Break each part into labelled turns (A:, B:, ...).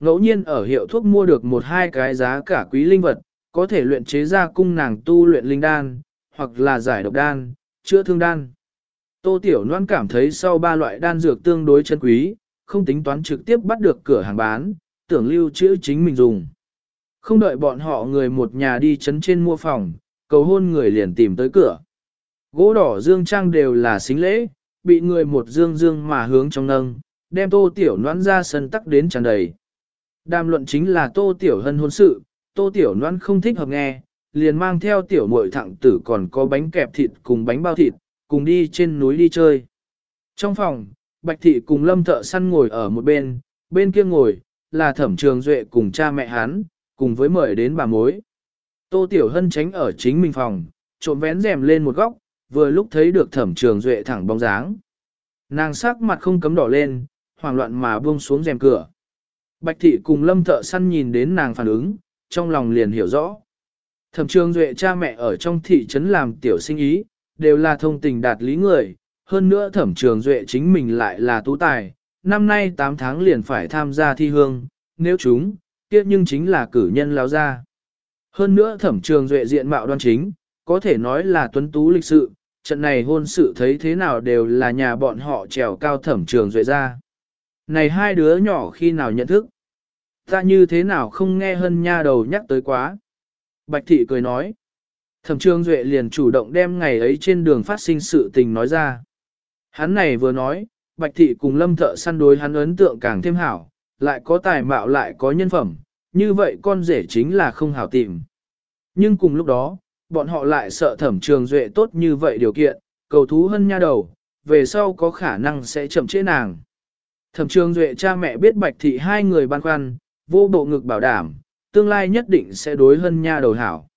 A: ngẫu nhiên ở hiệu thuốc mua được một hai cái giá cả quý linh vật, có thể luyện chế ra cung nàng tu luyện linh đan, hoặc là giải độc đan, chữa thương đan. Tô Tiểu Loan cảm thấy sau ba loại đan dược tương đối chân quý, không tính toán trực tiếp bắt được cửa hàng bán, tưởng lưu trữ chính mình dùng. Không đợi bọn họ người một nhà đi chấn trên mua phòng, cầu hôn người liền tìm tới cửa. Gỗ đỏ dương trang đều là xính lễ, bị người một dương dương mà hướng trong nâng, đem tô tiểu noãn ra sân tắc đến tràn đầy. Đàm luận chính là tô tiểu hân hôn sự, tô tiểu noan không thích hợp nghe, liền mang theo tiểu muội thẳng tử còn có bánh kẹp thịt cùng bánh bao thịt, cùng đi trên núi đi chơi. Trong phòng, Bạch Thị cùng Lâm Thợ Săn ngồi ở một bên, bên kia ngồi, là Thẩm Trường Duệ cùng cha mẹ hắn, cùng với mời đến bà mối. Tô Tiểu Hân tránh ở chính mình phòng, trộm vén rèm lên một góc, vừa lúc thấy được Thẩm Trường Duệ thẳng bóng dáng. Nàng sắc mặt không cấm đỏ lên, hoảng loạn mà buông xuống rèm cửa. Bạch Thị cùng Lâm Thợ Săn nhìn đến nàng phản ứng, trong lòng liền hiểu rõ. Thẩm Trường Duệ cha mẹ ở trong thị trấn làm tiểu sinh ý, đều là thông tình đạt lý người, hơn nữa thẩm trường duệ chính mình lại là tú tài, năm nay 8 tháng liền phải tham gia thi hương, nếu chúng, tiếc nhưng chính là cử nhân lao ra. Hơn nữa thẩm trường duệ diện mạo đoan chính, có thể nói là tuấn tú lịch sự, trận này hôn sự thấy thế nào đều là nhà bọn họ trèo cao thẩm trường duệ ra. Này hai đứa nhỏ khi nào nhận thức? Ta như thế nào không nghe hân nha đầu nhắc tới quá? Bạch thị cười nói. Thẩm trường duệ liền chủ động đem ngày ấy trên đường phát sinh sự tình nói ra. Hắn này vừa nói, Bạch Thị cùng Lâm Thợ săn đối hắn ấn tượng càng thêm hảo, lại có tài mạo lại có nhân phẩm, như vậy con rể chính là không hảo tìm. Nhưng cùng lúc đó, bọn họ lại sợ thẩm trường duệ tốt như vậy điều kiện, cầu thú hân nha đầu, về sau có khả năng sẽ chậm chế nàng. Thẩm trường duệ cha mẹ biết Bạch Thị hai người băn khoăn, vô bộ ngực bảo đảm, tương lai nhất định sẽ đối hân nha đầu hảo.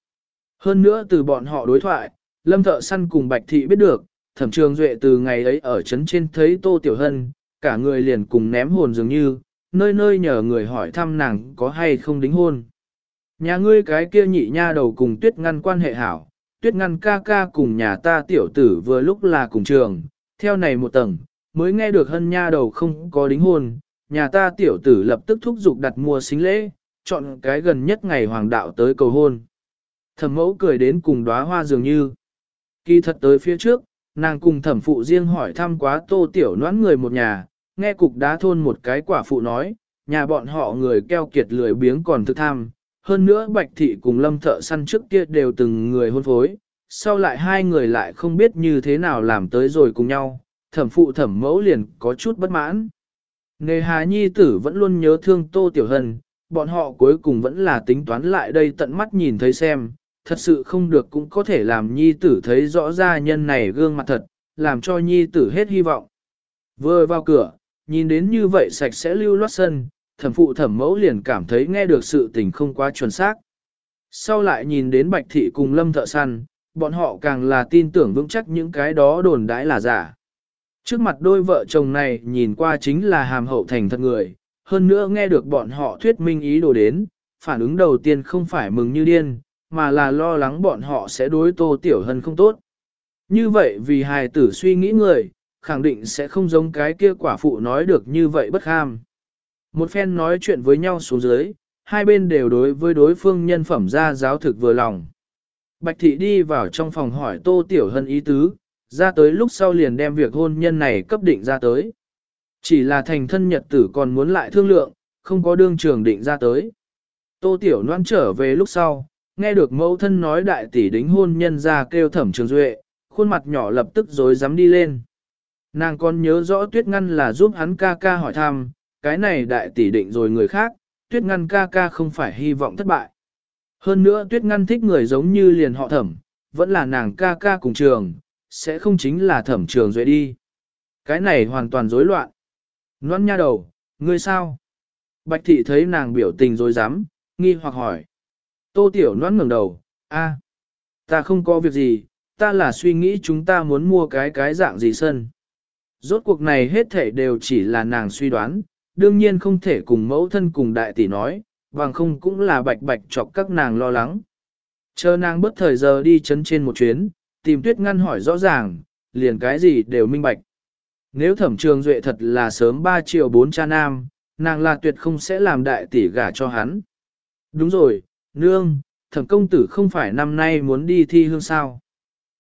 A: Hơn nữa từ bọn họ đối thoại, Lâm Thợ Săn cùng Bạch Thị biết được, thẩm trường duệ từ ngày ấy ở trấn trên thấy Tô Tiểu Hân, cả người liền cùng ném hồn dường như, nơi nơi nhờ người hỏi thăm nàng có hay không đính hôn. Nhà ngươi cái kia nhị nha đầu cùng tuyết ngăn quan hệ hảo, tuyết ngăn ca ca cùng nhà ta tiểu tử vừa lúc là cùng trường, theo này một tầng, mới nghe được hân nha đầu không có đính hôn, nhà ta tiểu tử lập tức thúc giục đặt mua xính lễ, chọn cái gần nhất ngày hoàng đạo tới cầu hôn. Thẩm mẫu cười đến cùng đóa hoa dường như. Kỳ thật tới phía trước, nàng cùng thẩm phụ riêng hỏi thăm quá tô tiểu noãn người một nhà, nghe cục đá thôn một cái quả phụ nói, nhà bọn họ người keo kiệt lười biếng còn thức tham, hơn nữa bạch thị cùng lâm thợ săn trước kia đều từng người hôn phối, sau lại hai người lại không biết như thế nào làm tới rồi cùng nhau, thẩm phụ thẩm mẫu liền có chút bất mãn. Nề hà nhi tử vẫn luôn nhớ thương tô tiểu hân, bọn họ cuối cùng vẫn là tính toán lại đây tận mắt nhìn thấy xem, thật sự không được cũng có thể làm nhi tử thấy rõ ra nhân này gương mặt thật, làm cho nhi tử hết hy vọng. Vừa vào cửa, nhìn đến như vậy sạch sẽ lưu loát sân, thẩm phụ thẩm mẫu liền cảm thấy nghe được sự tình không quá chuẩn xác. Sau lại nhìn đến bạch thị cùng lâm thợ săn, bọn họ càng là tin tưởng vững chắc những cái đó đồn đãi là giả. Trước mặt đôi vợ chồng này nhìn qua chính là hàm hậu thành thật người, hơn nữa nghe được bọn họ thuyết minh ý đồ đến, phản ứng đầu tiên không phải mừng như điên, mà là lo lắng bọn họ sẽ đối Tô Tiểu Hân không tốt. Như vậy vì hài tử suy nghĩ người, khẳng định sẽ không giống cái kia quả phụ nói được như vậy bất ham. Một phen nói chuyện với nhau xuống dưới, hai bên đều đối với đối phương nhân phẩm ra giáo thực vừa lòng. Bạch thị đi vào trong phòng hỏi Tô Tiểu Hân ý tứ, ra tới lúc sau liền đem việc hôn nhân này cấp định ra tới. Chỉ là thành thân nhật tử còn muốn lại thương lượng, không có đương trường định ra tới. Tô Tiểu Loan trở về lúc sau, nghe được mẫu thân nói đại tỷ đính hôn nhân ra kêu thẩm trường duệ, khuôn mặt nhỏ lập tức rối dám đi lên. Nàng còn nhớ rõ tuyết ngăn là giúp hắn ca ca hỏi thăm, cái này đại tỷ định rồi người khác, tuyết ngăn ca ca không phải hy vọng thất bại. Hơn nữa tuyết ngăn thích người giống như liền họ thẩm, vẫn là nàng ca ca cùng trường, sẽ không chính là thẩm trường duệ đi. Cái này hoàn toàn rối loạn. Ngoan nha đầu, ngươi sao? Bạch thị thấy nàng biểu tình rối rắm, nghi hoặc hỏi. Tô Tiểu Loan ngẩng đầu, a, ta không có việc gì, ta là suy nghĩ chúng ta muốn mua cái cái dạng gì sân. Rốt cuộc này hết thể đều chỉ là nàng suy đoán, đương nhiên không thể cùng mẫu thân cùng đại tỷ nói, vàng không cũng là bạch bạch chọc các nàng lo lắng. Chờ nàng bất thời giờ đi chấn trên một chuyến, tìm tuyết ngăn hỏi rõ ràng, liền cái gì đều minh bạch. Nếu thẩm trường duệ thật là sớm 3 triệu 4 cha nam, nàng là tuyệt không sẽ làm đại tỷ gả cho hắn. Đúng rồi, nương, thẩm công tử không phải năm nay muốn đi thi hương sao.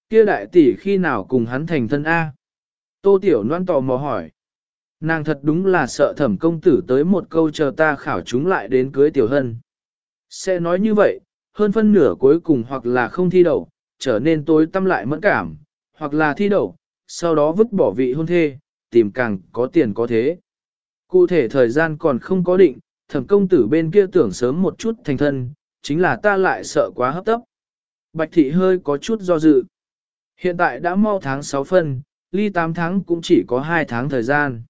A: Kia đại tỷ khi nào cùng hắn thành thân A? Tô Tiểu Loan tò mò hỏi. Nàng thật đúng là sợ thẩm công tử tới một câu chờ ta khảo chúng lại đến cưới Tiểu Hân. Sẽ nói như vậy, hơn phân nửa cuối cùng hoặc là không thi đậu, trở nên tối tâm lại mẫn cảm, hoặc là thi đậu, sau đó vứt bỏ vị hôn thê, tìm càng có tiền có thế. Cụ thể thời gian còn không có định, thẩm công tử bên kia tưởng sớm một chút thành thân, chính là ta lại sợ quá hấp tấp. Bạch thị hơi có chút do dự. Hiện tại đã mau tháng 6 phân, ly 8 tháng cũng chỉ có 2 tháng thời gian.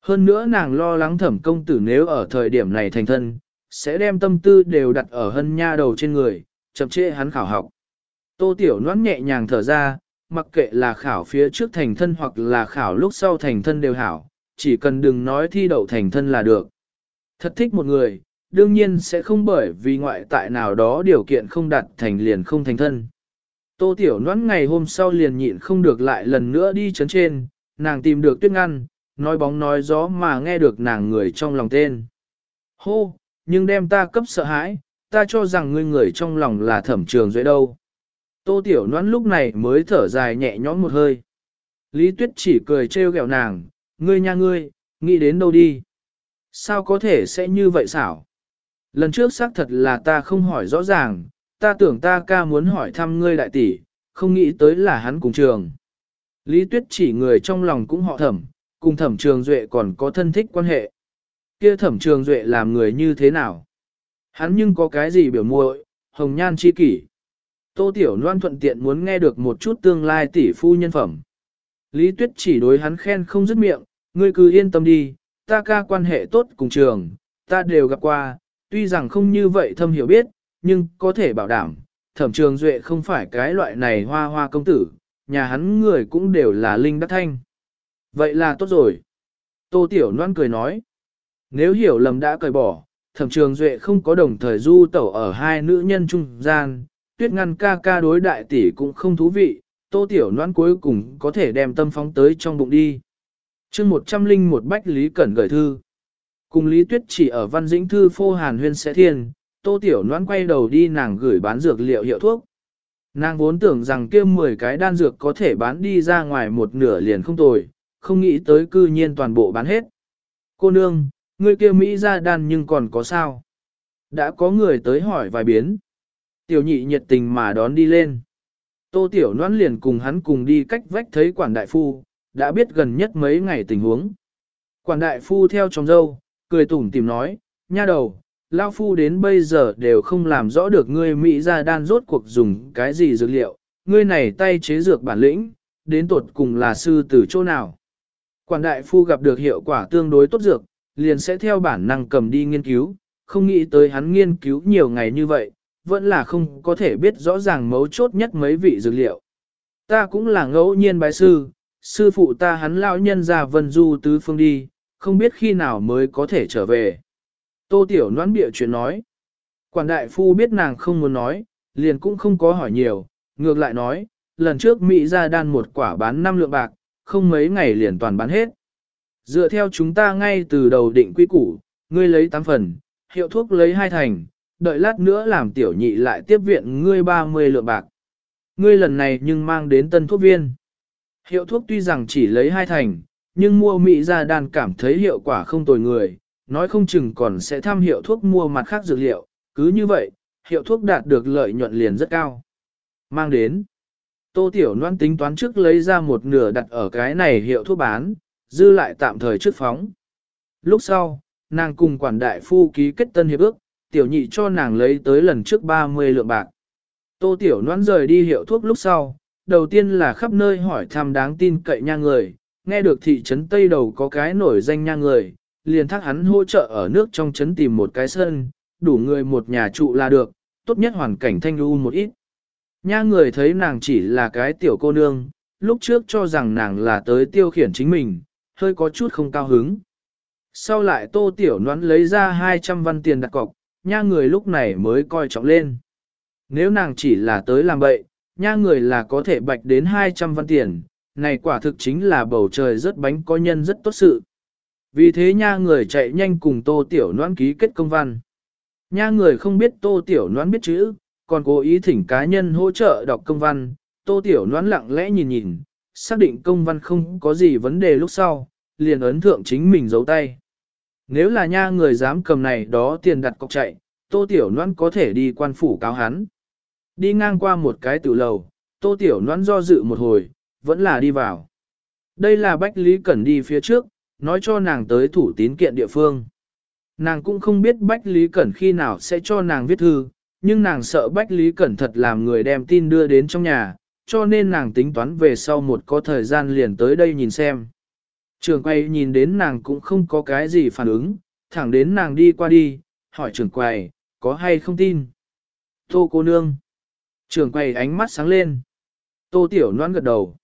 A: Hơn nữa nàng lo lắng thẩm công tử nếu ở thời điểm này thành thân, sẽ đem tâm tư đều đặt ở hân nha đầu trên người, chậm chê hắn khảo học. Tô Tiểu Loan nhẹ nhàng thở ra, mặc kệ là khảo phía trước thành thân hoặc là khảo lúc sau thành thân đều hảo, chỉ cần đừng nói thi đậu thành thân là được. Thật thích một người, đương nhiên sẽ không bởi vì ngoại tại nào đó điều kiện không đặt thành liền không thành thân. Tô Tiểu Loan ngày hôm sau liền nhịn không được lại lần nữa đi chấn trên, nàng tìm được tuyết ngăn, nói bóng nói gió mà nghe được nàng người trong lòng tên. Hô, nhưng đem ta cấp sợ hãi, ta cho rằng ngươi người trong lòng là thẩm trường dễ đâu. Tô Tiểu Loan lúc này mới thở dài nhẹ nhõm một hơi. Lý Tuyết chỉ cười trêu ghẹo nàng, ngươi nha ngươi, nghĩ đến đâu đi. Sao có thể sẽ như vậy xảo? Lần trước xác thật là ta không hỏi rõ ràng, ta tưởng ta ca muốn hỏi thăm ngươi đại tỷ, không nghĩ tới là hắn cùng trường. Lý Tuyết chỉ người trong lòng cũng họ thẩm, cùng thẩm trường duệ còn có thân thích quan hệ. Kia thẩm trường duệ làm người như thế nào? Hắn nhưng có cái gì biểu muội, hồng nhan chi kỷ. Tô Tiểu Loan thuận tiện muốn nghe được một chút tương lai tỷ phu nhân phẩm. Lý Tuyết chỉ đối hắn khen không dứt miệng, ngươi cứ yên tâm đi, ta ca quan hệ tốt cùng trường, ta đều gặp qua, tuy rằng không như vậy thâm hiểu biết, nhưng có thể bảo đảm, thẩm trường duệ không phải cái loại này hoa hoa công tử, nhà hắn người cũng đều là linh đắc thanh. Vậy là tốt rồi. Tô Tiểu Loan cười nói, nếu hiểu lầm đã cởi bỏ, thẩm trường duệ không có đồng thời du tẩu ở hai nữ nhân trung gian, tuyết ngăn ca ca đối đại tỷ cũng không thú vị, tô tiểu noan cuối cùng có thể đem tâm phóng tới trong bụng đi. chương một trăm linh một bách Lý Cẩn gửi thư. Cùng Lý Tuyết chỉ ở văn dĩnh thư phô hàn huyên sẽ thiên, tô tiểu noan quay đầu đi nàng gửi bán dược liệu hiệu thuốc. Nàng vốn tưởng rằng kia 10 cái đan dược có thể bán đi ra ngoài một nửa liền không tồi, không nghĩ tới cư nhiên toàn bộ bán hết. Cô nương, người kia Mỹ ra đan nhưng còn có sao? Đã có người tới hỏi vài biến. Tiểu nhị nhiệt tình mà đón đi lên. Tô Tiểu Loan liền cùng hắn cùng đi cách vách thấy quản đại phu, đã biết gần nhất mấy ngày tình huống. Quản đại phu theo trong dâu, cười tủm tìm nói, nha đầu, lao phu đến bây giờ đều không làm rõ được ngươi Mỹ ra đan rốt cuộc dùng cái gì dược liệu, ngươi này tay chế dược bản lĩnh, đến tột cùng là sư từ chỗ nào. Quản đại phu gặp được hiệu quả tương đối tốt dược, liền sẽ theo bản năng cầm đi nghiên cứu, không nghĩ tới hắn nghiên cứu nhiều ngày như vậy, vẫn là không có thể biết rõ ràng mấu chốt nhất mấy vị dược liệu. Ta cũng là ngẫu nhiên bái sư, sư phụ ta hắn lão nhân ra vân du tứ phương đi, không biết khi nào mới có thể trở về. Tô Tiểu noãn bịa chuyện nói. Quản đại phu biết nàng không muốn nói, liền cũng không có hỏi nhiều, ngược lại nói, lần trước Mỹ ra đan một quả bán 5 lượng bạc, không mấy ngày liền toàn bán hết. Dựa theo chúng ta ngay từ đầu định quy củ, ngươi lấy 8 phần, hiệu thuốc lấy 2 thành, đợi lát nữa làm tiểu nhị lại tiếp viện ngươi 30 lượng bạc. Ngươi lần này nhưng mang đến tân thuốc viên. Hiệu thuốc tuy rằng chỉ lấy hai thành, nhưng mua Mỹ ra đàn cảm thấy hiệu quả không tồi người, nói không chừng còn sẽ tham hiệu thuốc mua mặt khác dược liệu, cứ như vậy, hiệu thuốc đạt được lợi nhuận liền rất cao. Mang đến, tô tiểu noan tính toán trước lấy ra một nửa đặt ở cái này hiệu thuốc bán, dư lại tạm thời trước phóng. Lúc sau, nàng cùng quản đại phu ký kết tân hiệp ước, tiểu nhị cho nàng lấy tới lần trước 30 lượng bạc. Tô tiểu noãn rời đi hiệu thuốc lúc sau, đầu tiên là khắp nơi hỏi thăm đáng tin cậy nha người, nghe được thị trấn Tây Đầu có cái nổi danh nha người, liền thắc hắn hỗ trợ ở nước trong trấn tìm một cái sân, đủ người một nhà trụ là được, tốt nhất hoàn cảnh thanh lưu một ít. Nha người thấy nàng chỉ là cái tiểu cô nương, lúc trước cho rằng nàng là tới tiêu khiển chính mình, hơi có chút không cao hứng. Sau lại tô tiểu noãn lấy ra 200 văn tiền đặt cọc, nha người lúc này mới coi trọng lên. Nếu nàng chỉ là tới làm bậy, nha người là có thể bạch đến 200 văn tiền, này quả thực chính là bầu trời rất bánh có nhân rất tốt sự. Vì thế nha người chạy nhanh cùng tô tiểu noãn ký kết công văn. Nha người không biết tô tiểu noãn biết chữ, còn cố ý thỉnh cá nhân hỗ trợ đọc công văn, tô tiểu noãn lặng lẽ nhìn nhìn, xác định công văn không có gì vấn đề lúc sau, liền ấn thượng chính mình giấu tay. Nếu là nha người dám cầm này đó tiền đặt cọc chạy, tô tiểu noan có thể đi quan phủ cáo hắn. Đi ngang qua một cái tử lầu, tô tiểu noan do dự một hồi, vẫn là đi vào. Đây là Bách Lý Cẩn đi phía trước, nói cho nàng tới thủ tín kiện địa phương. Nàng cũng không biết Bách Lý Cẩn khi nào sẽ cho nàng viết thư, nhưng nàng sợ Bách Lý Cẩn thật làm người đem tin đưa đến trong nhà, cho nên nàng tính toán về sau một có thời gian liền tới đây nhìn xem. Trường quay nhìn đến nàng cũng không có cái gì phản ứng, thẳng đến nàng đi qua đi, hỏi trường quầy, có hay không tin? Tô cô nương. Trường quầy ánh mắt sáng lên. Tô tiểu noan gật đầu.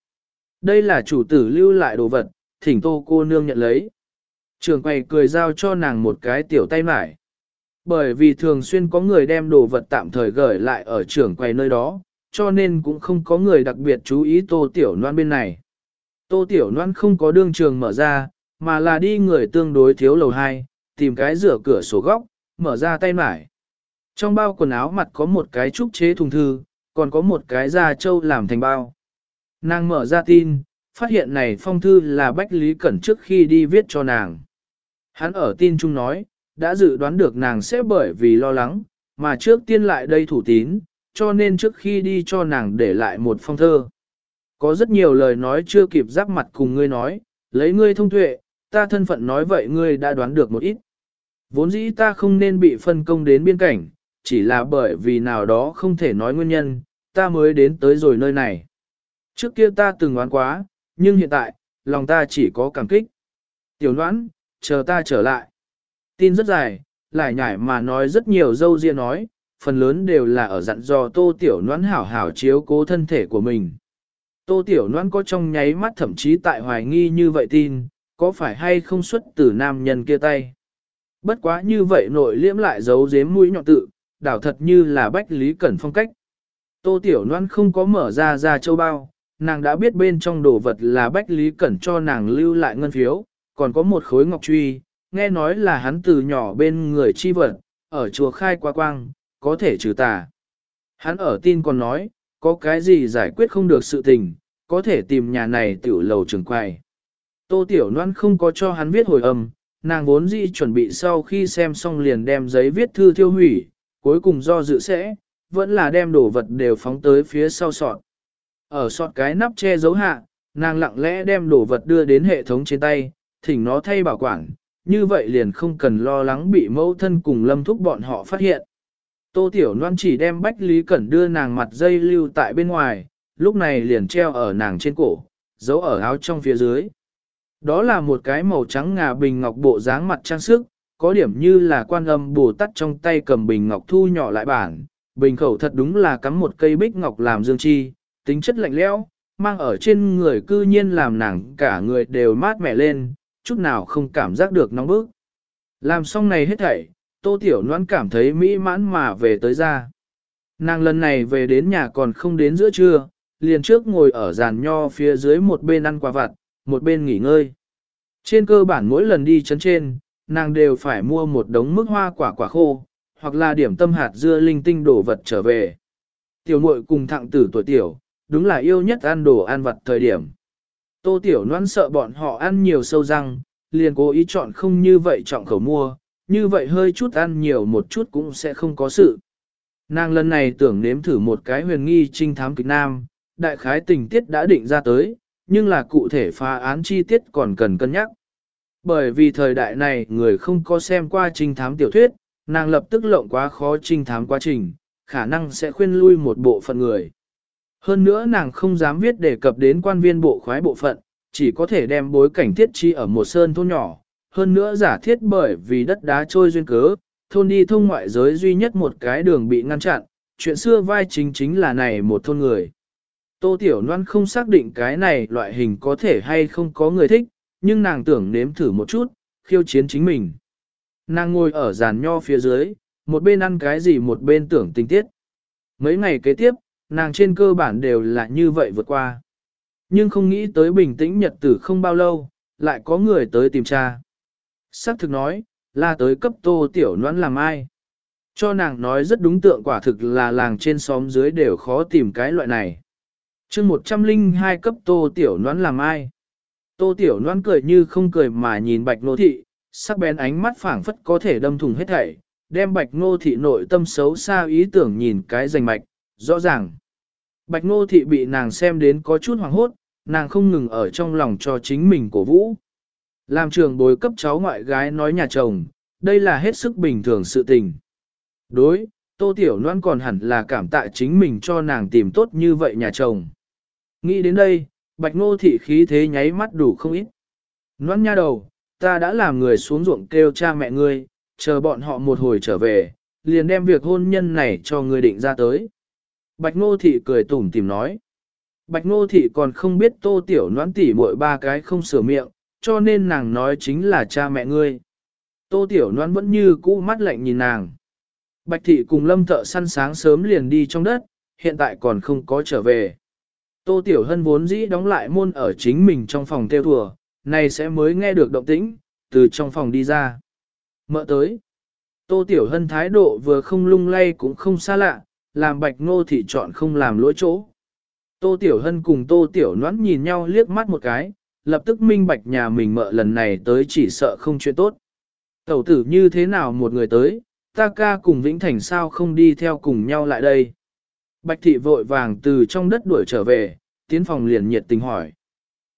A: Đây là chủ tử lưu lại đồ vật, thỉnh tô cô nương nhận lấy. Trường quầy cười giao cho nàng một cái tiểu tay mải. Bởi vì thường xuyên có người đem đồ vật tạm thời gửi lại ở trường quầy nơi đó, cho nên cũng không có người đặc biệt chú ý tô tiểu noan bên này. Tô tiểu Loan không có đương trường mở ra, mà là đi người tương đối thiếu lầu 2, tìm cái rửa cửa sổ góc, mở ra tay mải. Trong bao quần áo mặt có một cái trúc chế thùng thư, còn có một cái da trâu làm thành bao. Nàng mở ra tin, phát hiện này phong thư là Bách Lý Cẩn trước khi đi viết cho nàng. Hắn ở tin chung nói, đã dự đoán được nàng sẽ bởi vì lo lắng, mà trước tiên lại đây thủ tín, cho nên trước khi đi cho nàng để lại một phong thơ. Có rất nhiều lời nói chưa kịp giáp mặt cùng ngươi nói, lấy ngươi thông tuệ, ta thân phận nói vậy ngươi đã đoán được một ít. Vốn dĩ ta không nên bị phân công đến biên cảnh, chỉ là bởi vì nào đó không thể nói nguyên nhân, ta mới đến tới rồi nơi này. Trước kia ta từng đoán quá, nhưng hiện tại, lòng ta chỉ có cảm kích. Tiểu đoán, chờ ta trở lại. Tin rất dài, lại nhải mà nói rất nhiều dâu riêng nói, phần lớn đều là ở dặn dò tô tiểu noãn hảo hảo chiếu cố thân thể của mình. Tô tiểu Loan có trong nháy mắt thậm chí tại hoài nghi như vậy tin, có phải hay không xuất từ nam nhân kia tay. Bất quá như vậy nội liễm lại giấu giếm mũi nhọn tự, đảo thật như là bách lý cẩn phong cách. Tô tiểu Loan không có mở ra ra châu bao, nàng đã biết bên trong đồ vật là bách lý cẩn cho nàng lưu lại ngân phiếu, còn có một khối ngọc truy, nghe nói là hắn từ nhỏ bên người chi vật, ở chùa khai qua quang, có thể trừ tà. Hắn ở tin còn nói, có cái gì giải quyết không được sự tình, có thể tìm nhà này tiểu lầu trường quay. Tô Tiểu Loan không có cho hắn viết hồi âm, nàng vốn dĩ chuẩn bị sau khi xem xong liền đem giấy viết thư thiêu hủy, cuối cùng do dự sẽ, vẫn là đem đồ vật đều phóng tới phía sau sọt. Ở sọt cái nắp che giấu hạ, nàng lặng lẽ đem đồ vật đưa đến hệ thống trên tay, thỉnh nó thay bảo quản, như vậy liền không cần lo lắng bị mẫu thân cùng lâm thúc bọn họ phát hiện. Tô Tiểu Loan chỉ đem Bách Lý Cẩn đưa nàng mặt dây lưu tại bên ngoài, lúc này liền treo ở nàng trên cổ, giấu ở áo trong phía dưới. Đó là một cái màu trắng ngà bình ngọc bộ dáng mặt trang sức, có điểm như là quan âm bồ tắt trong tay cầm bình ngọc thu nhỏ lại bản. Bình khẩu thật đúng là cắm một cây bích ngọc làm dương chi, tính chất lạnh lẽo, mang ở trên người cư nhiên làm nàng cả người đều mát mẻ lên, chút nào không cảm giác được nóng bức. Làm xong này hết thảy, Tô Tiểu Loan cảm thấy mỹ mãn mà về tới ra. Nàng lần này về đến nhà còn không đến giữa trưa, liền trước ngồi ở giàn nho phía dưới một bên ăn quả vặt, một bên nghỉ ngơi. Trên cơ bản mỗi lần đi chấn trên, nàng đều phải mua một đống mức hoa quả quả khô, hoặc là điểm tâm hạt dưa linh tinh đổ vật trở về. Tiểu muội cùng thặng tử tuổi tiểu, đúng là yêu nhất ăn đồ ăn vặt thời điểm. Tô Tiểu Loan sợ bọn họ ăn nhiều sâu răng, liền cố ý chọn không như vậy chọn khẩu mua, như vậy hơi chút ăn nhiều một chút cũng sẽ không có sự. Nàng lần này tưởng nếm thử một cái huyền nghi trinh thám kịch nam, đại khái tình tiết đã định ra tới, nhưng là cụ thể phá án chi tiết còn cần cân nhắc. Bởi vì thời đại này người không có xem qua trinh thám tiểu thuyết, nàng lập tức lộng quá khó trinh thám quá trình, khả năng sẽ khuyên lui một bộ phận người. Hơn nữa nàng không dám viết đề cập đến quan viên bộ khoái bộ phận, chỉ có thể đem bối cảnh thiết chi ở một sơn thôn nhỏ. Hơn nữa giả thiết bởi vì đất đá trôi duyên cớ, thôn đi thông ngoại giới duy nhất một cái đường bị ngăn chặn, chuyện xưa vai chính chính là này một thôn người. Tô Tiểu Loan không xác định cái này loại hình có thể hay không có người thích, nhưng nàng tưởng nếm thử một chút, khiêu chiến chính mình. Nàng ngồi ở giàn nho phía dưới, một bên ăn cái gì một bên tưởng tình tiết. Mấy ngày kế tiếp, nàng trên cơ bản đều là như vậy vượt qua. Nhưng không nghĩ tới bình tĩnh nhật tử không bao lâu, lại có người tới tìm cha xác thực nói, là tới cấp tô tiểu noãn làm ai. Cho nàng nói rất đúng tượng quả thực là làng trên xóm dưới đều khó tìm cái loại này. chương 102 cấp tô tiểu noãn làm ai. Tô tiểu noãn cười như không cười mà nhìn bạch nô thị, sắc bén ánh mắt phảng phất có thể đâm thùng hết thảy, đem bạch nô thị nội tâm xấu xa ý tưởng nhìn cái rành mạch, rõ ràng. Bạch nô thị bị nàng xem đến có chút hoàng hốt, nàng không ngừng ở trong lòng cho chính mình cổ vũ. Làm trường bối cấp cháu ngoại gái nói nhà chồng, đây là hết sức bình thường sự tình. Đối, Tô Tiểu Loan còn hẳn là cảm tạ chính mình cho nàng tìm tốt như vậy nhà chồng. Nghĩ đến đây, Bạch Ngô Thị khí thế nháy mắt đủ không ít. Loan nha đầu, ta đã làm người xuống ruộng kêu cha mẹ ngươi, chờ bọn họ một hồi trở về, liền đem việc hôn nhân này cho ngươi định ra tới. Bạch Ngô Thị cười tủm tìm nói. Bạch Ngô Thị còn không biết Tô Tiểu Loan tỉ mỗi ba cái không sửa miệng, cho nên nàng nói chính là cha mẹ ngươi. Tô Tiểu Loan vẫn như cũ mắt lạnh nhìn nàng. Bạch thị cùng lâm thợ săn sáng sớm liền đi trong đất, hiện tại còn không có trở về. Tô Tiểu Hân vốn dĩ đóng lại môn ở chính mình trong phòng theo thùa, này sẽ mới nghe được động tĩnh, từ trong phòng đi ra. Mợ tới. Tô Tiểu Hân thái độ vừa không lung lay cũng không xa lạ, làm bạch ngô thị chọn không làm lỗi chỗ. Tô Tiểu Hân cùng Tô Tiểu Noãn nhìn nhau liếc mắt một cái, lập tức minh bạch nhà mình mợ lần này tới chỉ sợ không chuyện tốt. Tẩu tử như thế nào một người tới, ta ca cùng Vĩnh Thành sao không đi theo cùng nhau lại đây. Bạch thị vội vàng từ trong đất đuổi trở về, tiến phòng liền nhiệt tình hỏi.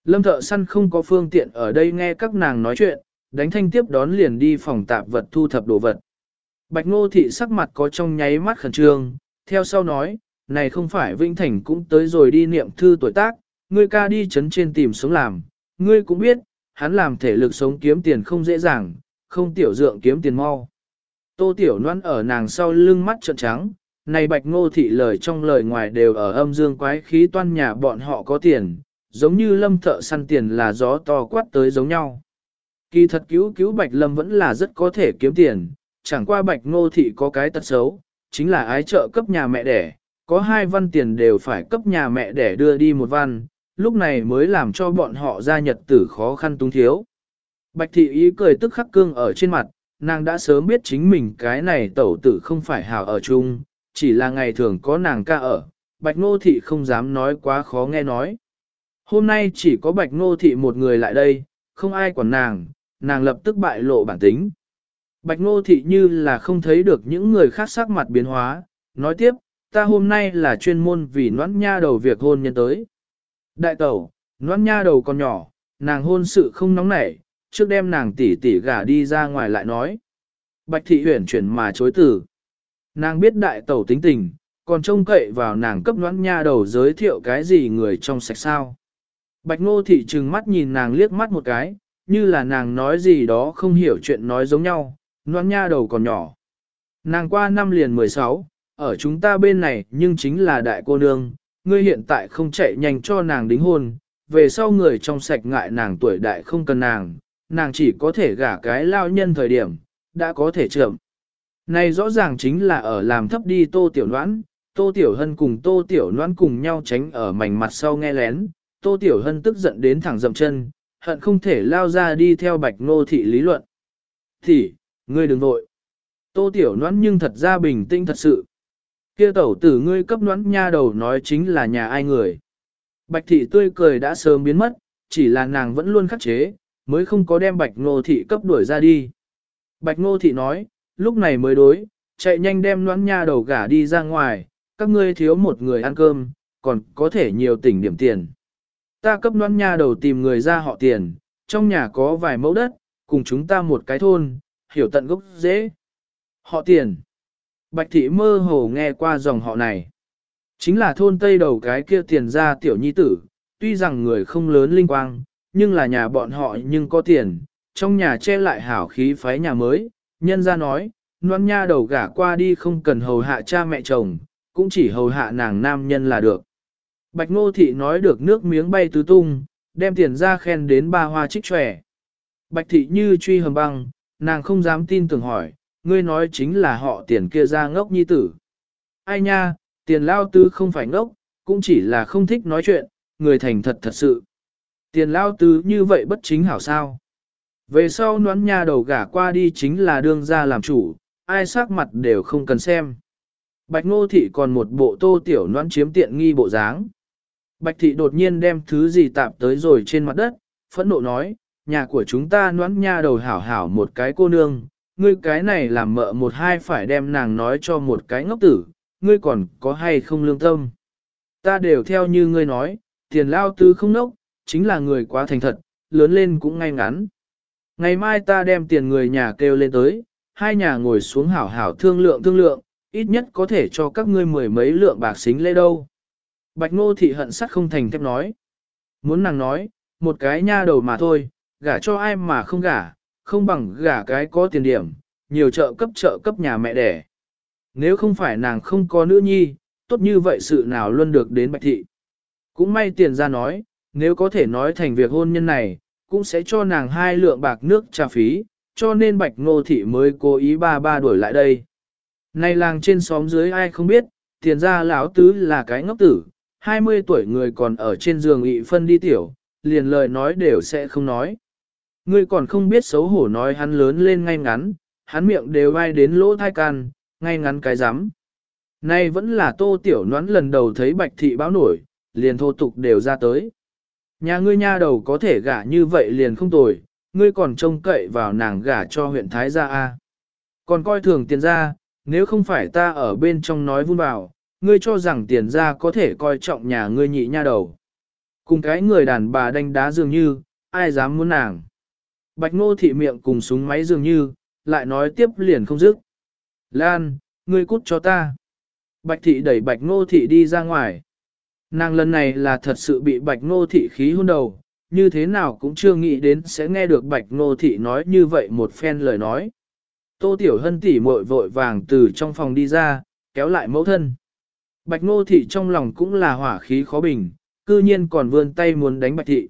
A: Lâm thợ săn không có phương tiện ở đây nghe các nàng nói chuyện, đánh thanh tiếp đón liền đi phòng tạp vật thu thập đồ vật. Bạch ngô thị sắc mặt có trong nháy mắt khẩn trương, theo sau nói, này không phải Vĩnh Thành cũng tới rồi đi niệm thư tuổi tác, ngươi ca đi chấn trên tìm sống làm, ngươi cũng biết, hắn làm thể lực sống kiếm tiền không dễ dàng, không tiểu dượng kiếm tiền mau. Tô Tiểu Loan ở nàng sau lưng mắt trợn trắng, này bạch ngô thị lời trong lời ngoài đều ở âm dương quái khí toan nhà bọn họ có tiền, giống như lâm thợ săn tiền là gió to quát tới giống nhau. Kỳ thật cứu cứu bạch lâm vẫn là rất có thể kiếm tiền, chẳng qua bạch ngô thị có cái tật xấu, chính là ái trợ cấp nhà mẹ đẻ, có hai văn tiền đều phải cấp nhà mẹ đẻ đưa đi một văn, lúc này mới làm cho bọn họ ra nhật tử khó khăn túng thiếu. Bạch thị ý cười tức khắc cương ở trên mặt, nàng đã sớm biết chính mình cái này tẩu tử không phải hào ở chung, chỉ là ngày thường có nàng ca ở, bạch ngô thị không dám nói quá khó nghe nói. Hôm nay chỉ có bạch ngô thị một người lại đây, không ai quản nàng, nàng lập tức bại lộ bản tính. Bạch ngô thị như là không thấy được những người khác sắc mặt biến hóa, nói tiếp, ta hôm nay là chuyên môn vì noãn nha đầu việc hôn nhân tới. Đại tẩu, noan nha đầu còn nhỏ, nàng hôn sự không nóng nảy, trước đem nàng tỷ tỷ gả đi ra ngoài lại nói. Bạch thị huyển chuyển mà chối từ. Nàng biết đại tẩu tính tình, còn trông cậy vào nàng cấp noãn nha đầu giới thiệu cái gì người trong sạch sao. Bạch ngô thị trừng mắt nhìn nàng liếc mắt một cái, như là nàng nói gì đó không hiểu chuyện nói giống nhau, noãn nha đầu còn nhỏ. Nàng qua năm liền 16, ở chúng ta bên này nhưng chính là đại cô nương, ngươi hiện tại không chạy nhanh cho nàng đính hôn, về sau người trong sạch ngại nàng tuổi đại không cần nàng, nàng chỉ có thể gả cái lao nhân thời điểm, đã có thể trưởng. Này rõ ràng chính là ở làm thấp đi tô tiểu noãn, tô tiểu hân cùng tô tiểu noãn cùng nhau tránh ở mảnh mặt sau nghe lén, tô tiểu hân tức giận đến thẳng dậm chân, hận không thể lao ra đi theo bạch ngô thị lý luận. Thì, ngươi đừng vội. Tô tiểu noãn nhưng thật ra bình tĩnh thật sự. Kia tẩu tử ngươi cấp noãn nha đầu nói chính là nhà ai người. Bạch thị tươi cười đã sớm biến mất, chỉ là nàng vẫn luôn khắc chế, mới không có đem bạch ngô thị cấp đuổi ra đi. Bạch ngô thị nói, lúc này mới đối, chạy nhanh đem noãn nha đầu gả đi ra ngoài, các ngươi thiếu một người ăn cơm, còn có thể nhiều tỉnh điểm tiền. Ta cấp noãn nha đầu tìm người ra họ tiền, trong nhà có vài mẫu đất, cùng chúng ta một cái thôn, hiểu tận gốc dễ. Họ tiền. Bạch thị mơ hồ nghe qua dòng họ này. Chính là thôn tây đầu cái kia tiền ra tiểu nhi tử, tuy rằng người không lớn linh quang, nhưng là nhà bọn họ nhưng có tiền, trong nhà che lại hảo khí phái nhà mới, nhân ra nói, noan nha đầu gả qua đi không cần hầu hạ cha mẹ chồng, cũng chỉ hầu hạ nàng nam nhân là được. Bạch Ngô Thị nói được nước miếng bay tứ tung, đem tiền ra khen đến ba hoa trích trẻ. Bạch Thị như truy hầm băng, nàng không dám tin tưởng hỏi, ngươi nói chính là họ tiền kia ra ngốc nhi tử. Ai nha, tiền lao tứ không phải ngốc, cũng chỉ là không thích nói chuyện, người thành thật thật sự. Tiền lao tứ như vậy bất chính hảo sao. Về sau nón nha đầu gả qua đi chính là đương gia làm chủ, ai sắc mặt đều không cần xem. Bạch ngô thị còn một bộ tô tiểu nón chiếm tiện nghi bộ dáng. Bạch thị đột nhiên đem thứ gì tạm tới rồi trên mặt đất, phẫn nộ nói, nhà của chúng ta nón nha đầu hảo hảo một cái cô nương, ngươi cái này làm mợ một hai phải đem nàng nói cho một cái ngốc tử, ngươi còn có hay không lương tâm. Ta đều theo như ngươi nói, tiền lao tư không nốc, chính là người quá thành thật, lớn lên cũng ngay ngắn. Ngày mai ta đem tiền người nhà kêu lên tới, hai nhà ngồi xuống hảo hảo thương lượng thương lượng, ít nhất có thể cho các ngươi mười mấy lượng bạc xính lễ đâu. Bạch ngô thị hận sắt không thành thép nói. Muốn nàng nói, một cái nha đầu mà thôi, gả cho ai mà không gả, không bằng gả cái có tiền điểm, nhiều trợ cấp trợ cấp nhà mẹ đẻ. Nếu không phải nàng không có nữ nhi, tốt như vậy sự nào luôn được đến bạch thị. Cũng may tiền ra nói, nếu có thể nói thành việc hôn nhân này, cũng sẽ cho nàng hai lượng bạc nước trà phí, cho nên bạch ngô thị mới cố ý ba ba đuổi lại đây. Này làng trên xóm dưới ai không biết, tiền ra lão tứ là cái ngốc tử, 20 tuổi người còn ở trên giường ị phân đi tiểu, liền lời nói đều sẽ không nói. Ngươi còn không biết xấu hổ nói hắn lớn lên ngay ngắn, hắn miệng đều vai đến lỗ thai can, ngay ngắn cái rắm Nay vẫn là tô tiểu nón lần đầu thấy bạch thị báo nổi, liền thô tục đều ra tới. Nhà ngươi nha đầu có thể gả như vậy liền không tồi, ngươi còn trông cậy vào nàng gả cho huyện Thái gia A. Còn coi thường tiền ra, nếu không phải ta ở bên trong nói vun vào, ngươi cho rằng tiền ra có thể coi trọng nhà ngươi nhị nha đầu. Cùng cái người đàn bà đánh đá dường như, ai dám muốn nàng. Bạch ngô thị miệng cùng súng máy dường như, lại nói tiếp liền không dứt. Lan, ngươi cút cho ta. Bạch thị đẩy bạch ngô thị đi ra ngoài. Nàng lần này là thật sự bị bạch ngô thị khí hôn đầu, như thế nào cũng chưa nghĩ đến sẽ nghe được bạch ngô thị nói như vậy một phen lời nói. Tô Tiểu Hân tỉ muội vội vàng từ trong phòng đi ra, kéo lại mẫu thân. Bạch ngô thị trong lòng cũng là hỏa khí khó bình, cư nhiên còn vươn tay muốn đánh bạch thị.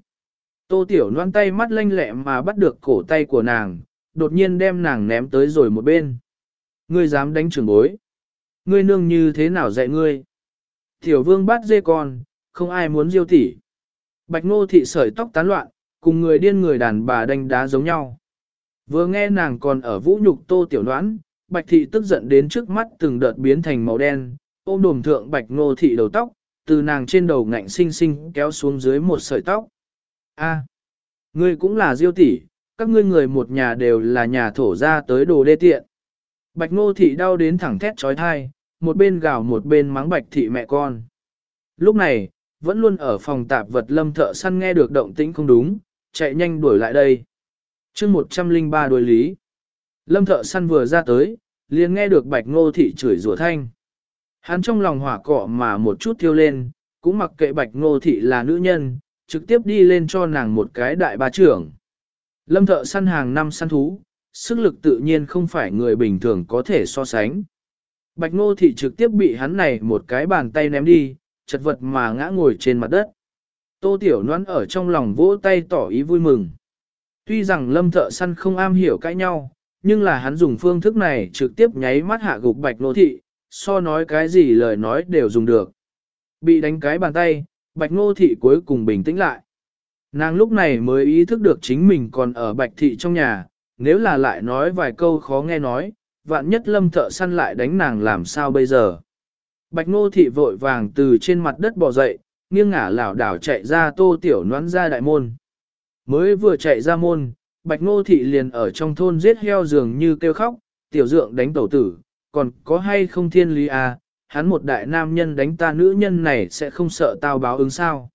A: Tô Tiểu loan tay mắt lanh lẹ mà bắt được cổ tay của nàng, đột nhiên đem nàng ném tới rồi một bên. Ngươi dám đánh trưởng bối. Ngươi nương như thế nào dạy ngươi? Tiểu vương bắt dê con, không ai muốn diêu tỉ. Bạch ngô thị sợi tóc tán loạn, cùng người điên người đàn bà đánh đá giống nhau. Vừa nghe nàng còn ở vũ nhục tô tiểu đoán, bạch thị tức giận đến trước mắt từng đợt biến thành màu đen, ôm đồm thượng bạch ngô thị đầu tóc, từ nàng trên đầu ngạnh sinh sinh kéo xuống dưới một sợi tóc. A, ngươi cũng là diêu tỷ, các ngươi người một nhà đều là nhà thổ ra tới đồ đê tiện. Bạch ngô thị đau đến thẳng thét trói thai, một bên gào một bên mắng bạch thị mẹ con. Lúc này, vẫn luôn ở phòng tạp vật lâm thợ săn nghe được động tĩnh không đúng, chạy nhanh đuổi lại đây. chương 103 đối lý. Lâm thợ săn vừa ra tới, liền nghe được bạch ngô thị chửi rủa thanh. Hắn trong lòng hỏa cọ mà một chút thiêu lên, cũng mặc kệ bạch ngô thị là nữ nhân, trực tiếp đi lên cho nàng một cái đại ba trưởng. Lâm thợ săn hàng năm săn thú, sức lực tự nhiên không phải người bình thường có thể so sánh. Bạch ngô thị trực tiếp bị hắn này một cái bàn tay ném đi, chật vật mà ngã ngồi trên mặt đất. Tô Tiểu Loan ở trong lòng vỗ tay tỏ ý vui mừng. Tuy rằng lâm thợ săn không am hiểu cãi nhau, nhưng là hắn dùng phương thức này trực tiếp nháy mắt hạ gục bạch ngô thị, so nói cái gì lời nói đều dùng được. Bị đánh cái bàn tay, bạch ngô thị cuối cùng bình tĩnh lại. Nàng lúc này mới ý thức được chính mình còn ở bạch thị trong nhà, nếu là lại nói vài câu khó nghe nói, vạn nhất lâm thợ săn lại đánh nàng làm sao bây giờ. Bạch ngô thị vội vàng từ trên mặt đất bò dậy, nghiêng ngả lảo đảo chạy ra tô tiểu noãn ra đại môn. Mới vừa chạy ra môn, bạch ngô thị liền ở trong thôn giết heo dường như kêu khóc, tiểu dượng đánh tẩu tử, còn có hay không thiên lý à, hắn một đại nam nhân đánh ta nữ nhân này sẽ không sợ tao báo ứng sao.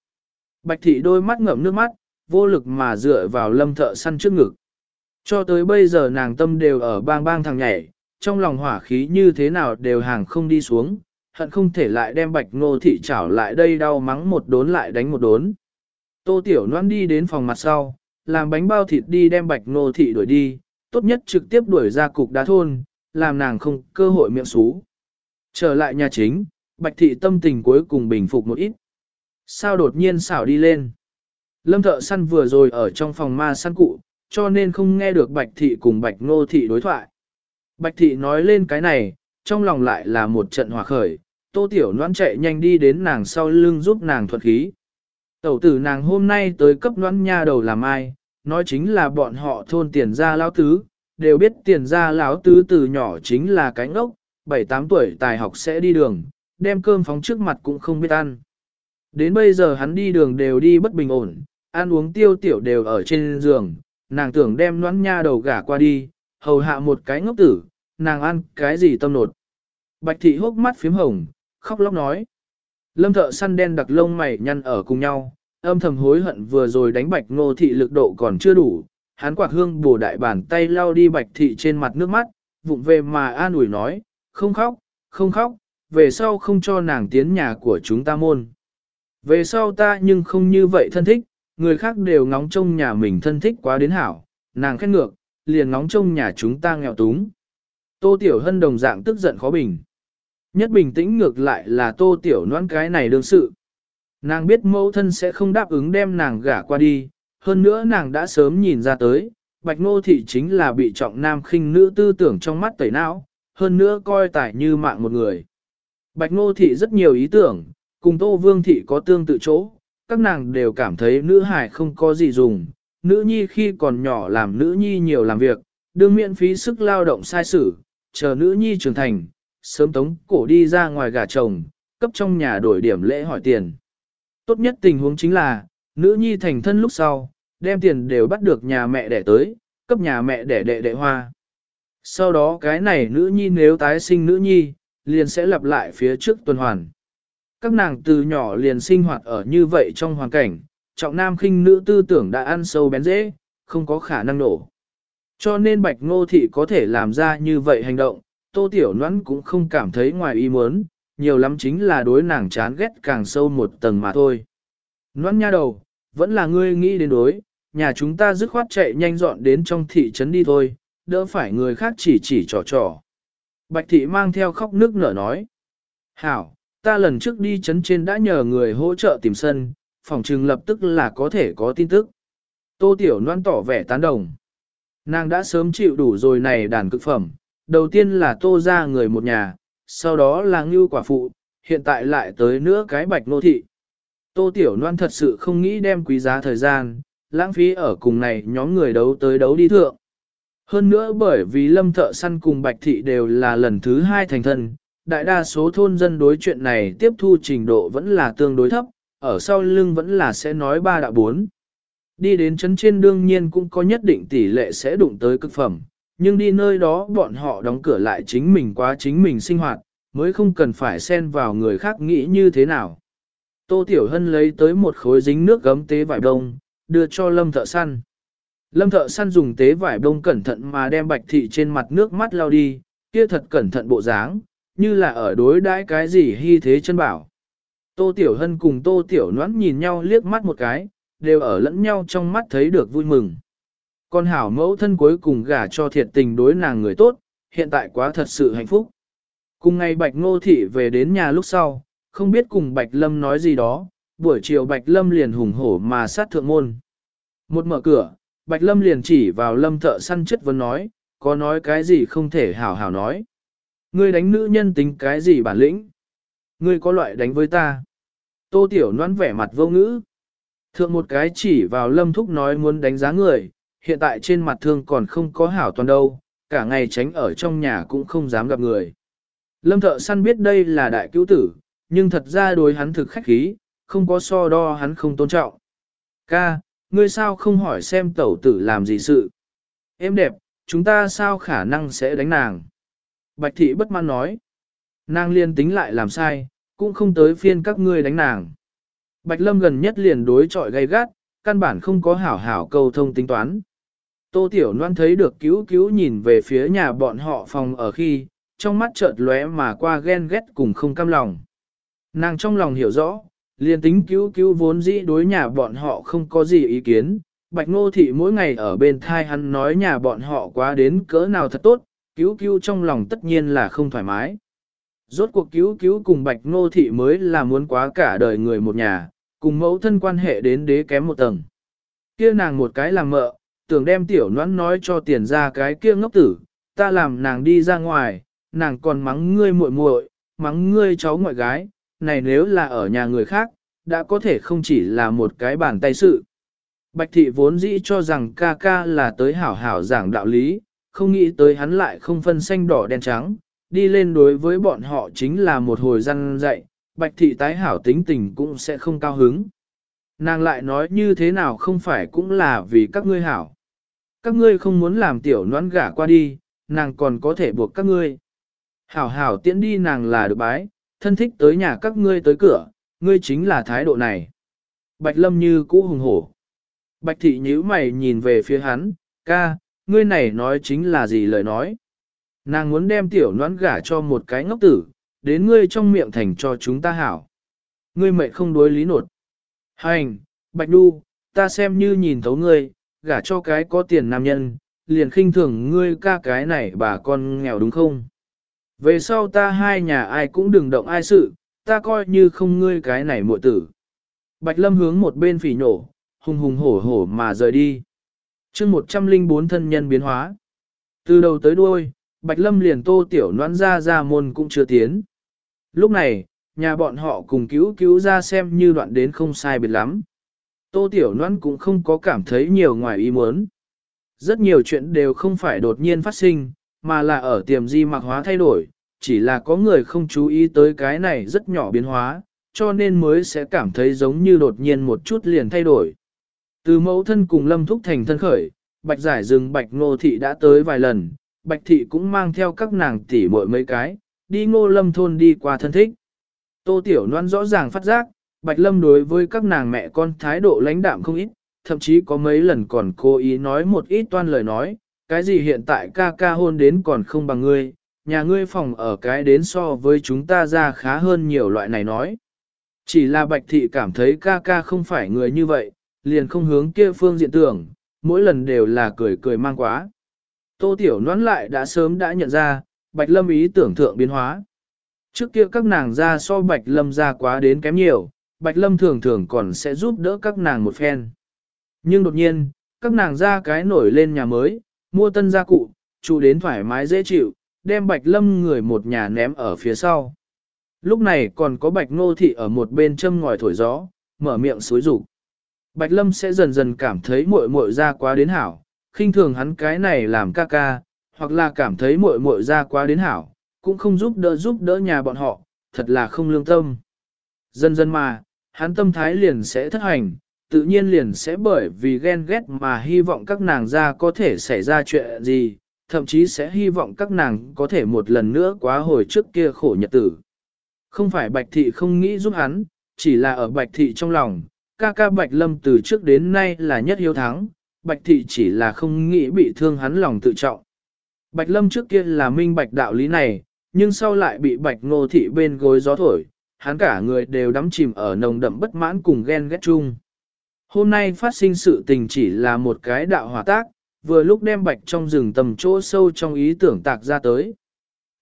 A: Bạch thị đôi mắt ngậm nước mắt, vô lực mà dựa vào lâm thợ săn trước ngực. Cho tới bây giờ nàng tâm đều ở bang bang thằng nhảy, trong lòng hỏa khí như thế nào đều hàng không đi xuống, hận không thể lại đem bạch ngô thị chảo lại đây đau mắng một đốn lại đánh một đốn. Tô Tiểu Loan đi đến phòng mặt sau, làm bánh bao thịt đi đem bạch ngô thị đuổi đi, tốt nhất trực tiếp đuổi ra cục đá thôn, làm nàng không cơ hội miệng xú. Trở lại nhà chính, bạch thị tâm tình cuối cùng bình phục một ít. Sao đột nhiên xảo đi lên? Lâm thợ săn vừa rồi ở trong phòng ma săn cụ, cho nên không nghe được bạch thị cùng bạch ngô thị đối thoại. Bạch thị nói lên cái này, trong lòng lại là một trận hòa khởi, tô tiểu noan chạy nhanh đi đến nàng sau lưng giúp nàng thuật khí. Tẩu tử nàng hôm nay tới cấp noan nha đầu làm ai, nói chính là bọn họ thôn tiền gia lão tứ, đều biết tiền gia lão tứ từ nhỏ chính là cánh Bảy 7-8 tuổi tài học sẽ đi đường, đem cơm phóng trước mặt cũng không biết ăn. Đến bây giờ hắn đi đường đều đi bất bình ổn, ăn uống tiêu tiểu đều ở trên giường, nàng tưởng đem noãn nha đầu gả qua đi, hầu hạ một cái ngốc tử, nàng ăn cái gì tâm nột. Bạch thị hốc mắt phím hồng, khóc lóc nói. Lâm thợ săn đen đặc lông mày nhăn ở cùng nhau, âm thầm hối hận vừa rồi đánh bạch ngô thị lực độ còn chưa đủ, hắn quạt hương bổ đại bàn tay lau đi bạch thị trên mặt nước mắt, vụng về mà an ủi nói, không khóc, không khóc, về sau không cho nàng tiến nhà của chúng ta môn. Về sau ta nhưng không như vậy thân thích, người khác đều ngóng trông nhà mình thân thích quá đến hảo, nàng khét ngược, liền ngóng trông nhà chúng ta nghèo túng. Tô Tiểu Hân đồng dạng tức giận khó bình. Nhất bình tĩnh ngược lại là Tô Tiểu noan cái này đương sự. Nàng biết mẫu thân sẽ không đáp ứng đem nàng gả qua đi, hơn nữa nàng đã sớm nhìn ra tới, Bạch Ngô Thị chính là bị trọng nam khinh nữ tư tưởng trong mắt tẩy não, hơn nữa coi tài như mạng một người. Bạch Ngô Thị rất nhiều ý tưởng, cùng Tô Vương Thị có tương tự chỗ, các nàng đều cảm thấy nữ hải không có gì dùng, nữ nhi khi còn nhỏ làm nữ nhi nhiều làm việc, đương miễn phí sức lao động sai sử, chờ nữ nhi trưởng thành, sớm tống cổ đi ra ngoài gả chồng, cấp trong nhà đổi điểm lễ hỏi tiền. Tốt nhất tình huống chính là, nữ nhi thành thân lúc sau, đem tiền đều bắt được nhà mẹ đẻ tới, cấp nhà mẹ đẻ đệ đệ hoa. Sau đó cái này nữ nhi nếu tái sinh nữ nhi, liền sẽ lặp lại phía trước tuần hoàn. Các nàng từ nhỏ liền sinh hoạt ở như vậy trong hoàn cảnh, trọng nam khinh nữ tư tưởng đã ăn sâu bén dễ, không có khả năng nổ. Cho nên bạch ngô thị có thể làm ra như vậy hành động, tô tiểu noãn cũng không cảm thấy ngoài ý muốn, nhiều lắm chính là đối nàng chán ghét càng sâu một tầng mà thôi. Noãn nha đầu, vẫn là ngươi nghĩ đến đối, nhà chúng ta dứt khoát chạy nhanh dọn đến trong thị trấn đi thôi, đỡ phải người khác chỉ chỉ trò trò. Bạch thị mang theo khóc nước nở nói. Hảo, ta lần trước đi chấn trên đã nhờ người hỗ trợ tìm sân, phòng trừng lập tức là có thể có tin tức. Tô Tiểu Loan tỏ vẻ tán đồng. Nàng đã sớm chịu đủ rồi này đàn cực phẩm, đầu tiên là tô ra người một nhà, sau đó là ngưu quả phụ, hiện tại lại tới nữa cái bạch nô thị. Tô Tiểu Loan thật sự không nghĩ đem quý giá thời gian, lãng phí ở cùng này nhóm người đấu tới đấu đi thượng. Hơn nữa bởi vì lâm thợ săn cùng bạch thị đều là lần thứ hai thành thân, đại đa số thôn dân đối chuyện này tiếp thu trình độ vẫn là tương đối thấp, ở sau lưng vẫn là sẽ nói ba đạo bốn. Đi đến chấn trên đương nhiên cũng có nhất định tỷ lệ sẽ đụng tới cực phẩm, nhưng đi nơi đó bọn họ đóng cửa lại chính mình quá chính mình sinh hoạt, mới không cần phải xen vào người khác nghĩ như thế nào. Tô Tiểu Hân lấy tới một khối dính nước gấm tế vải đông, đưa cho lâm thợ săn. Lâm thợ săn dùng tế vải đông cẩn thận mà đem bạch thị trên mặt nước mắt lao đi, kia thật cẩn thận bộ dáng, như là ở đối đãi cái gì hy thế chân bảo. Tô Tiểu Hân cùng Tô Tiểu Noãn nhìn nhau liếc mắt một cái, đều ở lẫn nhau trong mắt thấy được vui mừng. Con hảo mẫu thân cuối cùng gả cho thiệt tình đối nàng người tốt, hiện tại quá thật sự hạnh phúc. Cùng ngày Bạch Ngô Thị về đến nhà lúc sau, không biết cùng Bạch Lâm nói gì đó, buổi chiều Bạch Lâm liền hùng hổ mà sát thượng môn. Một mở cửa, Bạch Lâm liền chỉ vào Lâm thợ săn chất vấn nói, có nói cái gì không thể hảo hảo nói. Ngươi đánh nữ nhân tính cái gì bản lĩnh? Ngươi có loại đánh với ta? Tô Tiểu Loan vẻ mặt vô ngữ. Thượng một cái chỉ vào Lâm Thúc nói muốn đánh giá người, hiện tại trên mặt thương còn không có hảo toàn đâu, cả ngày tránh ở trong nhà cũng không dám gặp người. Lâm thợ săn biết đây là đại cứu tử, nhưng thật ra đối hắn thực khách khí, không có so đo hắn không tôn trọng. Ca, ngươi sao không hỏi xem tẩu tử làm gì sự? Em đẹp, chúng ta sao khả năng sẽ đánh nàng? Bạch thị bất mãn nói. Nàng liên tính lại làm sai, cũng không tới phiên các ngươi đánh nàng. Bạch lâm gần nhất liền đối chọi gay gắt, căn bản không có hảo hảo câu thông tính toán. Tô Tiểu Loan thấy được cứu cứu nhìn về phía nhà bọn họ phòng ở khi, trong mắt chợt lóe mà qua ghen ghét cùng không cam lòng. Nàng trong lòng hiểu rõ, liên tính cứu cứu vốn dĩ đối nhà bọn họ không có gì ý kiến, Bạch Ngô Thị mỗi ngày ở bên thai hắn nói nhà bọn họ quá đến cỡ nào thật tốt, cứu cứu trong lòng tất nhiên là không thoải mái. Rốt cuộc cứu cứu cùng Bạch Ngô Thị mới là muốn quá cả đời người một nhà, cùng mẫu thân quan hệ đến đế kém một tầng. Kia nàng một cái làm mợ, tưởng đem tiểu noãn nói cho tiền ra cái kia ngốc tử, ta làm nàng đi ra ngoài, nàng còn mắng ngươi muội muội, mắng ngươi cháu ngoại gái, này nếu là ở nhà người khác, đã có thể không chỉ là một cái bàn tay sự. Bạch thị vốn dĩ cho rằng ca ca là tới hảo hảo giảng đạo lý, không nghĩ tới hắn lại không phân xanh đỏ đen trắng, đi lên đối với bọn họ chính là một hồi răn dạy, bạch thị tái hảo tính tình cũng sẽ không cao hứng. Nàng lại nói như thế nào không phải cũng là vì các ngươi hảo. Các ngươi không muốn làm tiểu noãn gả qua đi, nàng còn có thể buộc các ngươi. Hảo hảo tiễn đi nàng là được bái, thân thích tới nhà các ngươi tới cửa, ngươi chính là thái độ này. Bạch lâm như cũ hùng hổ. Bạch thị nhíu mày nhìn về phía hắn, ca, ngươi này nói chính là gì lời nói. Nàng muốn đem tiểu noãn gả cho một cái ngốc tử, đến ngươi trong miệng thành cho chúng ta hảo. Ngươi mệnh không đối lý nột. Hành, Bạch Đu, ta xem như nhìn thấu ngươi, gả cho cái có tiền nam nhân, liền khinh thường ngươi ca cái này bà con nghèo đúng không? Về sau ta hai nhà ai cũng đừng động ai sự, ta coi như không ngươi cái này muội tử. Bạch Lâm hướng một bên phỉ nổ, hùng hùng hổ hổ mà rời đi. chương 104 thân nhân biến hóa. Từ đầu tới đuôi, Bạch Lâm liền tô tiểu noãn ra ra môn cũng chưa tiến. Lúc này, nhà bọn họ cùng cứu cứu ra xem như đoạn đến không sai biệt lắm. Tô tiểu noãn cũng không có cảm thấy nhiều ngoài ý muốn. Rất nhiều chuyện đều không phải đột nhiên phát sinh, mà là ở tiềm di mạc hóa thay đổi, chỉ là có người không chú ý tới cái này rất nhỏ biến hóa, cho nên mới sẽ cảm thấy giống như đột nhiên một chút liền thay đổi. Từ mẫu thân cùng lâm thúc thành thân khởi, bạch giải rừng bạch ngô thị đã tới vài lần, bạch thị cũng mang theo các nàng tỷ muội mấy cái, đi ngô lâm thôn đi qua thân thích. Tô Tiểu Loan rõ ràng phát giác, bạch lâm đối với các nàng mẹ con thái độ lãnh đạm không ít, thậm chí có mấy lần còn cố ý nói một ít toan lời nói, cái gì hiện tại ca ca hôn đến còn không bằng ngươi, nhà ngươi phòng ở cái đến so với chúng ta ra khá hơn nhiều loại này nói. Chỉ là bạch thị cảm thấy ca ca không phải người như vậy, liền không hướng kia phương diện tưởng, mỗi lần đều là cười cười mang quá. Tô Tiểu nón lại đã sớm đã nhận ra, Bạch Lâm ý tưởng thượng biến hóa. Trước kia các nàng ra so Bạch Lâm ra quá đến kém nhiều, Bạch Lâm thường thường còn sẽ giúp đỡ các nàng một phen. Nhưng đột nhiên, các nàng ra cái nổi lên nhà mới, mua tân gia cụ, trụ đến thoải mái dễ chịu, đem Bạch Lâm người một nhà ném ở phía sau. Lúc này còn có Bạch Ngô Thị ở một bên châm ngòi thổi gió, mở miệng suối rủ. Bạch Lâm sẽ dần dần cảm thấy muội muội ra quá đến hảo, khinh thường hắn cái này làm ca ca, hoặc là cảm thấy muội muội ra quá đến hảo, cũng không giúp đỡ giúp đỡ nhà bọn họ, thật là không lương tâm. Dần dần mà, hắn tâm thái liền sẽ thất hành, tự nhiên liền sẽ bởi vì ghen ghét mà hy vọng các nàng ra có thể xảy ra chuyện gì, thậm chí sẽ hy vọng các nàng có thể một lần nữa quá hồi trước kia khổ nhật tử. Không phải Bạch Thị không nghĩ giúp hắn, chỉ là ở Bạch Thị trong lòng, ca ca Bạch Lâm từ trước đến nay là nhất hiếu thắng, Bạch Thị chỉ là không nghĩ bị thương hắn lòng tự trọng. Bạch Lâm trước kia là minh bạch đạo lý này, nhưng sau lại bị Bạch Ngô Thị bên gối gió thổi, hắn cả người đều đắm chìm ở nồng đậm bất mãn cùng ghen ghét chung. Hôm nay phát sinh sự tình chỉ là một cái đạo hỏa tác, vừa lúc đem Bạch trong rừng tầm chỗ sâu trong ý tưởng tạc ra tới.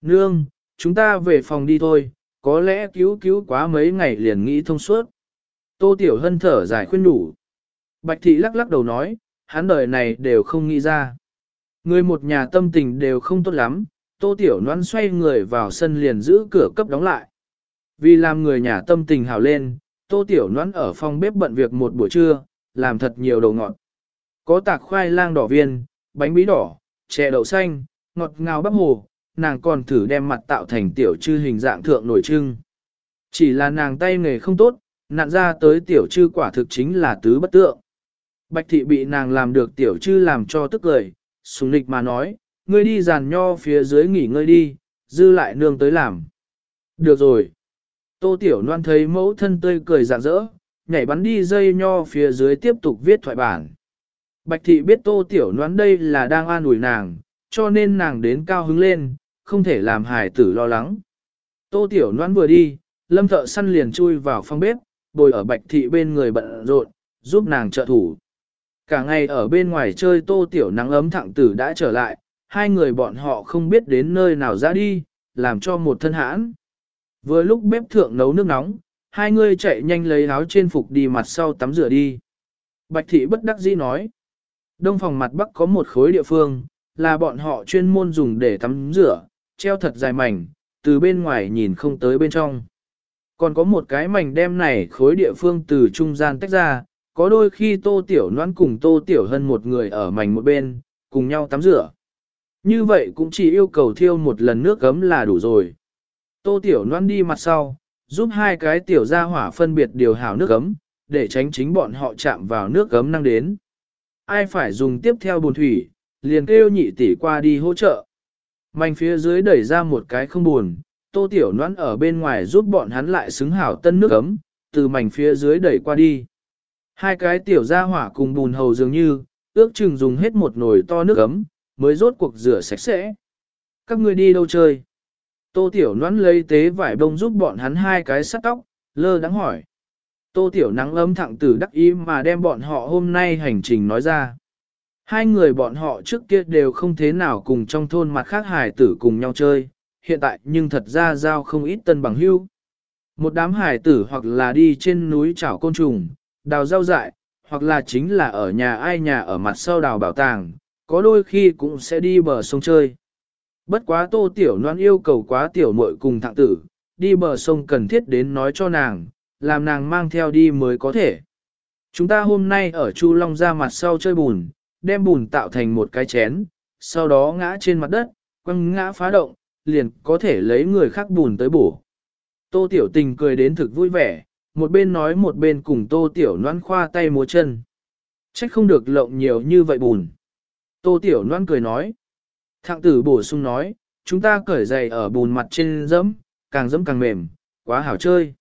A: Nương, chúng ta về phòng đi thôi, có lẽ cứu cứu quá mấy ngày liền nghĩ thông suốt. Tô Tiểu Hân thở dài khuyên đủ. Bạch Thị lắc lắc đầu nói, hắn đời này đều không nghĩ ra. Người một nhà tâm tình đều không tốt lắm, Tô Tiểu Loan xoay người vào sân liền giữ cửa cấp đóng lại. Vì làm người nhà tâm tình hào lên, Tô Tiểu Loan ở phòng bếp bận việc một buổi trưa, làm thật nhiều đồ ngọt. Có tạc khoai lang đỏ viên, bánh bí đỏ, chè đậu xanh, ngọt ngào bắp hồ, nàng còn thử đem mặt tạo thành tiểu chư hình dạng thượng nổi trưng. Chỉ là nàng tay nghề không tốt, nạn ra tới tiểu chư quả thực chính là tứ bất tượng. Bạch thị bị nàng làm được tiểu chư làm cho tức cười, sùng lịch mà nói, ngươi đi giàn nho phía dưới nghỉ ngơi đi, dư lại nương tới làm. Được rồi. Tô tiểu loan thấy mẫu thân tươi cười rạng rỡ, nhảy bắn đi dây nho phía dưới tiếp tục viết thoại bản. Bạch thị biết tô tiểu loan đây là đang an ủi nàng, cho nên nàng đến cao hứng lên, không thể làm hài tử lo lắng. Tô tiểu loan vừa đi, lâm thợ săn liền chui vào phòng bếp, bồi ở bạch thị bên người bận rộn, giúp nàng trợ thủ. Cả ngày ở bên ngoài chơi tô tiểu nắng ấm thẳng tử đã trở lại, hai người bọn họ không biết đến nơi nào ra đi, làm cho một thân hãn. Vừa lúc bếp thượng nấu nước nóng, hai người chạy nhanh lấy áo trên phục đi mặt sau tắm rửa đi. Bạch thị bất đắc dĩ nói. Đông phòng mặt bắc có một khối địa phương, là bọn họ chuyên môn dùng để tắm rửa, treo thật dài mảnh, từ bên ngoài nhìn không tới bên trong. Còn có một cái mảnh đem này khối địa phương từ trung gian tách ra, có đôi khi tô tiểu noan cùng tô tiểu hơn một người ở mảnh một bên, cùng nhau tắm rửa. Như vậy cũng chỉ yêu cầu thiêu một lần nước gấm là đủ rồi. Tô tiểu Loan đi mặt sau, giúp hai cái tiểu gia hỏa phân biệt điều hảo nước gấm, để tránh chính bọn họ chạm vào nước gấm năng đến. Ai phải dùng tiếp theo bồn thủy, liền kêu nhị tỷ qua đi hỗ trợ. Mảnh phía dưới đẩy ra một cái không buồn, tô tiểu Loan ở bên ngoài giúp bọn hắn lại xứng hảo tân nước gấm, từ mảnh phía dưới đẩy qua đi. Hai cái tiểu gia hỏa cùng bùn hầu dường như, ước chừng dùng hết một nồi to nước ấm, mới rốt cuộc rửa sạch sẽ. Các người đi đâu chơi? Tô tiểu noãn lấy tế vải bông giúp bọn hắn hai cái sắt tóc, lơ đắng hỏi. Tô tiểu nắng ấm thẳng tử đắc ý mà đem bọn họ hôm nay hành trình nói ra. Hai người bọn họ trước kia đều không thế nào cùng trong thôn mặt khác hải tử cùng nhau chơi, hiện tại nhưng thật ra giao không ít tân bằng hưu. Một đám hải tử hoặc là đi trên núi chảo côn trùng, đào rau dại, hoặc là chính là ở nhà ai nhà ở mặt sau đào bảo tàng, có đôi khi cũng sẽ đi bờ sông chơi. Bất quá tô tiểu noan yêu cầu quá tiểu muội cùng thạng tử, đi bờ sông cần thiết đến nói cho nàng, làm nàng mang theo đi mới có thể. Chúng ta hôm nay ở Chu Long ra mặt sau chơi bùn, đem bùn tạo thành một cái chén, sau đó ngã trên mặt đất, quăng ngã phá động, liền có thể lấy người khác bùn tới bổ. Tô Tiểu Tình cười đến thực vui vẻ, một bên nói một bên cùng Tô Tiểu Loan khoa tay múa chân. Trách không được lộng nhiều như vậy bùn. Tô Tiểu Loan cười nói. Thạng tử bổ sung nói, chúng ta cởi giày ở bùn mặt trên dẫm, càng dẫm càng mềm, quá hảo chơi.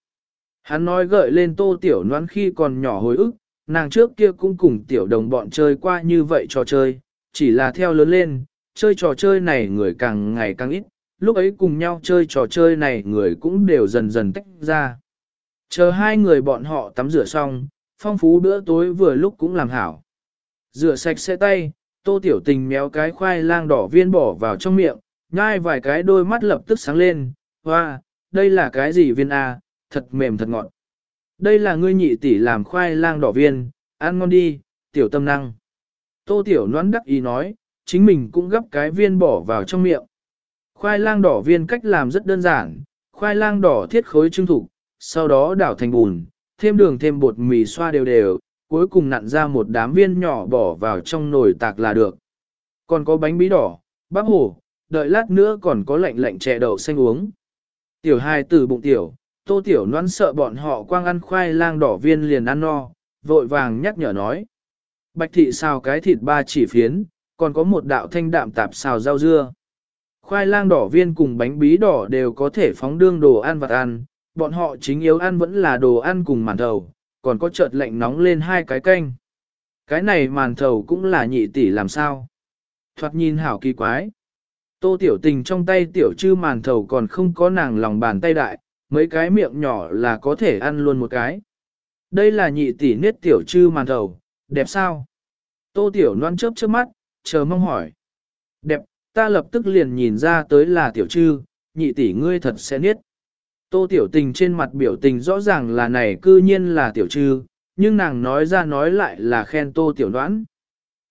A: Hắn nói gợi lên Tô Tiểu noan khi còn nhỏ hồi ức, nàng trước kia cũng cùng tiểu đồng bọn chơi qua như vậy trò chơi, chỉ là theo lớn lên, chơi trò chơi này người càng ngày càng ít, lúc ấy cùng nhau chơi trò chơi này người cũng đều dần dần tách ra. Chờ hai người bọn họ tắm rửa xong, phong phú bữa tối vừa lúc cũng làm hảo. Rửa sạch sẽ tay, tô tiểu tình méo cái khoai lang đỏ viên bỏ vào trong miệng, nhai vài cái đôi mắt lập tức sáng lên, hoa, đây là cái gì viên A, thật mềm thật ngọt. Đây là ngươi nhị tỷ làm khoai lang đỏ viên, ăn ngon đi, tiểu tâm năng. Tô tiểu noãn đắc ý nói, chính mình cũng gấp cái viên bỏ vào trong miệng. Khoai lang đỏ viên cách làm rất đơn giản, khoai lang đỏ thiết khối trưng thủ, sau đó đảo thành bùn, thêm đường thêm bột mì xoa đều đều, cuối cùng nặn ra một đám viên nhỏ bỏ vào trong nồi tạc là được. Còn có bánh bí đỏ, bắp hổ, đợi lát nữa còn có lạnh lạnh chè đậu xanh uống. Tiểu hai từ bụng tiểu, tô tiểu noan sợ bọn họ quang ăn khoai lang đỏ viên liền ăn no, vội vàng nhắc nhở nói. Bạch thị xào cái thịt ba chỉ phiến, còn có một đạo thanh đạm tạp xào rau dưa. Khoai lang đỏ viên cùng bánh bí đỏ đều có thể phóng đương đồ ăn vặt ăn, bọn họ chính yếu ăn vẫn là đồ ăn cùng màn thầu, còn có chợt lạnh nóng lên hai cái canh. Cái này màn thầu cũng là nhị tỷ làm sao. Thoạt nhìn hảo kỳ quái. Tô tiểu tình trong tay tiểu chư màn thầu còn không có nàng lòng bàn tay đại, mấy cái miệng nhỏ là có thể ăn luôn một cái. Đây là nhị tỷ niết tiểu chư màn thầu, đẹp sao? Tô tiểu loan chớp chớp mắt, chờ mong hỏi. Đẹp, ta lập tức liền nhìn ra tới là tiểu chư, nhị tỷ ngươi thật sẽ niết. Tô tiểu tình trên mặt biểu tình rõ ràng là này cư nhiên là tiểu trư, nhưng nàng nói ra nói lại là khen tô tiểu đoán.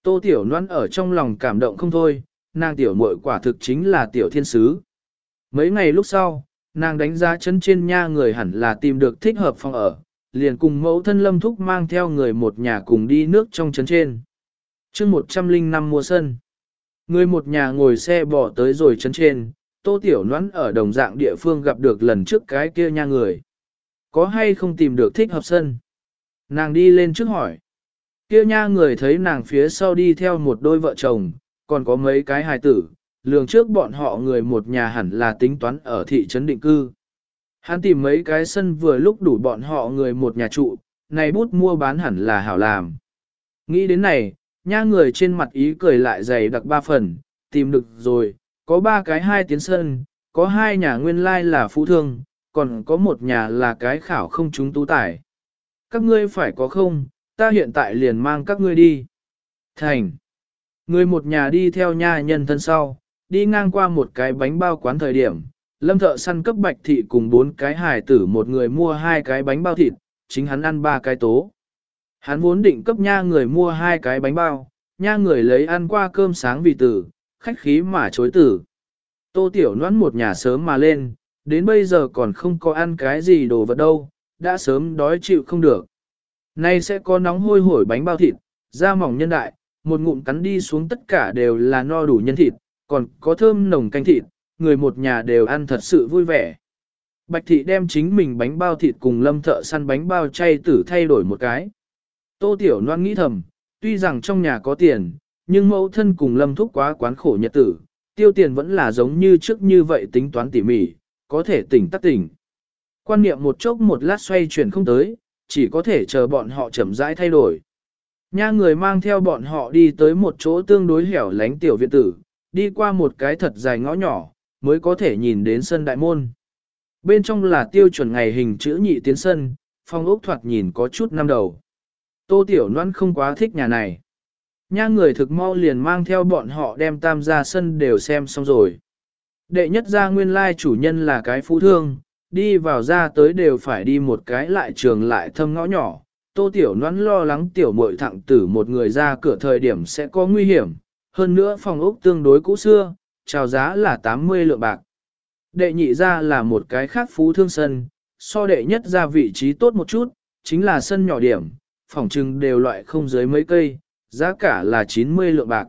A: Tô tiểu đoán ở trong lòng cảm động không thôi, nàng tiểu muội quả thực chính là tiểu thiên sứ. Mấy ngày lúc sau, nàng đánh giá chân trên nha người hẳn là tìm được thích hợp phòng ở, liền cùng mẫu thân lâm thúc mang theo người một nhà cùng đi nước trong trấn trên. chương 105 mùa sân, người một nhà ngồi xe bỏ tới rồi trấn trên, Tô Tiểu Noãn ở đồng dạng địa phương gặp được lần trước cái kia nha người. Có hay không tìm được thích hợp sân? Nàng đi lên trước hỏi. Kia nha người thấy nàng phía sau đi theo một đôi vợ chồng, còn có mấy cái hài tử, lường trước bọn họ người một nhà hẳn là tính toán ở thị trấn định cư. Hắn tìm mấy cái sân vừa lúc đủ bọn họ người một nhà trụ, này bút mua bán hẳn là hảo làm. Nghĩ đến này, nha người trên mặt ý cười lại dày đặc ba phần, tìm được rồi, có ba cái hai tiến sân, có hai nhà nguyên lai là phú thương, còn có một nhà là cái khảo không chúng tú tải. Các ngươi phải có không, ta hiện tại liền mang các ngươi đi. Thành. Người một nhà đi theo nha nhân thân sau, đi ngang qua một cái bánh bao quán thời điểm, lâm thợ săn cấp bạch thị cùng bốn cái hải tử một người mua hai cái bánh bao thịt, chính hắn ăn ba cái tố. Hắn vốn định cấp nha người mua hai cái bánh bao, nha người lấy ăn qua cơm sáng vì tử, khách khí mà chối tử. Tô Tiểu Loan một nhà sớm mà lên, đến bây giờ còn không có ăn cái gì đồ vật đâu, đã sớm đói chịu không được. Nay sẽ có nóng hôi hổi bánh bao thịt, da mỏng nhân đại, một ngụm cắn đi xuống tất cả đều là no đủ nhân thịt, còn có thơm nồng canh thịt, người một nhà đều ăn thật sự vui vẻ. Bạch thị đem chính mình bánh bao thịt cùng lâm thợ săn bánh bao chay tử thay đổi một cái. Tô Tiểu Loan nghĩ thầm, tuy rằng trong nhà có tiền, nhưng mẫu thân cùng lâm thúc quá quán khổ nhật tử, tiêu tiền vẫn là giống như trước như vậy tính toán tỉ mỉ, có thể tỉnh tắc tỉnh. Quan niệm một chốc một lát xoay chuyển không tới, chỉ có thể chờ bọn họ chậm rãi thay đổi. Nha người mang theo bọn họ đi tới một chỗ tương đối hẻo lánh tiểu viện tử, đi qua một cái thật dài ngõ nhỏ, mới có thể nhìn đến sân đại môn. Bên trong là tiêu chuẩn ngày hình chữ nhị tiến sân, phong ốc thoạt nhìn có chút năm đầu. Tô Tiểu Loan không quá thích nhà này. Nha người thực mau liền mang theo bọn họ đem tam gia sân đều xem xong rồi. Đệ nhất gia nguyên lai chủ nhân là cái phú thương, đi vào ra tới đều phải đi một cái lại trường lại thâm ngõ nhỏ. Tô Tiểu nón lo lắng tiểu muội thẳng tử một người ra cửa thời điểm sẽ có nguy hiểm. Hơn nữa phòng ốc tương đối cũ xưa, chào giá là 80 lượng bạc. Đệ nhị ra là một cái khác phú thương sân, so đệ nhất ra vị trí tốt một chút, chính là sân nhỏ điểm, phòng trừng đều loại không dưới mấy cây, giá cả là 90 lượng bạc.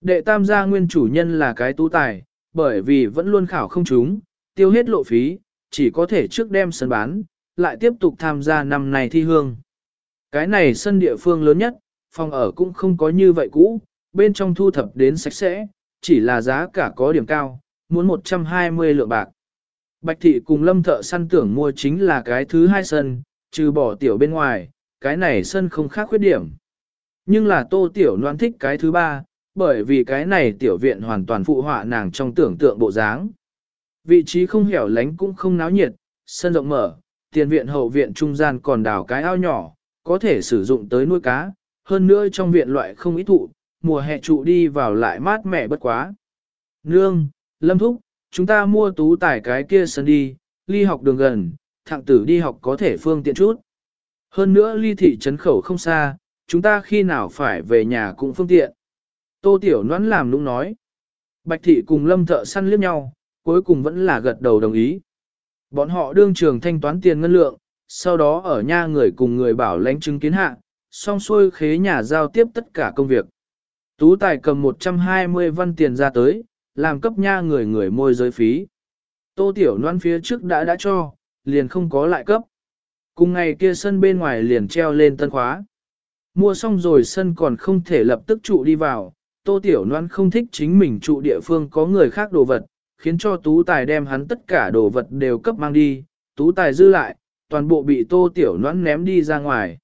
A: Đệ tam gia nguyên chủ nhân là cái tú tài, bởi vì vẫn luôn khảo không trúng, tiêu hết lộ phí, chỉ có thể trước đem sân bán, lại tiếp tục tham gia năm này thi hương. Cái này sân địa phương lớn nhất, phòng ở cũng không có như vậy cũ, bên trong thu thập đến sạch sẽ, chỉ là giá cả có điểm cao, muốn 120 lượng bạc. Bạch thị cùng lâm thợ săn tưởng mua chính là cái thứ hai sân, trừ bỏ tiểu bên ngoài, cái này sân không khác khuyết điểm. Nhưng là tô tiểu noan thích cái thứ ba, bởi vì cái này tiểu viện hoàn toàn phụ họa nàng trong tưởng tượng bộ dáng. Vị trí không hẻo lánh cũng không náo nhiệt, sân rộng mở, tiền viện hậu viện trung gian còn đào cái ao nhỏ, có thể sử dụng tới nuôi cá, hơn nữa trong viện loại không ít thụ, mùa hè trụ đi vào lại mát mẻ bất quá. Nương, Lâm Thúc, chúng ta mua tú tải cái kia sân đi, ly học đường gần, thạng tử đi học có thể phương tiện chút. Hơn nữa ly thị trấn khẩu không xa, chúng ta khi nào phải về nhà cũng phương tiện. Tô Tiểu Noãn làm nũng nói. Bạch thị cùng Lâm thợ săn liếc nhau, cuối cùng vẫn là gật đầu đồng ý. Bọn họ đương trường thanh toán tiền ngân lượng, sau đó ở nha người cùng người bảo lãnh chứng kiến hạ, xong xuôi khế nhà giao tiếp tất cả công việc. Tú Tài cầm 120 văn tiền ra tới, làm cấp nha người người môi giới phí. Tô Tiểu Loan phía trước đã đã cho, liền không có lại cấp. Cùng ngày kia sân bên ngoài liền treo lên tân khóa. Mua xong rồi sân còn không thể lập tức trụ đi vào, Tô Tiểu Loan không thích chính mình trụ địa phương có người khác đồ vật, khiến cho Tú Tài đem hắn tất cả đồ vật đều cấp mang đi, Tú Tài dư lại, toàn bộ bị Tô Tiểu Loan ném đi ra ngoài.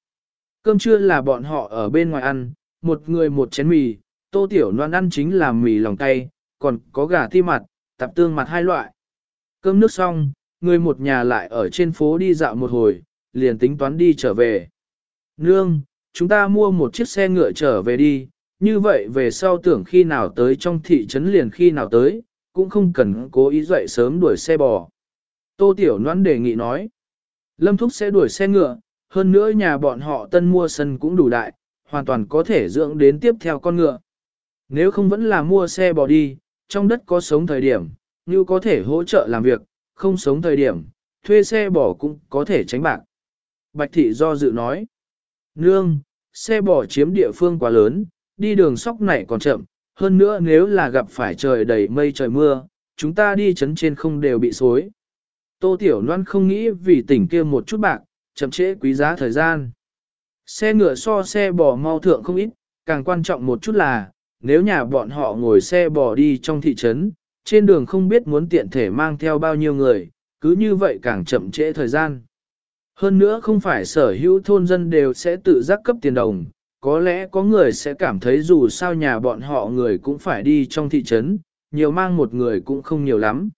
A: Cơm trưa là bọn họ ở bên ngoài ăn, một người một chén mì, Tô Tiểu Loan ăn chính là mì lòng tay, còn có gà ti mặt, tạp tương mặt hai loại. Cơm nước xong, người một nhà lại ở trên phố đi dạo một hồi, liền tính toán đi trở về. Nương, chúng ta mua một chiếc xe ngựa trở về đi, như vậy về sau tưởng khi nào tới trong thị trấn liền khi nào tới, cũng không cần cố ý dậy sớm đuổi xe bò. Tô Tiểu Noãn đề nghị nói, Lâm Thúc sẽ đuổi xe ngựa, hơn nữa nhà bọn họ tân mua sân cũng đủ đại, hoàn toàn có thể dưỡng đến tiếp theo con ngựa. Nếu không vẫn là mua xe bò đi, trong đất có sống thời điểm, như có thể hỗ trợ làm việc, không sống thời điểm, thuê xe bò cũng có thể tránh bạc. Bạch thị do dự nói, nương, xe bò chiếm địa phương quá lớn, đi đường sóc này còn chậm, hơn nữa nếu là gặp phải trời đầy mây trời mưa, chúng ta đi chấn trên không đều bị xối. Tô Tiểu Loan không nghĩ vì tỉnh kia một chút bạc, chậm trễ quý giá thời gian. Xe ngựa so xe bò mau thượng không ít, càng quan trọng một chút là, nếu nhà bọn họ ngồi xe bò đi trong thị trấn, trên đường không biết muốn tiện thể mang theo bao nhiêu người, cứ như vậy càng chậm trễ thời gian. Hơn nữa không phải sở hữu thôn dân đều sẽ tự giác cấp tiền đồng, có lẽ có người sẽ cảm thấy dù sao nhà bọn họ người cũng phải đi trong thị trấn, nhiều mang một người cũng không nhiều lắm.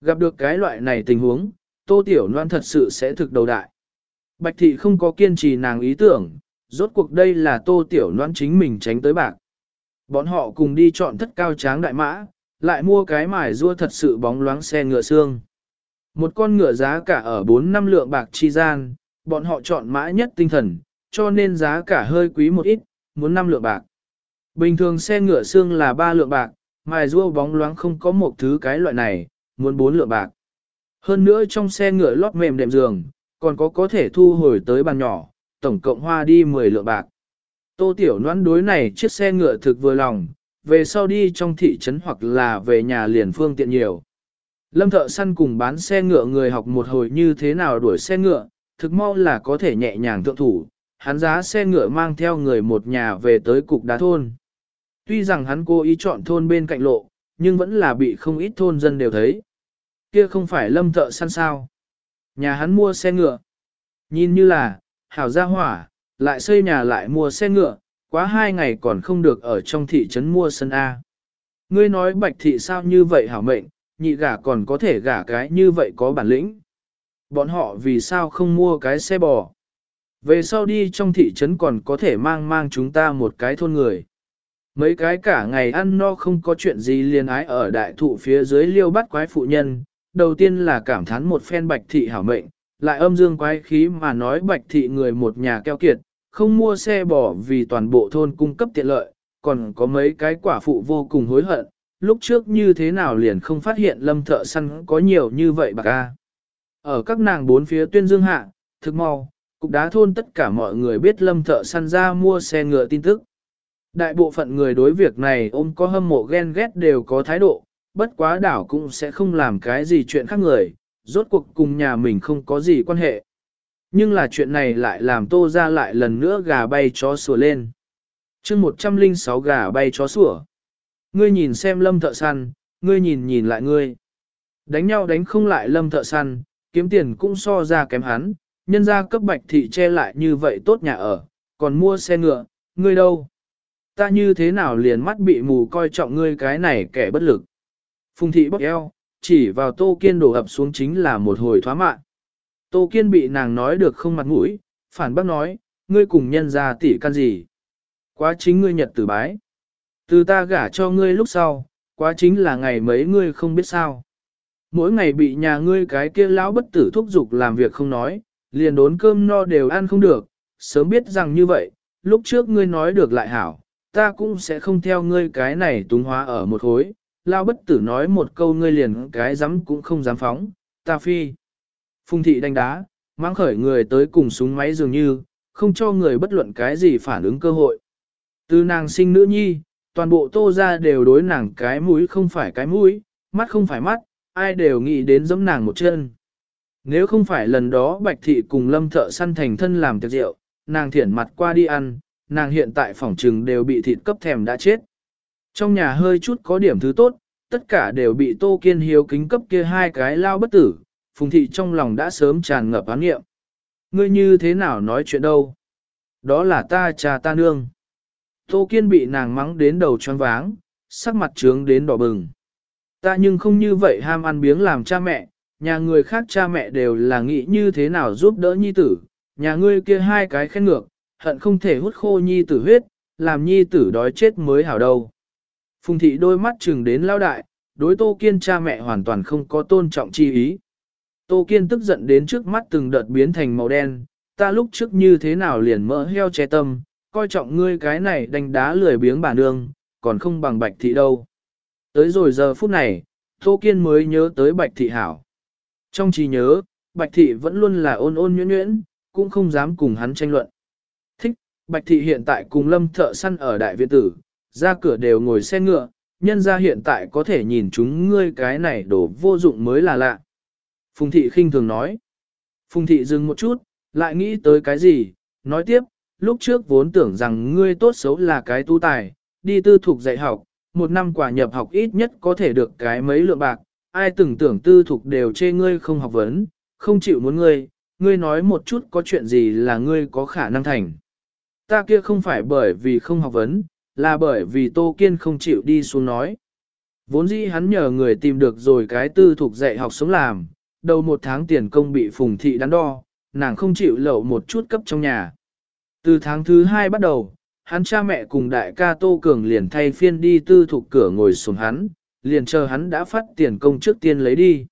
A: Gặp được cái loại này tình huống, Tô Tiểu Loan thật sự sẽ thực đầu đại. Bạch Thị không có kiên trì nàng ý tưởng, rốt cuộc đây là Tô Tiểu Loan chính mình tránh tới bạc. Bọn họ cùng đi chọn thất cao tráng đại mã, lại mua cái mải rua thật sự bóng loáng xe ngựa xương. Một con ngựa giá cả ở 4 năm lượng bạc chi gian, bọn họ chọn mã nhất tinh thần, cho nên giá cả hơi quý một ít, muốn 5 lượng bạc. Bình thường xe ngựa xương là 3 lượng bạc, mài rua bóng loáng không có một thứ cái loại này, muốn 4 lượng bạc. hơn nữa trong xe ngựa lót mềm đệm giường, còn có có thể thu hồi tới bàn nhỏ, tổng cộng hoa đi 10 lượng bạc. Tô Tiểu Noãn đối này chiếc xe ngựa thực vừa lòng, về sau đi trong thị trấn hoặc là về nhà liền phương tiện nhiều. Lâm thợ săn cùng bán xe ngựa người học một hồi như thế nào đuổi xe ngựa, thực mau là có thể nhẹ nhàng thượng thủ, hắn giá xe ngựa mang theo người một nhà về tới cục đá thôn. Tuy rằng hắn cố ý chọn thôn bên cạnh lộ, nhưng vẫn là bị không ít thôn dân đều thấy. Kia không phải lâm thợ săn sao. Nhà hắn mua xe ngựa. Nhìn như là, hảo gia hỏa, lại xây nhà lại mua xe ngựa, quá hai ngày còn không được ở trong thị trấn mua sân A. Ngươi nói bạch thị sao như vậy hảo mệnh, nhị gả còn có thể gả cái như vậy có bản lĩnh. Bọn họ vì sao không mua cái xe bò? Về sau đi trong thị trấn còn có thể mang mang chúng ta một cái thôn người. Mấy cái cả ngày ăn no không có chuyện gì liền ái ở đại thụ phía dưới liêu bắt quái phụ nhân, đầu tiên là cảm thán một phen bạch thị hảo mệnh, lại âm dương quái khí mà nói bạch thị người một nhà keo kiệt, không mua xe bò vì toàn bộ thôn cung cấp tiện lợi, còn có mấy cái quả phụ vô cùng hối hận, lúc trước như thế nào liền không phát hiện lâm thợ săn có nhiều như vậy bạc a. Ở các nàng bốn phía tuyên dương hạ, thực mau, cục đá thôn tất cả mọi người biết lâm thợ săn ra mua xe ngựa tin tức. Đại bộ phận người đối việc này ôm có hâm mộ ghen ghét đều có thái độ, bất quá đảo cũng sẽ không làm cái gì chuyện khác người, rốt cuộc cùng nhà mình không có gì quan hệ. Nhưng là chuyện này lại làm tô ra lại lần nữa gà bay chó sủa lên. chương 106 gà bay chó sủa. Ngươi nhìn xem lâm thợ săn, ngươi nhìn nhìn lại ngươi. Đánh nhau đánh không lại lâm thợ săn, kiếm tiền cũng so ra kém hắn, nhân ra cấp bạch thị che lại như vậy tốt nhà ở, còn mua xe ngựa, ngươi đâu? Ta như thế nào liền mắt bị mù coi trọng ngươi cái này kẻ bất lực. Phùng thị bóc eo, chỉ vào tô kiên đổ ập xuống chính là một hồi thoá mạn. Tô kiên bị nàng nói được không mặt mũi, phản bác nói, ngươi cùng nhân ra tỉ can gì. Quá chính ngươi nhật tử bái. Từ ta gả cho ngươi lúc sau, quá chính là ngày mấy ngươi không biết sao. Mỗi ngày bị nhà ngươi cái kia lão bất tử thúc giục làm việc không nói, liền đốn cơm no đều ăn không được, sớm biết rằng như vậy, lúc trước ngươi nói được lại hảo, ta cũng sẽ không theo ngươi cái này túng hóa ở một khối, lao bất tử nói một câu ngươi liền cái dám cũng không dám phóng, ta phi. Phùng thị đánh đá, mang khởi người tới cùng súng máy dường như, không cho người bất luận cái gì phản ứng cơ hội. Từ nàng sinh nữ nhi, toàn bộ tô ra đều đối nàng cái mũi không phải cái mũi, mắt không phải mắt, ai đều nghĩ đến giẫm nàng một chân. Nếu không phải lần đó bạch thị cùng lâm thợ săn thành thân làm tiệc rượu, nàng thiển mặt qua đi ăn, nàng hiện tại phòng trừng đều bị thịt cấp thèm đã chết. Trong nhà hơi chút có điểm thứ tốt, tất cả đều bị Tô Kiên hiếu kính cấp kia hai cái lao bất tử, Phùng Thị trong lòng đã sớm tràn ngập án nghiệm. Ngươi như thế nào nói chuyện đâu? Đó là ta cha ta nương. Tô Kiên bị nàng mắng đến đầu choáng váng, sắc mặt trướng đến đỏ bừng. Ta nhưng không như vậy ham ăn biếng làm cha mẹ, nhà người khác cha mẹ đều là nghĩ như thế nào giúp đỡ nhi tử, nhà ngươi kia hai cái khen ngược, hận không thể hút khô nhi tử huyết, làm nhi tử đói chết mới hảo đâu. Phùng thị đôi mắt trừng đến lao đại, đối Tô Kiên cha mẹ hoàn toàn không có tôn trọng chi ý. Tô Kiên tức giận đến trước mắt từng đợt biến thành màu đen, ta lúc trước như thế nào liền mỡ heo che tâm, coi trọng ngươi cái này đánh đá lười biếng bà nương, còn không bằng bạch thị đâu. Tới rồi giờ phút này, Tô Kiên mới nhớ tới bạch thị hảo. Trong trí nhớ, bạch thị vẫn luôn là ôn ôn nhuyễn nhuyễn, cũng không dám cùng hắn tranh luận. Thích, bạch thị hiện tại cùng lâm thợ săn ở đại viện tử, ra cửa đều ngồi xe ngựa, nhân ra hiện tại có thể nhìn chúng ngươi cái này đổ vô dụng mới là lạ. Phùng thị khinh thường nói. Phùng thị dừng một chút, lại nghĩ tới cái gì, nói tiếp, lúc trước vốn tưởng rằng ngươi tốt xấu là cái tu tài, đi tư thục dạy học, một năm quả nhập học ít nhất có thể được cái mấy lượng bạc, ai từng tưởng tư thục đều chê ngươi không học vấn, không chịu muốn ngươi, ngươi nói một chút có chuyện gì là ngươi có khả năng thành. Ta kia không phải bởi vì không học vấn, là bởi vì Tô Kiên không chịu đi xuống nói. Vốn dĩ hắn nhờ người tìm được rồi cái tư thuộc dạy học sống làm, đầu một tháng tiền công bị phùng thị đắn đo, nàng không chịu lậu một chút cấp trong nhà. Từ tháng thứ hai bắt đầu, hắn cha mẹ cùng đại ca Tô Cường liền thay phiên đi tư thuộc cửa ngồi xuống hắn, liền chờ hắn đã phát tiền công trước tiên lấy đi.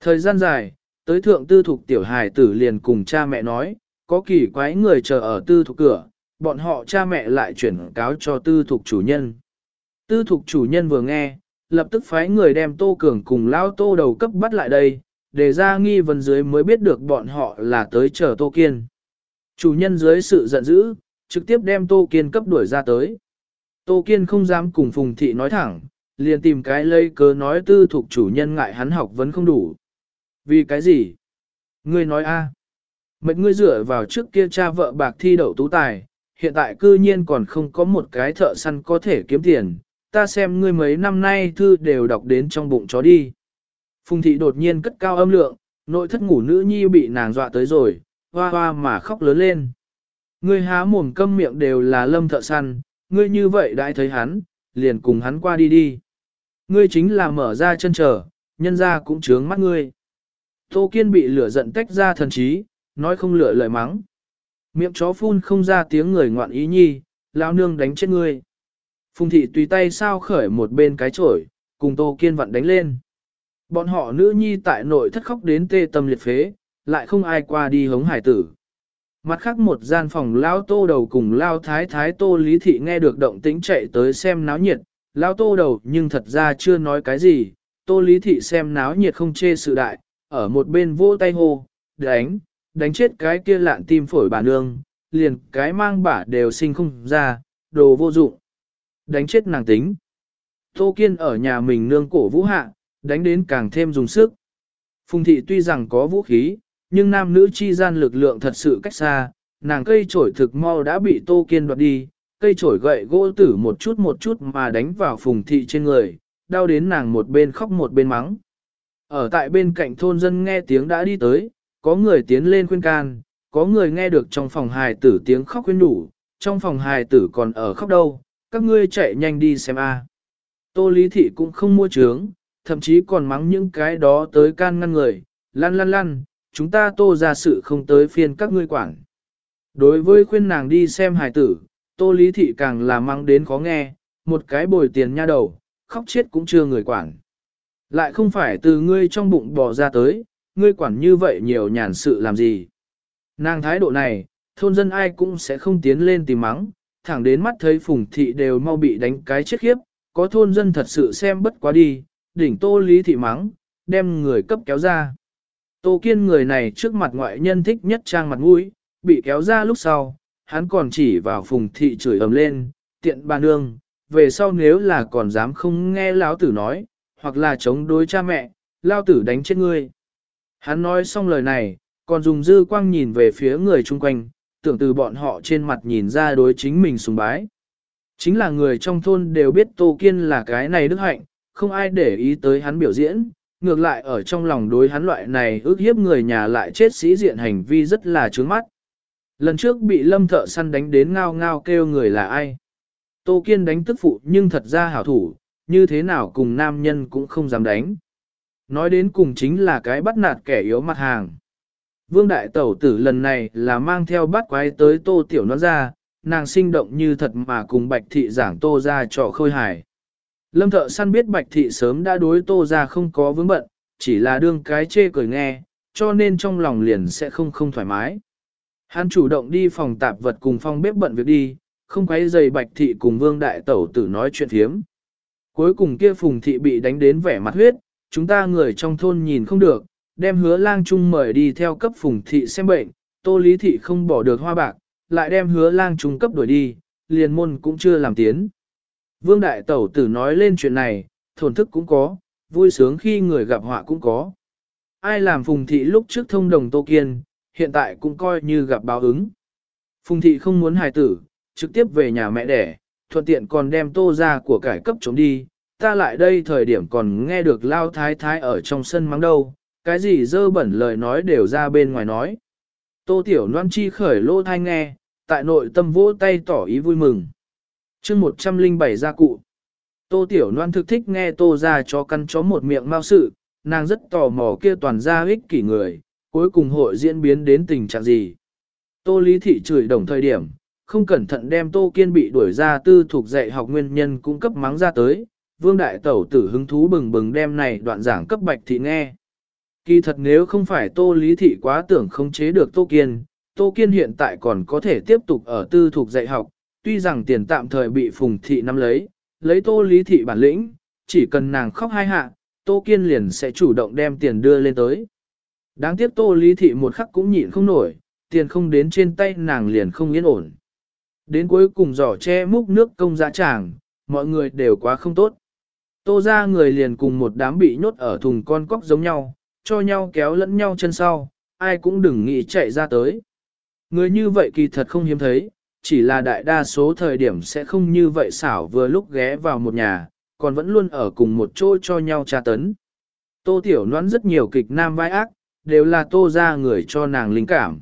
A: Thời gian dài, tới thượng tư thuộc tiểu hài tử liền cùng cha mẹ nói, có kỳ quái người chờ ở tư thuộc cửa, bọn họ cha mẹ lại chuyển cáo cho tư thuộc chủ nhân. Tư thuộc chủ nhân vừa nghe, lập tức phái người đem Tô Cường cùng lao Tô đầu cấp bắt lại đây, để ra nghi vấn dưới mới biết được bọn họ là tới chờ Tô Kiên. Chủ nhân dưới sự giận dữ, trực tiếp đem Tô Kiên cấp đuổi ra tới. Tô Kiên không dám cùng Phùng Thị nói thẳng, liền tìm cái lây cớ nói tư thuộc chủ nhân ngại hắn học vẫn không đủ. Vì cái gì? Ngươi nói a? Mệnh ngươi dựa vào trước kia cha vợ bạc thi đậu tú tài, hiện tại cư nhiên còn không có một cái thợ săn có thể kiếm tiền, ta xem ngươi mấy năm nay thư đều đọc đến trong bụng chó đi. Phùng thị đột nhiên cất cao âm lượng, nội thất ngủ nữ nhi bị nàng dọa tới rồi, hoa hoa mà khóc lớn lên. Ngươi há mồm câm miệng đều là lâm thợ săn, ngươi như vậy đã thấy hắn, liền cùng hắn qua đi đi. Ngươi chính là mở ra chân trở, nhân ra cũng trướng mắt ngươi. Tô Kiên bị lửa giận tách ra thần trí, nói không lựa lời mắng. Miệng chó phun không ra tiếng người ngoạn ý nhi, lão nương đánh chết ngươi. Phùng thị tùy tay sao khởi một bên cái chổi, cùng Tô Kiên vặn đánh lên. Bọn họ nữ nhi tại nội thất khóc đến tê tâm liệt phế, lại không ai qua đi hống hải tử. Mặt khác một gian phòng lao tô đầu cùng lao thái thái tô lý thị nghe được động tĩnh chạy tới xem náo nhiệt, lao tô đầu nhưng thật ra chưa nói cái gì, tô lý thị xem náo nhiệt không chê sự đại, ở một bên vô tay hô, đánh, đánh chết cái kia lạn tim phổi bà nương, liền cái mang bả đều sinh không ra, đồ vô dụng. Đánh chết nàng tính. Tô Kiên ở nhà mình nương cổ vũ hạ, đánh đến càng thêm dùng sức. Phùng thị tuy rằng có vũ khí, nhưng nam nữ chi gian lực lượng thật sự cách xa, nàng cây trổi thực mau đã bị Tô Kiên đoạt đi, cây trổi gậy gỗ tử một chút một chút mà đánh vào phùng thị trên người, đau đến nàng một bên khóc một bên mắng. Ở tại bên cạnh thôn dân nghe tiếng đã đi tới, có người tiến lên khuyên can, có người nghe được trong phòng hài tử tiếng khóc khuyên đủ, trong phòng hài tử còn ở khóc đâu, các ngươi chạy nhanh đi xem a. Tô Lý Thị cũng không mua trướng, thậm chí còn mắng những cái đó tới can ngăn người, lăn lăn lăn, chúng ta tô ra sự không tới phiên các ngươi quản. Đối với khuyên nàng đi xem hài tử, tô lý thị càng là mang đến khó nghe, một cái bồi tiền nha đầu, khóc chết cũng chưa người quản. Lại không phải từ ngươi trong bụng bỏ ra tới, ngươi quản như vậy nhiều nhàn sự làm gì. Nàng thái độ này, thôn dân ai cũng sẽ không tiến lên tìm mắng, thẳng đến mắt thấy phùng thị đều mau bị đánh cái chết khiếp, có thôn dân thật sự xem bất quá đi, đỉnh tô lý thị mắng, đem người cấp kéo ra. Tô kiên người này trước mặt ngoại nhân thích nhất trang mặt mũi, bị kéo ra lúc sau, hắn còn chỉ vào phùng thị chửi ầm lên, tiện bà nương, về sau nếu là còn dám không nghe lão tử nói, hoặc là chống đối cha mẹ, lao tử đánh chết ngươi. Hắn nói xong lời này, còn dùng dư quang nhìn về phía người chung quanh, tưởng từ bọn họ trên mặt nhìn ra đối chính mình sùng bái. Chính là người trong thôn đều biết Tô Kiên là cái này đức hạnh, không ai để ý tới hắn biểu diễn, ngược lại ở trong lòng đối hắn loại này ước hiếp người nhà lại chết sĩ diện hành vi rất là trướng mắt. Lần trước bị lâm thợ săn đánh đến ngao ngao kêu người là ai. Tô Kiên đánh tức phụ nhưng thật ra hảo thủ, như thế nào cùng nam nhân cũng không dám đánh. Nói đến cùng chính là cái bắt nạt kẻ yếu mặt hàng. Vương Đại Tẩu tử lần này là mang theo bắt quái tới tô tiểu nó ra, nàng sinh động như thật mà cùng bạch thị giảng tô ra trò khôi hài. Lâm thợ săn biết bạch thị sớm đã đối tô ra không có vướng bận, chỉ là đương cái chê cười nghe, cho nên trong lòng liền sẽ không không thoải mái. Hắn chủ động đi phòng tạp vật cùng phong bếp bận việc đi, không quấy giày bạch thị cùng vương đại tẩu tử nói chuyện thiếm. Cuối cùng kia phùng thị bị đánh đến vẻ mặt huyết, chúng ta người trong thôn nhìn không được, đem hứa lang trung mời đi theo cấp phùng thị xem bệnh, tô lý thị không bỏ được hoa bạc, lại đem hứa lang trung cấp đuổi đi, liền môn cũng chưa làm tiến. Vương Đại Tẩu tử nói lên chuyện này, thổn thức cũng có, vui sướng khi người gặp họa cũng có. Ai làm Phùng Thị lúc trước thông đồng Tô Kiên, hiện tại cũng coi như gặp báo ứng. Phùng Thị không muốn hài tử, trực tiếp về nhà mẹ đẻ, thuận tiện còn đem Tô ra của cải cấp chống đi. Ta lại đây thời điểm còn nghe được Lao Thái Thái ở trong sân mắng đâu, cái gì dơ bẩn lời nói đều ra bên ngoài nói. Tô Tiểu Loan Chi khởi lô thai nghe, tại nội tâm vỗ tay tỏ ý vui mừng chương 107 gia cụ. Tô Tiểu Loan thực thích nghe Tô ra cho căn chó một miệng mau sự, nàng rất tò mò kia toàn ra ích kỷ người, cuối cùng hội diễn biến đến tình trạng gì. Tô Lý Thị chửi đồng thời điểm, không cẩn thận đem Tô Kiên bị đuổi ra tư thuộc dạy học nguyên nhân cung cấp mắng ra tới, Vương Đại Tẩu tử hứng thú bừng bừng đem này đoạn giảng cấp bạch thị nghe. Kỳ thật nếu không phải Tô Lý Thị quá tưởng không chế được Tô Kiên, Tô Kiên hiện tại còn có thể tiếp tục ở tư thuộc dạy học, tuy rằng tiền tạm thời bị phùng thị nắm lấy, lấy tô lý thị bản lĩnh, chỉ cần nàng khóc hai hạ, tô kiên liền sẽ chủ động đem tiền đưa lên tới. Đáng tiếc tô lý thị một khắc cũng nhịn không nổi, tiền không đến trên tay nàng liền không yên ổn. Đến cuối cùng giỏ che múc nước công dã tràng, mọi người đều quá không tốt. Tô ra người liền cùng một đám bị nhốt ở thùng con cóc giống nhau, cho nhau kéo lẫn nhau chân sau, ai cũng đừng nghĩ chạy ra tới. Người như vậy kỳ thật không hiếm thấy, chỉ là đại đa số thời điểm sẽ không như vậy xảo vừa lúc ghé vào một nhà, còn vẫn luôn ở cùng một chỗ cho nhau tra tấn. Tô Tiểu Loan rất nhiều kịch nam vai ác, đều là tô ra người cho nàng linh cảm.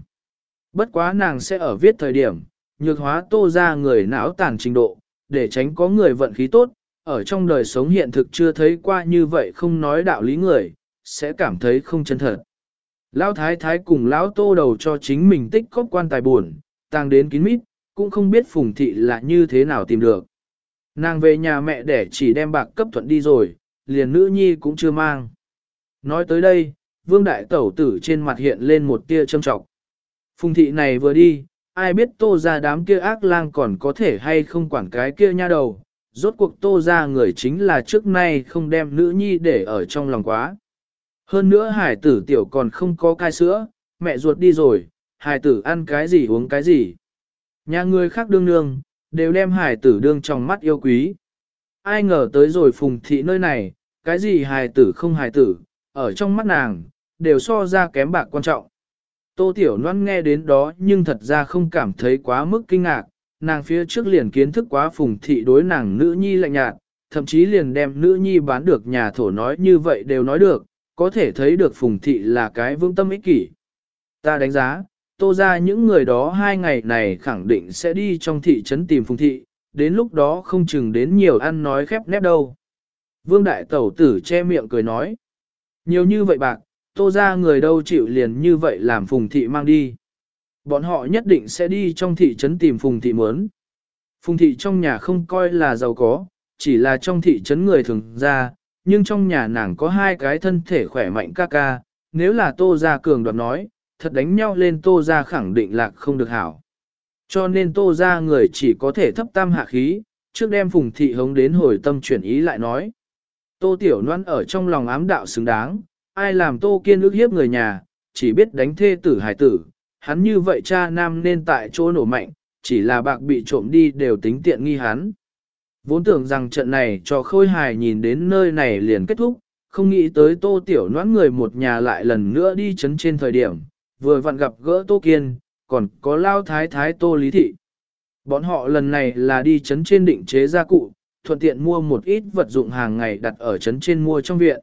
A: Bất quá nàng sẽ ở viết thời điểm, nhược hóa tô ra người não tàn trình độ, để tránh có người vận khí tốt, ở trong đời sống hiện thực chưa thấy qua như vậy không nói đạo lý người, sẽ cảm thấy không chân thật. Lão thái thái cùng lão tô đầu cho chính mình tích cóp quan tài buồn, tàng đến kín mít, cũng không biết phùng thị là như thế nào tìm được. Nàng về nhà mẹ để chỉ đem bạc cấp thuận đi rồi, liền nữ nhi cũng chưa mang. Nói tới đây, vương đại tẩu tử trên mặt hiện lên một tia châm trọng. Phùng thị này vừa đi, ai biết tô ra đám kia ác lang còn có thể hay không quản cái kia nha đầu, rốt cuộc tô ra người chính là trước nay không đem nữ nhi để ở trong lòng quá. Hơn nữa hải tử tiểu còn không có cai sữa, mẹ ruột đi rồi, hải tử ăn cái gì uống cái gì. Nhà người khác đương nương, đều đem hải tử đương trong mắt yêu quý. Ai ngờ tới rồi phùng thị nơi này, cái gì hài tử không hài tử, ở trong mắt nàng, đều so ra kém bạc quan trọng. Tô Tiểu Loan nghe đến đó nhưng thật ra không cảm thấy quá mức kinh ngạc, nàng phía trước liền kiến thức quá phùng thị đối nàng nữ nhi lạnh nhạt, thậm chí liền đem nữ nhi bán được nhà thổ nói như vậy đều nói được, có thể thấy được phùng thị là cái vương tâm ích kỷ. Ta đánh giá, tô ra những người đó hai ngày này khẳng định sẽ đi trong thị trấn tìm phùng thị, đến lúc đó không chừng đến nhiều ăn nói khép nép đâu. Vương đại tẩu tử che miệng cười nói. Nhiều như vậy bạc, tô ra người đâu chịu liền như vậy làm phùng thị mang đi. Bọn họ nhất định sẽ đi trong thị trấn tìm phùng thị muốn. Phùng thị trong nhà không coi là giàu có, chỉ là trong thị trấn người thường ra, nhưng trong nhà nàng có hai cái thân thể khỏe mạnh ca ca, nếu là tô ra cường đoạt nói, thật đánh nhau lên tô ra khẳng định lạc không được hảo. Cho nên tô ra người chỉ có thể thấp tam hạ khí, trước đem phùng thị hống đến hồi tâm chuyển ý lại nói. Tô tiểu noan ở trong lòng ám đạo xứng đáng, ai làm tô kiên ước hiếp người nhà, chỉ biết đánh thê tử hải tử, hắn như vậy cha nam nên tại chỗ nổ mạnh, chỉ là bạc bị trộm đi đều tính tiện nghi hắn. Vốn tưởng rằng trận này cho khôi hài nhìn đến nơi này liền kết thúc, không nghĩ tới tô tiểu noãn người một nhà lại lần nữa đi chấn trên thời điểm, vừa vặn gặp gỡ tô kiên, còn có lao thái thái tô lý thị. Bọn họ lần này là đi chấn trên định chế gia cụ, thuận tiện mua một ít vật dụng hàng ngày đặt ở chấn trên mua trong viện.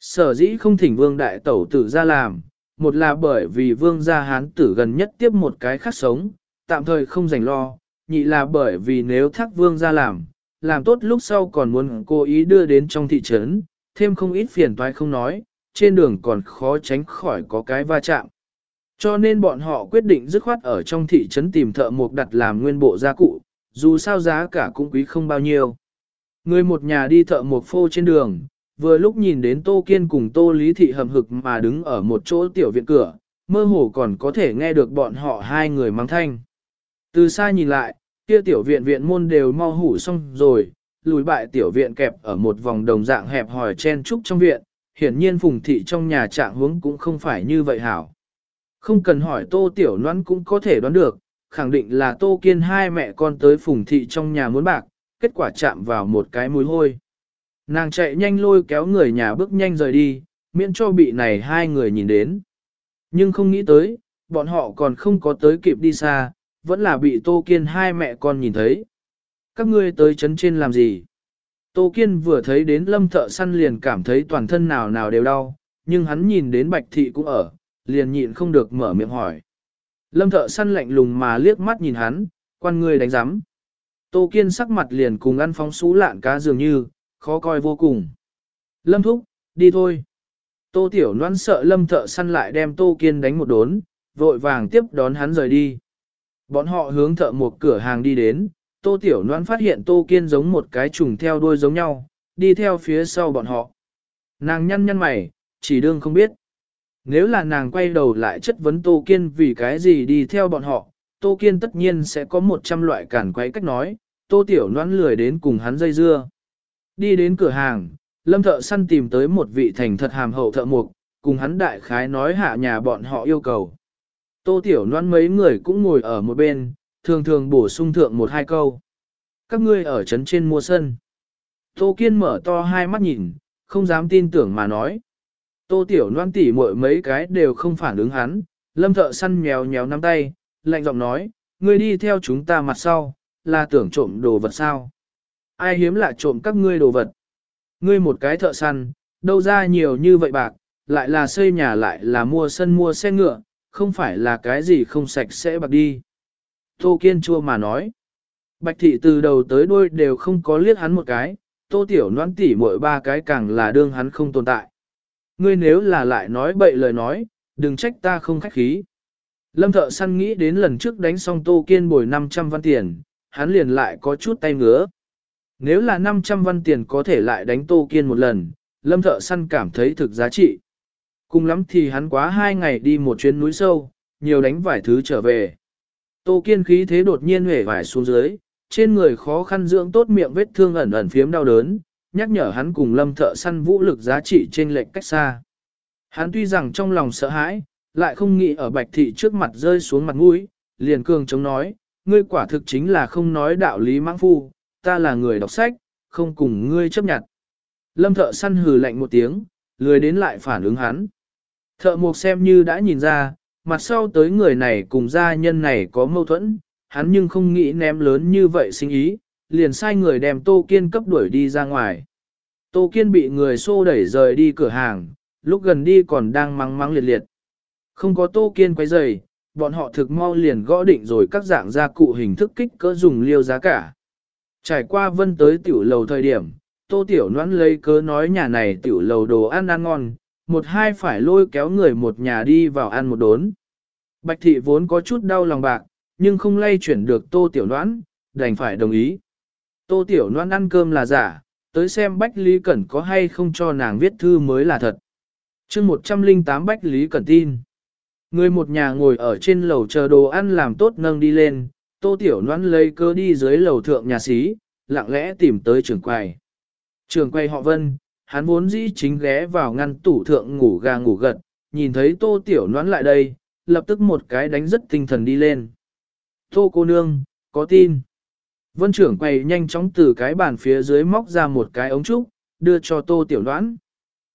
A: Sở dĩ không thỉnh vương đại tẩu tử ra làm, một là bởi vì vương gia hán tử gần nhất tiếp một cái khác sống, tạm thời không rảnh lo, nhị là bởi vì nếu thác vương ra làm, làm tốt lúc sau còn muốn cố ý đưa đến trong thị trấn, thêm không ít phiền toái không nói, trên đường còn khó tránh khỏi có cái va chạm. Cho nên bọn họ quyết định dứt khoát ở trong thị trấn tìm thợ mộc đặt làm nguyên bộ gia cụ, dù sao giá cả cũng quý không bao nhiêu. Người một nhà đi thợ mộc phô trên đường, vừa lúc nhìn đến Tô Kiên cùng Tô Lý Thị hầm hực mà đứng ở một chỗ tiểu viện cửa, mơ hồ còn có thể nghe được bọn họ hai người mang thanh. Từ xa nhìn lại, kia tiểu viện viện môn đều mau hủ xong rồi, lùi bại tiểu viện kẹp ở một vòng đồng dạng hẹp hòi chen trúc trong viện, hiển nhiên phùng thị trong nhà trạng huống cũng không phải như vậy hảo. Không cần hỏi tô tiểu noan cũng có thể đoán được, khẳng định là tô kiên hai mẹ con tới phùng thị trong nhà muốn bạc, kết quả chạm vào một cái mùi hôi. Nàng chạy nhanh lôi kéo người nhà bước nhanh rời đi, miễn cho bị này hai người nhìn đến. Nhưng không nghĩ tới, bọn họ còn không có tới kịp đi xa, vẫn là bị Tô Kiên hai mẹ con nhìn thấy. Các ngươi tới chấn trên làm gì? Tô Kiên vừa thấy đến lâm thợ săn liền cảm thấy toàn thân nào nào đều đau, nhưng hắn nhìn đến bạch thị cũng ở, liền nhịn không được mở miệng hỏi. Lâm thợ săn lạnh lùng mà liếc mắt nhìn hắn, quan ngươi đánh giám. Tô Kiên sắc mặt liền cùng ăn phóng xú lạn cá dường như, khó coi vô cùng. Lâm thúc, đi thôi. Tô Tiểu Loan sợ Lâm thợ săn lại đem Tô Kiên đánh một đốn, vội vàng tiếp đón hắn rời đi. Bọn họ hướng thợ một cửa hàng đi đến, Tô Tiểu Loan phát hiện Tô Kiên giống một cái trùng theo đuôi giống nhau, đi theo phía sau bọn họ. Nàng nhăn nhăn mày, chỉ đương không biết. Nếu là nàng quay đầu lại chất vấn Tô Kiên vì cái gì đi theo bọn họ, Tô Kiên tất nhiên sẽ có một trăm loại cản quấy cách nói, Tô Tiểu Loan lười đến cùng hắn dây dưa. Đi đến cửa hàng, lâm thợ săn tìm tới một vị thành thật hàm hậu thợ mục, cùng hắn đại khái nói hạ nhà bọn họ yêu cầu. Tô Tiểu Loan mấy người cũng ngồi ở một bên, thường thường bổ sung thượng một hai câu. Các ngươi ở trấn trên mua sân. Tô Kiên mở to hai mắt nhìn, không dám tin tưởng mà nói. Tô Tiểu Loan tỉ muội mấy cái đều không phản ứng hắn, lâm thợ săn nhéo nhéo nắm tay, lạnh giọng nói, ngươi đi theo chúng ta mặt sau, là tưởng trộm đồ vật sao? Ai hiếm lạ trộm các ngươi đồ vật? Ngươi một cái thợ săn, đâu ra nhiều như vậy bạc, lại là xây nhà lại là mua sân mua xe ngựa, không phải là cái gì không sạch sẽ bạc đi. Tô Kiên chua mà nói. Bạch thị từ đầu tới đuôi đều không có liếc hắn một cái, tô tiểu noãn tỉ mỗi ba cái càng là đương hắn không tồn tại. Ngươi nếu là lại nói bậy lời nói, đừng trách ta không khách khí. Lâm thợ săn nghĩ đến lần trước đánh xong tô kiên bồi 500 văn tiền, hắn liền lại có chút tay ngứa. Nếu là 500 văn tiền có thể lại đánh tô kiên một lần, lâm thợ săn cảm thấy thực giá trị. Cùng lắm thì hắn quá hai ngày đi một chuyến núi sâu, nhiều đánh vài thứ trở về. Tô kiên khí thế đột nhiên hể vải xuống dưới, trên người khó khăn dưỡng tốt miệng vết thương ẩn ẩn phiếm đau đớn, nhắc nhở hắn cùng lâm thợ săn vũ lực giá trị trên lệch cách xa. Hắn tuy rằng trong lòng sợ hãi, lại không nghĩ ở bạch thị trước mặt rơi xuống mặt mũi, liền cường chống nói, ngươi quả thực chính là không nói đạo lý mãng phu, ta là người đọc sách, không cùng ngươi chấp nhận. Lâm thợ săn hừ lạnh một tiếng, lười đến lại phản ứng hắn. Thợ mộc xem như đã nhìn ra, mặt sau tới người này cùng gia nhân này có mâu thuẫn, hắn nhưng không nghĩ ném lớn như vậy sinh ý, liền sai người đem Tô Kiên cấp đuổi đi ra ngoài. Tô Kiên bị người xô đẩy rời đi cửa hàng, lúc gần đi còn đang mắng mắng liệt liệt. Không có Tô Kiên quay rời, bọn họ thực mau liền gõ định rồi các dạng gia cụ hình thức kích cỡ dùng liêu giá cả. Trải qua vân tới tiểu lầu thời điểm, Tô Tiểu Noãn lấy cớ nói nhà này tiểu lầu đồ ăn ăn ngon, một hai phải lôi kéo người một nhà đi vào ăn một đốn. Bạch thị vốn có chút đau lòng bạc, nhưng không lay chuyển được Tô Tiểu Noãn, đành phải đồng ý. Tô Tiểu Loan ăn cơm là giả, tới xem Bách Lý Cẩn có hay không cho nàng viết thư mới là thật. chương 108 Bách Lý Cẩn tin. Người một nhà ngồi ở trên lầu chờ đồ ăn làm tốt nâng đi lên, Tô Tiểu Loan lấy cơ đi dưới lầu thượng nhà xí, lặng lẽ tìm tới trường quầy. Trường quầy họ Vân, hắn vốn dĩ chính ghé vào ngăn tủ thượng ngủ gà ngủ gật, nhìn thấy Tô Tiểu Loan lại đây, lập tức một cái đánh rất tinh thần đi lên. Tô cô nương, có tin. Vân trưởng quay nhanh chóng từ cái bàn phía dưới móc ra một cái ống trúc, đưa cho Tô Tiểu Noãn.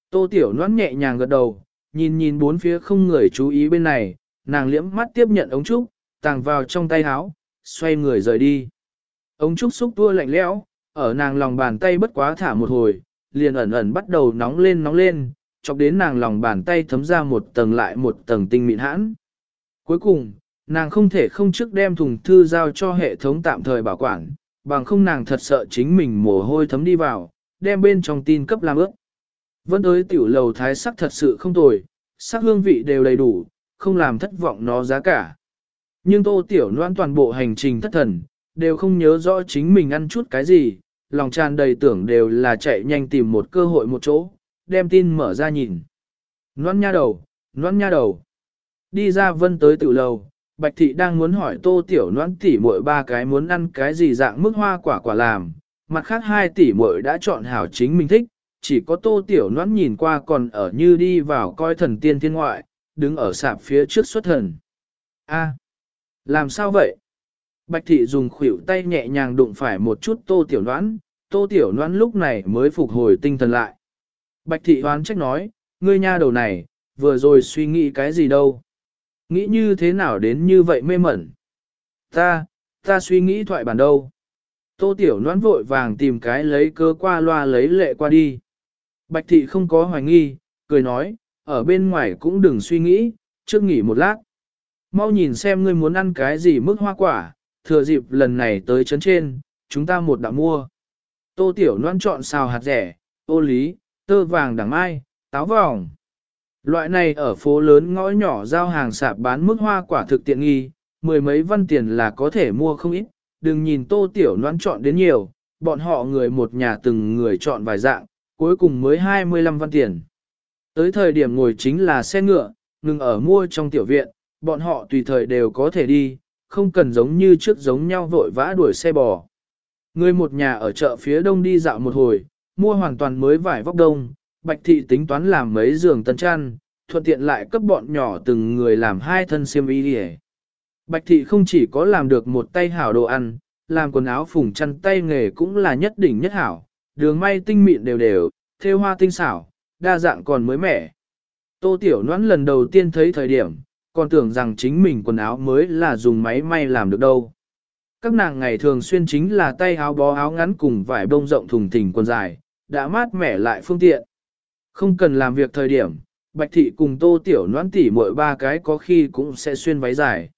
A: Tô Tiểu Noãn nhẹ nhàng gật đầu, nhìn nhìn bốn phía không người chú ý bên này, nàng liễm mắt tiếp nhận ống trúc, tàng vào trong tay áo, xoay người rời đi. Ống trúc xúc tua lạnh lẽo, ở nàng lòng bàn tay bất quá thả một hồi, liền ẩn ẩn bắt đầu nóng lên nóng lên, chọc đến nàng lòng bàn tay thấm ra một tầng lại một tầng tinh mịn hãn. Cuối cùng, nàng không thể không trước đem thùng thư giao cho hệ thống tạm thời bảo quản, bằng không nàng thật sợ chính mình mồ hôi thấm đi vào, đem bên trong tin cấp làm ướt. Vẫn tới tiểu lầu thái sắc thật sự không tồi, sắc hương vị đều đầy đủ, không làm thất vọng nó giá cả. Nhưng tô tiểu noan toàn bộ hành trình thất thần, đều không nhớ rõ chính mình ăn chút cái gì, lòng tràn đầy tưởng đều là chạy nhanh tìm một cơ hội một chỗ, đem tin mở ra nhìn. Noan nha đầu, noan nha đầu. Đi ra vân tới tiểu lầu, Bạch thị đang muốn hỏi tô tiểu noan tỷ muội ba cái muốn ăn cái gì dạng mức hoa quả quả làm, mặt khác hai tỷ muội đã chọn hảo chính mình thích, chỉ có tô tiểu noãn nhìn qua còn ở như đi vào coi thần tiên thiên ngoại, đứng ở sạp phía trước xuất thần. A, làm sao vậy? Bạch thị dùng khuỷu tay nhẹ nhàng đụng phải một chút tô tiểu noãn, tô tiểu noãn lúc này mới phục hồi tinh thần lại. Bạch thị hoán trách nói, ngươi nha đầu này, vừa rồi suy nghĩ cái gì đâu? Nghĩ như thế nào đến như vậy mê mẩn? Ta, ta suy nghĩ thoại bản đâu? Tô tiểu loan vội vàng tìm cái lấy cơ qua loa lấy lệ qua đi. Bạch thị không có hoài nghi, cười nói, ở bên ngoài cũng đừng suy nghĩ, trước nghỉ một lát. Mau nhìn xem ngươi muốn ăn cái gì mức hoa quả, thừa dịp lần này tới chấn trên, chúng ta một đã mua. Tô Tiểu Loan chọn xào hạt rẻ, ô lý, tơ vàng đằng mai, táo vòng. Loại này ở phố lớn ngõ nhỏ giao hàng sạp bán mức hoa quả thực tiện nghi, mười mấy văn tiền là có thể mua không ít. Đừng nhìn Tô Tiểu Loan chọn đến nhiều, bọn họ người một nhà từng người chọn vài dạng, cuối cùng mới 25 văn tiền. Tới thời điểm ngồi chính là xe ngựa, ngừng ở mua trong tiểu viện, bọn họ tùy thời đều có thể đi, không cần giống như trước giống nhau vội vã đuổi xe bò. Người một nhà ở chợ phía đông đi dạo một hồi, mua hoàn toàn mới vải vóc đông, bạch thị tính toán làm mấy giường tân chăn, thuận tiện lại cấp bọn nhỏ từng người làm hai thân xiêm y đi Bạch thị không chỉ có làm được một tay hảo đồ ăn, làm quần áo phùng chăn tay nghề cũng là nhất đỉnh nhất hảo, đường may tinh mịn đều đều, thêu hoa tinh xảo, đa dạng còn mới mẻ. Tô Tiểu Noãn lần đầu tiên thấy thời điểm, còn tưởng rằng chính mình quần áo mới là dùng máy may làm được đâu. Các nàng ngày thường xuyên chính là tay áo bó áo ngắn cùng vải bông rộng thùng thình quần dài, đã mát mẻ lại phương tiện. Không cần làm việc thời điểm, Bạch Thị cùng Tô Tiểu Noãn tỉ mỗi ba cái có khi cũng sẽ xuyên váy dài.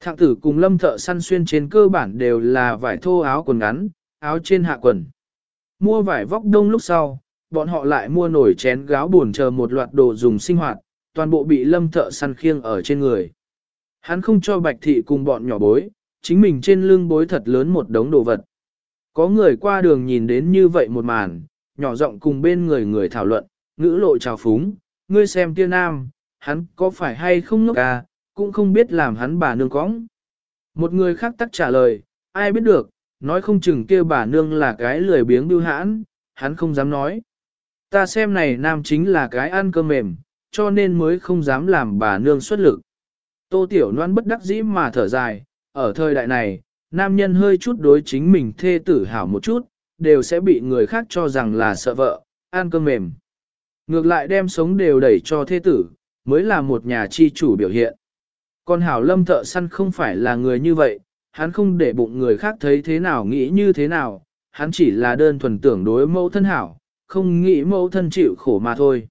A: Thạng tử cùng lâm thợ săn xuyên trên cơ bản đều là vải thô áo quần ngắn, áo trên hạ quần. Mua vải vóc đông lúc sau, bọn họ lại mua nổi chén gáo buồn chờ một loạt đồ dùng sinh hoạt, toàn bộ bị lâm thợ săn khiêng ở trên người. Hắn không cho bạch thị cùng bọn nhỏ bối, chính mình trên lưng bối thật lớn một đống đồ vật. Có người qua đường nhìn đến như vậy một màn, nhỏ giọng cùng bên người người thảo luận, ngữ lộ trào phúng, ngươi xem kia nam, hắn có phải hay không ngốc à, cũng không biết làm hắn bà nương cóng. Một người khác tắc trả lời, ai biết được, nói không chừng kia bà nương là cái lười biếng bưu hãn, hắn không dám nói. Ta xem này nam chính là cái ăn cơm mềm, cho nên mới không dám làm bà nương xuất lực. Tô Tiểu Loan bất đắc dĩ mà thở dài, ở thời đại này, nam nhân hơi chút đối chính mình thê tử hảo một chút, đều sẽ bị người khác cho rằng là sợ vợ, ăn cơm mềm. Ngược lại đem sống đều đẩy cho thế tử, mới là một nhà chi chủ biểu hiện. Còn hảo lâm thợ săn không phải là người như vậy, hắn không để bụng người khác thấy thế nào nghĩ như thế nào, hắn chỉ là đơn thuần tưởng đối mẫu thân hảo, không nghĩ mẫu thân chịu khổ mà thôi.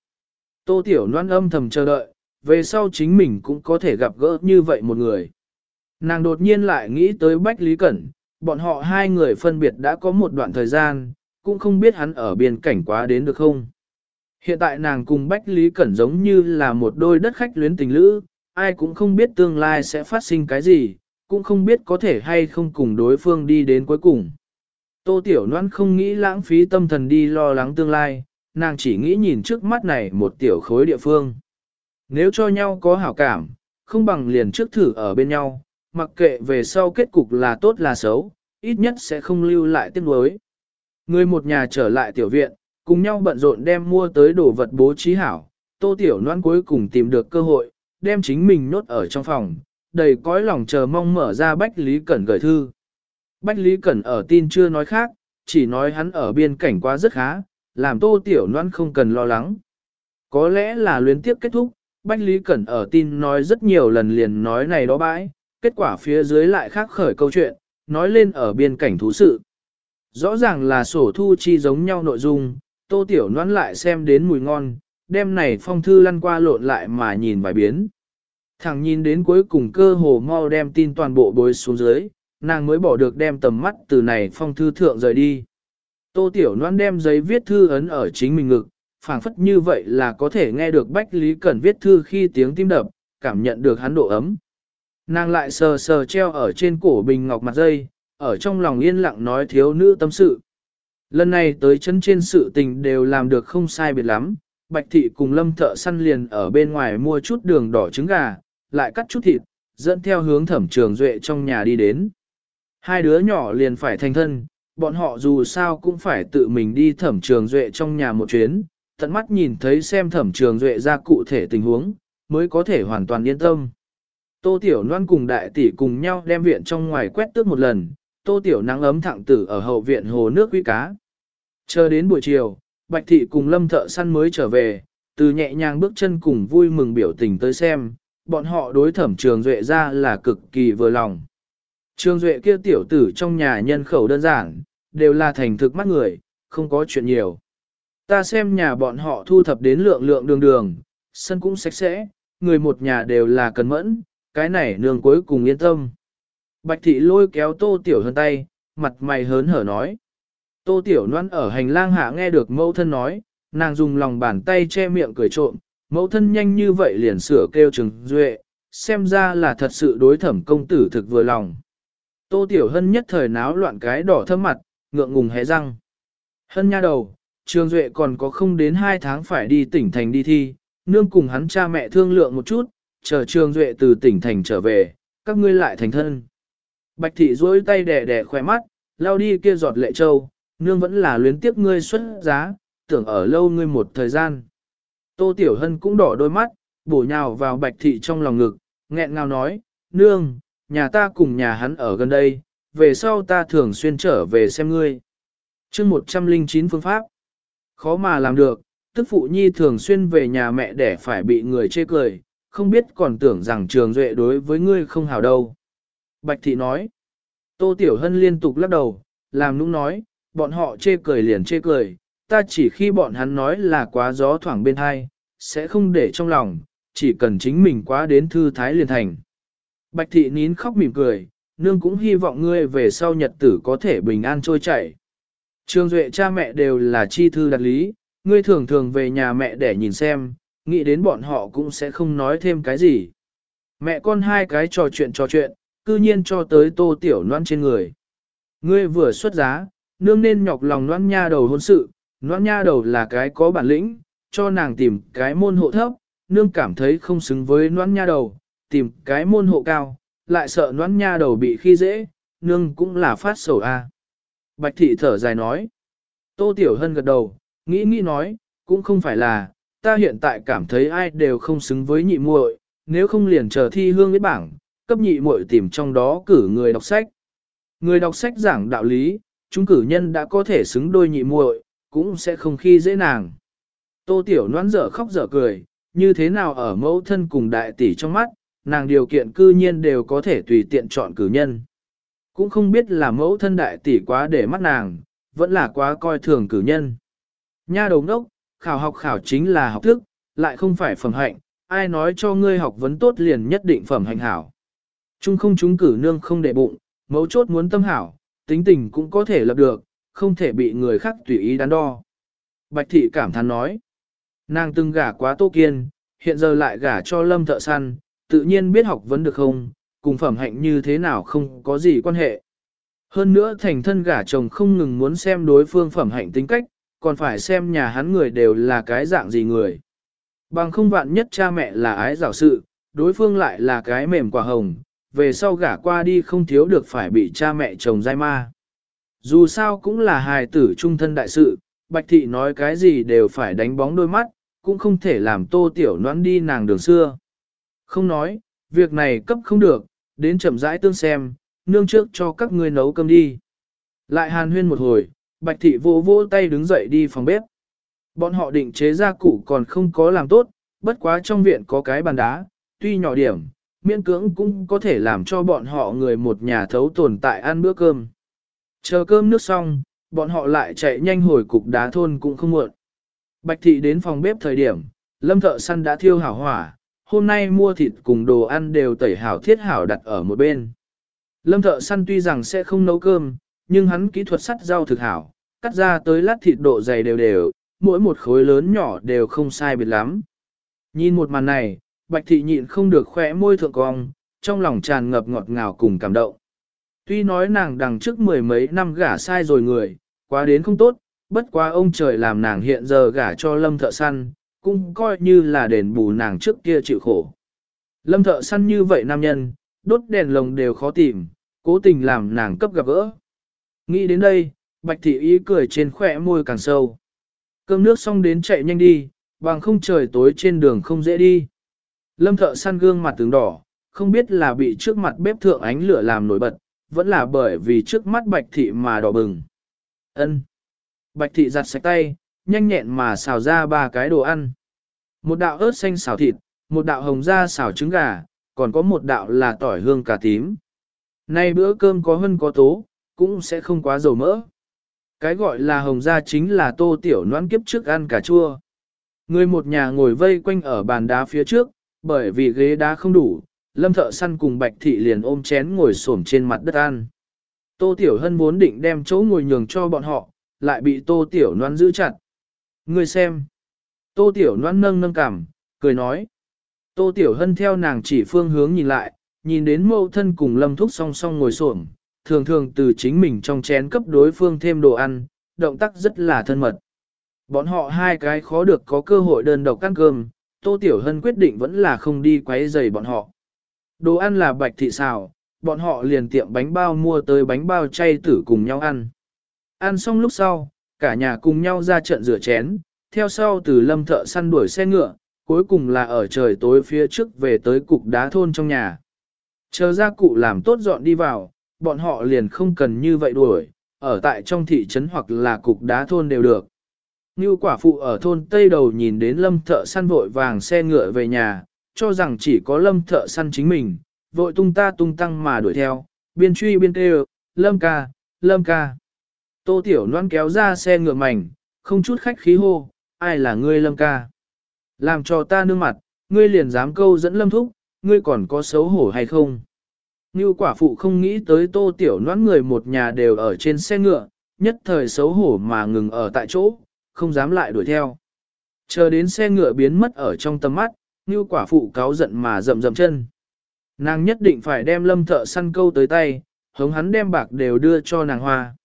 A: Tô Tiểu Loan âm thầm chờ đợi, về sau chính mình cũng có thể gặp gỡ như vậy một người. Nàng đột nhiên lại nghĩ tới Bách Lý Cẩn, bọn họ hai người phân biệt đã có một đoạn thời gian, cũng không biết hắn ở biên cảnh quá đến được không. Hiện tại nàng cùng Bách Lý Cẩn giống như là một đôi đất khách luyến tình lữ, ai cũng không biết tương lai sẽ phát sinh cái gì, cũng không biết có thể hay không cùng đối phương đi đến cuối cùng. Tô Tiểu Loan không nghĩ lãng phí tâm thần đi lo lắng tương lai, nàng chỉ nghĩ nhìn trước mắt này một tiểu khối địa phương. Nếu cho nhau có hảo cảm, không bằng liền trước thử ở bên nhau, mặc kệ về sau kết cục là tốt là xấu, ít nhất sẽ không lưu lại tiếc nuối. Người một nhà trở lại tiểu viện, cùng nhau bận rộn đem mua tới đồ vật bố trí hảo, Tô Tiểu Loan cuối cùng tìm được cơ hội, đem chính mình nốt ở trong phòng, đầy cõi lòng chờ mong mở ra Bách Lý Cẩn gửi thư. Bách Lý Cẩn ở tin chưa nói khác, chỉ nói hắn ở biên cảnh quá rất khá, làm tô tiểu noan không cần lo lắng. Có lẽ là luyến tiếp kết thúc, Bách Lý Cẩn ở tin nói rất nhiều lần liền nói này đó bãi, kết quả phía dưới lại khác khởi câu chuyện, nói lên ở biên cảnh thú sự. Rõ ràng là sổ thu chi giống nhau nội dung, tô tiểu noan lại xem đến mùi ngon, đem này phong thư lăn qua lộn lại mà nhìn vài biến. Thẳng nhìn đến cuối cùng cơ hồ mau đem tin toàn bộ bối xuống dưới, nàng mới bỏ được đem tầm mắt từ này phong thư thượng rời đi. Tô Tiểu Loan đem giấy viết thư ấn ở chính mình ngực, phảng phất như vậy là có thể nghe được Bách Lý Cẩn viết thư khi tiếng tim đập, cảm nhận được hắn độ ấm. Nàng lại sờ sờ treo ở trên cổ bình ngọc mặt dây, ở trong lòng yên lặng nói thiếu nữ tâm sự. Lần này tới chân trên sự tình đều làm được không sai biệt lắm, Bạch Thị cùng Lâm thợ săn liền ở bên ngoài mua chút đường đỏ trứng gà, lại cắt chút thịt, dẫn theo hướng thẩm trường duệ trong nhà đi đến. Hai đứa nhỏ liền phải thành thân, bọn họ dù sao cũng phải tự mình đi thẩm trường duệ trong nhà một chuyến, tận mắt nhìn thấy xem thẩm trường duệ ra cụ thể tình huống, mới có thể hoàn toàn yên tâm. Tô Tiểu Loan cùng đại tỷ cùng nhau đem viện trong ngoài quét tước một lần, Tô Tiểu nắng ấm thẳng tử ở hậu viện hồ nước quý cá. Chờ đến buổi chiều, Bạch Thị cùng Lâm Thợ Săn mới trở về, từ nhẹ nhàng bước chân cùng vui mừng biểu tình tới xem, bọn họ đối thẩm trường duệ ra là cực kỳ vừa lòng. Trường duệ kia tiểu tử trong nhà nhân khẩu đơn giản, đều là thành thực mắt người, không có chuyện nhiều. Ta xem nhà bọn họ thu thập đến lượng lượng đường đường, sân cũng sạch sẽ, người một nhà đều là cẩn mẫn, cái này nương cuối cùng yên tâm. Bạch thị lôi kéo tô tiểu hơn tay, mặt mày hớn hở nói. Tô tiểu Loan ở hành lang hạ nghe được mẫu thân nói, nàng dùng lòng bàn tay che miệng cười trộm, mẫu thân nhanh như vậy liền sửa kêu trừng duệ, xem ra là thật sự đối thẩm công tử thực vừa lòng. Tô Tiểu Hân nhất thời náo loạn cái đỏ thơm mặt, ngượng ngùng hé răng. Hân nha đầu, Trường Duệ còn có không đến 2 tháng phải đi tỉnh thành đi thi, nương cùng hắn cha mẹ thương lượng một chút, chờ Trường Duệ từ tỉnh thành trở về, các ngươi lại thành thân. Bạch thị duỗi tay đẻ đẻ khỏe mắt, lao đi kia giọt lệ châu, nương vẫn là luyến tiếc ngươi xuất giá, tưởng ở lâu ngươi một thời gian. Tô Tiểu Hân cũng đỏ đôi mắt, bổ nhào vào bạch thị trong lòng ngực, nghẹn ngào nói, nương, nhà ta cùng nhà hắn ở gần đây, về sau ta thường xuyên trở về xem ngươi. chương 109 phương pháp, khó mà làm được, tức phụ nhi thường xuyên về nhà mẹ để phải bị người chê cười, không biết còn tưởng rằng trường duệ đối với ngươi không hào đâu. Bạch thị nói, tô tiểu hân liên tục lắc đầu, làm nũng nói, bọn họ chê cười liền chê cười, ta chỉ khi bọn hắn nói là quá gió thoảng bên hai, sẽ không để trong lòng, chỉ cần chính mình quá đến thư thái liền thành. Bạch thị nín khóc mỉm cười, nương cũng hy vọng ngươi về sau nhật tử có thể bình an trôi chảy. Trương Duệ cha mẹ đều là chi thư đặc lý, ngươi thường thường về nhà mẹ để nhìn xem, nghĩ đến bọn họ cũng sẽ không nói thêm cái gì. Mẹ con hai cái trò chuyện trò chuyện, cư nhiên cho tới tô tiểu noan trên người. Ngươi vừa xuất giá, nương nên nhọc lòng noan nha đầu hôn sự, noan nha đầu là cái có bản lĩnh, cho nàng tìm cái môn hộ thấp, nương cảm thấy không xứng với noan nha đầu, tìm cái môn hộ cao, lại sợ noan nha đầu bị khi dễ, nương cũng là phát sầu a. Bạch thị thở dài nói. Tô Tiểu Hân gật đầu, nghĩ nghĩ nói, cũng không phải là, ta hiện tại cảm thấy ai đều không xứng với nhị muội, nếu không liền chờ thi hương với bảng, cấp nhị muội tìm trong đó cử người đọc sách. Người đọc sách giảng đạo lý, chúng cử nhân đã có thể xứng đôi nhị muội, cũng sẽ không khi dễ nàng. Tô Tiểu noãn dở khóc dở cười, như thế nào ở mẫu thân cùng đại tỷ trong mắt, nàng điều kiện cư nhiên đều có thể tùy tiện chọn cử nhân. Cũng không biết là mẫu thân đại tỷ quá để mắt nàng, vẫn là quá coi thường cử nhân. Nha đầu đốc, khảo học khảo chính là học thức, lại không phải phẩm hạnh, ai nói cho ngươi học vấn tốt liền nhất định phẩm hạnh hảo. Trung không chúng cử nương không để bụng, mấu chốt muốn tâm hảo, tính tình cũng có thể lập được, không thể bị người khác tùy ý đắn đo. Bạch thị cảm thán nói, nàng từng gả quá tô kiên, hiện giờ lại gả cho lâm thợ săn, tự nhiên biết học vấn được không, cùng phẩm hạnh như thế nào không có gì quan hệ. Hơn nữa thành thân gả chồng không ngừng muốn xem đối phương phẩm hạnh tính cách, còn phải xem nhà hắn người đều là cái dạng gì người. Bằng không vạn nhất cha mẹ là ái giảo sự, đối phương lại là cái mềm quả hồng, về sau gả qua đi không thiếu được phải bị cha mẹ chồng dai ma. Dù sao cũng là hài tử trung thân đại sự, Bạch Thị nói cái gì đều phải đánh bóng đôi mắt, cũng không thể làm tô tiểu noãn đi nàng đường xưa. Không nói, việc này cấp không được, đến chậm rãi tương xem, nương trước cho các ngươi nấu cơm đi. Lại hàn huyên một hồi, Bạch Thị vỗ vỗ tay đứng dậy đi phòng bếp. Bọn họ định chế gia cụ còn không có làm tốt, bất quá trong viện có cái bàn đá, tuy nhỏ điểm, miễn cưỡng cũng có thể làm cho bọn họ người một nhà thấu tồn tại ăn bữa cơm. Chờ cơm nước xong, bọn họ lại chạy nhanh hồi cục đá thôn cũng không muộn. Bạch thị đến phòng bếp thời điểm, lâm thợ săn đã thiêu hảo hỏa, hôm nay mua thịt cùng đồ ăn đều tẩy hảo thiết hảo đặt ở một bên. Lâm thợ săn tuy rằng sẽ không nấu cơm, nhưng hắn kỹ thuật sắt rau thực hảo, cắt ra tới lát thịt độ dày đều đều, mỗi một khối lớn nhỏ đều không sai biệt lắm. Nhìn một màn này, bạch thị nhịn không được khỏe môi thượng cong, trong lòng tràn ngập ngọt ngào cùng cảm động. Tuy nói nàng đằng trước mười mấy năm gả sai rồi người, quá đến không tốt, bất quá ông trời làm nàng hiện giờ gả cho lâm thợ săn, cũng coi như là đền bù nàng trước kia chịu khổ. Lâm thợ săn như vậy nam nhân, đốt đèn lồng đều khó tìm, cố tình làm nàng cấp gặp gỡ. Nghĩ đến đây, bạch thị ý cười trên khỏe môi càng sâu. Cơm nước xong đến chạy nhanh đi, bằng không trời tối trên đường không dễ đi. Lâm thợ săn gương mặt tướng đỏ, không biết là bị trước mặt bếp thượng ánh lửa làm nổi bật, vẫn là bởi vì trước mắt bạch thị mà đỏ bừng. Ân. Bạch thị giặt sạch tay, nhanh nhẹn mà xào ra ba cái đồ ăn. Một đạo ớt xanh xào thịt, một đạo hồng da xào trứng gà, còn có một đạo là tỏi hương cà tím. Nay bữa cơm có hơn có tố, cũng sẽ không quá dầu mỡ. Cái gọi là hồng da chính là tô tiểu noãn kiếp trước ăn cà chua. Người một nhà ngồi vây quanh ở bàn đá phía trước, bởi vì ghế đá không đủ, lâm thợ săn cùng bạch thị liền ôm chén ngồi xổm trên mặt đất ăn. Tô Tiểu Hân vốn định đem chỗ ngồi nhường cho bọn họ, lại bị Tô Tiểu Loan giữ chặt. Người xem. Tô Tiểu Loan nâng nâng cảm, cười nói. Tô Tiểu Hân theo nàng chỉ phương hướng nhìn lại, nhìn đến mâu thân cùng lâm thúc song song ngồi xổm, thường thường từ chính mình trong chén cấp đối phương thêm đồ ăn, động tác rất là thân mật. Bọn họ hai cái khó được có cơ hội đơn độc ăn cơm, Tô Tiểu Hân quyết định vẫn là không đi quấy rầy bọn họ. Đồ ăn là bạch thị xào, bọn họ liền tiệm bánh bao mua tới bánh bao chay tử cùng nhau ăn. Ăn xong lúc sau, cả nhà cùng nhau ra trận rửa chén, theo sau từ lâm thợ săn đuổi xe ngựa, cuối cùng là ở trời tối phía trước về tới cục đá thôn trong nhà. Chờ ra cụ làm tốt dọn đi vào, bọn họ liền không cần như vậy đuổi, ở tại trong thị trấn hoặc là cục đá thôn đều được. Như quả phụ ở thôn Tây Đầu nhìn đến lâm thợ săn vội vàng xe ngựa về nhà, cho rằng chỉ có lâm thợ săn chính mình, vội tung ta tung tăng mà đuổi theo, biên truy biên kêu, lâm ca, lâm ca. Tô Tiểu Loan kéo ra xe ngựa mảnh, không chút khách khí hô, ai là ngươi lâm ca. Làm cho ta nương mặt, ngươi liền dám câu dẫn lâm thúc, ngươi còn có xấu hổ hay không? Như quả phụ không nghĩ tới tô tiểu noãn người một nhà đều ở trên xe ngựa, nhất thời xấu hổ mà ngừng ở tại chỗ, không dám lại đuổi theo. Chờ đến xe ngựa biến mất ở trong tầm mắt, như quả phụ cáo giận mà rậm rậm chân. Nàng nhất định phải đem lâm thợ săn câu tới tay, hống hắn đem bạc đều đưa cho nàng hoa.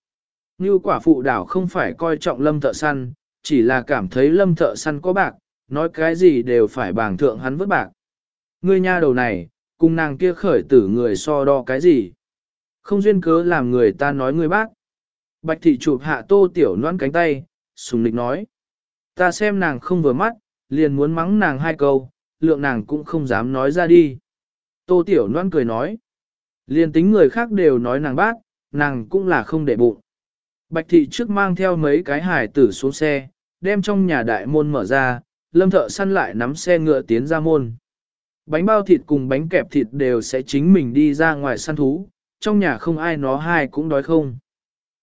A: Như quả phụ đảo không phải coi trọng lâm thợ săn, chỉ là cảm thấy lâm thợ săn có bạc, nói cái gì đều phải bảng thượng hắn vứt bạc. Ngươi nha đầu này, cùng nàng kia khởi tử người so đo cái gì. Không duyên cớ làm người ta nói ngươi bác. Bạch thị chụp hạ tô tiểu noan cánh tay, sùng nịch nói. Ta xem nàng không vừa mắt, liền muốn mắng nàng hai câu, lượng nàng cũng không dám nói ra đi. Tô tiểu Loan cười nói. Liền tính người khác đều nói nàng bác, nàng cũng là không để bụng. Bạch thị trước mang theo mấy cái hải tử xuống xe, đem trong nhà đại môn mở ra, lâm thợ săn lại nắm xe ngựa tiến ra môn. Bánh bao thịt cùng bánh kẹp thịt đều sẽ chính mình đi ra ngoài săn thú, trong nhà không ai nó hai cũng đói không.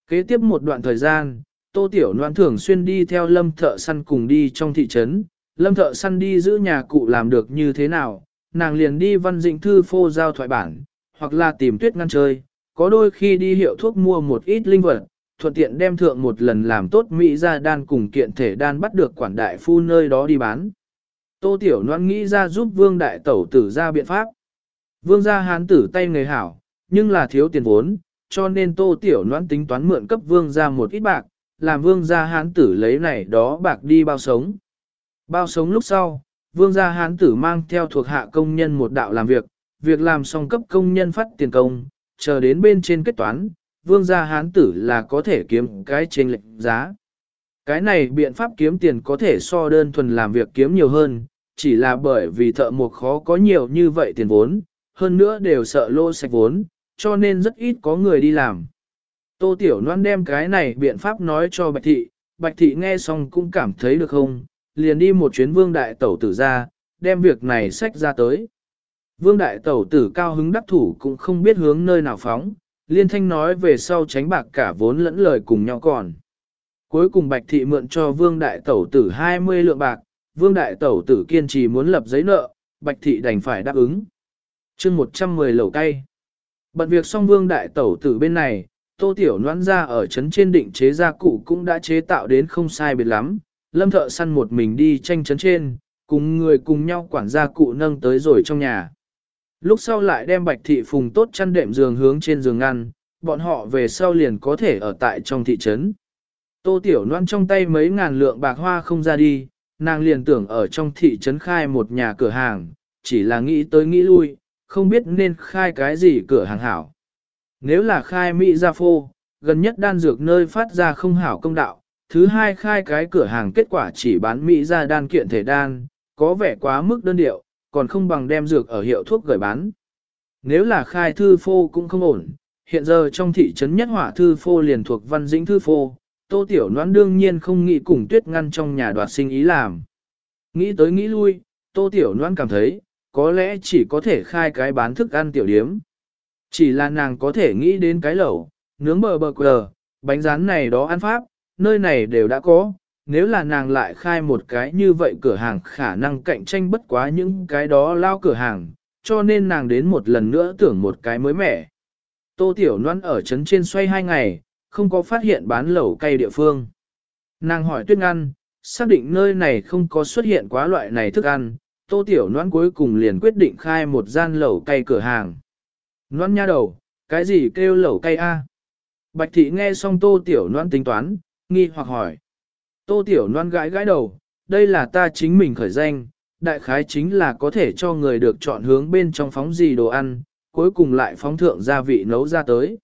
A: Kế tiếp một đoạn thời gian, Tô Tiểu Loan thường xuyên đi theo lâm thợ săn cùng đi trong thị trấn, lâm thợ săn đi giữ nhà cụ làm được như thế nào, nàng liền đi văn dịnh thư phô giao thoại bản, hoặc là tìm tuyết ngăn chơi, có đôi khi đi hiệu thuốc mua một ít linh vật, thuận tiện đem thượng một lần làm tốt Mỹ ra đan cùng kiện thể đan bắt được quản đại phu nơi đó đi bán. Tô Tiểu Loan nghĩ ra giúp vương đại tẩu tử ra biện pháp. Vương gia hán tử tay người hảo, nhưng là thiếu tiền vốn, cho nên Tô Tiểu Loan tính toán mượn cấp vương gia một ít bạc, làm vương gia hán tử lấy này đó bạc đi bao sống. Bao sống lúc sau, vương gia hán tử mang theo thuộc hạ công nhân một đạo làm việc, việc làm xong cấp công nhân phát tiền công, chờ đến bên trên kết toán, vương gia hán tử là có thể kiếm cái trên lệnh giá. Cái này biện pháp kiếm tiền có thể so đơn thuần làm việc kiếm nhiều hơn, chỉ là bởi vì thợ mộc khó có nhiều như vậy tiền vốn, hơn nữa đều sợ lô sạch vốn, cho nên rất ít có người đi làm. Tô Tiểu Loan đem cái này biện pháp nói cho Bạch Thị, Bạch Thị nghe xong cũng cảm thấy được không, liền đi một chuyến vương đại tẩu tử ra, đem việc này sách ra tới. Vương đại tẩu tử cao hứng đắc thủ cũng không biết hướng nơi nào phóng, liên thanh nói về sau tránh bạc cả vốn lẫn lời cùng nhau còn. Cuối cùng Bạch Thị mượn cho vương đại tẩu tử 20 lượng bạc, vương đại tẩu tử kiên trì muốn lập giấy nợ, bạch thị đành phải đáp ứng. chương 110 lầu cay. Bận việc xong vương đại tẩu tử bên này, tô tiểu noãn ra ở trấn trên định chế gia cụ cũng đã chế tạo đến không sai biệt lắm. Lâm thợ săn một mình đi tranh trấn trên, cùng người cùng nhau quản gia cụ nâng tới rồi trong nhà. Lúc sau lại đem bạch thị phùng tốt chăn đệm giường hướng trên giường ngăn, bọn họ về sau liền có thể ở tại trong thị trấn. Tô Tiểu Loan trong tay mấy ngàn lượng bạc hoa không ra đi, nàng liền tưởng ở trong thị trấn khai một nhà cửa hàng, chỉ là nghĩ tới nghĩ lui, không biết nên khai cái gì cửa hàng hảo. Nếu là khai Mỹ gia phô, gần nhất đan dược nơi phát ra không hảo công đạo, thứ hai khai cái cửa hàng kết quả chỉ bán Mỹ gia đan kiện thể đan, có vẻ quá mức đơn điệu, còn không bằng đem dược ở hiệu thuốc gửi bán. Nếu là khai thư phô cũng không ổn, hiện giờ trong thị trấn nhất hỏa thư phô liền thuộc văn dĩnh thư phô, Tô Tiểu noãn đương nhiên không nghĩ cùng tuyết ngăn trong nhà đoạt sinh ý làm. Nghĩ tới nghĩ lui, Tô Tiểu noãn cảm thấy, có lẽ chỉ có thể khai cái bán thức ăn tiểu điếm. Chỉ là nàng có thể nghĩ đến cái lẩu, nướng bờ bờ quờ, bánh rán này đó ăn pháp, nơi này đều đã có. Nếu là nàng lại khai một cái như vậy cửa hàng khả năng cạnh tranh bất quá những cái đó lao cửa hàng, cho nên nàng đến một lần nữa tưởng một cái mới mẻ. Tô Tiểu Loan ở trấn trên xoay hai ngày, không có phát hiện bán lẩu cay địa phương. Nàng hỏi tuyết ngăn, xác định nơi này không có xuất hiện quá loại này thức ăn, tô tiểu Loan cuối cùng liền quyết định khai một gian lẩu cay cửa hàng. Noan nha đầu, cái gì kêu lẩu cay a? Bạch thị nghe xong tô tiểu noan tính toán, nghi hoặc hỏi. Tô tiểu noan gãi gãi đầu, đây là ta chính mình khởi danh, đại khái chính là có thể cho người được chọn hướng bên trong phóng gì đồ ăn, cuối cùng lại phóng thượng gia vị nấu ra tới.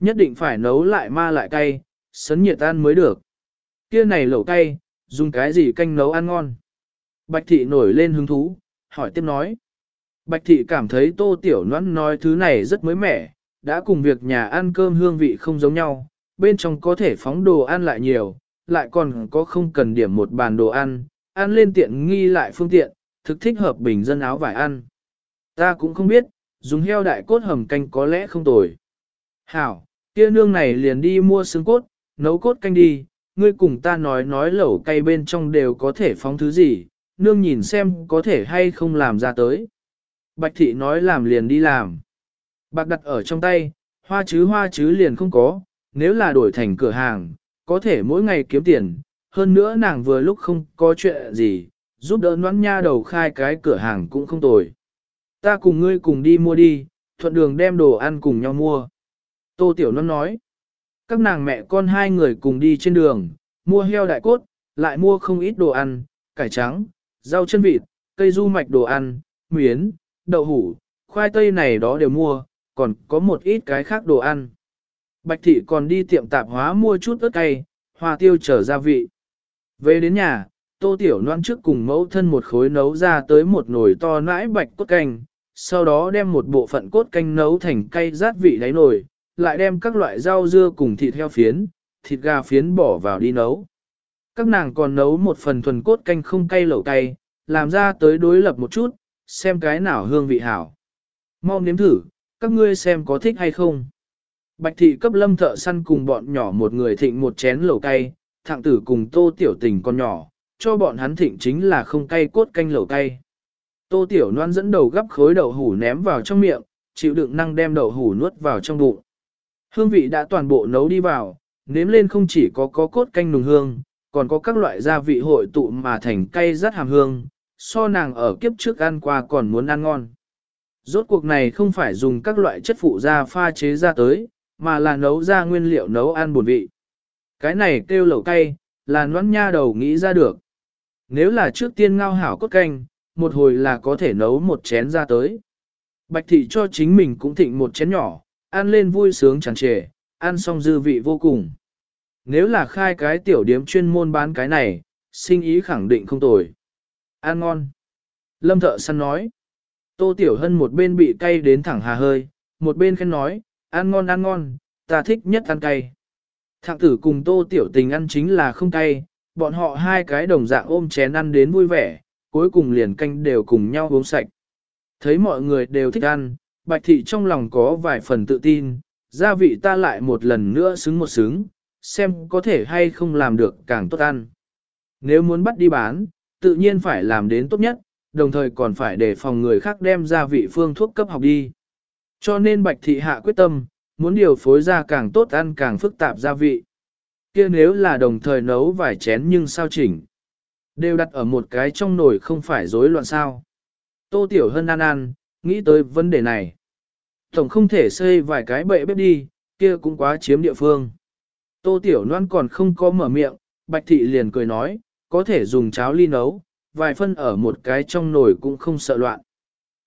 A: Nhất định phải nấu lại ma lại cay, sấn nhiệt ăn mới được. Kia này lẩu cay, dùng cái gì canh nấu ăn ngon. Bạch thị nổi lên hứng thú, hỏi tiếp nói. Bạch thị cảm thấy tô tiểu noãn nói thứ này rất mới mẻ, đã cùng việc nhà ăn cơm hương vị không giống nhau, bên trong có thể phóng đồ ăn lại nhiều, lại còn có không cần điểm một bàn đồ ăn, ăn lên tiện nghi lại phương tiện, thực thích hợp bình dân áo vải ăn. Ta cũng không biết, dùng heo đại cốt hầm canh có lẽ không tồi. Hảo, kia nương này liền đi mua xương cốt, nấu cốt canh đi, ngươi cùng ta nói nói lẩu cay bên trong đều có thể phóng thứ gì, nương nhìn xem có thể hay không làm ra tới. Bạch thị nói làm liền đi làm. Bạc đặt ở trong tay, hoa chứ hoa chứ liền không có, nếu là đổi thành cửa hàng, có thể mỗi ngày kiếm tiền, hơn nữa nàng vừa lúc không có chuyện gì, giúp đỡ noãn nha đầu khai cái cửa hàng cũng không tồi. Ta cùng ngươi cùng đi mua đi, thuận đường đem đồ ăn cùng nhau mua. Tô Tiểu Loan nói, các nàng mẹ con hai người cùng đi trên đường, mua heo đại cốt, lại mua không ít đồ ăn, cải trắng, rau chân vịt, cây du mạch đồ ăn, miến, đậu hủ, khoai tây này đó đều mua, còn có một ít cái khác đồ ăn. Bạch thị còn đi tiệm tạp hóa mua chút ớt cay, hoa tiêu trở gia vị. Về đến nhà, tô tiểu noan trước cùng mẫu thân một khối nấu ra tới một nồi to nãi bạch cốt canh, sau đó đem một bộ phận cốt canh nấu thành cay rát vị đáy nồi, lại đem các loại rau dưa cùng thịt heo phiến, thịt gà phiến bỏ vào đi nấu. Các nàng còn nấu một phần thuần cốt canh không cay lẩu cay, làm ra tới đối lập một chút, xem cái nào hương vị hảo. Mau nếm thử, các ngươi xem có thích hay không. Bạch thị cấp lâm thợ săn cùng bọn nhỏ một người thịnh một chén lẩu cay, thạng tử cùng tô tiểu tình con nhỏ, cho bọn hắn thịnh chính là không cay cốt canh lẩu cay. Tô tiểu noan dẫn đầu gấp khối đậu hủ ném vào trong miệng, chịu đựng năng đem đậu hủ nuốt vào trong bụng. Hương vị đã toàn bộ nấu đi vào, nếm lên không chỉ có có cốt canh nùng hương, còn có các loại gia vị hội tụ mà thành cay rất hàm hương, so nàng ở kiếp trước ăn qua còn muốn ăn ngon. Rốt cuộc này không phải dùng các loại chất phụ gia pha chế ra tới, mà là nấu ra nguyên liệu nấu ăn buồn vị. Cái này kêu lẩu cay, là nón nha đầu nghĩ ra được. Nếu là trước tiên ngao hảo cốt canh, một hồi là có thể nấu một chén ra tới. Bạch thị cho chính mình cũng thịnh một chén nhỏ, ăn lên vui sướng tràn trề, ăn xong dư vị vô cùng. Nếu là khai cái tiểu điếm chuyên môn bán cái này, sinh ý khẳng định không tồi. Ăn ngon. Lâm thợ săn nói. Tô Tiểu Hân một bên bị cay đến thẳng hà hơi, một bên khen nói, ăn ngon ăn ngon, ta thích nhất ăn cay. Thạng tử cùng Tô Tiểu Tình ăn chính là không cay, bọn họ hai cái đồng dạng ôm chén ăn đến vui vẻ, cuối cùng liền canh đều cùng nhau uống sạch. Thấy mọi người đều thích ăn, Bạch Thị trong lòng có vài phần tự tin, gia vị ta lại một lần nữa xứng một xứng, xem có thể hay không làm được càng tốt ăn. Nếu muốn bắt đi bán, tự nhiên phải làm đến tốt nhất, đồng thời còn phải để phòng người khác đem ra vị phương thuốc cấp học đi. Cho nên Bạch Thị Hạ quyết tâm, muốn điều phối ra càng tốt ăn càng phức tạp gia vị. kia nếu là đồng thời nấu vài chén nhưng sao chỉnh. Đều đặt ở một cái trong nồi không phải rối loạn sao. Tô Tiểu Hân ăn ăn, nghĩ tới vấn đề này. Tổng không thể xây vài cái bệ bếp đi, kia cũng quá chiếm địa phương. Tô Tiểu Loan còn không có mở miệng, Bạch Thị liền cười nói, có thể dùng cháo ly nấu, vài phân ở một cái trong nồi cũng không sợ loạn.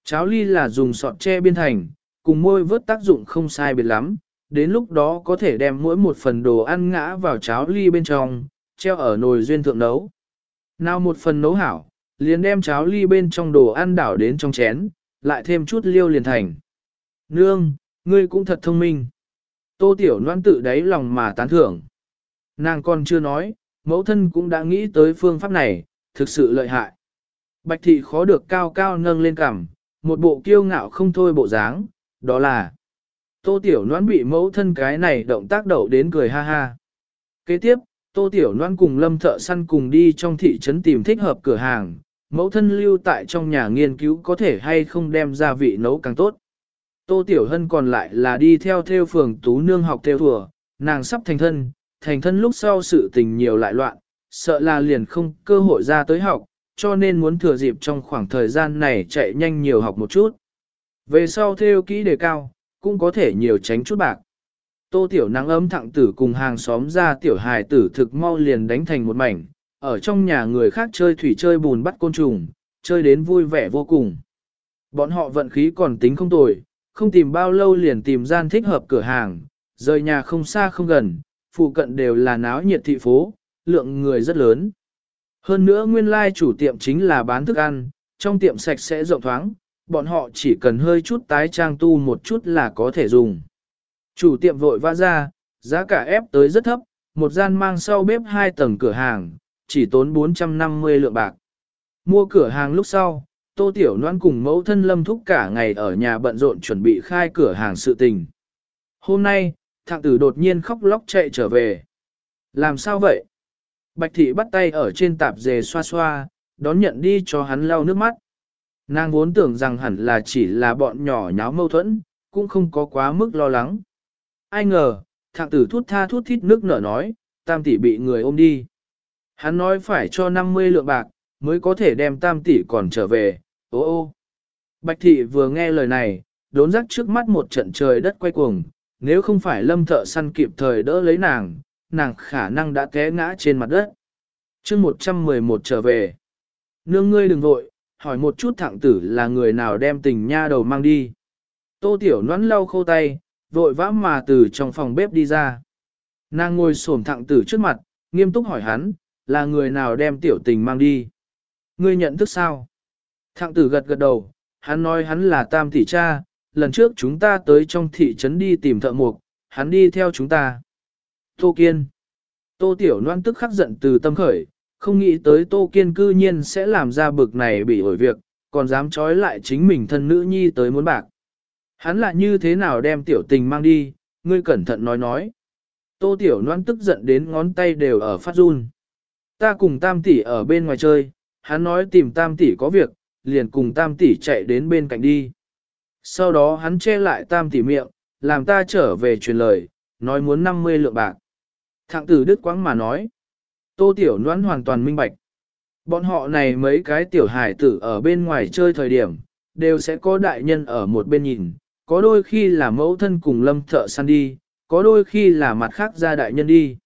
A: Cháo ly là dùng sọt tre biên thành, cùng môi vớt tác dụng không sai biệt lắm, đến lúc đó có thể đem mỗi một phần đồ ăn ngã vào cháo ly bên trong, treo ở nồi duyên thượng nấu. Nào một phần nấu hảo, liền đem cháo ly bên trong đồ ăn đảo đến trong chén, lại thêm chút liêu liền thành. Nương, ngươi cũng thật thông minh. Tô Tiểu Loan tự đáy lòng mà tán thưởng. Nàng còn chưa nói, mẫu thân cũng đã nghĩ tới phương pháp này, thực sự lợi hại. Bạch thị khó được cao cao nâng lên cằm, một bộ kiêu ngạo không thôi bộ dáng, đó là Tô Tiểu Loan bị mẫu thân cái này động tác đậu đến cười ha ha. Kế tiếp, Tô Tiểu Loan cùng Lâm Thợ Săn cùng đi trong thị trấn tìm thích hợp cửa hàng, mẫu thân lưu tại trong nhà nghiên cứu có thể hay không đem gia vị nấu càng tốt. Tô Tiểu Hân còn lại là đi theo theo phường tú nương học theo thùa, nàng sắp thành thân, thành thân lúc sau sự tình nhiều lại loạn, sợ là liền không cơ hội ra tới học, cho nên muốn thừa dịp trong khoảng thời gian này chạy nhanh nhiều học một chút. Về sau theo kỹ đề cao, cũng có thể nhiều tránh chút bạc. Tô Tiểu nắng ấm thẳng tử cùng hàng xóm ra tiểu hài tử thực mau liền đánh thành một mảnh, ở trong nhà người khác chơi thủy chơi bùn bắt côn trùng, chơi đến vui vẻ vô cùng. Bọn họ vận khí còn tính không tồi, không tìm bao lâu liền tìm gian thích hợp cửa hàng, rời nhà không xa không gần, phụ cận đều là náo nhiệt thị phố, lượng người rất lớn. Hơn nữa nguyên lai chủ tiệm chính là bán thức ăn, trong tiệm sạch sẽ rộng thoáng, bọn họ chỉ cần hơi chút tái trang tu một chút là có thể dùng. Chủ tiệm vội vã ra, giá cả ép tới rất thấp, một gian mang sau bếp hai tầng cửa hàng, chỉ tốn 450 lượng bạc. Mua cửa hàng lúc sau, Tô Tiểu Loan cùng mẫu thân Lâm Thúc cả ngày ở nhà bận rộn chuẩn bị khai cửa hàng sự tình. Hôm nay, thạng tử đột nhiên khóc lóc chạy trở về. Làm sao vậy? Bạch thị bắt tay ở trên tạp dề xoa xoa, đón nhận đi cho hắn lau nước mắt. Nàng vốn tưởng rằng hẳn là chỉ là bọn nhỏ nháo mâu thuẫn, cũng không có quá mức lo lắng. Ai ngờ, thạng tử thút tha thút thít nước nở nói, tam tỷ bị người ôm đi. Hắn nói phải cho 50 lượng bạc, mới có thể đem tam tỷ còn trở về, ô ô. Bạch thị vừa nghe lời này, đốn rắc trước mắt một trận trời đất quay cuồng, nếu không phải lâm thợ săn kịp thời đỡ lấy nàng, nàng khả năng đã té ngã trên mặt đất. chương 111 trở về. Nương ngươi đừng vội, hỏi một chút thẳng tử là người nào đem tình nha đầu mang đi. Tô tiểu nón lau khô tay, vội vã mà từ trong phòng bếp đi ra. Nàng ngồi xổm thẳng tử trước mặt, nghiêm túc hỏi hắn, là người nào đem tiểu tình mang đi. Ngươi nhận thức sao? Thạng tử gật gật đầu, hắn nói hắn là tam tỷ cha, lần trước chúng ta tới trong thị trấn đi tìm thợ mộc, hắn đi theo chúng ta. Tô Kiên Tô Tiểu Loan tức khắc giận từ tâm khởi, không nghĩ tới Tô Kiên cư nhiên sẽ làm ra bực này bị ổi việc, còn dám trói lại chính mình thân nữ nhi tới muốn bạc. Hắn lại như thế nào đem tiểu tình mang đi, ngươi cẩn thận nói nói. Tô Tiểu Loan tức giận đến ngón tay đều ở phát run. Ta cùng tam tỷ ở bên ngoài chơi, hắn nói tìm tam tỷ có việc, liền cùng tam tỷ chạy đến bên cạnh đi. Sau đó hắn che lại tam tỷ miệng, làm ta trở về truyền lời, nói muốn 50 lượng bạc. Thạng tử đức quãng mà nói. Tô tiểu noãn hoàn toàn minh bạch. Bọn họ này mấy cái tiểu hải tử ở bên ngoài chơi thời điểm, đều sẽ có đại nhân ở một bên nhìn, có đôi khi là mẫu thân cùng lâm thợ săn đi, có đôi khi là mặt khác ra đại nhân đi.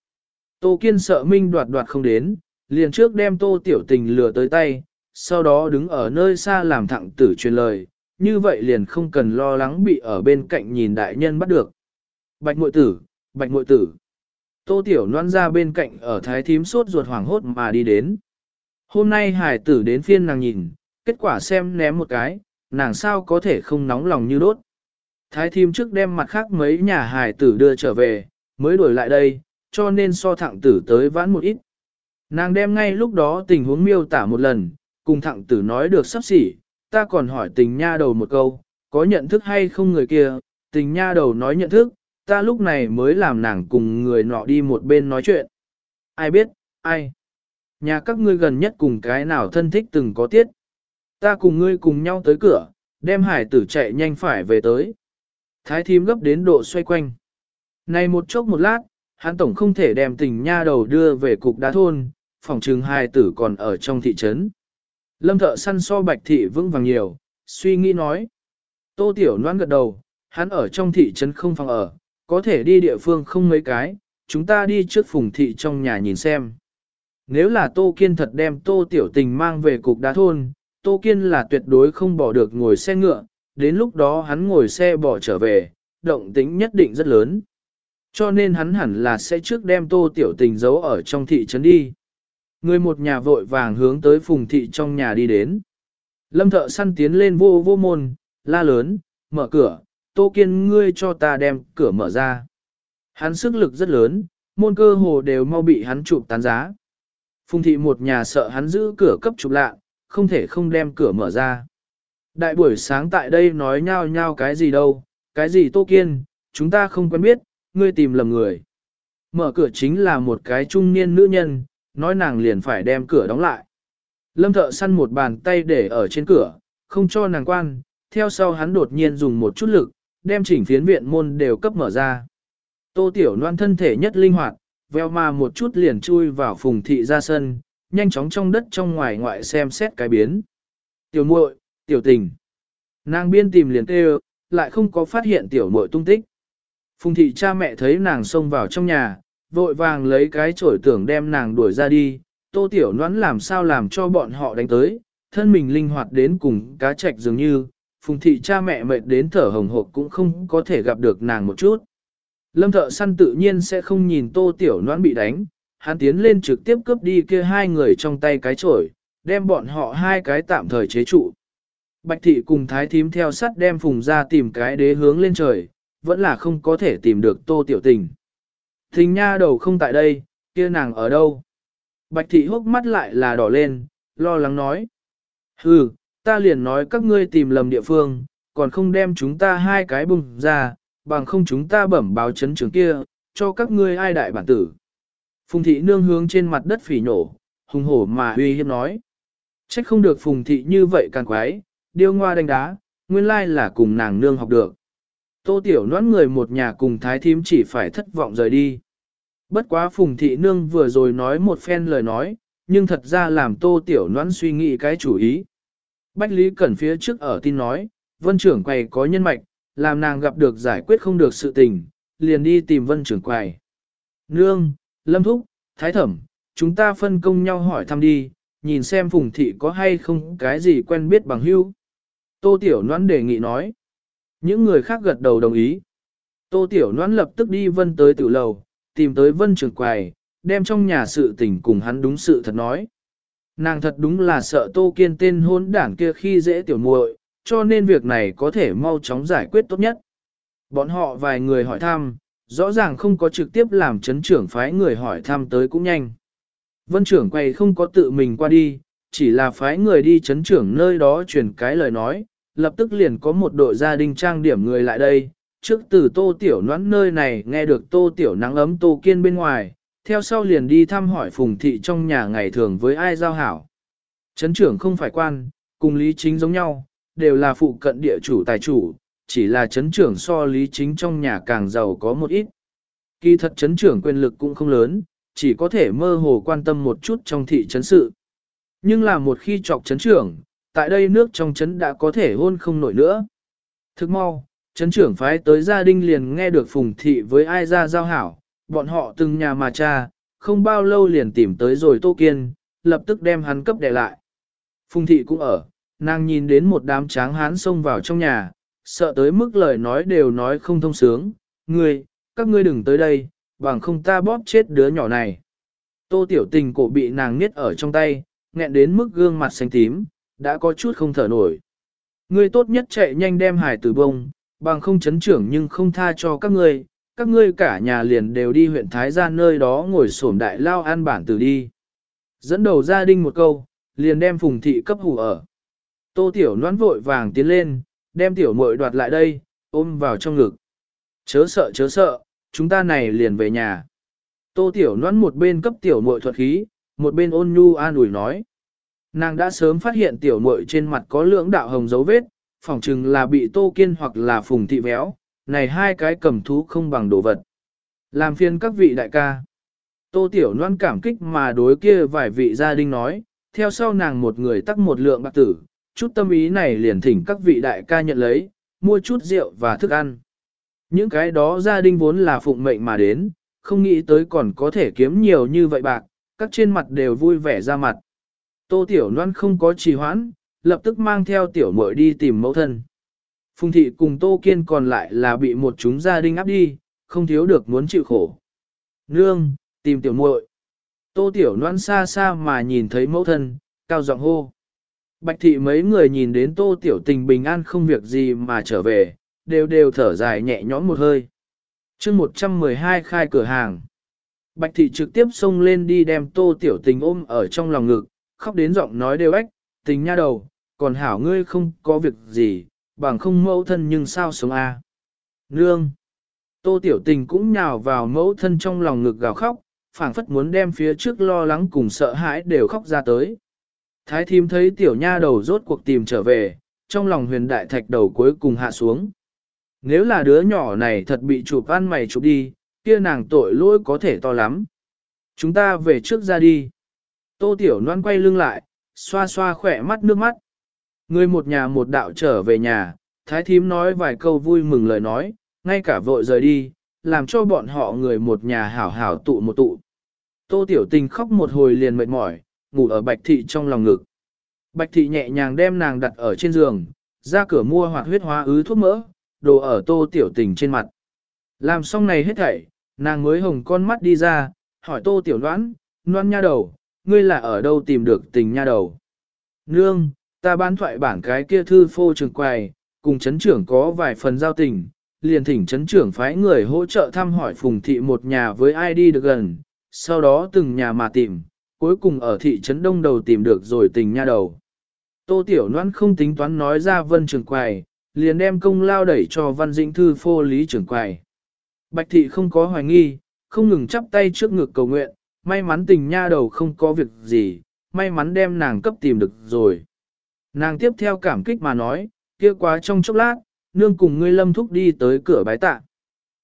A: Tô Kiên sợ Minh đoạt đoạt không đến, liền trước đem Tô Tiểu Tình lừa tới tay, sau đó đứng ở nơi xa làm thẳng tử truyền lời, như vậy liền không cần lo lắng bị ở bên cạnh nhìn đại nhân bắt được. Bạch mội tử, bạch mội tử. Tô Tiểu noan ra bên cạnh ở thái thím sốt ruột hoảng hốt mà đi đến. Hôm nay hải tử đến phiên nàng nhìn, kết quả xem ném một cái, nàng sao có thể không nóng lòng như đốt. Thái thím trước đem mặt khác mấy nhà hải tử đưa trở về, mới đuổi lại đây, cho nên so thẳng tử tới vãn một ít. Nàng đem ngay lúc đó tình huống miêu tả một lần, cùng thẳng tử nói được sắp xỉ, ta còn hỏi tình nha đầu một câu, có nhận thức hay không người kia, tình nha đầu nói nhận thức, ta lúc này mới làm nàng cùng người nọ đi một bên nói chuyện. Ai biết, ai? Nhà các ngươi gần nhất cùng cái nào thân thích từng có tiết. Ta cùng ngươi cùng nhau tới cửa, đem hải tử chạy nhanh phải về tới. Thái thím gấp đến độ xoay quanh. Này một chốc một lát, hắn tổng không thể đem tình nha đầu đưa về cục đá thôn, phòng trừng hải tử còn ở trong thị trấn. Lâm thợ săn so bạch thị vững vàng nhiều, suy nghĩ nói. Tô tiểu Loan gật đầu, hắn ở trong thị trấn không phòng ở, có thể đi địa phương không mấy cái, chúng ta đi trước phùng thị trong nhà nhìn xem. Nếu là Tô Kiên thật đem Tô Tiểu Tình mang về cục đá thôn, Tô Kiên là tuyệt đối không bỏ được ngồi xe ngựa, đến lúc đó hắn ngồi xe bỏ trở về, động tính nhất định rất lớn. Cho nên hắn hẳn là sẽ trước đem Tô Tiểu Tình giấu ở trong thị trấn đi. Người một nhà vội vàng hướng tới phùng thị trong nhà đi đến. Lâm thợ săn tiến lên vô vô môn, la lớn, mở cửa, Tô Kiên ngươi cho ta đem cửa mở ra. Hắn sức lực rất lớn, môn cơ hồ đều mau bị hắn chụp tán giá. Phùng thị một nhà sợ hắn giữ cửa cấp chụp lạ, không thể không đem cửa mở ra. Đại buổi sáng tại đây nói nhau nhau cái gì đâu, cái gì Tô Kiên, chúng ta không quen biết, ngươi tìm lầm người. Mở cửa chính là một cái trung niên nữ nhân, nói nàng liền phải đem cửa đóng lại. Lâm thợ săn một bàn tay để ở trên cửa, không cho nàng quan, theo sau hắn đột nhiên dùng một chút lực, đem chỉnh phiến viện môn đều cấp mở ra. Tô Tiểu Loan thân thể nhất linh hoạt, veo mà một chút liền chui vào phùng thị ra sân, nhanh chóng trong đất trong ngoài ngoại xem xét cái biến. Tiểu muội, tiểu tình. Nàng biên tìm liền tê lại không có phát hiện tiểu muội tung tích. Phùng thị cha mẹ thấy nàng xông vào trong nhà, vội vàng lấy cái chổi tưởng đem nàng đuổi ra đi, tô tiểu noãn làm sao làm cho bọn họ đánh tới, thân mình linh hoạt đến cùng cá trạch dường như, phùng thị cha mẹ mệt đến thở hồng hộc cũng không có thể gặp được nàng một chút. Lâm thợ săn tự nhiên sẽ không nhìn tô tiểu noãn bị đánh, hắn tiến lên trực tiếp cướp đi kia hai người trong tay cái chổi, đem bọn họ hai cái tạm thời chế trụ. Bạch thị cùng thái thím theo sắt đem phùng ra tìm cái đế hướng lên trời, vẫn là không có thể tìm được tô tiểu tình. Thình nha đầu không tại đây, kia nàng ở đâu? Bạch thị hốc mắt lại là đỏ lên, lo lắng nói. Hừ, ta liền nói các ngươi tìm lầm địa phương, còn không đem chúng ta hai cái bùng ra, bằng không chúng ta bẩm báo chấn trưởng kia, cho các ngươi ai đại bản tử. Phùng thị nương hướng trên mặt đất phỉ nổ, hùng hổ mà uy hiếp nói. Trách không được phùng thị như vậy càng quái, điêu ngoa đánh đá, nguyên lai là cùng nàng nương học được. Tô tiểu noãn người một nhà cùng thái thím chỉ phải thất vọng rời đi. Bất quá phùng thị nương vừa rồi nói một phen lời nói, nhưng thật ra làm tô tiểu noãn suy nghĩ cái chủ ý. Bách Lý Cẩn phía trước ở tin nói, vân trưởng quầy có nhân mạch, làm nàng gặp được giải quyết không được sự tình, liền đi tìm vân trưởng quầy. Nương, Lâm Thúc, Thái Thẩm, chúng ta phân công nhau hỏi thăm đi, nhìn xem phùng thị có hay không cái gì quen biết bằng hữu. Tô Tiểu Noãn đề nghị nói. Những người khác gật đầu đồng ý. Tô Tiểu Noãn lập tức đi vân tới tử lầu, tìm tới vân trưởng quầy, đem trong nhà sự tình cùng hắn đúng sự thật nói. Nàng thật đúng là sợ Tô Kiên tên hôn đảng kia khi dễ tiểu muội, cho nên việc này có thể mau chóng giải quyết tốt nhất. Bọn họ vài người hỏi thăm, rõ ràng không có trực tiếp làm chấn trưởng phái người hỏi thăm tới cũng nhanh. Vân trưởng quầy không có tự mình qua đi, chỉ là phái người đi chấn trưởng nơi đó truyền cái lời nói, lập tức liền có một đội gia đình trang điểm người lại đây. Trước từ tô tiểu noãn nơi này nghe được tô tiểu nắng ấm tô kiên bên ngoài, theo sau liền đi thăm hỏi phùng thị trong nhà ngày thường với ai giao hảo. Chấn trưởng không phải quan, cùng lý chính giống nhau, đều là phụ cận địa chủ tài chủ, chỉ là chấn trưởng so lý chính trong nhà càng giàu có một ít. Kỳ thật chấn trưởng quyền lực cũng không lớn, chỉ có thể mơ hồ quan tâm một chút trong thị trấn sự. Nhưng là một khi chọc chấn trưởng, tại đây nước trong chấn đã có thể hôn không nổi nữa. Thức mau, chấn trưởng phái tới gia đình liền nghe được phùng thị với ai ra giao hảo, bọn họ từng nhà mà cha, không bao lâu liền tìm tới rồi Tô Kiên, lập tức đem hắn cấp đè lại. Phùng thị cũng ở, nàng nhìn đến một đám tráng hán xông vào trong nhà, sợ tới mức lời nói đều nói không thông sướng, ngươi, các ngươi đừng tới đây, bằng không ta bóp chết đứa nhỏ này. Tô tiểu tình cổ bị nàng niết ở trong tay, nghẹn đến mức gương mặt xanh tím, đã có chút không thở nổi. Ngươi tốt nhất chạy nhanh đem hải tử bông, bằng không chấn trưởng nhưng không tha cho các ngươi, các ngươi cả nhà liền đều đi huyện Thái Gia nơi đó ngồi sổm đại lao ăn bản tử đi. Dẫn đầu gia đình một câu, liền đem phùng thị cấp hủ ở. Tô tiểu noãn vội vàng tiến lên, đem tiểu muội đoạt lại đây, ôm vào trong ngực. Chớ sợ chớ sợ, chúng ta này liền về nhà. Tô tiểu noãn một bên cấp tiểu muội thuật khí, một bên ôn nhu an ủi nói. Nàng đã sớm phát hiện tiểu muội trên mặt có lưỡng đạo hồng dấu vết, phỏng chừng là bị tô kiên hoặc là phùng thị véo, này hai cái cầm thú không bằng đồ vật. Làm phiền các vị đại ca. Tô tiểu loan cảm kích mà đối kia vài vị gia đình nói, theo sau nàng một người tắc một lượng bạc tử, chút tâm ý này liền thỉnh các vị đại ca nhận lấy, mua chút rượu và thức ăn. Những cái đó gia đình vốn là phụng mệnh mà đến, không nghĩ tới còn có thể kiếm nhiều như vậy bạc, các trên mặt đều vui vẻ ra mặt. Tô Tiểu Loan không có trì hoãn, lập tức mang theo Tiểu Mội đi tìm mẫu thân. Phùng thị cùng Tô Kiên còn lại là bị một chúng gia đình áp đi, không thiếu được muốn chịu khổ. Nương, tìm Tiểu Muội. Tô Tiểu Loan xa xa mà nhìn thấy mẫu thân, cao giọng hô. Bạch thị mấy người nhìn đến Tô Tiểu Tình bình an không việc gì mà trở về, đều đều thở dài nhẹ nhõm một hơi. chương 112 khai cửa hàng. Bạch thị trực tiếp xông lên đi đem Tô Tiểu Tình ôm ở trong lòng ngực, khóc đến giọng nói đều ếch, tình nha đầu, còn hảo ngươi không có việc gì, bằng không mẫu thân nhưng sao sống a? Nương! Tô Tiểu Tình cũng nhào vào mẫu thân trong lòng ngực gào khóc, phảng phất muốn đem phía trước lo lắng cùng sợ hãi đều khóc ra tới. Thái thím thấy tiểu nha đầu rốt cuộc tìm trở về, trong lòng huyền đại thạch đầu cuối cùng hạ xuống. Nếu là đứa nhỏ này thật bị chụp ăn mày chụp đi, kia nàng tội lỗi có thể to lắm. Chúng ta về trước ra đi. Tô Tiểu Loan quay lưng lại, xoa xoa khỏe mắt nước mắt. Người một nhà một đạo trở về nhà, Thái Thím nói vài câu vui mừng lời nói, ngay cả vội rời đi, làm cho bọn họ người một nhà hảo hảo tụ một tụ. Tô Tiểu Tình khóc một hồi liền mệt mỏi, ngủ ở Bạch Thị trong lòng ngực. Bạch Thị nhẹ nhàng đem nàng đặt ở trên giường, ra cửa mua hoạt huyết hóa ứ thuốc mỡ, đồ ở Tô Tiểu Tình trên mặt. Làm xong này hết thảy, nàng mới hồng con mắt đi ra, hỏi tô tiểu Loan, Loan nha đầu, ngươi là ở đâu tìm được tình nha đầu. Nương, ta bán thoại bản cái kia thư phô trường quầy, cùng chấn trưởng có vài phần giao tình, liền thỉnh chấn trưởng phái người hỗ trợ thăm hỏi phùng thị một nhà với ai đi được gần, sau đó từng nhà mà tìm, cuối cùng ở thị trấn đông đầu tìm được rồi tình nha đầu. Tô Tiểu Loan không tính toán nói ra vân trường quầy, liền đem công lao đẩy cho văn dĩnh thư phô lý trưởng quầy. Bạch thị không có hoài nghi, không ngừng chắp tay trước ngực cầu nguyện, may mắn tình nha đầu không có việc gì, may mắn đem nàng cấp tìm được rồi. Nàng tiếp theo cảm kích mà nói, kia quá trong chốc lát, nương cùng ngươi lâm thúc đi tới cửa bái tạ.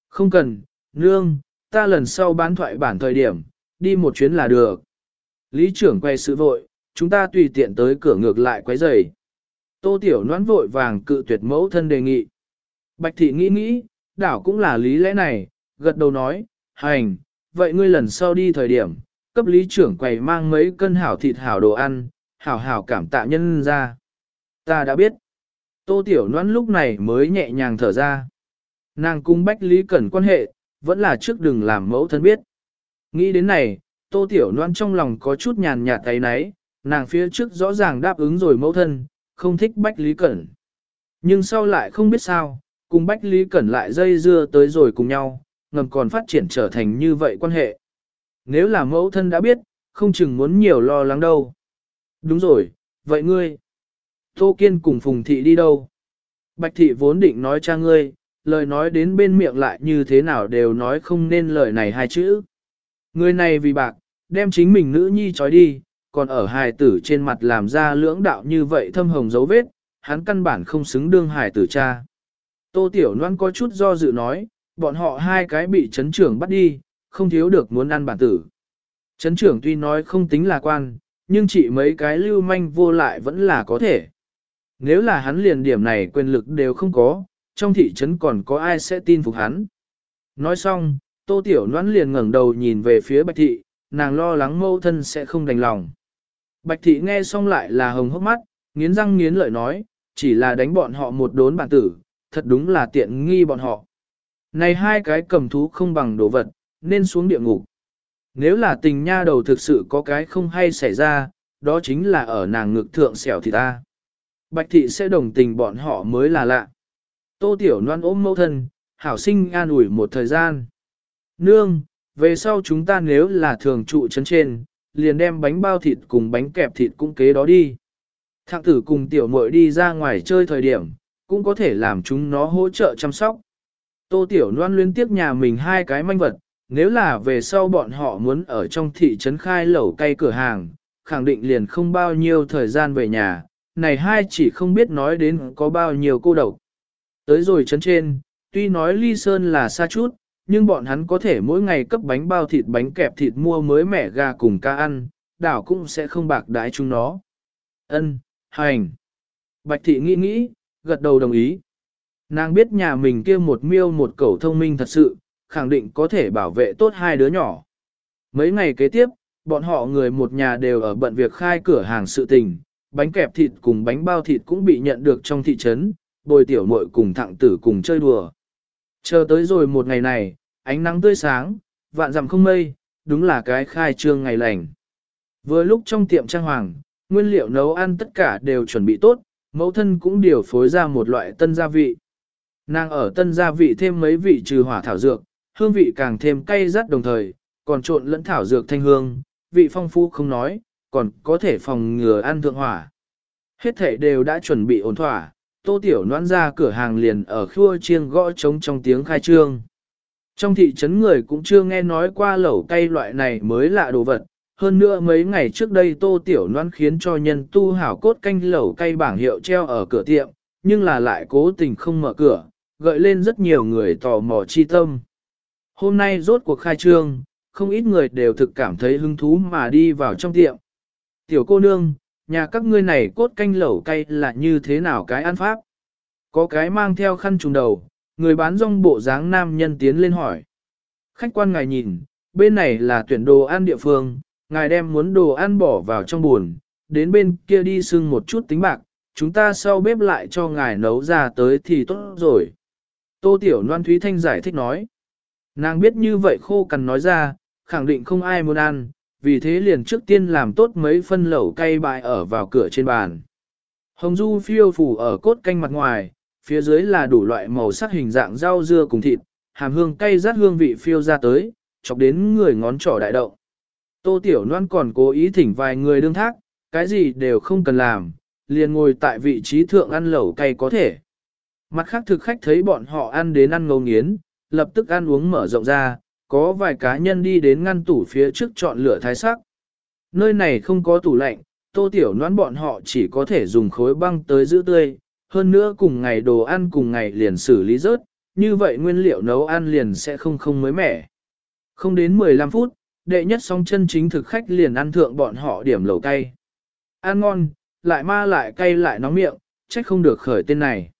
A: Không cần, nương, ta lần sau bán thoại bản thời điểm, đi một chuyến là được. Lý trưởng quay sự vội, chúng ta tùy tiện tới cửa ngược lại quấy rầy. Tô Tiểu noãn vội vàng cự tuyệt mẫu thân đề nghị. Bạch thị nghĩ nghĩ, đảo cũng là lý lẽ này, gật đầu nói, hành, vậy ngươi lần sau đi thời điểm, cấp lý trưởng quầy mang mấy cân hảo thịt hảo đồ ăn, hảo hảo cảm tạ nhân ra. Ta đã biết. Tô Tiểu Loan lúc này mới nhẹ nhàng thở ra. Nàng cung Bách Lý Cẩn quan hệ, vẫn là trước đừng làm mẫu thân biết. Nghĩ đến này, Tô Tiểu Loan trong lòng có chút nhàn nhạt thấy náy, nàng phía trước rõ ràng đáp ứng rồi mẫu thân, không thích Bách Lý Cẩn. Nhưng sau lại không biết sao, cùng Bách Lý Cẩn lại dây dưa tới rồi cùng nhau, ngầm còn phát triển trở thành như vậy quan hệ. Nếu là mẫu thân đã biết, không chừng muốn nhiều lo lắng đâu. Đúng rồi, vậy ngươi, Tô Kiên cùng Phùng Thị đi đâu? Bạch Thị vốn định nói cha ngươi, lời nói đến bên miệng lại như thế nào đều nói không nên lời này hai chữ. Người này vì bạc, đem chính mình nữ nhi trói đi, còn ở hài tử trên mặt làm ra lưỡng đạo như vậy thâm hồng dấu vết, hắn căn bản không xứng đương hài tử cha. Tô Tiểu Loan có chút do dự nói, bọn họ hai cái bị chấn trưởng bắt đi, không thiếu được muốn ăn bản tử. Chấn trưởng tuy nói không tính là quan, nhưng chỉ mấy cái lưu manh vô lại vẫn là có thể. Nếu là hắn liền điểm này quyền lực đều không có, trong thị trấn còn có ai sẽ tin phục hắn. Nói xong, Tô Tiểu Noãn liền ngẩng đầu nhìn về phía Bạch Thị, nàng lo lắng mâu thân sẽ không đành lòng. Bạch Thị nghe xong lại là hồng hốc mắt, nghiến răng nghiến lợi nói, chỉ là đánh bọn họ một đốn bản tử, thật đúng là tiện nghi bọn họ. Này hai cái cầm thú không bằng đồ vật, nên xuống địa ngục. Nếu là tình nha đầu thực sự có cái không hay xảy ra, đó chính là ở nàng ngực thượng xẻo thì ta. Bạch thị sẽ đồng tình bọn họ mới là lạ. Tô Tiểu Loan ôm mẫu thân, hảo sinh an ủi một thời gian. Nương, về sau chúng ta nếu là thường trụ chấn trên, liền đem bánh bao thịt cùng bánh kẹp thịt cũng kế đó đi. Thạng tử cùng tiểu muội đi ra ngoài chơi thời điểm, cũng có thể làm chúng nó hỗ trợ chăm sóc. Tô Tiểu Loan liên tiếp nhà mình hai cái manh vật, nếu là về sau bọn họ muốn ở trong thị trấn khai lẩu cây cửa hàng, khẳng định liền không bao nhiêu thời gian về nhà, này hai chỉ không biết nói đến có bao nhiêu cô độc. Tới rồi trấn trên, tuy nói ly sơn là xa chút, nhưng bọn hắn có thể mỗi ngày cấp bánh bao thịt bánh kẹp thịt mua mới mẻ gà cùng ca ăn, đảo cũng sẽ không bạc đái chúng nó. Ân, hành. Bạch thị nghĩ nghĩ, gật đầu đồng ý. Nàng biết nhà mình kia một miêu một cẩu thông minh thật sự, khẳng định có thể bảo vệ tốt hai đứa nhỏ. Mấy ngày kế tiếp, bọn họ người một nhà đều ở bận việc khai cửa hàng sự tình, bánh kẹp thịt cùng bánh bao thịt cũng bị nhận được trong thị trấn, bồi tiểu muội cùng thẳng tử cùng chơi đùa. Chờ tới rồi một ngày này, ánh nắng tươi sáng, vạn dặm không mây, đúng là cái khai trương ngày lành. Vừa lúc trong tiệm trang hoàng, nguyên liệu nấu ăn tất cả đều chuẩn bị tốt, mẫu thân cũng điều phối ra một loại tân gia vị. Nàng ở tân gia vị thêm mấy vị trừ hỏa thảo dược, hương vị càng thêm cay rắt đồng thời, còn trộn lẫn thảo dược thanh hương, vị phong phú không nói, còn có thể phòng ngừa ăn thượng hỏa. Hết thể đều đã chuẩn bị ổn thỏa, tô tiểu noan ra cửa hàng liền ở khua chiêng gõ trống trong tiếng khai trương. Trong thị trấn người cũng chưa nghe nói qua lẩu cay loại này mới lạ đồ vật, hơn nữa mấy ngày trước đây tô tiểu noan khiến cho nhân tu hảo cốt canh lẩu cay bảng hiệu treo ở cửa tiệm, nhưng là lại cố tình không mở cửa, gợi lên rất nhiều người tò mò chi tâm. Hôm nay rốt cuộc khai trương, không ít người đều thực cảm thấy hứng thú mà đi vào trong tiệm. Tiểu cô nương, nhà các ngươi này cốt canh lẩu cay là như thế nào cái ăn pháp? Có cái mang theo khăn trùng đầu, người bán rong bộ dáng nam nhân tiến lên hỏi. Khách quan ngài nhìn, bên này là tuyển đồ ăn địa phương, ngài đem muốn đồ ăn bỏ vào trong buồn, đến bên kia đi sưng một chút tính bạc, chúng ta sau bếp lại cho ngài nấu ra tới thì tốt rồi. Tô Tiểu Loan Thúy Thanh giải thích nói. Nàng biết như vậy khô cằn nói ra, khẳng định không ai muốn ăn, vì thế liền trước tiên làm tốt mấy phân lẩu cay bại ở vào cửa trên bàn. Hồng du phiêu phủ ở cốt canh mặt ngoài, phía dưới là đủ loại màu sắc hình dạng rau dưa cùng thịt, hàm hương cay rát hương vị phiêu ra tới, chọc đến người ngón trỏ đại động. Tô Tiểu Loan còn cố ý thỉnh vài người đương thác, cái gì đều không cần làm, liền ngồi tại vị trí thượng ăn lẩu cay có thể. Mặt khác thực khách thấy bọn họ ăn đến ăn ngấu nghiến, lập tức ăn uống mở rộng ra, có vài cá nhân đi đến ngăn tủ phía trước chọn lửa thái sắc. Nơi này không có tủ lạnh, tô tiểu noãn bọn họ chỉ có thể dùng khối băng tới giữ tươi, hơn nữa cùng ngày đồ ăn cùng ngày liền xử lý rớt, như vậy nguyên liệu nấu ăn liền sẽ không không mới mẻ. Không đến 15 phút, đệ nhất song chân chính thực khách liền ăn thượng bọn họ điểm lẩu cay. Ăn ngon, lại ma lại cay lại nóng miệng, trách không được khởi tên này.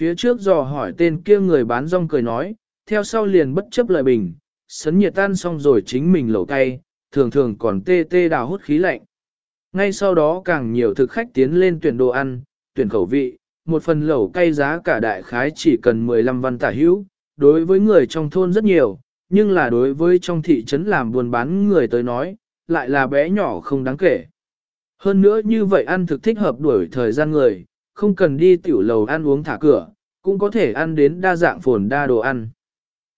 A: Phía trước dò hỏi tên kia người bán rong cười nói, theo sau liền bất chấp lời bình, sấn nhiệt tan xong rồi chính mình lẩu cay, thường thường còn tê tê đào hút khí lạnh. Ngay sau đó càng nhiều thực khách tiến lên tuyển đồ ăn, tuyển khẩu vị, một phần lẩu cay giá cả đại khái chỉ cần 15 văn tả hữu, đối với người trong thôn rất nhiều, nhưng là đối với trong thị trấn làm buôn bán người tới nói, lại là bé nhỏ không đáng kể. Hơn nữa như vậy ăn thực thích hợp đuổi thời gian người, không cần đi tiểu lầu ăn uống thả cửa, cũng có thể ăn đến đa dạng phồn đa đồ ăn.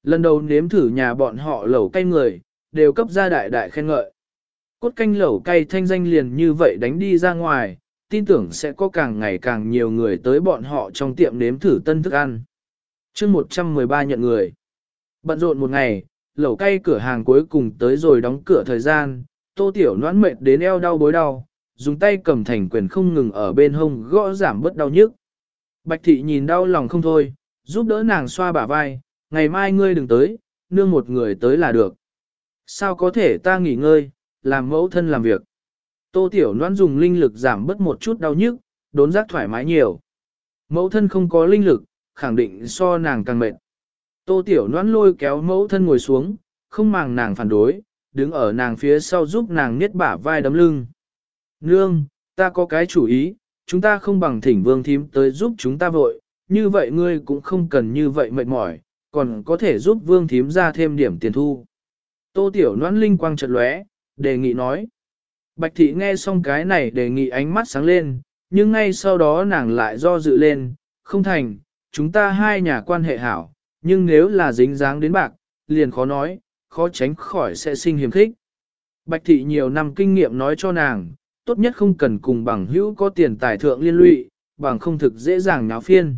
A: Lần đầu nếm thử nhà bọn họ lẩu cay người, đều cấp ra đại đại khen ngợi. Cốt canh lẩu cay thanh danh liền như vậy đánh đi ra ngoài, tin tưởng sẽ có càng ngày càng nhiều người tới bọn họ trong tiệm nếm thử tân thức ăn. chương 113 nhận người. Bận rộn một ngày, lẩu cay cửa hàng cuối cùng tới rồi đóng cửa thời gian, tô tiểu noãn mệt đến eo đau bối đau, dùng tay cầm thành quyền không ngừng ở bên hông gõ giảm bớt đau nhức. Bạch thị nhìn đau lòng không thôi, giúp đỡ nàng xoa bả vai, ngày mai ngươi đừng tới, nương một người tới là được. Sao có thể ta nghỉ ngơi, làm mẫu thân làm việc. Tô Tiểu Loan dùng linh lực giảm bớt một chút đau nhức, đốn giác thoải mái nhiều. Mẫu thân không có linh lực, khẳng định so nàng càng mệt. Tô Tiểu Loan lôi kéo mẫu thân ngồi xuống, không màng nàng phản đối, đứng ở nàng phía sau giúp nàng niết bả vai đấm lưng. Nương, ta có cái chủ ý, chúng ta không bằng thỉnh vương thím tới giúp chúng ta vội, như vậy ngươi cũng không cần như vậy mệt mỏi, còn có thể giúp vương thím ra thêm điểm tiền thu. Tô Tiểu Loan linh quang chợt lóe, đề nghị nói. Bạch thị nghe xong cái này đề nghị ánh mắt sáng lên, nhưng ngay sau đó nàng lại do dự lên, không thành, chúng ta hai nhà quan hệ hảo, nhưng nếu là dính dáng đến bạc, liền khó nói, khó tránh khỏi sẽ sinh hiểm khích. Bạch thị nhiều năm kinh nghiệm nói cho nàng, tốt nhất không cần cùng bằng hữu có tiền tài thượng liên lụy, bằng không thực dễ dàng nháo phiên.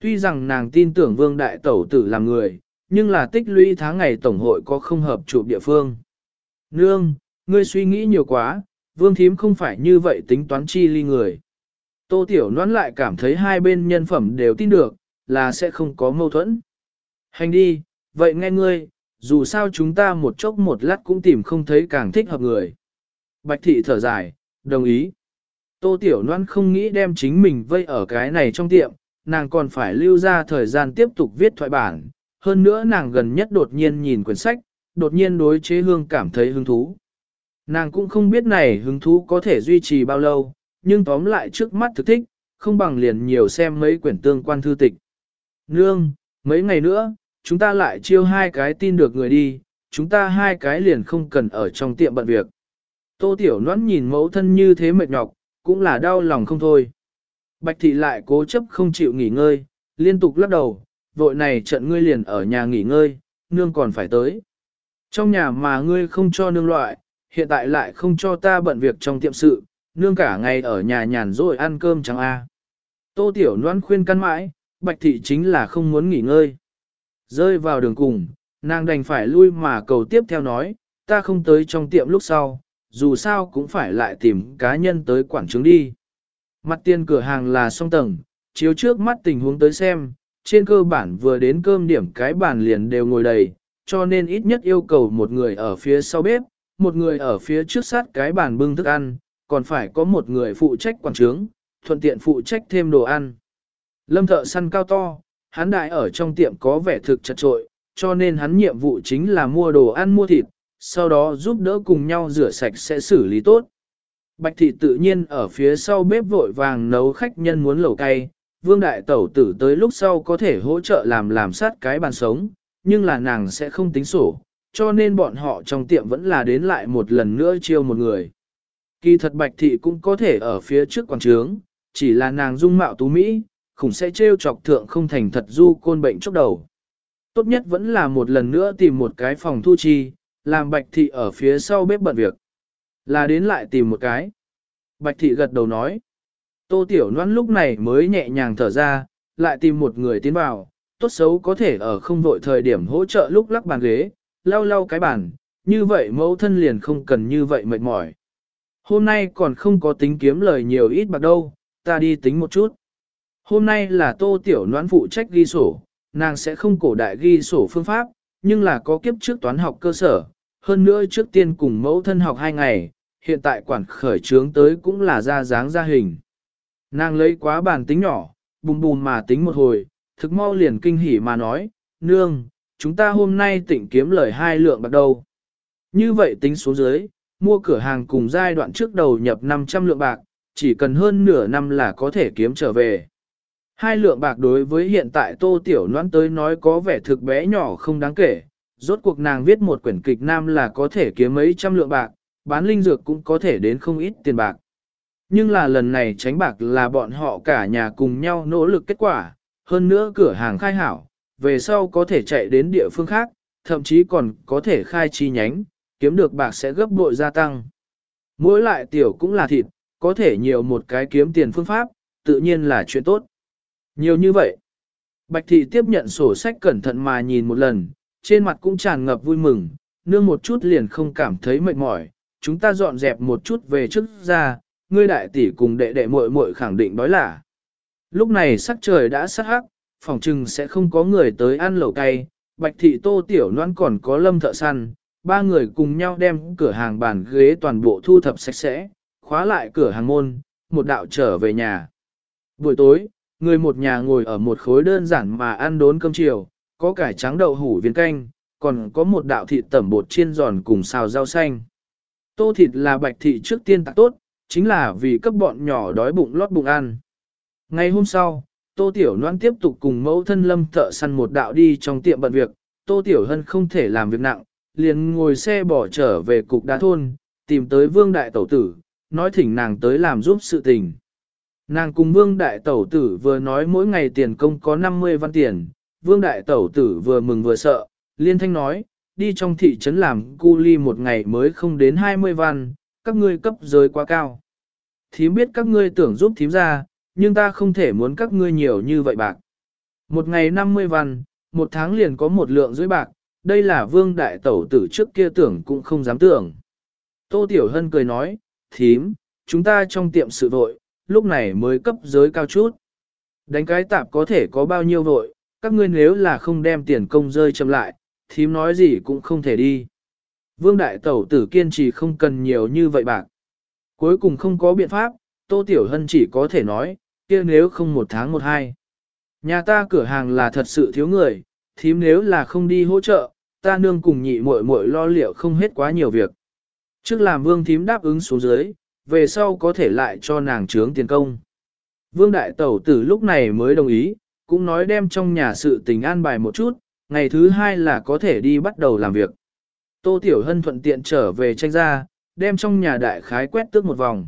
A: Tuy rằng nàng tin tưởng vương đại tẩu tử là người, nhưng là tích lũy tháng ngày tổng hội có không hợp chụp địa phương. Nương, ngươi suy nghĩ nhiều quá, vương thím không phải như vậy tính toán chi ly người. Tô Tiểu Noãn lại cảm thấy hai bên nhân phẩm đều tin được, là sẽ không có mâu thuẫn. Hành đi, vậy nghe ngươi, dù sao chúng ta một chốc một lát cũng tìm không thấy càng thích hợp người. Bạch thị thở dài, đồng ý. Tô Tiểu Loan không nghĩ đem chính mình vây ở cái này trong tiệm, nàng còn phải lưu ra thời gian tiếp tục viết thoại bản. Hơn nữa nàng gần nhất đột nhiên nhìn quyển sách, đột nhiên đối chế hương cảm thấy hứng thú. Nàng cũng không biết này hứng thú có thể duy trì bao lâu, nhưng tóm lại trước mắt thực thích, không bằng liền nhiều xem mấy quyển tương quan thư tịch. Nương, mấy ngày nữa, chúng ta lại chiêu hai cái tin được người đi, chúng ta hai cái liền không cần ở trong tiệm bận việc. Tô Tiểu Noãn nhìn mẫu thân như thế mệt nhọc, cũng là đau lòng không thôi. Bạch thị lại cố chấp không chịu nghỉ ngơi, liên tục lắc đầu, vội này trận ngươi liền ở nhà nghỉ ngơi, nương còn phải tới. Trong nhà mà ngươi không cho nương loại, hiện tại lại không cho ta bận việc trong tiệm sự, nương cả ngày ở nhà nhàn rỗi ăn cơm chẳng a. Tô Tiểu Loan khuyên căn mãi, Bạch thị chính là không muốn nghỉ ngơi. Rơi vào đường cùng, nàng đành phải lui mà cầu tiếp theo nói, ta không tới trong tiệm lúc sau, dù sao cũng phải lại tìm cá nhân tới quản trứng đi. Mặt tiền cửa hàng là song tầng, chiếu trước mắt tình huống tới xem, trên cơ bản vừa đến cơm điểm cái bàn liền đều ngồi đầy, cho nên ít nhất yêu cầu một người ở phía sau bếp, một người ở phía trước sát cái bàn bưng thức ăn, còn phải có một người phụ trách quản trướng, thuận tiện phụ trách thêm đồ ăn. Lâm thợ săn cao to, hắn đại ở trong tiệm có vẻ thực chật trội, cho nên hắn nhiệm vụ chính là mua đồ ăn mua thịt, sau đó giúp đỡ cùng nhau rửa sạch sẽ xử lý tốt. Bạch thị tự nhiên ở phía sau bếp vội vàng nấu khách nhân muốn lẩu cay, vương đại tẩu tử tới lúc sau có thể hỗ trợ làm làm sát cái bàn sống, nhưng là nàng sẽ không tính sổ, cho nên bọn họ trong tiệm vẫn là đến lại một lần nữa chiêu một người. Kỳ thật bạch thị cũng có thể ở phía trước quảng trướng, chỉ là nàng dung mạo tú Mỹ, khủng sẽ trêu chọc thượng không thành thật du côn bệnh chốc đầu. Tốt nhất vẫn là một lần nữa tìm một cái phòng thu chi, làm bạch thị ở phía sau bếp bận việc. Là đến lại tìm một cái. Bạch thị gật đầu nói. Tô tiểu noan lúc này mới nhẹ nhàng thở ra, lại tìm một người tiến vào, tốt xấu có thể ở không vội thời điểm hỗ trợ lúc lắc bàn ghế, lau lau cái bàn, như vậy mẫu thân liền không cần như vậy mệt mỏi. Hôm nay còn không có tính kiếm lời nhiều ít bạc đâu, ta đi tính một chút. Hôm nay là tô tiểu noãn phụ trách ghi sổ, nàng sẽ không cổ đại ghi sổ phương pháp, nhưng là có kiếp trước toán học cơ sở, hơn nữa trước tiên cùng mẫu thân học hai ngày, hiện tại quản khởi trướng tới cũng là ra dáng ra hình. Nàng lấy quá bàn tính nhỏ, bùm bùm mà tính một hồi, thực mau liền kinh hỉ mà nói, nương, chúng ta hôm nay tỉnh kiếm lời hai lượng bạc đầu. Như vậy tính số dưới, mua cửa hàng cùng giai đoạn trước đầu nhập 500 lượng bạc, chỉ cần hơn nửa năm là có thể kiếm trở về. Hai lượng bạc đối với hiện tại tô tiểu noãn tới nói có vẻ thực bé nhỏ không đáng kể, rốt cuộc nàng viết một quyển kịch nam là có thể kiếm mấy trăm lượng bạc, bán linh dược cũng có thể đến không ít tiền bạc. Nhưng là lần này tránh bạc là bọn họ cả nhà cùng nhau nỗ lực kết quả, hơn nữa cửa hàng khai hảo, về sau có thể chạy đến địa phương khác, thậm chí còn có thể khai chi nhánh, kiếm được bạc sẽ gấp bội gia tăng. Mỗi lại tiểu cũng là thịt, có thể nhiều một cái kiếm tiền phương pháp, tự nhiên là chuyện tốt. Nhiều như vậy. Bạch thị tiếp nhận sổ sách cẩn thận mà nhìn một lần, trên mặt cũng tràn ngập vui mừng, nương một chút liền không cảm thấy mệt mỏi, chúng ta dọn dẹp một chút về trước ra, ngươi đại tỷ cùng đệ đệ muội muội khẳng định đói là. Lúc này sắc trời đã sắc hắc, phòng trừng sẽ không có người tới ăn lẩu cay, bạch thị tô tiểu noan còn có lâm thợ săn, ba người cùng nhau đem cửa hàng bàn ghế toàn bộ thu thập sạch sẽ, khóa lại cửa hàng môn, một đạo trở về nhà. Buổi tối, người một nhà ngồi ở một khối đơn giản mà ăn đốn cơm chiều, có cải trắng đậu hủ viên canh, còn có một đạo thịt tẩm bột chiên giòn cùng xào rau xanh. Tô thịt là bạch thị trước tiên tạc tốt, chính là vì cấp bọn nhỏ đói bụng lót bụng ăn. Ngày hôm sau, Tô Tiểu Loan tiếp tục cùng mẫu thân lâm thợ săn một đạo đi trong tiệm bận việc, Tô Tiểu Hân không thể làm việc nặng, liền ngồi xe bỏ trở về cục đá thôn, tìm tới vương đại tẩu tử, nói thỉnh nàng tới làm giúp sự tình. Nàng cùng vương đại tẩu tử vừa nói mỗi ngày tiền công có 50 văn tiền, vương đại tẩu tử vừa mừng vừa sợ, liên thanh nói, đi trong thị trấn làm cu ly một ngày mới không đến 20 văn, các ngươi cấp giới quá cao. Thím biết các ngươi tưởng giúp thím ra, nhưng ta không thể muốn các ngươi nhiều như vậy bạc. Một ngày 50 văn, một tháng liền có một lượng dưới bạc, đây là vương đại tẩu tử trước kia tưởng cũng không dám tưởng. Tô Tiểu Hân cười nói, thím, chúng ta trong tiệm sự vội, lúc này mới cấp giới cao chút. Đánh cái tạp có thể có bao nhiêu vội, các ngươi nếu là không đem tiền công rơi chậm lại, thím nói gì cũng không thể đi. Vương đại tẩu tử kiên trì không cần nhiều như vậy bạc. Cuối cùng không có biện pháp, Tô Tiểu Hân chỉ có thể nói, kia nếu không một tháng một hai. Nhà ta cửa hàng là thật sự thiếu người, thím nếu là không đi hỗ trợ, ta nương cùng nhị muội muội lo liệu không hết quá nhiều việc. Trước làm vương thím đáp ứng xuống dưới, về sau có thể lại cho nàng trướng tiền công. Vương đại tẩu tử lúc này mới đồng ý, cũng nói đem trong nhà sự tình an bài một chút, ngày thứ hai là có thể đi bắt đầu làm việc. Tô Tiểu Hân thuận tiện trở về tranh ra, đem trong nhà đại khái quét tước một vòng.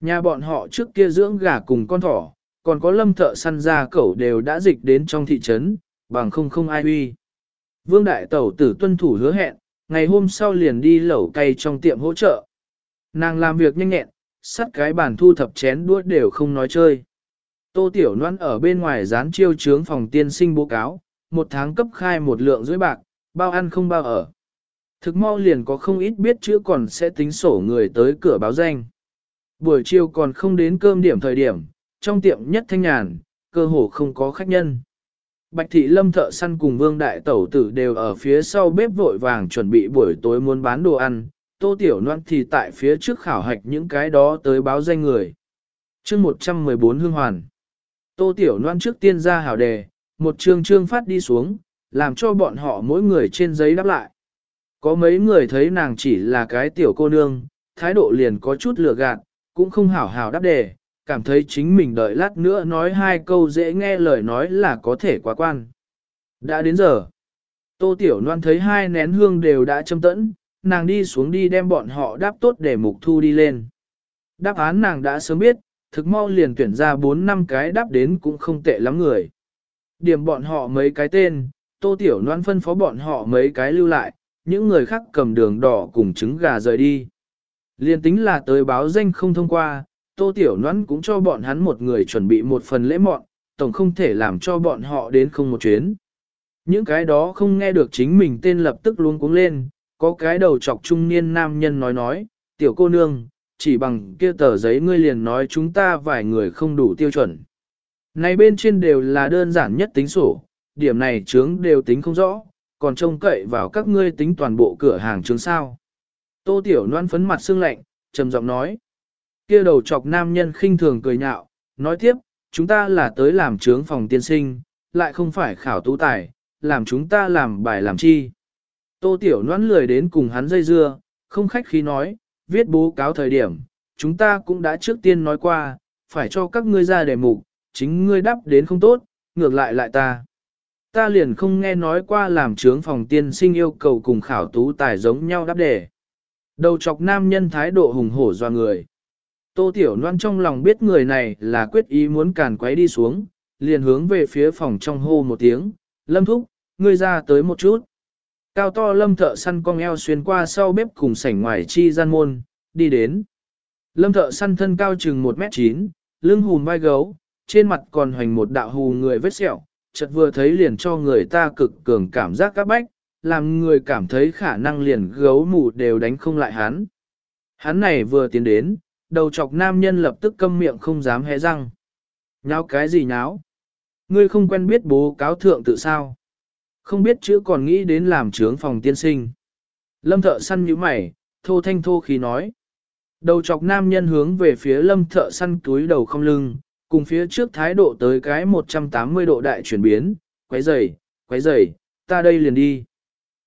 A: Nhà bọn họ trước kia dưỡng gà cùng con thỏ, còn có lâm thợ săn ra cẩu đều đã dịch đến trong thị trấn, bằng không không ai uy. Vương Đại Tẩu tử tuân thủ hứa hẹn, ngày hôm sau liền đi lẩu cay trong tiệm hỗ trợ. Nàng làm việc nhanh nhẹn, sắt cái bàn thu thập chén đuốt đều không nói chơi. Tô Tiểu Loan ở bên ngoài dán chiêu trướng phòng tiên sinh bố cáo, một tháng cấp khai một lượng dưới bạc, bao ăn không bao ở. Thực mau liền có không ít biết chữ còn sẽ tính sổ người tới cửa báo danh. Buổi chiều còn không đến cơm điểm thời điểm, trong tiệm nhất thanh nhàn, cơ hồ không có khách nhân. Bạch thị lâm thợ săn cùng vương đại tẩu tử đều ở phía sau bếp vội vàng chuẩn bị buổi tối muốn bán đồ ăn, tô tiểu Loan thì tại phía trước khảo hạch những cái đó tới báo danh người. chương 114 hương hoàn. Tô tiểu Loan trước tiên ra hảo đề, một chương chương phát đi xuống, làm cho bọn họ mỗi người trên giấy đáp lại. Có mấy người thấy nàng chỉ là cái tiểu cô nương, thái độ liền có chút lừa gạt, cũng không hảo hảo đáp đề, cảm thấy chính mình đợi lát nữa nói hai câu dễ nghe lời nói là có thể quá quan. Đã đến giờ. Tô Tiểu Loan thấy hai nén hương đều đã châm tẫn, nàng đi xuống đi đem bọn họ đáp tốt để mục thu đi lên. Đáp án nàng đã sớm biết, thực mau liền tuyển ra 4 năm cái đáp đến cũng không tệ lắm người. Điểm bọn họ mấy cái tên, Tô Tiểu Loan phân phó bọn họ mấy cái lưu lại, những người khác cầm đường đỏ cùng trứng gà rời đi. Liên tính là tới báo danh không thông qua, Tô Tiểu Loan cũng cho bọn hắn một người chuẩn bị một phần lễ mọn, tổng không thể làm cho bọn họ đến không một chuyến. Những cái đó không nghe được chính mình tên lập tức luôn cuống lên, có cái đầu chọc trung niên nam nhân nói nói, tiểu cô nương, chỉ bằng kia tờ giấy ngươi liền nói chúng ta vài người không đủ tiêu chuẩn. Này bên trên đều là đơn giản nhất tính sổ, điểm này chướng đều tính không rõ, còn trông cậy vào các ngươi tính toàn bộ cửa hàng chướng sao. Tô Tiểu Loan phấn mặt sương lạnh, trầm giọng nói. Kia đầu chọc nam nhân khinh thường cười nhạo, nói tiếp, chúng ta là tới làm trướng phòng tiên sinh, lại không phải khảo tú tài, làm chúng ta làm bài làm chi. Tô Tiểu Loan lười đến cùng hắn dây dưa, không khách khí nói, viết bố cáo thời điểm, chúng ta cũng đã trước tiên nói qua, phải cho các ngươi ra đề mục, chính ngươi đáp đến không tốt, ngược lại lại ta. Ta liền không nghe nói qua làm trướng phòng tiên sinh yêu cầu cùng khảo tú tài giống nhau đáp đề. Đầu chọc nam nhân thái độ hùng hổ doa người. Tô Tiểu Loan trong lòng biết người này là quyết ý muốn càn quấy đi xuống, liền hướng về phía phòng trong hô một tiếng, lâm thúc, ngươi ra tới một chút. Cao to lâm thợ săn cong eo xuyên qua sau bếp cùng sảnh ngoài chi gian môn, đi đến. Lâm thợ săn thân cao chừng 1m9, lưng hùn vai gấu, trên mặt còn hoành một đạo hù người vết sẹo, chợt vừa thấy liền cho người ta cực cường cảm giác các bách, làm người cảm thấy khả năng liền gấu mù đều đánh không lại hắn. Hắn này vừa tiến đến, đầu chọc nam nhân lập tức câm miệng không dám hé răng. Nháo cái gì nháo? Ngươi không quen biết bố cáo thượng tự sao? Không biết chữ còn nghĩ đến làm trướng phòng tiên sinh. Lâm thợ săn như mày, thô thanh thô khí nói. Đầu chọc nam nhân hướng về phía lâm thợ săn túi đầu không lưng, cùng phía trước thái độ tới cái 180 độ đại chuyển biến, quấy rầy, quấy rầy, ta đây liền đi.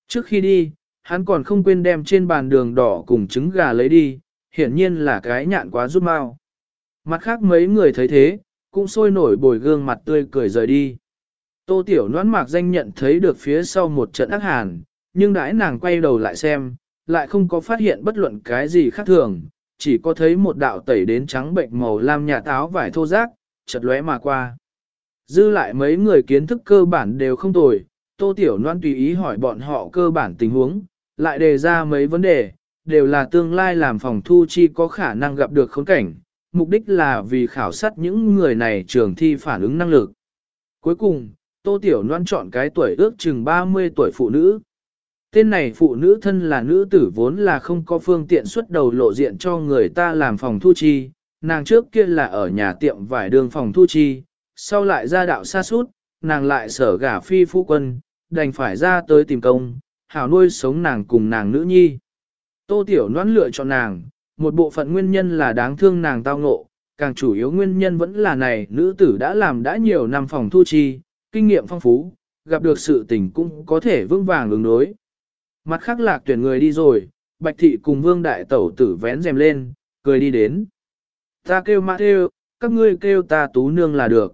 A: Trước khi đi, hắn còn không quên đem trên bàn đường đỏ cùng trứng gà lấy đi, hiển nhiên là cái nhạn quá rút mau. Mặt khác mấy người thấy thế, cũng sôi nổi bồi gương mặt tươi cười rời đi. Tô Tiểu Loan mạc danh nhận thấy được phía sau một trận ác hàn, nhưng đãi nàng quay đầu lại xem, lại không có phát hiện bất luận cái gì khác thường, chỉ có thấy một đạo tẩy đến trắng bệnh màu lam nhà táo vải thô rác, chật lóe mà qua. Dư lại mấy người kiến thức cơ bản đều không tồi, Tô Tiểu Loan tùy ý hỏi bọn họ cơ bản tình huống, lại đề ra mấy vấn đề, đều là tương lai làm phòng thu chi có khả năng gặp được khốn cảnh, mục đích là vì khảo sát những người này trường thi phản ứng năng lực. Cuối cùng, Tô Tiểu Loan chọn cái tuổi ước chừng 30 tuổi phụ nữ. Tên này phụ nữ thân là nữ tử vốn là không có phương tiện xuất đầu lộ diện cho người ta làm phòng thu chi, nàng trước kia là ở nhà tiệm vải đường phòng thu chi, sau lại ra đạo xa sút nàng lại sở gả phi phu quân, đành phải ra tới tìm công, hảo nuôi sống nàng cùng nàng nữ nhi. Tô Tiểu Loan lựa chọn nàng, một bộ phận nguyên nhân là đáng thương nàng tao ngộ, càng chủ yếu nguyên nhân vẫn là này nữ tử đã làm đã nhiều năm phòng thu chi, kinh nghiệm phong phú, gặp được sự tình cũng có thể vững vàng ứng đối. Mặt khác lạc tuyển người đi rồi, Bạch Thị cùng Vương Đại Tẩu tử vén rèm lên, cười đi đến. Ta kêu Mã Thêu, các ngươi kêu ta tú nương là được.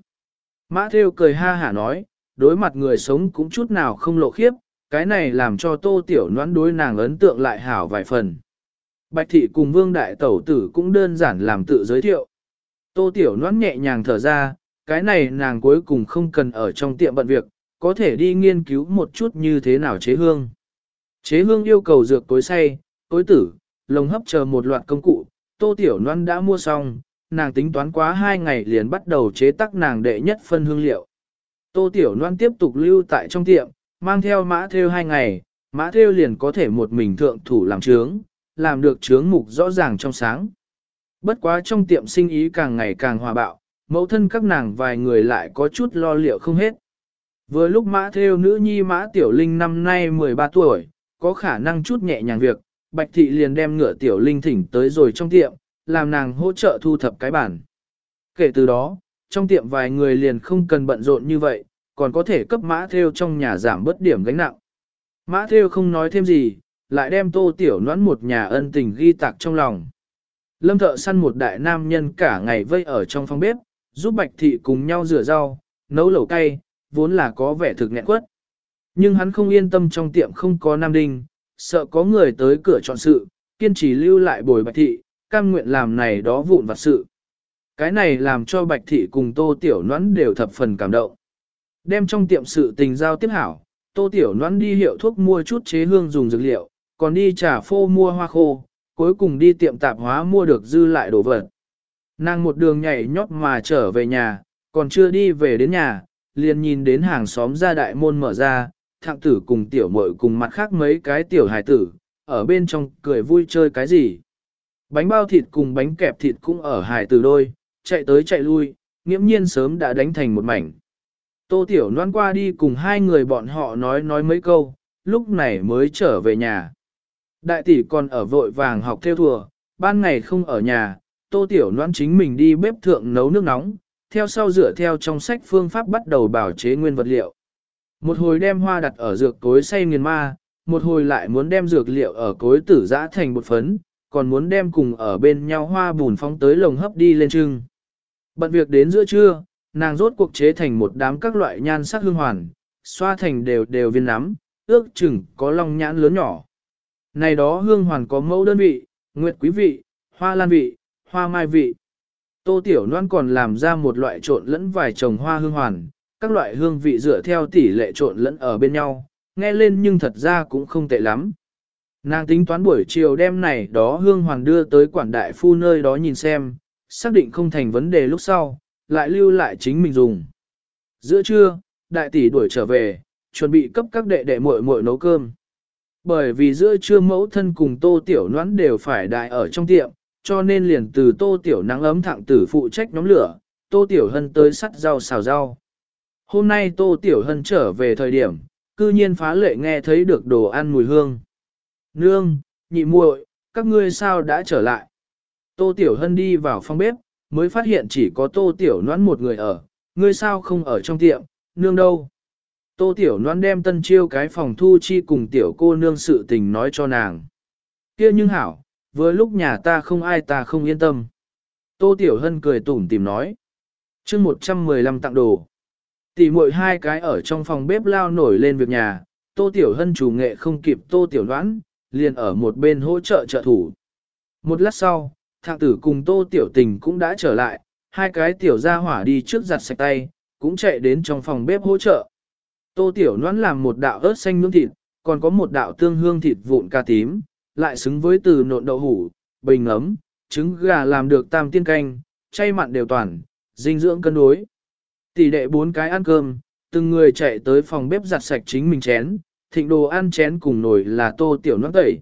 A: Mã Thêu cười ha hả nói, đối mặt người sống cũng chút nào không lộ khiếp, cái này làm cho tô tiểu noãn đối nàng ấn tượng lại hảo vài phần. Bạch thị cùng vương đại tẩu tử cũng đơn giản làm tự giới thiệu. Tô tiểu noãn nhẹ nhàng thở ra, cái này nàng cuối cùng không cần ở trong tiệm bận việc, có thể đi nghiên cứu một chút như thế nào chế hương. Chế hương yêu cầu dược cối xay, cối tử, lồng hấp chờ một loạt công cụ, tô tiểu Loan đã mua xong, nàng tính toán quá hai ngày liền bắt đầu chế tác nàng đệ nhất phân hương liệu. Tô tiểu Loan tiếp tục lưu tại trong tiệm, mang theo mã theo hai ngày, mã theo liền có thể một mình thượng thủ làm trướng, làm được trướng mục rõ ràng trong sáng. Bất quá trong tiệm sinh ý càng ngày càng hòa bạo, mẫu thân các nàng vài người lại có chút lo liệu không hết. Vừa lúc mã theo nữ nhi mã tiểu linh năm nay 13 tuổi, có khả năng chút nhẹ nhàng việc, bạch thị liền đem ngựa tiểu linh thỉnh tới rồi trong tiệm, làm nàng hỗ trợ thu thập cái bản. Kể từ đó, trong tiệm vài người liền không cần bận rộn như vậy, còn có thể cấp mã theo trong nhà giảm bớt điểm gánh nặng. Mã theo không nói thêm gì, lại đem tô tiểu noãn một nhà ân tình ghi tạc trong lòng. Lâm thợ săn một đại nam nhân cả ngày vây ở trong phòng bếp, giúp bạch thị cùng nhau rửa rau, nấu lẩu cay, vốn là có vẻ thực nghẹn quất. Nhưng hắn không yên tâm trong tiệm không có nam đinh, sợ có người tới cửa chọn sự, kiên trì lưu lại bồi bạch thị, cam nguyện làm này đó vụn vặt sự. Cái này làm cho bạch thị cùng tô tiểu noãn đều thập phần cảm động. Đem trong tiệm sự tình giao tiếp hảo, tô tiểu noãn đi hiệu thuốc mua chút chế hương dùng dược liệu, còn đi trà phô mua hoa khô, cuối cùng đi tiệm tạp hóa mua được dư lại đồ vật. Nàng một đường nhảy nhót mà trở về nhà, còn chưa đi về đến nhà, liền nhìn đến hàng xóm ra đại môn mở ra, thạng tử cùng tiểu muội cùng mặt khác mấy cái tiểu hài tử, ở bên trong cười vui chơi cái gì. Bánh bao thịt cùng bánh kẹp thịt cũng ở hài tử đôi, chạy tới chạy lui, nghiễm nhiên sớm đã đánh thành một mảnh. Tô Tiểu Loan qua đi cùng hai người bọn họ nói nói mấy câu, lúc này mới trở về nhà. Đại tỷ còn ở vội vàng học theo thùa, ban ngày không ở nhà, Tô Tiểu Loan chính mình đi bếp thượng nấu nước nóng, theo sau dựa theo trong sách phương pháp bắt đầu bảo chế nguyên vật liệu. Một hồi đem hoa đặt ở dược cối xay nghiền ma, một hồi lại muốn đem dược liệu ở cối tử giã thành bột phấn, còn muốn đem cùng ở bên nhau hoa bùn phong tới lồng hấp đi lên trưng. Bận việc đến giữa trưa, nàng rốt cuộc chế thành một đám các loại nhan sắc hương hoàn, xoa thành đều đều viên nắm, ước chừng có long nhãn lớn nhỏ. Này đó hương hoàn có mẫu đơn vị, nguyệt quý vị, hoa lan vị, hoa mai vị. Tô Tiểu Loan còn làm ra một loại trộn lẫn vài trồng hoa hương hoàn, các loại hương vị dựa theo tỷ lệ trộn lẫn ở bên nhau, nghe lên nhưng thật ra cũng không tệ lắm. Nàng tính toán buổi chiều đêm này đó hương hoàn đưa tới quản đại phu nơi đó nhìn xem, xác định không thành vấn đề lúc sau, lại lưu lại chính mình dùng. Giữa trưa, đại tỷ đuổi trở về, chuẩn bị cấp các đệ đệ muội muội nấu cơm. Bởi vì giữa trưa mẫu thân cùng tô tiểu noãn đều phải đại ở trong tiệm, cho nên liền từ tô tiểu nắng ấm thẳng tử phụ trách nhóm lửa, tô tiểu hân tới sắt rau xào rau. Hôm nay tô tiểu hân trở về thời điểm, cư nhiên phá lệ nghe thấy được đồ ăn mùi hương. Nương, nhị muội, các ngươi sao đã trở lại? Tô tiểu hân đi vào phòng bếp, mới phát hiện chỉ có tô tiểu noãn một người ở, ngươi sao không ở trong tiệm, nương đâu? Tô tiểu noãn đem tân chiêu cái phòng thu chi cùng tiểu cô nương sự tình nói cho nàng. kia nhưng hảo, vừa lúc nhà ta không ai ta không yên tâm. Tô Tiểu Hân cười tủm tìm nói. chương 115 tặng đồ. Tỷ muội hai cái ở trong phòng bếp lao nổi lên việc nhà, Tô Tiểu Hân chủ nghệ không kịp Tô Tiểu Đoán, liền ở một bên hỗ trợ trợ thủ. Một lát sau, thạng tử cùng Tô Tiểu Tình cũng đã trở lại, hai cái tiểu gia hỏa đi trước giặt sạch tay, cũng chạy đến trong phòng bếp hỗ trợ. Tô Tiểu Đoán làm một đạo ớt xanh nướng thịt, còn có một đạo tương hương thịt vụn ca tím, lại xứng với từ nộn đậu hủ, bình ấm, trứng gà làm được tam tiên canh, chay mặn đều toàn, dinh dưỡng cân đối. Tỷ đệ bốn cái ăn cơm, từng người chạy tới phòng bếp giặt sạch chính mình chén, thịnh đồ ăn chén cùng nồi là tô tiểu nắng tẩy.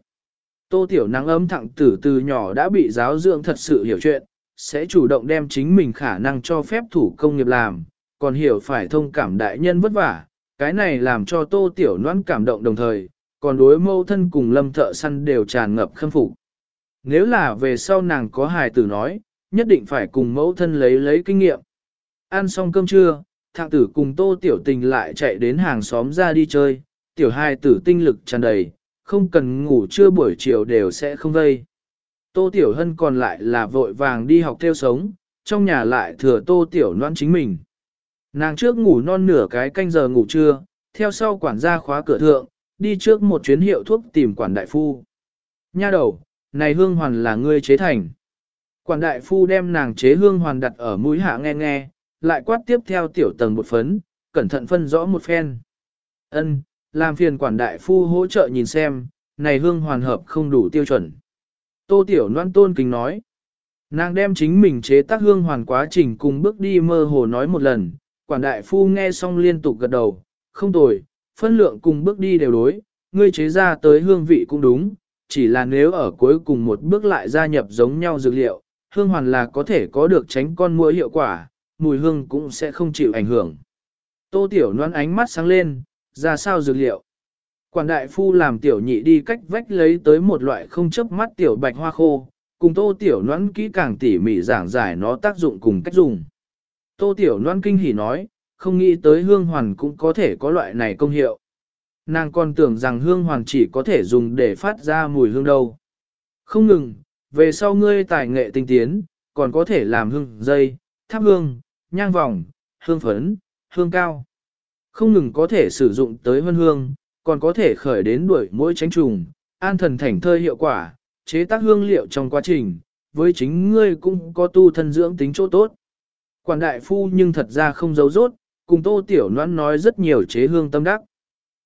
A: Tô tiểu nắng ấm thẳng tử từ nhỏ đã bị giáo dưỡng thật sự hiểu chuyện, sẽ chủ động đem chính mình khả năng cho phép thủ công nghiệp làm, còn hiểu phải thông cảm đại nhân vất vả, cái này làm cho tô tiểu noan cảm động đồng thời, còn đối mâu thân cùng lâm thợ săn đều tràn ngập khâm phục. Nếu là về sau nàng có hài tử nói, nhất định phải cùng mẫu thân lấy lấy kinh nghiệm. Ăn xong cơm trưa, thạng tử cùng tô tiểu tình lại chạy đến hàng xóm ra đi chơi, tiểu hài tử tinh lực tràn đầy, không cần ngủ trưa buổi chiều đều sẽ không vây. Tô tiểu hân còn lại là vội vàng đi học theo sống, trong nhà lại thừa tô tiểu noan chính mình. Nàng trước ngủ non nửa cái canh giờ ngủ trưa, theo sau quản gia khóa cửa thượng, đi trước một chuyến hiệu thuốc tìm quản đại phu. Nha đầu, này hương hoàn là ngươi chế thành. Quản đại phu đem nàng chế hương hoàn đặt ở mũi hạ nghe nghe, lại quát tiếp theo tiểu tầng một phấn, cẩn thận phân rõ một phen. Ân, làm phiền quản đại phu hỗ trợ nhìn xem, này hương hoàn hợp không đủ tiêu chuẩn. Tô tiểu loan tôn kính nói. Nàng đem chính mình chế tác hương hoàn quá trình cùng bước đi mơ hồ nói một lần, quản đại phu nghe xong liên tục gật đầu, không tồi, phân lượng cùng bước đi đều đối, ngươi chế ra tới hương vị cũng đúng, chỉ là nếu ở cuối cùng một bước lại gia nhập giống nhau dược liệu, hương hoàn là có thể có được tránh con muỗi hiệu quả, mùi hương cũng sẽ không chịu ảnh hưởng. Tô Tiểu Loan ánh mắt sáng lên, ra sao dược liệu. Quản đại phu làm tiểu nhị đi cách vách lấy tới một loại không chấp mắt tiểu bạch hoa khô, cùng Tô Tiểu Loan kỹ càng tỉ mỉ giảng giải nó tác dụng cùng cách dùng. Tô Tiểu Loan kinh hỉ nói, không nghĩ tới hương hoàn cũng có thể có loại này công hiệu. Nàng còn tưởng rằng hương hoàn chỉ có thể dùng để phát ra mùi hương đâu. Không ngừng, về sau ngươi tài nghệ tinh tiến, còn có thể làm hương dây, tháp hương, nhang vòng, hương phấn, hương cao. Không ngừng có thể sử dụng tới vân hương, còn có thể khởi đến đuổi mỗi tránh trùng, an thần thành thơi hiệu quả, chế tác hương liệu trong quá trình, với chính ngươi cũng có tu thân dưỡng tính chỗ tốt. Quản đại phu nhưng thật ra không giấu rốt, cùng tô tiểu noan nói rất nhiều chế hương tâm đắc.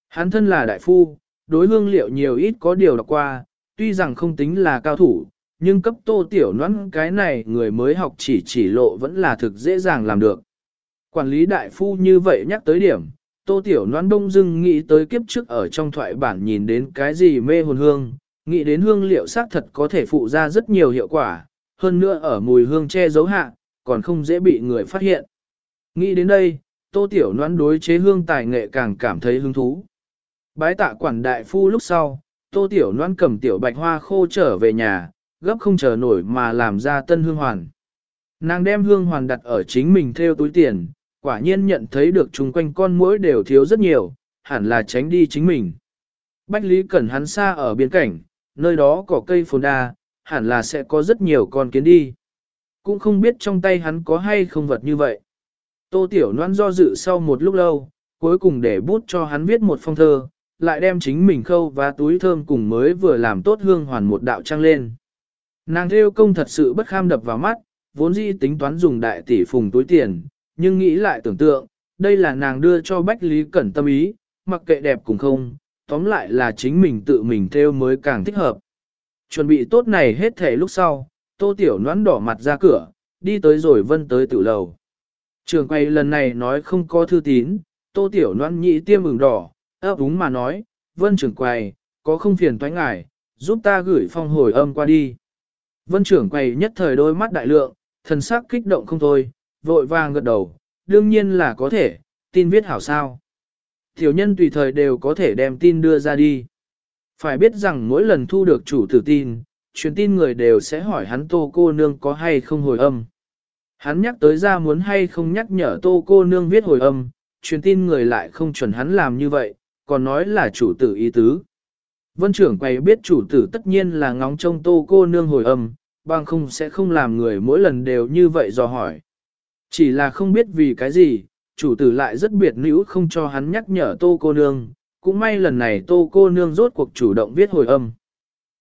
A: Hắn thân là đại phu, đối hương liệu nhiều ít có điều đọc qua, tuy rằng không tính là cao thủ, nhưng cấp tô tiểu noan cái này người mới học chỉ chỉ lộ vẫn là thực dễ dàng làm được. Quản lý đại phu như vậy nhắc tới điểm, tô tiểu noan đông dưng nghĩ tới kiếp trước ở trong thoại bản nhìn đến cái gì mê hồn hương, nghĩ đến hương liệu xác thật có thể phụ ra rất nhiều hiệu quả, hơn nữa ở mùi hương che giấu hạ, còn không dễ bị người phát hiện. Nghĩ đến đây, tô tiểu noan đối chế hương tài nghệ càng cảm thấy hứng thú. Bái tạ quản đại phu lúc sau, tô tiểu noan cầm tiểu bạch hoa khô trở về nhà, gấp không chờ nổi mà làm ra tân hương hoàn. Nàng đem hương hoàn đặt ở chính mình theo túi tiền, quả nhiên nhận thấy được chung quanh con mũi đều thiếu rất nhiều, hẳn là tránh đi chính mình. Bách Lý Cẩn hắn xa ở biên cảnh, nơi đó có cây phồn đa, hẳn là sẽ có rất nhiều con kiến đi. Cũng không biết trong tay hắn có hay không vật như vậy. Tô Tiểu Loan do dự sau một lúc lâu, cuối cùng để bút cho hắn viết một phong thơ, lại đem chính mình khâu và túi thơm cùng mới vừa làm tốt hương hoàn một đạo trăng lên. Nàng theo công thật sự bất kham đập vào mắt, vốn dĩ tính toán dùng đại tỷ phùng túi tiền, nhưng nghĩ lại tưởng tượng, đây là nàng đưa cho Bách Lý Cẩn tâm ý, mặc kệ đẹp cùng không, tóm lại là chính mình tự mình theo mới càng thích hợp. Chuẩn bị tốt này hết thể lúc sau, tô tiểu noãn đỏ mặt ra cửa, đi tới rồi vân tới tự lầu. Trường quay lần này nói không có thư tín, tô tiểu noan nhị tiêm ửng đỏ, ấp đúng mà nói, vân trưởng quầy, có không phiền toái ngài, giúp ta gửi phong hồi âm qua đi. Vân trưởng quầy nhất thời đôi mắt đại lượng, thần sắc kích động không thôi, vội vàng gật đầu, đương nhiên là có thể, tin viết hảo sao. Tiểu nhân tùy thời đều có thể đem tin đưa ra đi. Phải biết rằng mỗi lần thu được chủ tử tin, truyền tin người đều sẽ hỏi hắn tô cô nương có hay không hồi âm. Hắn nhắc tới ra muốn hay không nhắc nhở tô cô nương viết hồi âm, truyền tin người lại không chuẩn hắn làm như vậy, còn nói là chủ tử ý tứ. Vân trưởng quay biết chủ tử tất nhiên là ngóng trông tô cô nương hồi âm, bằng không sẽ không làm người mỗi lần đều như vậy dò hỏi. Chỉ là không biết vì cái gì, chủ tử lại rất biệt nữ không cho hắn nhắc nhở tô cô nương, cũng may lần này tô cô nương rốt cuộc chủ động viết hồi âm.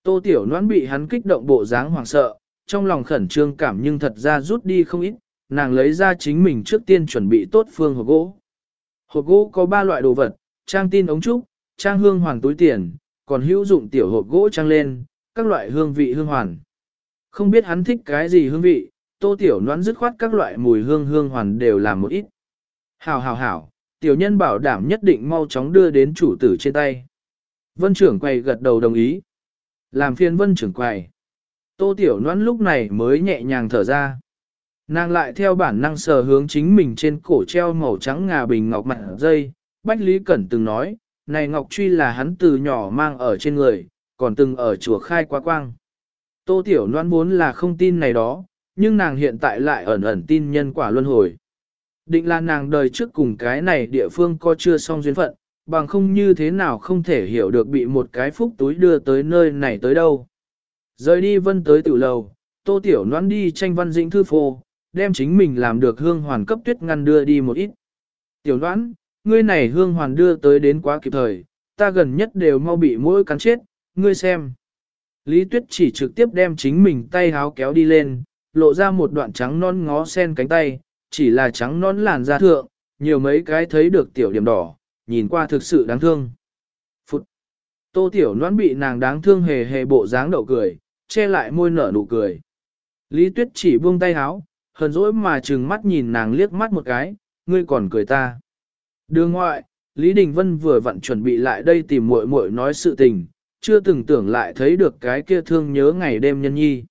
A: Tô tiểu noãn bị hắn kích động bộ dáng hoảng sợ, trong lòng khẩn trương cảm nhưng thật ra rút đi không ít, nàng lấy ra chính mình trước tiên chuẩn bị tốt phương hộp gỗ. Hộp gỗ có ba loại đồ vật, trang tin ống trúc, trang hương hoàn túi tiền, còn hữu dụng tiểu hộp gỗ trang lên, các loại hương vị hương hoàn. Không biết hắn thích cái gì hương vị, tô tiểu noãn dứt khoát các loại mùi hương hương hoàn đều làm một ít. Hảo hảo hảo, tiểu nhân bảo đảm nhất định mau chóng đưa đến chủ tử trên tay. Vân trưởng quầy gật đầu đồng ý. Làm phiên vân trưởng quầy. Tô tiểu Loan lúc này mới nhẹ nhàng thở ra. Nàng lại theo bản năng sờ hướng chính mình trên cổ treo màu trắng ngà bình ngọc mặt dây. Bách Lý Cẩn từng nói, này ngọc truy là hắn từ nhỏ mang ở trên người, còn từng ở chùa khai quá quang. Tô tiểu Loan muốn là không tin này đó, nhưng nàng hiện tại lại ẩn ẩn tin nhân quả luân hồi. Định là nàng đời trước cùng cái này địa phương có chưa xong duyên phận, bằng không như thế nào không thể hiểu được bị một cái phúc túi đưa tới nơi này tới đâu. Rời đi vân tới tiểu lầu, tô tiểu noan đi tranh văn dĩnh thư phô, đem chính mình làm được hương hoàn cấp tuyết ngăn đưa đi một ít. Tiểu noan, ngươi này hương hoàn đưa tới đến quá kịp thời, ta gần nhất đều mau bị mũi cắn chết, ngươi xem. Lý tuyết chỉ trực tiếp đem chính mình tay háo kéo đi lên, lộ ra một đoạn trắng non ngó sen cánh tay, chỉ là trắng non làn da thượng, nhiều mấy cái thấy được tiểu điểm đỏ, nhìn qua thực sự đáng thương. Phụt! Tô tiểu noãn bị nàng đáng thương hề hề bộ dáng đậu cười, che lại môi nở nụ cười. Lý tuyết chỉ buông tay háo, hờn dỗi mà trừng mắt nhìn nàng liếc mắt một cái, ngươi còn cười ta. Đường ngoại, Lý Đình Vân vừa vặn chuẩn bị lại đây tìm muội muội nói sự tình, chưa từng tưởng lại thấy được cái kia thương nhớ ngày đêm nhân nhi.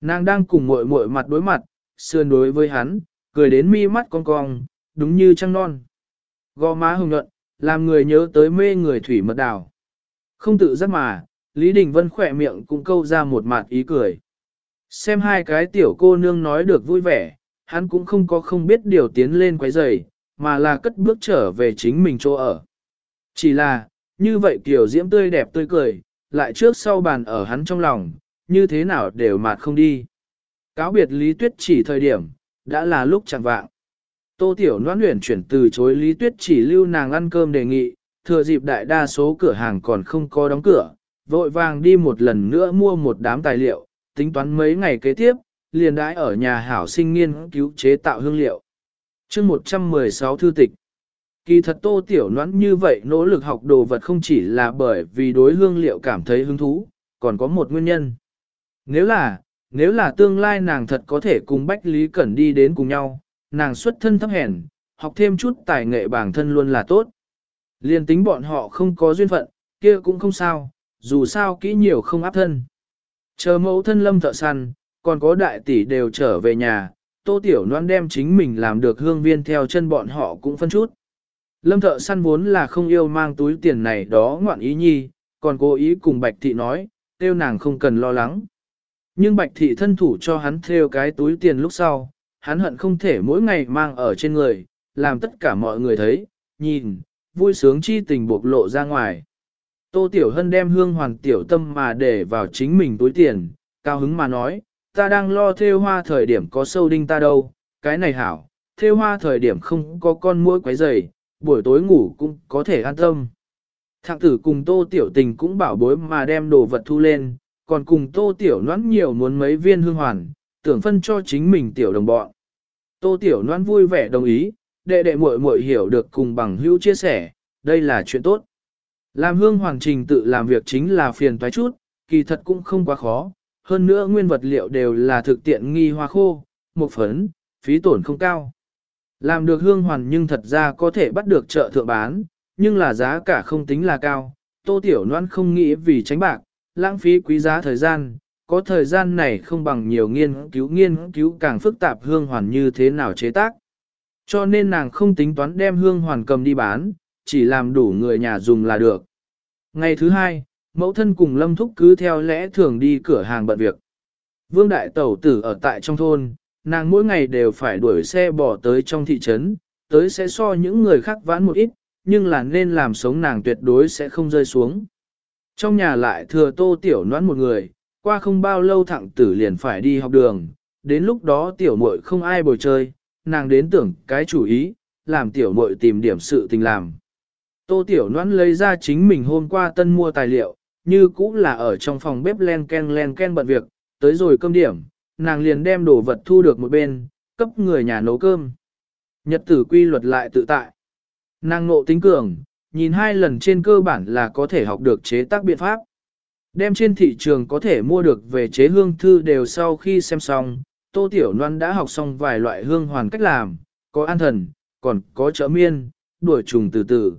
A: Nàng đang cùng muội muội mặt đối mặt, sườn đối với hắn, cười đến mi mắt cong cong, đúng như trăng non. Gò má hồng nhuận, làm người nhớ tới mê người thủy mật đào. Không tự giác mà, Lý Đình Vân khỏe miệng cũng câu ra một mặt ý cười. Xem hai cái tiểu cô nương nói được vui vẻ, hắn cũng không có không biết điều tiến lên quấy giày, mà là cất bước trở về chính mình chỗ ở. Chỉ là, như vậy kiểu diễm tươi đẹp tươi cười, lại trước sau bàn ở hắn trong lòng, như thế nào đều mạt không đi. Cáo biệt Lý Tuyết chỉ thời điểm, đã là lúc chẳng vạng. Tô Tiểu Loan luyện chuyển từ chối Lý Tuyết chỉ lưu nàng ăn cơm đề nghị, thừa dịp đại đa số cửa hàng còn không có đóng cửa, vội vàng đi một lần nữa mua một đám tài liệu, tính toán mấy ngày kế tiếp, liền đãi ở nhà hảo sinh nghiên cứu chế tạo hương liệu. chương 116 thư tịch Kỳ thật tô tiểu noãn như vậy nỗ lực học đồ vật không chỉ là bởi vì đối hương liệu cảm thấy hứng thú, còn có một nguyên nhân. Nếu là, nếu là tương lai nàng thật có thể cùng Bách Lý Cẩn đi đến cùng nhau, nàng xuất thân thấp hèn, học thêm chút tài nghệ bản thân luôn là tốt. Liên tính bọn họ không có duyên phận, kia cũng không sao, dù sao kỹ nhiều không áp thân. Chờ mẫu thân lâm thợ săn, còn có đại tỷ đều trở về nhà, tô tiểu noan đem chính mình làm được hương viên theo chân bọn họ cũng phân chút. Lâm thợ săn vốn là không yêu mang túi tiền này đó ngoạn ý nhi, còn cố ý cùng bạch thị nói, tiêu nàng không cần lo lắng. Nhưng bạch thị thân thủ cho hắn theo cái túi tiền lúc sau, hắn hận không thể mỗi ngày mang ở trên người, làm tất cả mọi người thấy, nhìn, vui sướng chi tình bộc lộ ra ngoài. Tô Tiểu Hân đem hương hoàn tiểu tâm mà để vào chính mình túi tiền, cao hứng mà nói, ta đang lo theo hoa thời điểm có sâu đinh ta đâu, cái này hảo, theo hoa thời điểm không có con mũi quấy rầy, buổi tối ngủ cũng có thể an tâm. Thạng tử cùng Tô Tiểu Tình cũng bảo bối mà đem đồ vật thu lên, còn cùng Tô Tiểu Noãn nhiều muốn mấy viên hương hoàn, tưởng phân cho chính mình tiểu đồng bọn. Tô Tiểu Noãn vui vẻ đồng ý, đệ đệ muội muội hiểu được cùng bằng hữu chia sẻ, đây là chuyện tốt. Làm hương hoàn trình tự làm việc chính là phiền toái chút, kỳ thật cũng không quá khó, hơn nữa nguyên vật liệu đều là thực tiện nghi hoa khô, một phấn, phí tổn không cao. Làm được hương hoàn nhưng thật ra có thể bắt được chợ thượng bán, nhưng là giá cả không tính là cao, tô tiểu noan không nghĩ vì tránh bạc, lãng phí quý giá thời gian, có thời gian này không bằng nhiều nghiên cứu nghiên cứu càng phức tạp hương hoàn như thế nào chế tác. Cho nên nàng không tính toán đem hương hoàn cầm đi bán, chỉ làm đủ người nhà dùng là được. Ngày thứ hai, mẫu thân cùng Lâm Thúc cứ theo lẽ thường đi cửa hàng bận việc. Vương Đại Tẩu tử ở tại trong thôn, nàng mỗi ngày đều phải đuổi xe bỏ tới trong thị trấn, tới sẽ so những người khác vãn một ít, nhưng là nên làm sống nàng tuyệt đối sẽ không rơi xuống. Trong nhà lại thừa tô tiểu noãn một người, qua không bao lâu thẳng tử liền phải đi học đường, đến lúc đó tiểu muội không ai bồi chơi, nàng đến tưởng cái chủ ý, làm tiểu muội tìm điểm sự tình làm. Tô Tiểu Noãn lấy ra chính mình hôm qua tân mua tài liệu, như cũng là ở trong phòng bếp len ken len ken bận việc, tới rồi cơm điểm, nàng liền đem đồ vật thu được một bên, cấp người nhà nấu cơm. Nhật tử quy luật lại tự tại. Nàng ngộ tính cường, nhìn hai lần trên cơ bản là có thể học được chế tác biện pháp. Đem trên thị trường có thể mua được về chế hương thư đều sau khi xem xong, Tô Tiểu Loan đã học xong vài loại hương hoàn cách làm, có an thần, còn có trợ miên, đuổi trùng từ từ.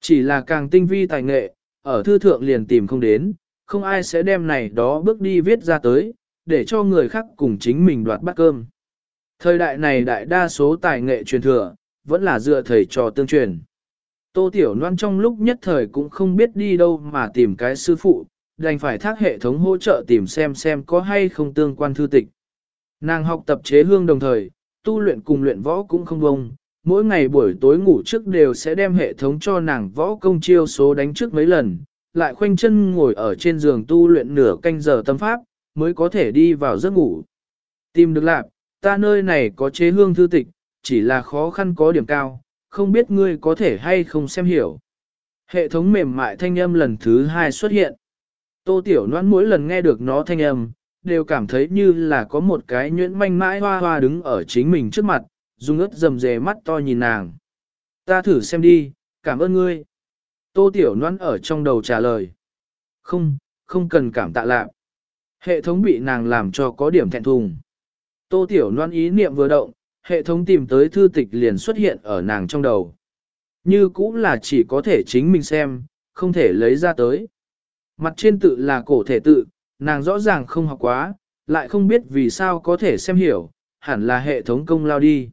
A: Chỉ là càng tinh vi tài nghệ, ở thư thượng liền tìm không đến, không ai sẽ đem này đó bước đi viết ra tới, để cho người khác cùng chính mình đoạt bát cơm. Thời đại này đại đa số tài nghệ truyền thừa, vẫn là dựa thầy trò tương truyền. Tô Tiểu Loan trong lúc nhất thời cũng không biết đi đâu mà tìm cái sư phụ, đành phải thác hệ thống hỗ trợ tìm xem xem có hay không tương quan thư tịch. Nàng học tập chế hương đồng thời, tu luyện cùng luyện võ cũng không bông, mỗi ngày buổi tối ngủ trước đều sẽ đem hệ thống cho nàng võ công chiêu số đánh trước mấy lần, lại khoanh chân ngồi ở trên giường tu luyện nửa canh giờ tâm pháp, mới có thể đi vào giấc ngủ. Tìm được lạc, ta nơi này có chế hương thư tịch, chỉ là khó khăn có điểm cao, không biết ngươi có thể hay không xem hiểu. Hệ thống mềm mại thanh âm lần thứ hai xuất hiện. Tô Tiểu Loan mỗi lần nghe được nó thanh âm, đều cảm thấy như là có một cái nhuyễn manh mãi hoa hoa đứng ở chính mình trước mặt, dùng ướt dầm dề mắt to nhìn nàng. Ta thử xem đi, cảm ơn ngươi. Tô Tiểu Loan ở trong đầu trả lời. Không, không cần cảm tạ lạc. Hệ thống bị nàng làm cho có điểm thẹn thùng. Tô Tiểu Loan ý niệm vừa động, hệ thống tìm tới thư tịch liền xuất hiện ở nàng trong đầu. Như cũng là chỉ có thể chính mình xem, không thể lấy ra tới. Mặt trên tự là cổ thể tự, nàng rõ ràng không học quá, lại không biết vì sao có thể xem hiểu, hẳn là hệ thống công lao đi.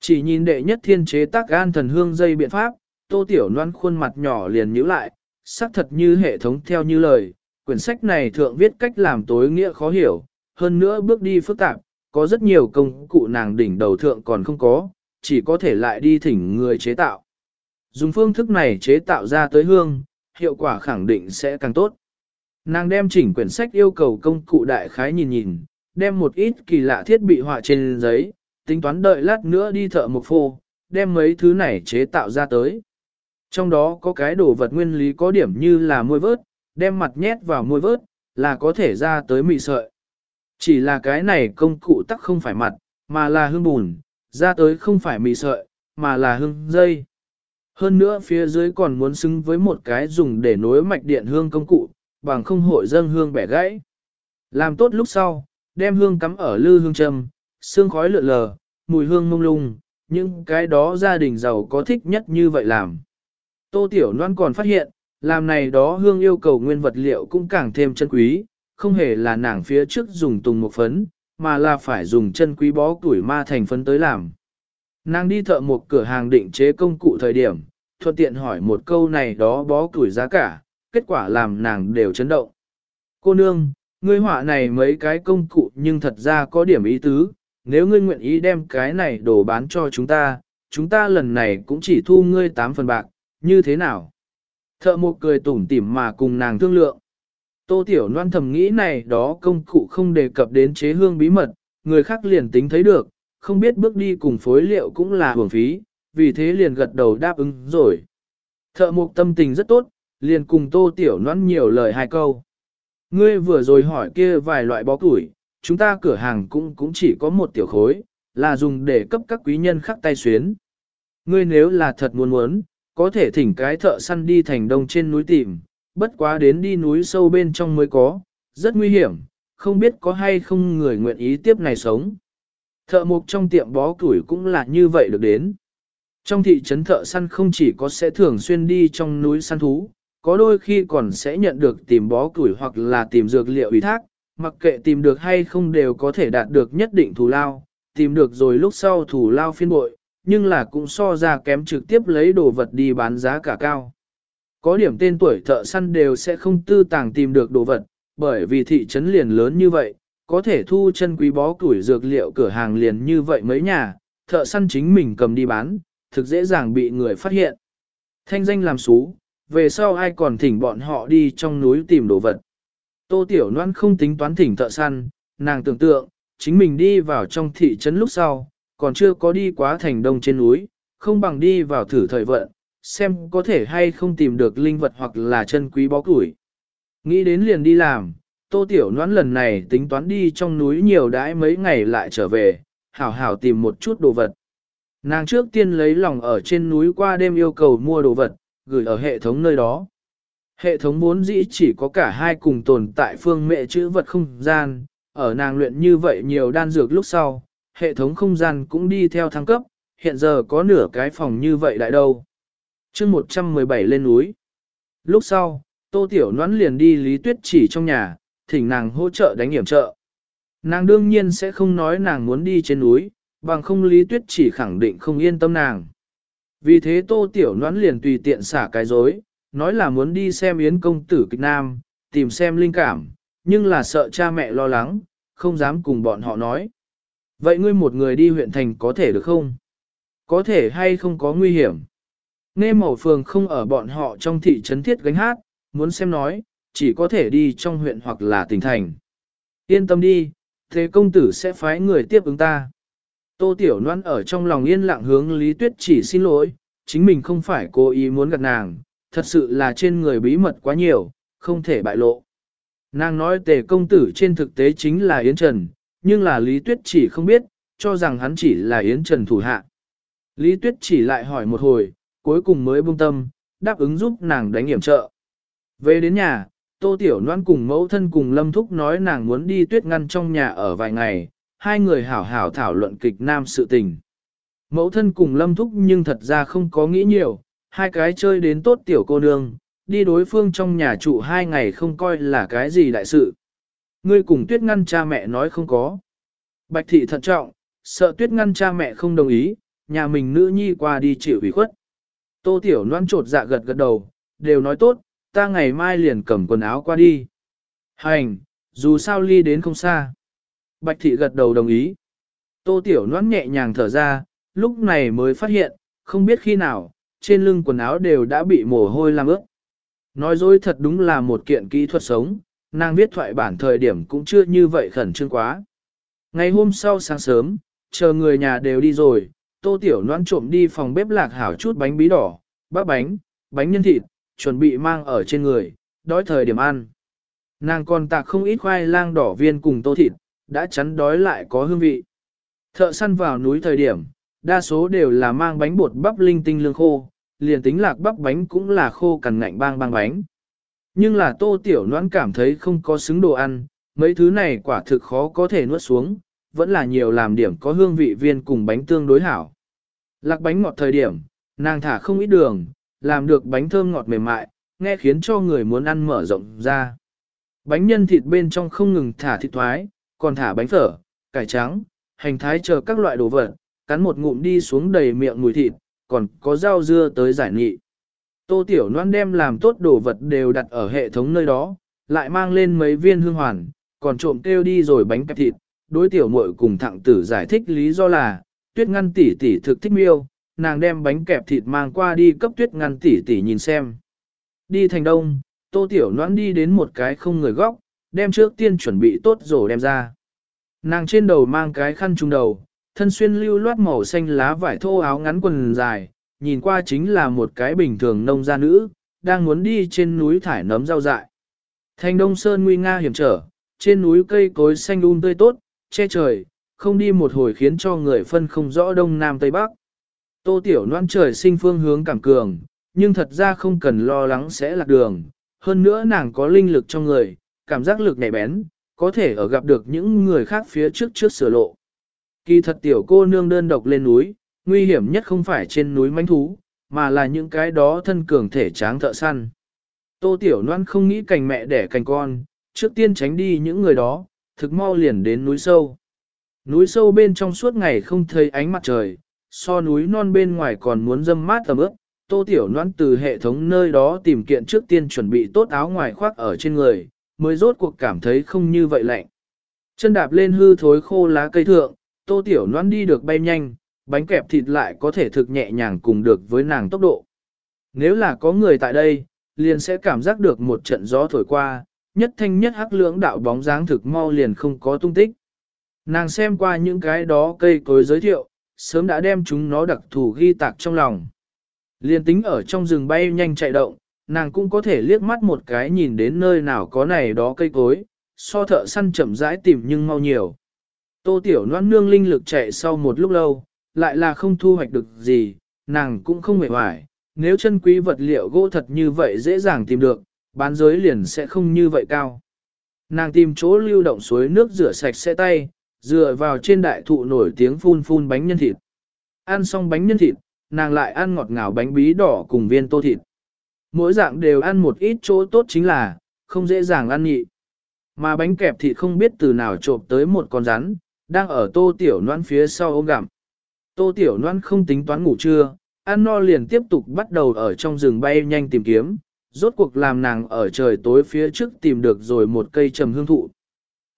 A: Chỉ nhìn đệ nhất thiên chế tác gan thần hương dây biện pháp, tô tiểu loan khuôn mặt nhỏ liền nhíu lại, xác thật như hệ thống theo như lời, quyển sách này thượng viết cách làm tối nghĩa khó hiểu, hơn nữa bước đi phức tạp, có rất nhiều công cụ nàng đỉnh đầu thượng còn không có, chỉ có thể lại đi thỉnh người chế tạo. Dùng phương thức này chế tạo ra tới hương, hiệu quả khẳng định sẽ càng tốt. Nàng đem chỉnh quyển sách yêu cầu công cụ đại khái nhìn nhìn, đem một ít kỳ lạ thiết bị họa trên giấy, tính toán đợi lát nữa đi thợ một phô, đem mấy thứ này chế tạo ra tới. Trong đó có cái đồ vật nguyên lý có điểm như là môi vớt, đem mặt nhét vào môi vớt, là có thể ra tới mị sợi. Chỉ là cái này công cụ tắc không phải mặt, mà là hương bùn, ra tới không phải mị sợi, mà là hương dây. Hơn nữa phía dưới còn muốn xứng với một cái dùng để nối mạch điện hương công cụ, bằng không hội dâng hương bẻ gãy. Làm tốt lúc sau, đem hương cắm ở lư hương châm, sương khói lượn lờ, mùi hương mông lung, những cái đó gia đình giàu có thích nhất như vậy làm. Tô Tiểu Loan còn phát hiện, làm này đó hương yêu cầu nguyên vật liệu cũng càng thêm chân quý, không hề là nàng phía trước dùng tùng một phấn, mà là phải dùng chân quý bó tuổi ma thành phấn tới làm. Nàng đi thợ một cửa hàng định chế công cụ thời điểm, thuận tiện hỏi một câu này đó bó tuổi giá cả, kết quả làm nàng đều chấn động. Cô nương, ngươi họa này mấy cái công cụ nhưng thật ra có điểm ý tứ, nếu ngươi nguyện ý đem cái này đồ bán cho chúng ta, chúng ta lần này cũng chỉ thu ngươi 8 phần bạc, như thế nào? Thợ một cười tủm tỉm mà cùng nàng thương lượng. Tô Tiểu Loan thầm nghĩ này đó công cụ không đề cập đến chế hương bí mật, người khác liền tính thấy được, không biết bước đi cùng phối liệu cũng là hưởng phí, vì thế liền gật đầu đáp ứng rồi. Thợ mộc tâm tình rất tốt, liền cùng Tô Tiểu Loan nhiều lời hai câu. Ngươi vừa rồi hỏi kia vài loại bó củi, chúng ta cửa hàng cũng cũng chỉ có một tiểu khối, là dùng để cấp các quý nhân khắc tay xuyến. Ngươi nếu là thật muốn muốn, có thể thỉnh cái thợ săn đi thành đông trên núi tìm, bất quá đến đi núi sâu bên trong mới có, rất nguy hiểm, không biết có hay không người nguyện ý tiếp này sống. Thợ mục trong tiệm bó củi cũng là như vậy được đến. Trong thị trấn thợ săn không chỉ có sẽ thường xuyên đi trong núi săn thú, có đôi khi còn sẽ nhận được tìm bó củi hoặc là tìm dược liệu ủy thác, mặc kệ tìm được hay không đều có thể đạt được nhất định thù lao, tìm được rồi lúc sau thù lao phiên bội, nhưng là cũng so ra kém trực tiếp lấy đồ vật đi bán giá cả cao. Có điểm tên tuổi thợ săn đều sẽ không tư tàng tìm được đồ vật, bởi vì thị trấn liền lớn như vậy, có thể thu chân quý bó củi dược liệu cửa hàng liền như vậy mấy nhà, thợ săn chính mình cầm đi bán, thực dễ dàng bị người phát hiện. Thanh danh làm xú, về sau ai còn thỉnh bọn họ đi trong núi tìm đồ vật. Tô Tiểu Loan không tính toán thỉnh thợ săn, nàng tưởng tượng, chính mình đi vào trong thị trấn lúc sau, còn chưa có đi quá thành đông trên núi, không bằng đi vào thử thời vận, xem có thể hay không tìm được linh vật hoặc là chân quý bó củi. Nghĩ đến liền đi làm, Tô Tiểu Loan lần này tính toán đi trong núi nhiều đãi mấy ngày lại trở về, hảo hảo tìm một chút đồ vật. Nàng trước tiên lấy lòng ở trên núi qua đêm yêu cầu mua đồ vật, gửi ở hệ thống nơi đó. Hệ thống vốn dĩ chỉ có cả hai cùng tồn tại phương mẹ chữ vật không gian, ở nàng luyện như vậy nhiều đan dược lúc sau, hệ thống không gian cũng đi theo thăng cấp, hiện giờ có nửa cái phòng như vậy đại đâu. chương 117 lên núi. Lúc sau, tô tiểu noãn liền đi lý tuyết chỉ trong nhà, thỉnh nàng hỗ trợ đánh hiểm trợ. Nàng đương nhiên sẽ không nói nàng muốn đi trên núi, bằng không lý tuyết chỉ khẳng định không yên tâm nàng. Vì thế tô tiểu noãn liền tùy tiện xả cái dối, nói là muốn đi xem yến công tử kịch nam, tìm xem linh cảm, nhưng là sợ cha mẹ lo lắng, không dám cùng bọn họ nói. Vậy ngươi một người đi huyện thành có thể được không? Có thể hay không có nguy hiểm? Nghe mẫu phường không ở bọn họ trong thị trấn thiết gánh hát, muốn xem nói, chỉ có thể đi trong huyện hoặc là tỉnh thành. Yên tâm đi, thế công tử sẽ phái người tiếp ứng ta. Tô Tiểu Loan ở trong lòng yên lặng hướng Lý Tuyết chỉ xin lỗi, chính mình không phải cố ý muốn gặp nàng, thật sự là trên người bí mật quá nhiều, không thể bại lộ. Nàng nói tề công tử trên thực tế chính là Yến Trần, nhưng là Lý Tuyết chỉ không biết, cho rằng hắn chỉ là Yến Trần thủ hạ. Lý Tuyết chỉ lại hỏi một hồi, cuối cùng mới buông tâm, đáp ứng giúp nàng đánh hiểm trợ. Về đến nhà, Tô Tiểu Loan cùng mẫu thân cùng Lâm Thúc nói nàng muốn đi tuyết ngăn trong nhà ở vài ngày, hai người hảo hảo thảo luận kịch nam sự tình. Mẫu thân cùng Lâm Thúc nhưng thật ra không có nghĩ nhiều, hai cái chơi đến tốt tiểu cô nương, đi đối phương trong nhà trụ hai ngày không coi là cái gì đại sự. Ngươi cùng tuyết ngăn cha mẹ nói không có. Bạch thị thận trọng, sợ tuyết ngăn cha mẹ không đồng ý, nhà mình nữ nhi qua đi chịu ủy khuất. Tô tiểu noan trột dạ gật gật đầu, đều nói tốt, ta ngày mai liền cầm quần áo qua đi. Hành, dù sao ly đến không xa. Bạch thị gật đầu đồng ý. Tô tiểu noan nhẹ nhàng thở ra, lúc này mới phát hiện, không biết khi nào, trên lưng quần áo đều đã bị mồ hôi làm ướt. Nói dối thật đúng là một kiện kỹ thuật sống, nàng viết thoại bản thời điểm cũng chưa như vậy khẩn trương quá. Ngày hôm sau sáng sớm, chờ người nhà đều đi rồi, tô tiểu noan trộm đi phòng bếp lạc hảo chút bánh bí đỏ, bắp bánh, bánh nhân thịt, chuẩn bị mang ở trên người, đói thời điểm ăn. Nàng còn tạc không ít khoai lang đỏ viên cùng tô thịt, đã chắn đói lại có hương vị. Thợ săn vào núi thời điểm, đa số đều là mang bánh bột bắp linh tinh lương khô, liền tính lạc bắp bánh cũng là khô cằn ngạnh bang bang bánh. Nhưng là tô tiểu noãn cảm thấy không có xứng đồ ăn, mấy thứ này quả thực khó có thể nuốt xuống, vẫn là nhiều làm điểm có hương vị viên cùng bánh tương đối hảo. Lạc bánh ngọt thời điểm, nàng thả không ít đường, làm được bánh thơm ngọt mềm mại, nghe khiến cho người muốn ăn mở rộng ra. Bánh nhân thịt bên trong không ngừng thả thịt thoái, còn thả bánh phở, cải trắng, hành thái chờ các loại đồ vật, cắn một ngụm đi xuống đầy miệng mùi thịt, còn có rau dưa tới giải nghị. Tô Tiểu Loan đem làm tốt đồ vật đều đặt ở hệ thống nơi đó, lại mang lên mấy viên hương hoàn, còn trộm kêu đi rồi bánh kẹp thịt. Đối tiểu muội cùng thẳng tử giải thích lý do là, tuyết ngăn tỷ tỷ thực thích miêu, nàng đem bánh kẹp thịt mang qua đi cấp tuyết ngăn tỷ tỷ nhìn xem. Đi thành đông, tô tiểu noãn đi đến một cái không người góc, đem trước tiên chuẩn bị tốt rồi đem ra. Nàng trên đầu mang cái khăn trung đầu, thân xuyên lưu loát màu xanh lá vải thô áo ngắn quần dài, nhìn qua chính là một cái bình thường nông gia nữ, đang muốn đi trên núi thải nấm rau dại. Thành đông sơn nguy nga hiểm trở, trên núi cây cối xanh um tươi tốt, che trời, không đi một hồi khiến cho người phân không rõ đông nam tây bắc. Tô tiểu noan trời sinh phương hướng cảm cường, nhưng thật ra không cần lo lắng sẽ lạc đường. Hơn nữa nàng có linh lực trong người, cảm giác lực nhạy bén, có thể ở gặp được những người khác phía trước trước sửa lộ. Kỳ thật tiểu cô nương đơn độc lên núi, nguy hiểm nhất không phải trên núi manh thú, mà là những cái đó thân cường thể tráng thợ săn. Tô tiểu Loan không nghĩ cành mẹ đẻ cành con, trước tiên tránh đi những người đó, thực mau liền đến núi sâu. Núi sâu bên trong suốt ngày không thấy ánh mặt trời, so núi non bên ngoài còn muốn dâm mát tầm ướp, tô tiểu Loan từ hệ thống nơi đó tìm kiện trước tiên chuẩn bị tốt áo ngoài khoác ở trên người, mới rốt cuộc cảm thấy không như vậy lạnh. Chân đạp lên hư thối khô lá cây thượng, tô tiểu noan đi được bay nhanh, bánh kẹp thịt lại có thể thực nhẹ nhàng cùng được với nàng tốc độ. Nếu là có người tại đây, liền sẽ cảm giác được một trận gió thổi qua, nhất thanh nhất hắc lưỡng đạo bóng dáng thực mau liền không có tung tích. Nàng xem qua những cái đó cây cối giới thiệu, sớm đã đem chúng nó đặc thù ghi tạc trong lòng. Liên tính ở trong rừng bay nhanh chạy động, nàng cũng có thể liếc mắt một cái nhìn đến nơi nào có này đó cây cối, so thợ săn chậm rãi tìm nhưng mau nhiều. Tô Tiểu Loan nương linh lực chạy sau một lúc lâu, lại là không thu hoạch được gì, nàng cũng không mệt mỏi, nếu chân quý vật liệu gỗ thật như vậy dễ dàng tìm được, bán giới liền sẽ không như vậy cao. Nàng tìm chỗ lưu động suối nước rửa sạch sẽ tay, dựa vào trên đại thụ nổi tiếng phun phun bánh nhân thịt. Ăn xong bánh nhân thịt, nàng lại ăn ngọt ngào bánh bí đỏ cùng viên tô thịt. Mỗi dạng đều ăn một ít chỗ tốt chính là, không dễ dàng ăn nhị. Mà bánh kẹp thịt không biết từ nào trộm tới một con rắn, đang ở tô tiểu noan phía sau ôm gặm. Tô tiểu noan không tính toán ngủ trưa, ăn no liền tiếp tục bắt đầu ở trong rừng bay nhanh tìm kiếm, rốt cuộc làm nàng ở trời tối phía trước tìm được rồi một cây trầm hương thụ.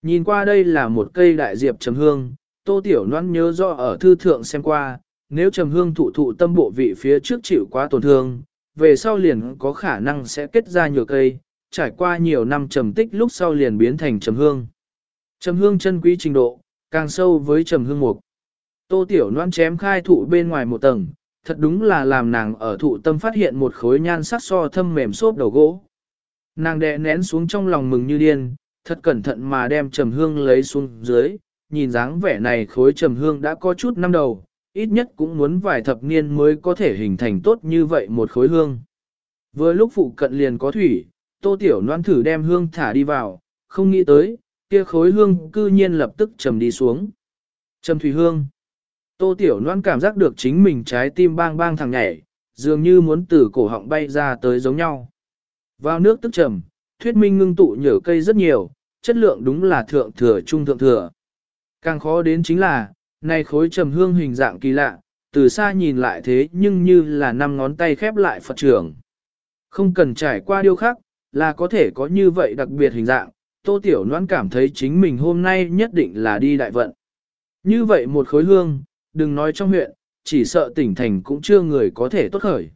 A: Nhìn qua đây là một cây đại diệp trầm hương, tô tiểu noan nhớ rõ ở thư thượng xem qua, nếu trầm hương thụ thụ tâm bộ vị phía trước chịu quá tổn thương, về sau liền có khả năng sẽ kết ra nhiều cây, trải qua nhiều năm trầm tích lúc sau liền biến thành trầm hương. Trầm hương chân quý trình độ, càng sâu với trầm hương mục. Tô tiểu Loan chém khai thụ bên ngoài một tầng, thật đúng là làm nàng ở thụ tâm phát hiện một khối nhan sắc so thâm mềm xốp đầu gỗ. Nàng đè nén xuống trong lòng mừng như điên, thật cẩn thận mà đem trầm hương lấy xuống dưới, nhìn dáng vẻ này khối trầm hương đã có chút năm đầu, ít nhất cũng muốn vài thập niên mới có thể hình thành tốt như vậy một khối hương. Vừa lúc phụ cận liền có thủy, tô tiểu noan thử đem hương thả đi vào, không nghĩ tới, kia khối hương cư nhiên lập tức trầm đi xuống. Trầm thủy hương. Tô tiểu Loan cảm giác được chính mình trái tim bang bang thằng nhảy, dường như muốn từ cổ họng bay ra tới giống nhau. Vào nước tức trầm, thuyết minh ngưng tụ nhở cây rất nhiều, chất lượng đúng là thượng thừa trung thượng thừa. Càng khó đến chính là, này khối trầm hương hình dạng kỳ lạ, từ xa nhìn lại thế nhưng như là năm ngón tay khép lại Phật trưởng. Không cần trải qua điêu khắc, là có thể có như vậy đặc biệt hình dạng, Tô Tiểu Loan cảm thấy chính mình hôm nay nhất định là đi đại vận. Như vậy một khối hương, đừng nói trong huyện, chỉ sợ tỉnh thành cũng chưa người có thể tốt khởi.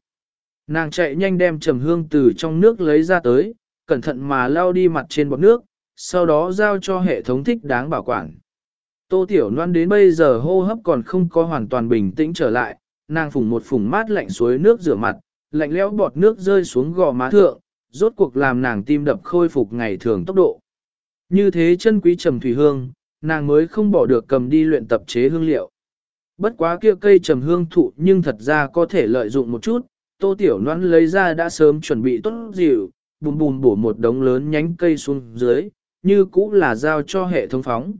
A: Nàng chạy nhanh đem trầm hương từ trong nước lấy ra tới, cẩn thận mà lao đi mặt trên bọt nước, sau đó giao cho hệ thống thích đáng bảo quản. Tô Tiểu Loan đến bây giờ hô hấp còn không có hoàn toàn bình tĩnh trở lại, nàng phùng một phùng mát lạnh suối nước rửa mặt, lạnh lẽo bọt nước rơi xuống gò má thượng, rốt cuộc làm nàng tim đập khôi phục ngày thường tốc độ. Như thế chân quý trầm thủy hương, nàng mới không bỏ được cầm đi luyện tập chế hương liệu. Bất quá kia cây trầm hương thụ nhưng thật ra có thể lợi dụng một chút, tô tiểu noãn lấy ra đã sớm chuẩn bị tốt dịu, bùm bùm bổ một đống lớn nhánh cây xuống dưới, như cũ là giao cho hệ thống phóng.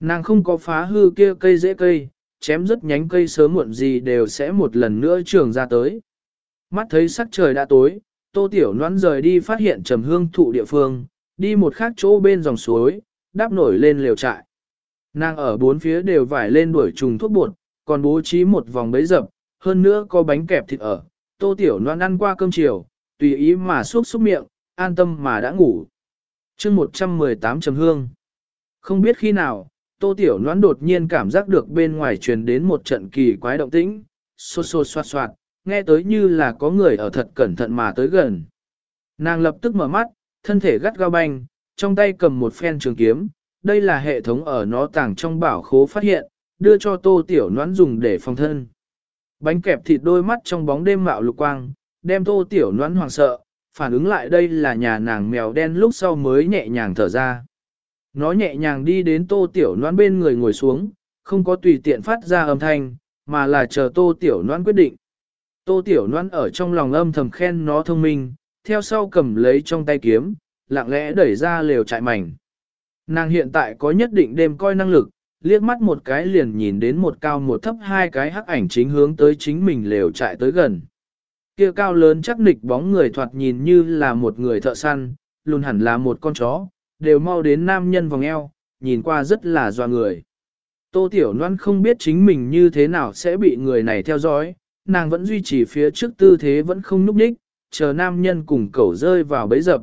A: Nàng không có phá hư kia cây dễ cây, chém rất nhánh cây sớm muộn gì đều sẽ một lần nữa trường ra tới. Mắt thấy sắc trời đã tối, tô tiểu noãn rời đi phát hiện trầm hương thụ địa phương, đi một khác chỗ bên dòng suối, đáp nổi lên lều trại. Nàng ở bốn phía đều vải lên đuổi trùng thuốc bột, còn bố trí một vòng bấy dập, hơn nữa có bánh kẹp thịt ở. Tô Tiểu Loan ăn qua cơm chiều, tùy ý mà suốt xúc miệng, an tâm mà đã ngủ. chương 118 trầm hương. Không biết khi nào, Tô Tiểu Loan đột nhiên cảm giác được bên ngoài truyền đến một trận kỳ quái động tĩnh, xô xô xoạt xoạt, nghe tới như là có người ở thật cẩn thận mà tới gần. Nàng lập tức mở mắt, thân thể gắt gao banh, trong tay cầm một phen trường kiếm, đây là hệ thống ở nó tàng trong bảo khố phát hiện, đưa cho tô tiểu noãn dùng để phòng thân. Bánh kẹp thịt đôi mắt trong bóng đêm mạo lục quang, đem tô tiểu noãn hoàng sợ, phản ứng lại đây là nhà nàng mèo đen lúc sau mới nhẹ nhàng thở ra. Nó nhẹ nhàng đi đến tô tiểu noãn bên người ngồi xuống, không có tùy tiện phát ra âm thanh, mà là chờ tô tiểu noãn quyết định. Tô tiểu noãn ở trong lòng âm thầm khen nó thông minh, theo sau cầm lấy trong tay kiếm, lặng lẽ đẩy ra lều trại mảnh. Nàng hiện tại có nhất định đêm coi năng lực, liếc mắt một cái liền nhìn đến một cao một thấp hai cái hắc ảnh chính hướng tới chính mình lều trại tới gần. Kia cao lớn chắc nịch bóng người thoạt nhìn như là một người thợ săn, luôn hẳn là một con chó, đều mau đến nam nhân vòng eo, nhìn qua rất là doa người. Tô Tiểu Loan không biết chính mình như thế nào sẽ bị người này theo dõi, nàng vẫn duy trì phía trước tư thế vẫn không núp đích, chờ nam nhân cùng cẩu rơi vào bẫy dập.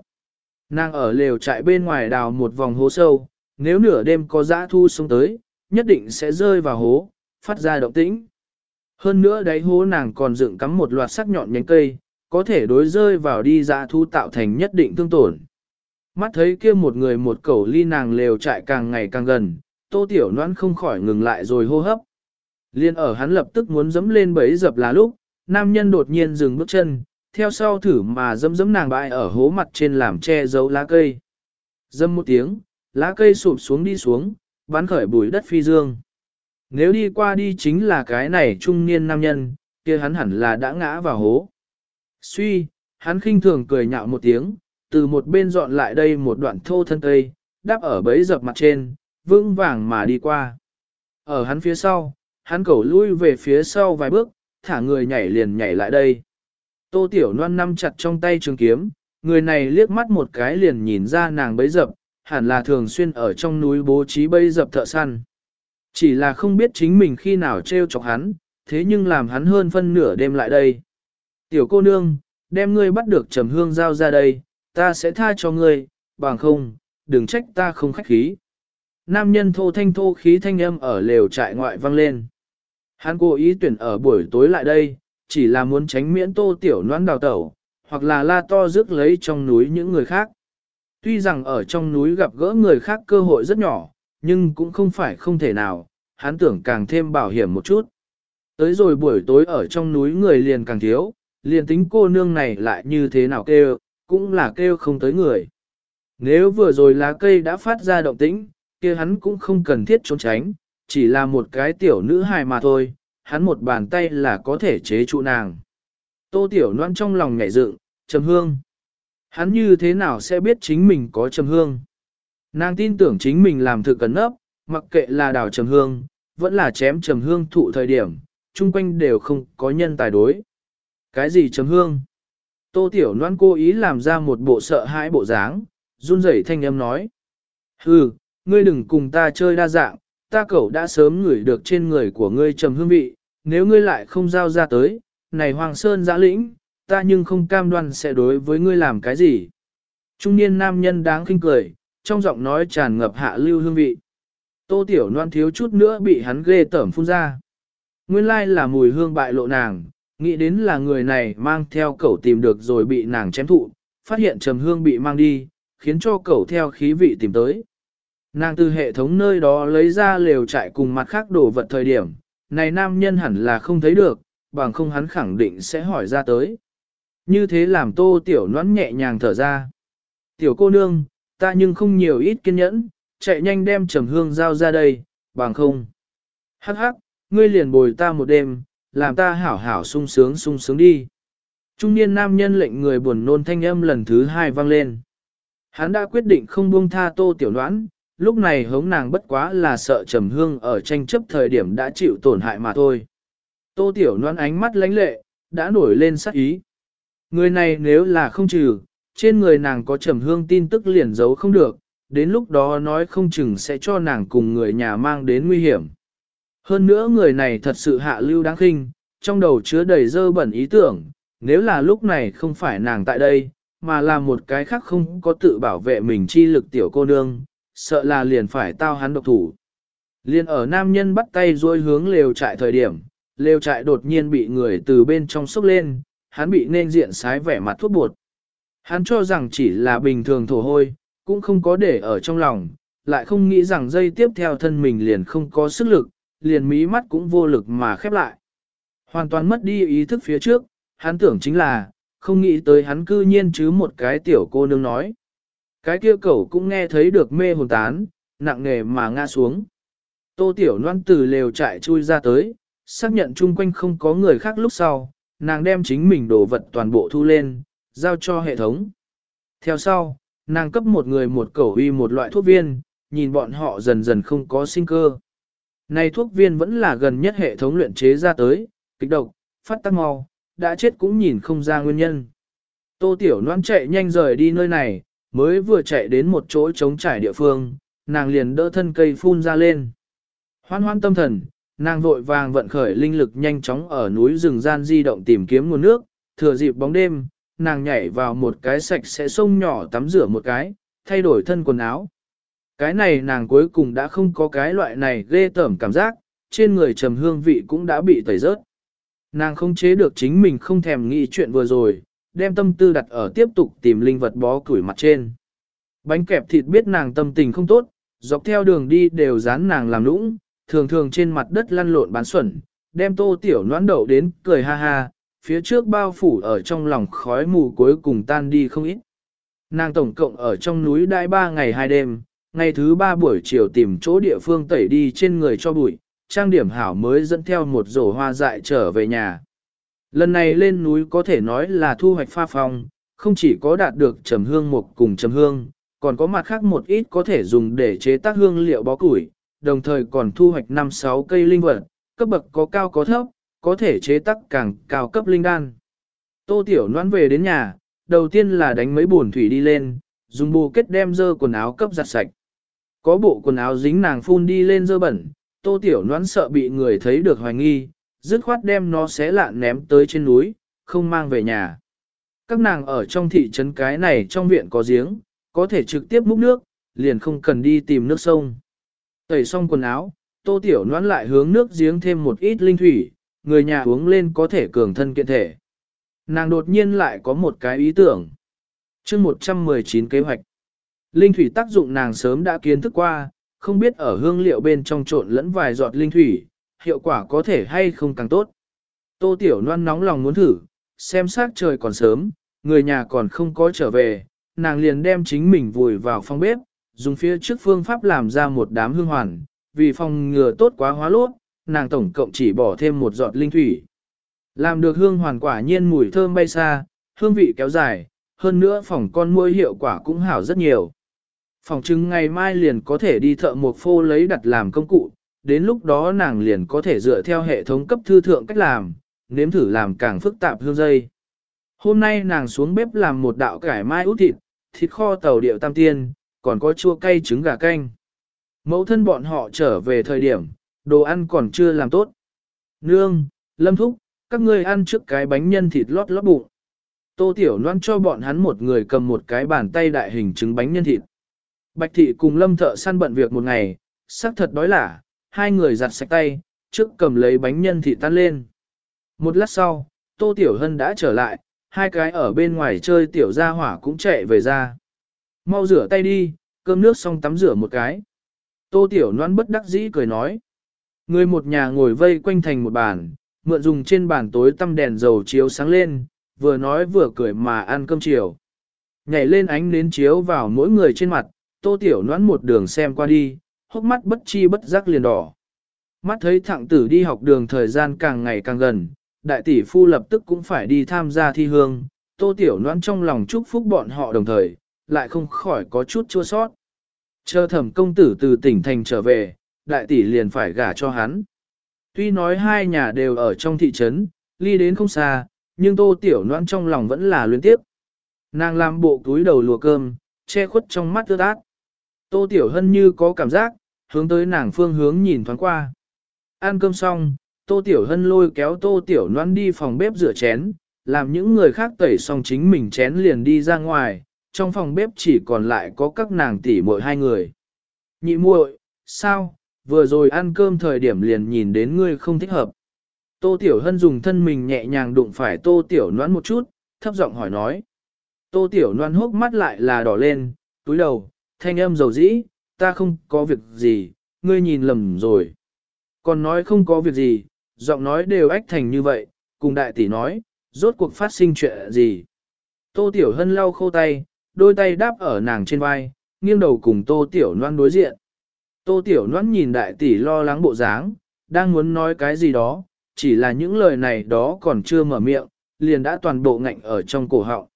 A: Nàng ở lều trại bên ngoài đào một vòng hố sâu, nếu nửa đêm có dã thu xuống tới, nhất định sẽ rơi vào hố, phát ra động tĩnh. Hơn nữa đáy hố nàng còn dựng cắm một loạt sắc nhọn nhánh cây, có thể đối rơi vào đi dã thu tạo thành nhất định thương tổn. Mắt thấy kia một người một cẩu ly nàng lều trại càng ngày càng gần, tô tiểu noan không khỏi ngừng lại rồi hô hấp. Liên ở hắn lập tức muốn dẫm lên bẫy dập là lúc, nam nhân đột nhiên dừng bước chân, theo sau thử mà dẫm dẫm nàng bại ở hố mặt trên làm che giấu lá cây. Dâm một tiếng, lá cây sụp xuống đi xuống, bắn khởi bụi đất phi dương. Nếu đi qua đi chính là cái này trung niên nam nhân, kia hắn hẳn là đã ngã vào hố. Suy, hắn khinh thường cười nhạo một tiếng, từ một bên dọn lại đây một đoạn thô thân cây, đáp ở bấy dập mặt trên, vững vàng mà đi qua. Ở hắn phía sau, hắn cầu lui về phía sau vài bước, thả người nhảy liền nhảy lại đây. Tô Tiểu Loan nắm chặt trong tay trường kiếm, người này liếc mắt một cái liền nhìn ra nàng bấy dập, hẳn là thường xuyên ở trong núi bố trí bấy dập thợ săn. Chỉ là không biết chính mình khi nào treo chọc hắn, thế nhưng làm hắn hơn phân nửa đêm lại đây. Tiểu cô nương, đem ngươi bắt được trầm hương giao ra đây, ta sẽ tha cho ngươi, bằng không, đừng trách ta không khách khí. Nam nhân thô thanh thô khí thanh âm ở lều trại ngoại vang lên. Hắn cố ý tuyển ở buổi tối lại đây, chỉ là muốn tránh miễn tô tiểu noan đào tẩu, hoặc là la to rước lấy trong núi những người khác. Tuy rằng ở trong núi gặp gỡ người khác cơ hội rất nhỏ, nhưng cũng không phải không thể nào, hắn tưởng càng thêm bảo hiểm một chút. Tới rồi buổi tối ở trong núi người liền càng thiếu, liền tính cô nương này lại như thế nào kêu, cũng là kêu không tới người. Nếu vừa rồi lá cây đã phát ra động tĩnh, kia hắn cũng không cần thiết trốn tránh, chỉ là một cái tiểu nữ hài mà thôi, hắn một bàn tay là có thể chế trụ nàng. Tô Tiểu Loan trong lòng nhảy dựng, trầm hương. Hắn như thế nào sẽ biết chính mình có trầm hương? Nàng tin tưởng chính mình làm thực cẩn nấp, mặc kệ là đào trầm hương, vẫn là chém trầm hương thụ thời điểm, chung quanh đều không có nhân tài đối. Cái gì trầm hương? Tô Tiểu Loan cố ý làm ra một bộ sợ hãi bộ dáng, run rẩy thanh âm nói. Hừ, ngươi đừng cùng ta chơi đa dạng, ta cậu đã sớm ngửi được trên người của ngươi trầm hương vị, nếu ngươi lại không giao ra tới, này Hoàng Sơn giã lĩnh, ta nhưng không cam đoan sẽ đối với ngươi làm cái gì. Trung niên nam nhân đáng khinh cười, trong giọng nói tràn ngập hạ lưu hương vị. Tô tiểu Loan thiếu chút nữa bị hắn ghê tởm phun ra. Nguyên lai là mùi hương bại lộ nàng, nghĩ đến là người này mang theo cậu tìm được rồi bị nàng chém thụ, phát hiện trầm hương bị mang đi, khiến cho cậu theo khí vị tìm tới. Nàng từ hệ thống nơi đó lấy ra lều trại cùng mặt khác đồ vật thời điểm, này nam nhân hẳn là không thấy được, bằng không hắn khẳng định sẽ hỏi ra tới. Như thế làm tô tiểu noãn nhẹ nhàng thở ra. Tiểu cô nương, ta nhưng không nhiều ít kiên nhẫn, chạy nhanh đem trầm hương giao ra đây, bằng không. Hắc hắc, ngươi liền bồi ta một đêm, làm ta hảo hảo sung sướng sung sướng đi. Trung niên nam nhân lệnh người buồn nôn thanh âm lần thứ hai vang lên. Hắn đã quyết định không buông tha tô tiểu đoán, lúc này hống nàng bất quá là sợ trầm hương ở tranh chấp thời điểm đã chịu tổn hại mà thôi. Tô tiểu Loan ánh mắt lánh lệ, đã nổi lên sắc ý. Người này nếu là không trừ, trên người nàng có trầm hương tin tức liền giấu không được, đến lúc đó nói không chừng sẽ cho nàng cùng người nhà mang đến nguy hiểm. Hơn nữa người này thật sự hạ lưu đáng khinh, trong đầu chứa đầy dơ bẩn ý tưởng, nếu là lúc này không phải nàng tại đây, mà là một cái khác không có tự bảo vệ mình chi lực tiểu cô nương, sợ là liền phải tao hắn độc thủ. Liên ở nam nhân bắt tay dôi hướng lều trại thời điểm, lều trại đột nhiên bị người từ bên trong sốc lên, hắn bị nên diện sái vẻ mặt thuốc bột. Hắn cho rằng chỉ là bình thường thổ hôi, cũng không có để ở trong lòng, lại không nghĩ rằng dây tiếp theo thân mình liền không có sức lực, liền mí mắt cũng vô lực mà khép lại. Hoàn toàn mất đi ý thức phía trước, hắn tưởng chính là, không nghĩ tới hắn cư nhiên chứ một cái tiểu cô nương nói. Cái kia cẩu cũng nghe thấy được mê hồn tán, nặng nề mà ngã xuống. Tô tiểu loan từ lều trại chui ra tới, xác nhận chung quanh không có người khác lúc sau, nàng đem chính mình đồ vật toàn bộ thu lên, giao cho hệ thống. Theo sau, nàng cấp một người một cẩu uy một loại thuốc viên, nhìn bọn họ dần dần không có sinh cơ. Này thuốc viên vẫn là gần nhất hệ thống luyện chế ra tới, kịch độc, phát tăng mau, đã chết cũng nhìn không ra nguyên nhân. Tô Tiểu Loan chạy nhanh rời đi nơi này, mới vừa chạy đến một chỗ trống trải địa phương, nàng liền đỡ thân cây phun ra lên. Hoan hoan tâm thần, nàng vội vàng vận khởi linh lực nhanh chóng ở núi rừng gian di động tìm kiếm nguồn nước, thừa dịp bóng đêm, nàng nhảy vào một cái sạch sẽ sông nhỏ tắm rửa một cái, thay đổi thân quần áo. Cái này nàng cuối cùng đã không có cái loại này ghê tởm cảm giác, trên người trầm hương vị cũng đã bị tẩy rớt. Nàng không chế được chính mình không thèm nghĩ chuyện vừa rồi, đem tâm tư đặt ở tiếp tục tìm linh vật bó củi mặt trên. Bánh kẹp thịt biết nàng tâm tình không tốt, dọc theo đường đi đều dán nàng làm lũng, thường thường trên mặt đất lăn lộn bán xuẩn, đem tô tiểu noãn đậu đến cười ha ha, phía trước bao phủ ở trong lòng khói mù cuối cùng tan đi không ít. Nàng tổng cộng ở trong núi đại ba ngày hai đêm, ngày thứ ba buổi chiều tìm chỗ địa phương tẩy đi trên người cho bụi, trang điểm hảo mới dẫn theo một rổ hoa dại trở về nhà. Lần này lên núi có thể nói là thu hoạch pha phong, không chỉ có đạt được trầm hương một cùng trầm hương, còn có mặt khác một ít có thể dùng để chế tác hương liệu bó củi, đồng thời còn thu hoạch 5-6 cây linh vật, cấp bậc có cao có thấp, có thể chế tác càng cao cấp linh đan. Tô Tiểu Loan về đến nhà, đầu tiên là đánh mấy bồn thủy đi lên, dùng bù kết đem dơ quần áo cấp giặt sạch. Có bộ quần áo dính nàng phun đi lên dơ bẩn, Tô Tiểu Loan sợ bị người thấy được hoài nghi, dứt khoát đem nó xé lạn ném tới trên núi, không mang về nhà. Các nàng ở trong thị trấn cái này trong viện có giếng, có thể trực tiếp múc nước, liền không cần đi tìm nước sông. Tẩy xong quần áo, Tô Tiểu Loan lại hướng nước giếng thêm một ít linh thủy, người nhà uống lên có thể cường thân kiện thể. Nàng đột nhiên lại có một cái ý tưởng. chương 119 kế hoạch. Linh thủy tác dụng nàng sớm đã kiến thức qua, không biết ở hương liệu bên trong trộn lẫn vài giọt linh thủy, hiệu quả có thể hay không càng tốt. Tô Tiểu Loan nóng lòng muốn thử, xem sát trời còn sớm, người nhà còn không có trở về, nàng liền đem chính mình vùi vào phòng bếp, dùng phía trước phương pháp làm ra một đám hương hoàn, vì phòng ngừa tốt quá hóa lốt, nàng tổng cộng chỉ bỏ thêm một giọt linh thủy. Làm được hương hoàn quả nhiên mùi thơm bay xa, hương vị kéo dài, hơn nữa phòng con muôi hiệu quả cũng hảo rất nhiều. Phòng chứng ngày mai liền có thể đi thợ một phô lấy đặt làm công cụ, đến lúc đó nàng liền có thể dựa theo hệ thống cấp thư thượng cách làm, nếm thử làm càng phức tạp hương dây. Hôm nay nàng xuống bếp làm một đạo cải mai út thịt, thịt kho tàu điệu tam tiên, còn có chua cay trứng gà canh. Mẫu thân bọn họ trở về thời điểm, đồ ăn còn chưa làm tốt. Nương, lâm thúc, các ngươi ăn trước cái bánh nhân thịt lót lót bụng. Tô Tiểu Loan cho bọn hắn một người cầm một cái bàn tay đại hình trứng bánh nhân thịt. Bạch thị cùng lâm thợ săn bận việc một ngày, xác thật đói lả, hai người giặt sạch tay, trước cầm lấy bánh nhân thịt tan lên. Một lát sau, Tô Tiểu Hân đã trở lại, hai cái ở bên ngoài chơi tiểu gia hỏa cũng chạy về ra. Mau rửa tay đi, cơm nước xong tắm rửa một cái. Tô Tiểu Loan bất đắc dĩ cười nói. Người một nhà ngồi vây quanh thành một bàn, mượn dùng trên bàn tối tăm đèn dầu chiếu sáng lên, vừa nói vừa cười mà ăn cơm chiều. Nhảy lên ánh nến chiếu vào mỗi người trên mặt, Tô Tiểu Loan một đường xem qua đi, hốc mắt bất chi bất giác liền đỏ. Mắt thấy thẳng tử đi học đường thời gian càng ngày càng gần, đại tỷ phu lập tức cũng phải đi tham gia thi hương, Tô Tiểu Loan trong lòng chúc phúc bọn họ đồng thời, lại không khỏi có chút chua sót. Chờ thẩm công tử từ tỉnh thành trở về, đại tỷ liền phải gả cho hắn. Tuy nói hai nhà đều ở trong thị trấn, ly đến không xa, nhưng tô tiểu noan trong lòng vẫn là luyến tiếp. Nàng làm bộ túi đầu lùa cơm, che khuất trong mắt ướt át. Tô tiểu hân như có cảm giác, hướng tới nàng phương hướng nhìn thoáng qua. Ăn cơm xong, tô tiểu hân lôi kéo tô tiểu loan đi phòng bếp rửa chén, làm những người khác tẩy xong chính mình chén liền đi ra ngoài, trong phòng bếp chỉ còn lại có các nàng tỷ muội hai người. Nhị muội, sao, vừa rồi ăn cơm thời điểm liền nhìn đến ngươi không thích hợp. Tô Tiểu Hân dùng thân mình nhẹ nhàng đụng phải Tô Tiểu loan một chút, thấp giọng hỏi nói. Tô Tiểu loan hốc mắt lại là đỏ lên, túi đầu, thanh âm dầu dĩ, ta không có việc gì, ngươi nhìn lầm rồi. Còn nói không có việc gì, giọng nói đều ách thành như vậy, cùng đại tỷ nói, rốt cuộc phát sinh chuyện gì. Tô Tiểu Hân lau khô tay, đôi tay đáp ở nàng trên vai, nghiêng đầu cùng Tô Tiểu Loan đối diện. Tô Tiểu Loan nhìn đại tỷ lo lắng bộ dáng, đang muốn nói cái gì đó, chỉ là những lời này đó còn chưa mở miệng, liền đã toàn bộ ngạnh ở trong cổ họng.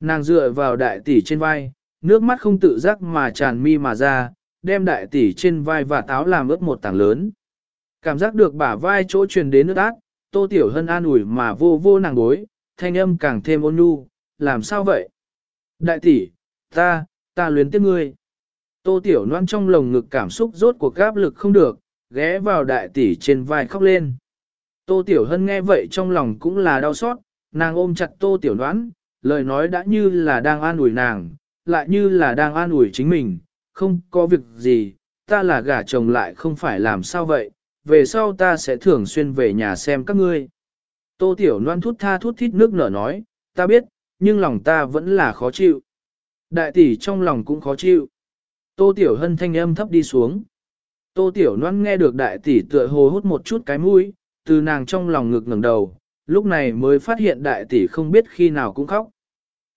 A: Nàng dựa vào đại tỷ trên vai, nước mắt không tự giác mà tràn mi mà ra, đem đại tỷ trên vai và táo làm ướt một tảng lớn. Cảm giác được bả vai chỗ truyền đến nước ác, Tô Tiểu Hân an ủi mà vô vô nàng bối, thanh âm càng thêm ôn nhu, làm sao vậy? Đại tỷ, ta, ta luyến tiếc ngươi. Tô Tiểu noan trong lồng ngực cảm xúc rốt cuộc gáp lực không được, ghé vào đại tỷ trên vai khóc lên. Tô Tiểu Hân nghe vậy trong lòng cũng là đau xót, nàng ôm chặt Tô Tiểu Loan, lời nói đã như là đang an ủi nàng, lại như là đang an ủi chính mình, không có việc gì, ta là gả chồng lại không phải làm sao vậy, về sau ta sẽ thường xuyên về nhà xem các ngươi. Tô Tiểu Loan thút tha thút thít nước nở nói, ta biết, nhưng lòng ta vẫn là khó chịu. Đại tỷ trong lòng cũng khó chịu. Tô Tiểu Hân thanh âm thấp đi xuống. Tô Tiểu Loan nghe được đại tỷ tựa hồ hút một chút cái mũi, từ nàng trong lòng ngực ngẩng đầu, lúc này mới phát hiện đại tỷ không biết khi nào cũng khóc.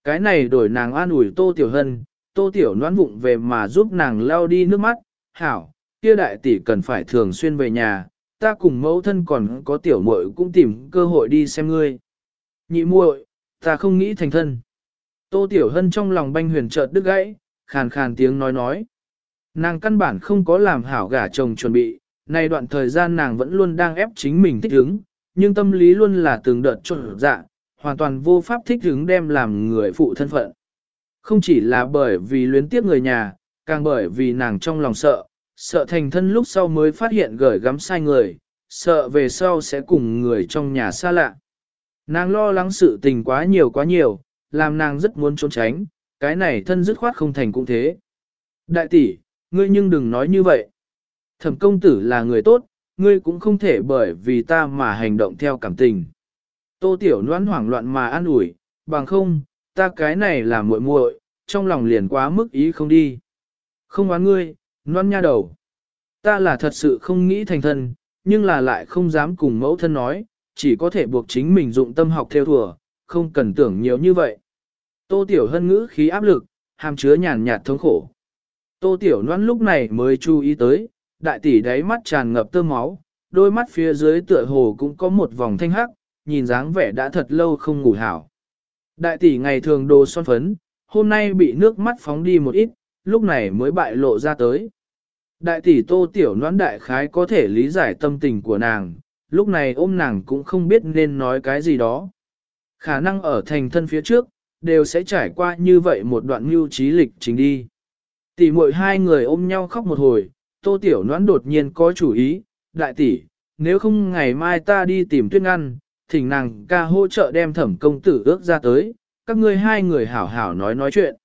A: Cái này đổi nàng an ủi Tô Tiểu Hân, Tô Tiểu noan vụng về mà giúp nàng lau đi nước mắt, hảo, kia đại tỷ cần phải thường xuyên về nhà, ta cùng mẫu thân còn có tiểu muội cũng tìm cơ hội đi xem ngươi. Nhị muội, ta không nghĩ thành thân. Tô Tiểu Hân trong lòng banh huyền chợt đứt gãy, khàn khàn tiếng nói nói. Nàng căn bản không có làm hảo gả chồng chuẩn bị, nay đoạn thời gian nàng vẫn luôn đang ép chính mình thích ứng, nhưng tâm lý luôn là từng đợt trộn dạ, hoàn toàn vô pháp thích ứng đem làm người phụ thân phận. Không chỉ là bởi vì luyến tiếc người nhà, càng bởi vì nàng trong lòng sợ, sợ thành thân lúc sau mới phát hiện gửi gắm sai người, sợ về sau sẽ cùng người trong nhà xa lạ. Nàng lo lắng sự tình quá nhiều quá nhiều, làm nàng rất muốn trốn tránh, cái này thân dứt khoát không thành cũng thế. Đại tỷ, ngươi nhưng đừng nói như vậy. Thẩm công tử là người tốt, ngươi cũng không thể bởi vì ta mà hành động theo cảm tình. Tô tiểu Loan hoảng loạn mà an ủi, bằng không, ta cái này là muội muội, trong lòng liền quá mức ý không đi. Không oán ngươi, Loan nha đầu. Ta là thật sự không nghĩ thành thân, nhưng là lại không dám cùng mẫu thân nói, chỉ có thể buộc chính mình dụng tâm học theo thùa, không cần tưởng nhiều như vậy. Tô Tiểu Hân ngữ khí áp lực, hàm chứa nhàn nhạt thống khổ. Tô Tiểu Loan lúc này mới chú ý tới, đại tỷ đáy mắt tràn ngập tơ máu, đôi mắt phía dưới tựa hồ cũng có một vòng thanh hắc, nhìn dáng vẻ đã thật lâu không ngủ hảo. Đại tỷ ngày thường đồ son phấn, hôm nay bị nước mắt phóng đi một ít, lúc này mới bại lộ ra tới. Đại tỷ Tô Tiểu noãn đại khái có thể lý giải tâm tình của nàng, lúc này ôm nàng cũng không biết nên nói cái gì đó. Khả năng ở thành thân phía trước, đều sẽ trải qua như vậy một đoạn mưu trí lịch trình đi. Tỷ muội hai người ôm nhau khóc một hồi, tô tiểu noãn đột nhiên có chủ ý, đại tỷ, nếu không ngày mai ta đi tìm tuyết ngăn, thỉnh nàng ca hỗ trợ đem thẩm công tử ước ra tới, các ngươi hai người hảo hảo nói nói chuyện.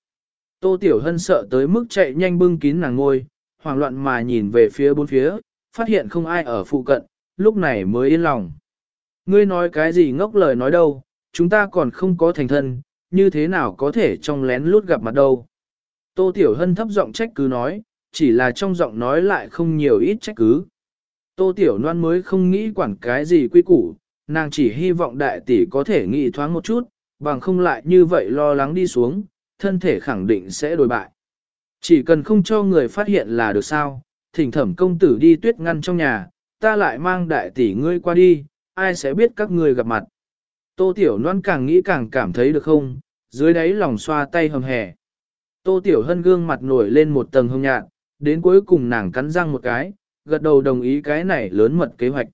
A: Tô tiểu hân sợ tới mức chạy nhanh bưng kín nàng ngôi, hoảng loạn mà nhìn về phía bốn phía, phát hiện không ai ở phụ cận, lúc này mới yên lòng. Ngươi nói cái gì ngốc lời nói đâu, chúng ta còn không có thành thân, như thế nào có thể trong lén lút gặp mặt đâu. Tô Tiểu Hân thấp giọng trách cứ nói, chỉ là trong giọng nói lại không nhiều ít trách cứ. Tô Tiểu Loan mới không nghĩ quản cái gì quy củ, nàng chỉ hy vọng đại tỷ có thể nghĩ thoáng một chút, bằng không lại như vậy lo lắng đi xuống, thân thể khẳng định sẽ đổi bại. Chỉ cần không cho người phát hiện là được sao, thỉnh thẩm công tử đi tuyết ngăn trong nhà, ta lại mang đại tỷ ngươi qua đi, ai sẽ biết các ngươi gặp mặt. Tô Tiểu Loan càng nghĩ càng cảm thấy được không, dưới đáy lòng xoa tay hầm hè. Tô Tiểu Hân gương mặt nổi lên một tầng hồng nhạt, đến cuối cùng nàng cắn răng một cái, gật đầu đồng ý cái này lớn mật kế hoạch.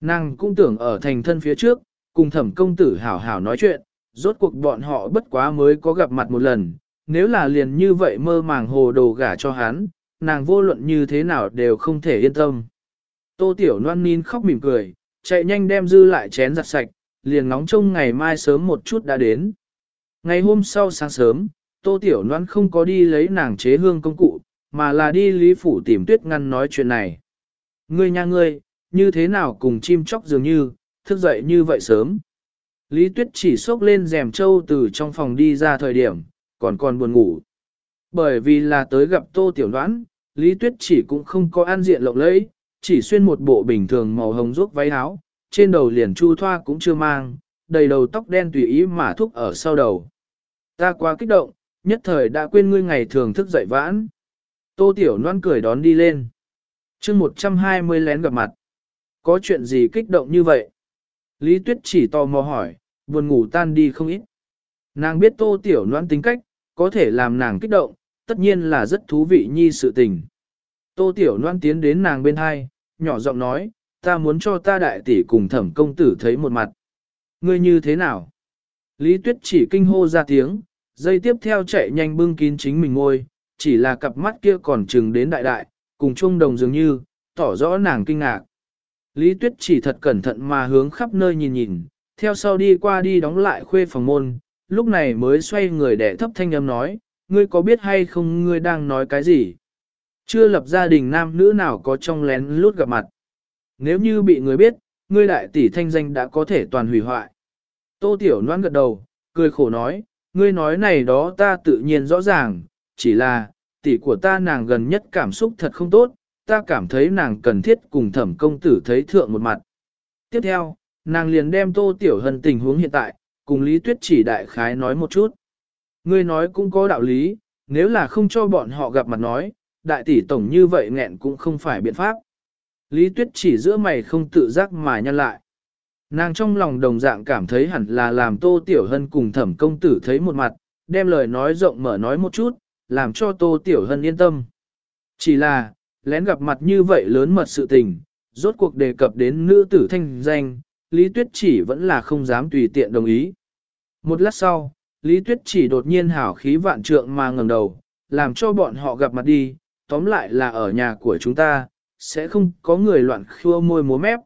A: Nàng cũng tưởng ở thành thân phía trước, cùng thẩm công tử hảo hảo nói chuyện, rốt cuộc bọn họ bất quá mới có gặp mặt một lần, nếu là liền như vậy mơ màng hồ đồ gả cho hắn, nàng vô luận như thế nào đều không thể yên tâm. Tô Tiểu Loan nín khóc mỉm cười, chạy nhanh đem dư lại chén giặt sạch, liền ngóng trông ngày mai sớm một chút đã đến. Ngày hôm sau sáng sớm, Tô Tiểu Loan không có đi lấy nàng chế hương công cụ, mà là đi Lý Phủ tìm Tuyết Ngăn nói chuyện này. Ngươi nhà ngươi, như thế nào cùng chim chóc dường như, thức dậy như vậy sớm. Lý Tuyết chỉ xốc lên rèm trâu từ trong phòng đi ra thời điểm, còn còn buồn ngủ. Bởi vì là tới gặp Tô Tiểu Đoán, Lý Tuyết chỉ cũng không có an diện lộng lẫy, chỉ xuyên một bộ bình thường màu hồng ruốc váy áo, trên đầu liền chu thoa cũng chưa mang, đầy đầu tóc đen tùy ý mà thúc ở sau đầu. Ta quá kích động, nhất thời đã quên ngươi ngày thường thức dậy vãn. Tô Tiểu Loan cười đón đi lên. chương 120 lén gặp mặt. Có chuyện gì kích động như vậy? Lý Tuyết chỉ tò mò hỏi, buồn ngủ tan đi không ít. Nàng biết Tô Tiểu noan tính cách, có thể làm nàng kích động, tất nhiên là rất thú vị nhi sự tình. Tô Tiểu noan tiến đến nàng bên hai, nhỏ giọng nói, ta muốn cho ta đại tỷ cùng thẩm công tử thấy một mặt. Ngươi như thế nào? Lý Tuyết chỉ kinh hô ra tiếng, dây tiếp theo chạy nhanh bưng kín chính mình ngôi, chỉ là cặp mắt kia còn trừng đến đại đại, cùng chung đồng dường như, tỏ rõ nàng kinh ngạc. Lý Tuyết chỉ thật cẩn thận mà hướng khắp nơi nhìn nhìn, theo sau đi qua đi đóng lại khuê phòng môn, lúc này mới xoay người để thấp thanh âm nói, ngươi có biết hay không ngươi đang nói cái gì? Chưa lập gia đình nam nữ nào có trong lén lút gặp mặt. Nếu như bị người biết, ngươi đại tỷ thanh danh đã có thể toàn hủy hoại. Tô Tiểu Loan gật đầu, cười khổ nói, ngươi nói này đó ta tự nhiên rõ ràng, chỉ là, tỷ của ta nàng gần nhất cảm xúc thật không tốt, ta cảm thấy nàng cần thiết cùng thẩm công tử thấy thượng một mặt. Tiếp theo, nàng liền đem Tô Tiểu Hân tình huống hiện tại, cùng Lý Tuyết chỉ đại khái nói một chút. Ngươi nói cũng có đạo lý, nếu là không cho bọn họ gặp mặt nói, đại tỷ tổng như vậy nghẹn cũng không phải biện pháp. Lý Tuyết chỉ giữa mày không tự giác mà nhăn lại. Nàng trong lòng đồng dạng cảm thấy hẳn là làm Tô Tiểu Hân cùng thẩm công tử thấy một mặt, đem lời nói rộng mở nói một chút, làm cho Tô Tiểu Hân yên tâm. Chỉ là, lén gặp mặt như vậy lớn mật sự tình, rốt cuộc đề cập đến nữ tử thanh danh, Lý Tuyết chỉ vẫn là không dám tùy tiện đồng ý. Một lát sau, Lý Tuyết chỉ đột nhiên hảo khí vạn trượng mà ngẩng đầu, làm cho bọn họ gặp mặt đi, tóm lại là ở nhà của chúng ta, sẽ không có người loạn khua môi múa mép.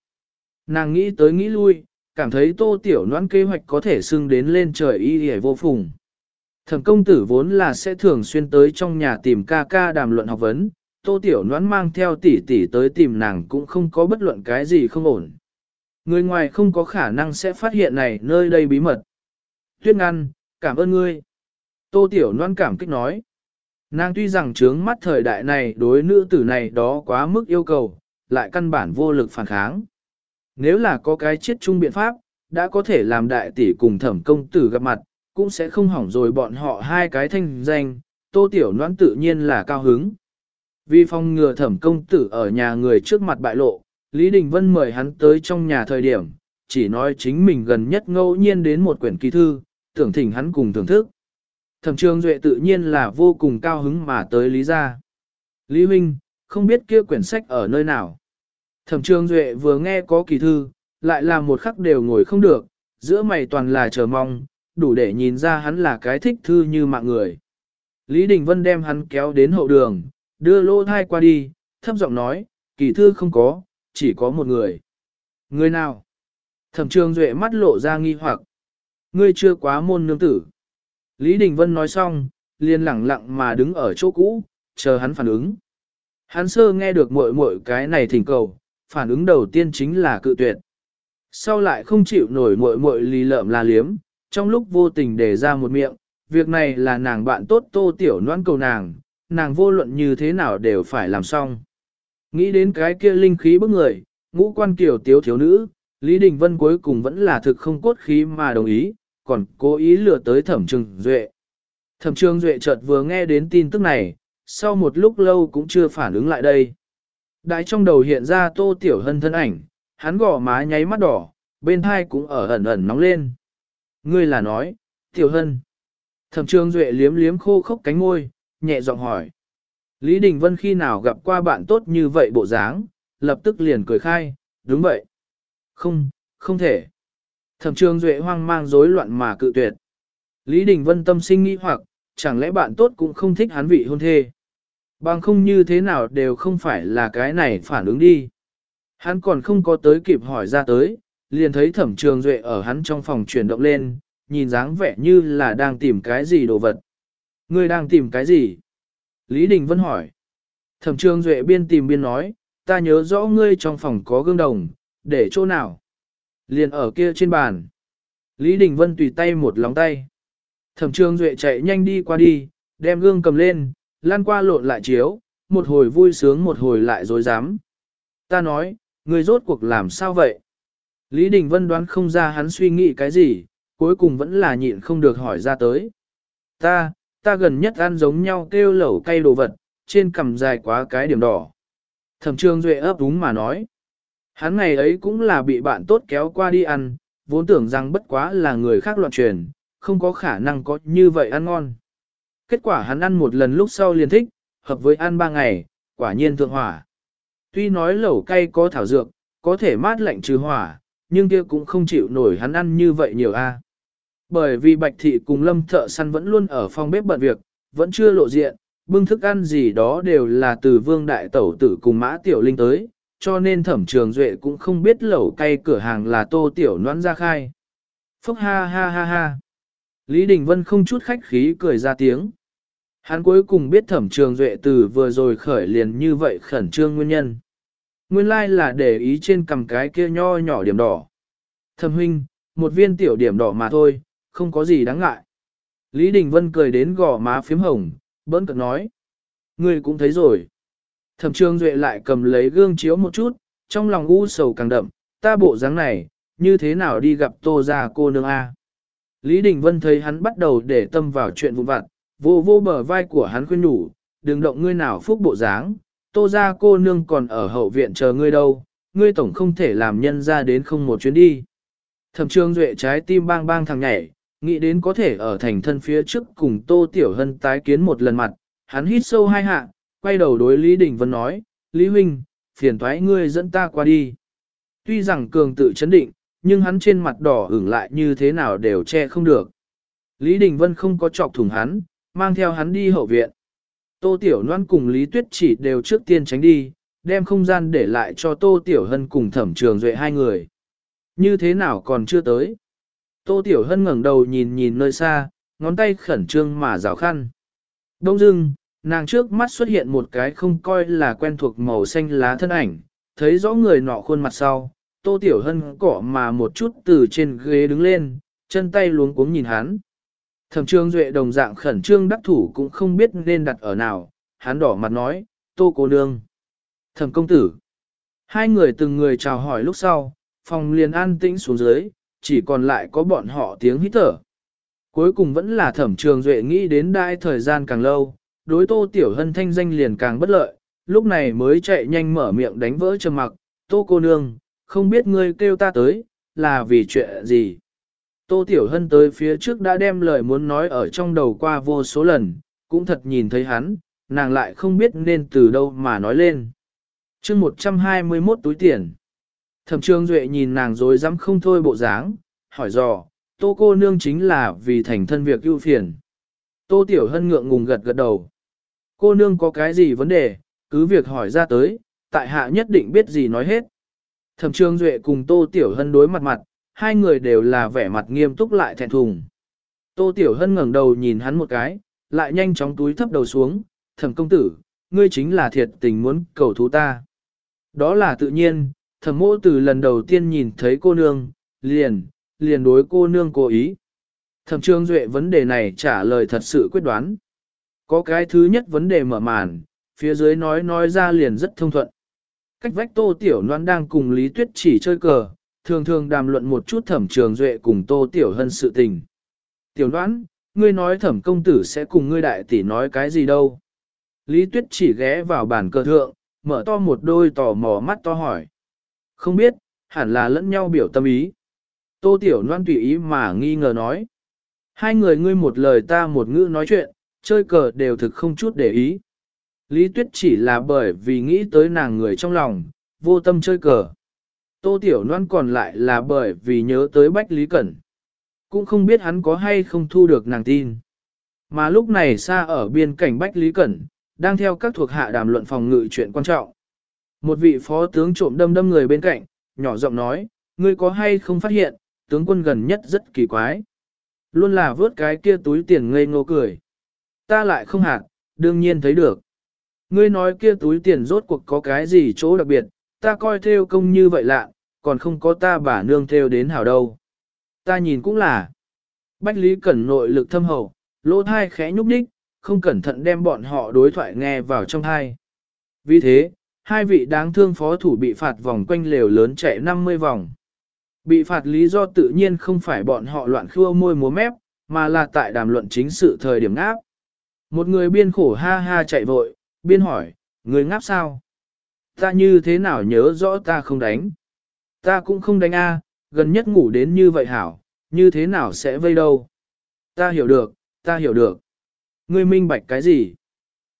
A: Nàng nghĩ tới nghĩ lui, cảm thấy tô tiểu noan kế hoạch có thể xưng đến lên trời y hề vô phùng. Thẩm công tử vốn là sẽ thường xuyên tới trong nhà tìm ca ca đàm luận học vấn, tô tiểu noãn mang theo tỷ tỷ tới tìm nàng cũng không có bất luận cái gì không ổn. Người ngoài không có khả năng sẽ phát hiện này nơi đây bí mật. Tuyết ngăn, cảm ơn ngươi. Tô tiểu noãn cảm kích nói. Nàng tuy rằng trướng mắt thời đại này đối nữ tử này đó quá mức yêu cầu, lại căn bản vô lực phản kháng. Nếu là có cái chết chung biện pháp, đã có thể làm đại tỷ cùng thẩm công tử gặp mặt, cũng sẽ không hỏng rồi bọn họ hai cái thanh danh, tô tiểu noãn tự nhiên là cao hứng. Vì phong ngừa thẩm công tử ở nhà người trước mặt bại lộ, Lý Đình Vân mời hắn tới trong nhà thời điểm, chỉ nói chính mình gần nhất ngẫu nhiên đến một quyển kỳ thư, tưởng thỉnh hắn cùng thưởng thức. Thẩm trường duệ tự nhiên là vô cùng cao hứng mà tới Lý gia. Lý Huynh, không biết kia quyển sách ở nơi nào. Thẩm trường duệ vừa nghe có kỳ thư, lại là một khắc đều ngồi không được, giữa mày toàn là chờ mong, đủ để nhìn ra hắn là cái thích thư như mạng người. Lý Đình Vân đem hắn kéo đến hậu đường, đưa lô thai qua đi, thấp giọng nói, kỳ thư không có, chỉ có một người. Người nào? Thẩm trường duệ mắt lộ ra nghi hoặc. Ngươi chưa quá môn nương tử. Lý Đình Vân nói xong, liền lẳng lặng mà đứng ở chỗ cũ, chờ hắn phản ứng. Hắn sơ nghe được muội muội cái này thỉnh cầu, phản ứng đầu tiên chính là cự tuyệt. Sau lại không chịu nổi muội muội lì lợm la liếm, trong lúc vô tình để ra một miệng, việc này là nàng bạn tốt tô tiểu noan cầu nàng, nàng vô luận như thế nào đều phải làm xong. Nghĩ đến cái kia linh khí bức người, ngũ quan kiểu tiếu thiếu nữ, Lý Đình Vân cuối cùng vẫn là thực không cốt khí mà đồng ý, còn cố ý lừa tới thẩm trường duệ. Thẩm trường duệ chợt vừa nghe đến tin tức này, sau một lúc lâu cũng chưa phản ứng lại đây. Đại trong đầu hiện ra tô tiểu hân thân ảnh, hắn gò má nháy mắt đỏ, bên thai cũng ở ẩn ẩn nóng lên. Ngươi là nói, tiểu hân. Thẩm trường duệ liếm liếm khô khốc cánh môi, nhẹ giọng hỏi. Lý Đình Vân khi nào gặp qua bạn tốt như vậy bộ dáng, lập tức liền cười khai, đúng vậy. Không, không thể. Thẩm trường duệ hoang mang rối loạn mà cự tuyệt. Lý Đình Vân tâm sinh nghĩ hoặc, chẳng lẽ bạn tốt cũng không thích hắn vị hôn thê. Bằng không như thế nào đều không phải là cái này phản ứng đi. Hắn còn không có tới kịp hỏi ra tới, liền thấy thẩm trường duệ ở hắn trong phòng chuyển động lên, nhìn dáng vẻ như là đang tìm cái gì đồ vật. Ngươi đang tìm cái gì? Lý Đình Vân hỏi. Thẩm trường duệ biên tìm biên nói, ta nhớ rõ ngươi trong phòng có gương đồng, để chỗ nào? Liền ở kia trên bàn. Lý Đình Vân tùy tay một lóng tay. Thẩm trường duệ chạy nhanh đi qua đi, đem gương cầm lên, lan qua lộn lại chiếu, một hồi vui sướng một hồi lại dối dám. Ta nói, ngươi rốt cuộc làm sao vậy? Lý Đình Vân đoán không ra hắn suy nghĩ cái gì, cuối cùng vẫn là nhịn không được hỏi ra tới. Ta, ta gần nhất ăn giống nhau kêu lẩu cay đồ vật, trên cằm dài quá cái điểm đỏ. Thẩm Trường Duệ ấp úng mà nói. Hắn ngày ấy cũng là bị bạn tốt kéo qua đi ăn, vốn tưởng rằng bất quá là người khác loạn truyền, không có khả năng có như vậy ăn ngon. Kết quả hắn ăn một lần lúc sau liền thích, hợp với ăn ba ngày, quả nhiên thượng hỏa. Tuy nói lẩu cay có thảo dược, có thể mát lạnh trừ hỏa, nhưng kia cũng không chịu nổi hắn ăn như vậy nhiều a. Bởi vì Bạch Thị cùng Lâm thợ săn vẫn luôn ở phòng bếp bận việc, vẫn chưa lộ diện, bưng thức ăn gì đó đều là từ Vương Đại Tẩu Tử cùng Mã Tiểu Linh tới, cho nên Thẩm Trường Duệ cũng không biết lẩu cay cửa hàng là Tô Tiểu Noãn ra khai. Phúc ha ha ha ha. Lý Đình Vân không chút khách khí cười ra tiếng. Hắn cuối cùng biết Thẩm Trường Duệ từ vừa rồi khởi liền như vậy khẩn trương nguyên nhân. Nguyên lai like là để ý trên cầm cái kia nho nhỏ điểm đỏ. Thẩm huynh, một viên tiểu điểm đỏ mà thôi, không có gì đáng ngại. Lý Đình Vân cười đến gò má phím hồng, bỡn cợt nói. Ngươi cũng thấy rồi. Thẩm Trương Duệ lại cầm lấy gương chiếu một chút, trong lòng u sầu càng đậm, ta bộ dáng này, như thế nào đi gặp tô gia cô nương A. Lý Đình Vân thấy hắn bắt đầu để tâm vào chuyện vụn vặt, vô vô bờ vai của hắn khuyên nhủ, đừng động ngươi nào phúc bộ dáng, tô gia cô nương còn ở hậu viện chờ ngươi đâu, ngươi tổng không thể làm nhân ra đến không một chuyến đi. Thẩm Trương Duệ trái tim bang bang thằng nhảy, nghĩ đến có thể ở thành thân phía trước cùng Tô Tiểu Hân tái kiến một lần mặt, hắn hít sâu hai hạ, quay đầu đối Lý Đình Vân nói, Lý Huynh, phiền thoái ngươi dẫn ta qua đi. Tuy rằng cường tự chấn định, nhưng hắn trên mặt đỏ ửng lại như thế nào đều che không được. Lý Đình Vân không có chọc thủng hắn, mang theo hắn đi hậu viện. Tô Tiểu Loan cùng Lý Tuyết chỉ đều trước tiên tránh đi, đem không gian để lại cho Tô Tiểu Hân cùng thẩm trường duệ hai người. Như thế nào còn chưa tới? Tô Tiểu Hân ngẩng đầu nhìn nhìn nơi xa, ngón tay khẩn trương mà rào khăn. Đông dưng, nàng trước mắt xuất hiện một cái không coi là quen thuộc màu xanh lá thân ảnh, thấy rõ người nọ khuôn mặt sau. Tô Tiểu Hân cỏ mà một chút từ trên ghế đứng lên, chân tay luống cuống nhìn hắn. Thẩm trương duệ đồng dạng khẩn trương đắc thủ cũng không biết nên đặt ở nào, hắn đỏ mặt nói, tô cô nương. Thẩm công tử. Hai người từng người chào hỏi lúc sau, phòng liền an tĩnh xuống dưới, chỉ còn lại có bọn họ tiếng hít thở. Cuối cùng vẫn là thẩm trường duệ nghĩ đến đai thời gian càng lâu, đối tô tiểu hân thanh danh liền càng bất lợi, lúc này mới chạy nhanh mở miệng đánh vỡ trầm mặc, tô cô nương, không biết ngươi kêu ta tới, là vì chuyện gì. Tô Tiểu Hân tới phía trước đã đem lời muốn nói ở trong đầu qua vô số lần, cũng thật nhìn thấy hắn, nàng lại không biết nên từ đâu mà nói lên. chương 121 túi tiền. Thẩm Trương Duệ nhìn nàng rồi dám không thôi bộ dáng, hỏi dò, tô cô nương chính là vì thành thân việc ưu phiền. Tô Tiểu Hân ngượng ngùng gật gật đầu. Cô nương có cái gì vấn đề, cứ việc hỏi ra tới, tại hạ nhất định biết gì nói hết. Thẩm Trương Duệ cùng Tô Tiểu Hân đối mặt mặt, hai người đều là vẻ mặt nghiêm túc lại thẹn thùng. Tô Tiểu Hân ngẩng đầu nhìn hắn một cái, lại nhanh chóng túi thấp đầu xuống, thẩm công tử, ngươi chính là thiệt tình muốn cầu thú ta. Đó là tự nhiên, thẩm mỗ từ lần đầu tiên nhìn thấy cô nương, liền, liền đối cô nương cố ý. Thẩm trương duệ vấn đề này trả lời thật sự quyết đoán. Có cái thứ nhất vấn đề mở màn, phía dưới nói nói ra liền rất thông thuận. Cách vách tô tiểu noan đang cùng Lý Tuyết chỉ chơi cờ, thường thường đàm luận một chút thẩm trường duệ cùng tô tiểu hân sự tình. Tiểu noan, ngươi nói thẩm công tử sẽ cùng ngươi đại tỷ nói cái gì đâu. Lý Tuyết chỉ ghé vào bàn cờ thượng, mở to một đôi tò mò mắt to hỏi. Không biết, hẳn là lẫn nhau biểu tâm ý. Tô Tiểu Loan tùy ý mà nghi ngờ nói. Hai người ngươi một lời ta một ngữ nói chuyện, chơi cờ đều thực không chút để ý. Lý Tuyết chỉ là bởi vì nghĩ tới nàng người trong lòng, vô tâm chơi cờ. Tô Tiểu Loan còn lại là bởi vì nhớ tới Bách Lý Cẩn. Cũng không biết hắn có hay không thu được nàng tin. Mà lúc này xa ở biên cảnh Bách Lý Cẩn, đang theo các thuộc hạ đàm luận phòng ngự chuyện quan trọng. Một vị phó tướng trộm đâm đâm người bên cạnh, nhỏ giọng nói, ngươi có hay không phát hiện, tướng quân gần nhất rất kỳ quái. Luôn là vớt cái kia túi tiền ngây ngô cười. Ta lại không hạt, đương nhiên thấy được. Ngươi nói kia túi tiền rốt cuộc có cái gì chỗ đặc biệt, ta coi theo công như vậy lạ, còn không có ta bà nương theo đến hảo đâu. Ta nhìn cũng là. Bách Lý Cẩn nội lực thâm hậu, lỗ thai khẽ nhúc nhích, không cẩn thận đem bọn họ đối thoại nghe vào trong thai. Vì thế, hai vị đáng thương phó thủ bị phạt vòng quanh lều lớn chạy 50 vòng. Bị phạt lý do tự nhiên không phải bọn họ loạn khua môi múa mép, mà là tại đàm luận chính sự thời điểm ngáp. Một người biên khổ ha ha chạy vội, biên hỏi, người ngáp sao? Ta như thế nào nhớ rõ ta không đánh? Ta cũng không đánh a, gần nhất ngủ đến như vậy hảo, như thế nào sẽ vây đâu? Ta hiểu được, ta hiểu được. Ngươi minh bạch cái gì?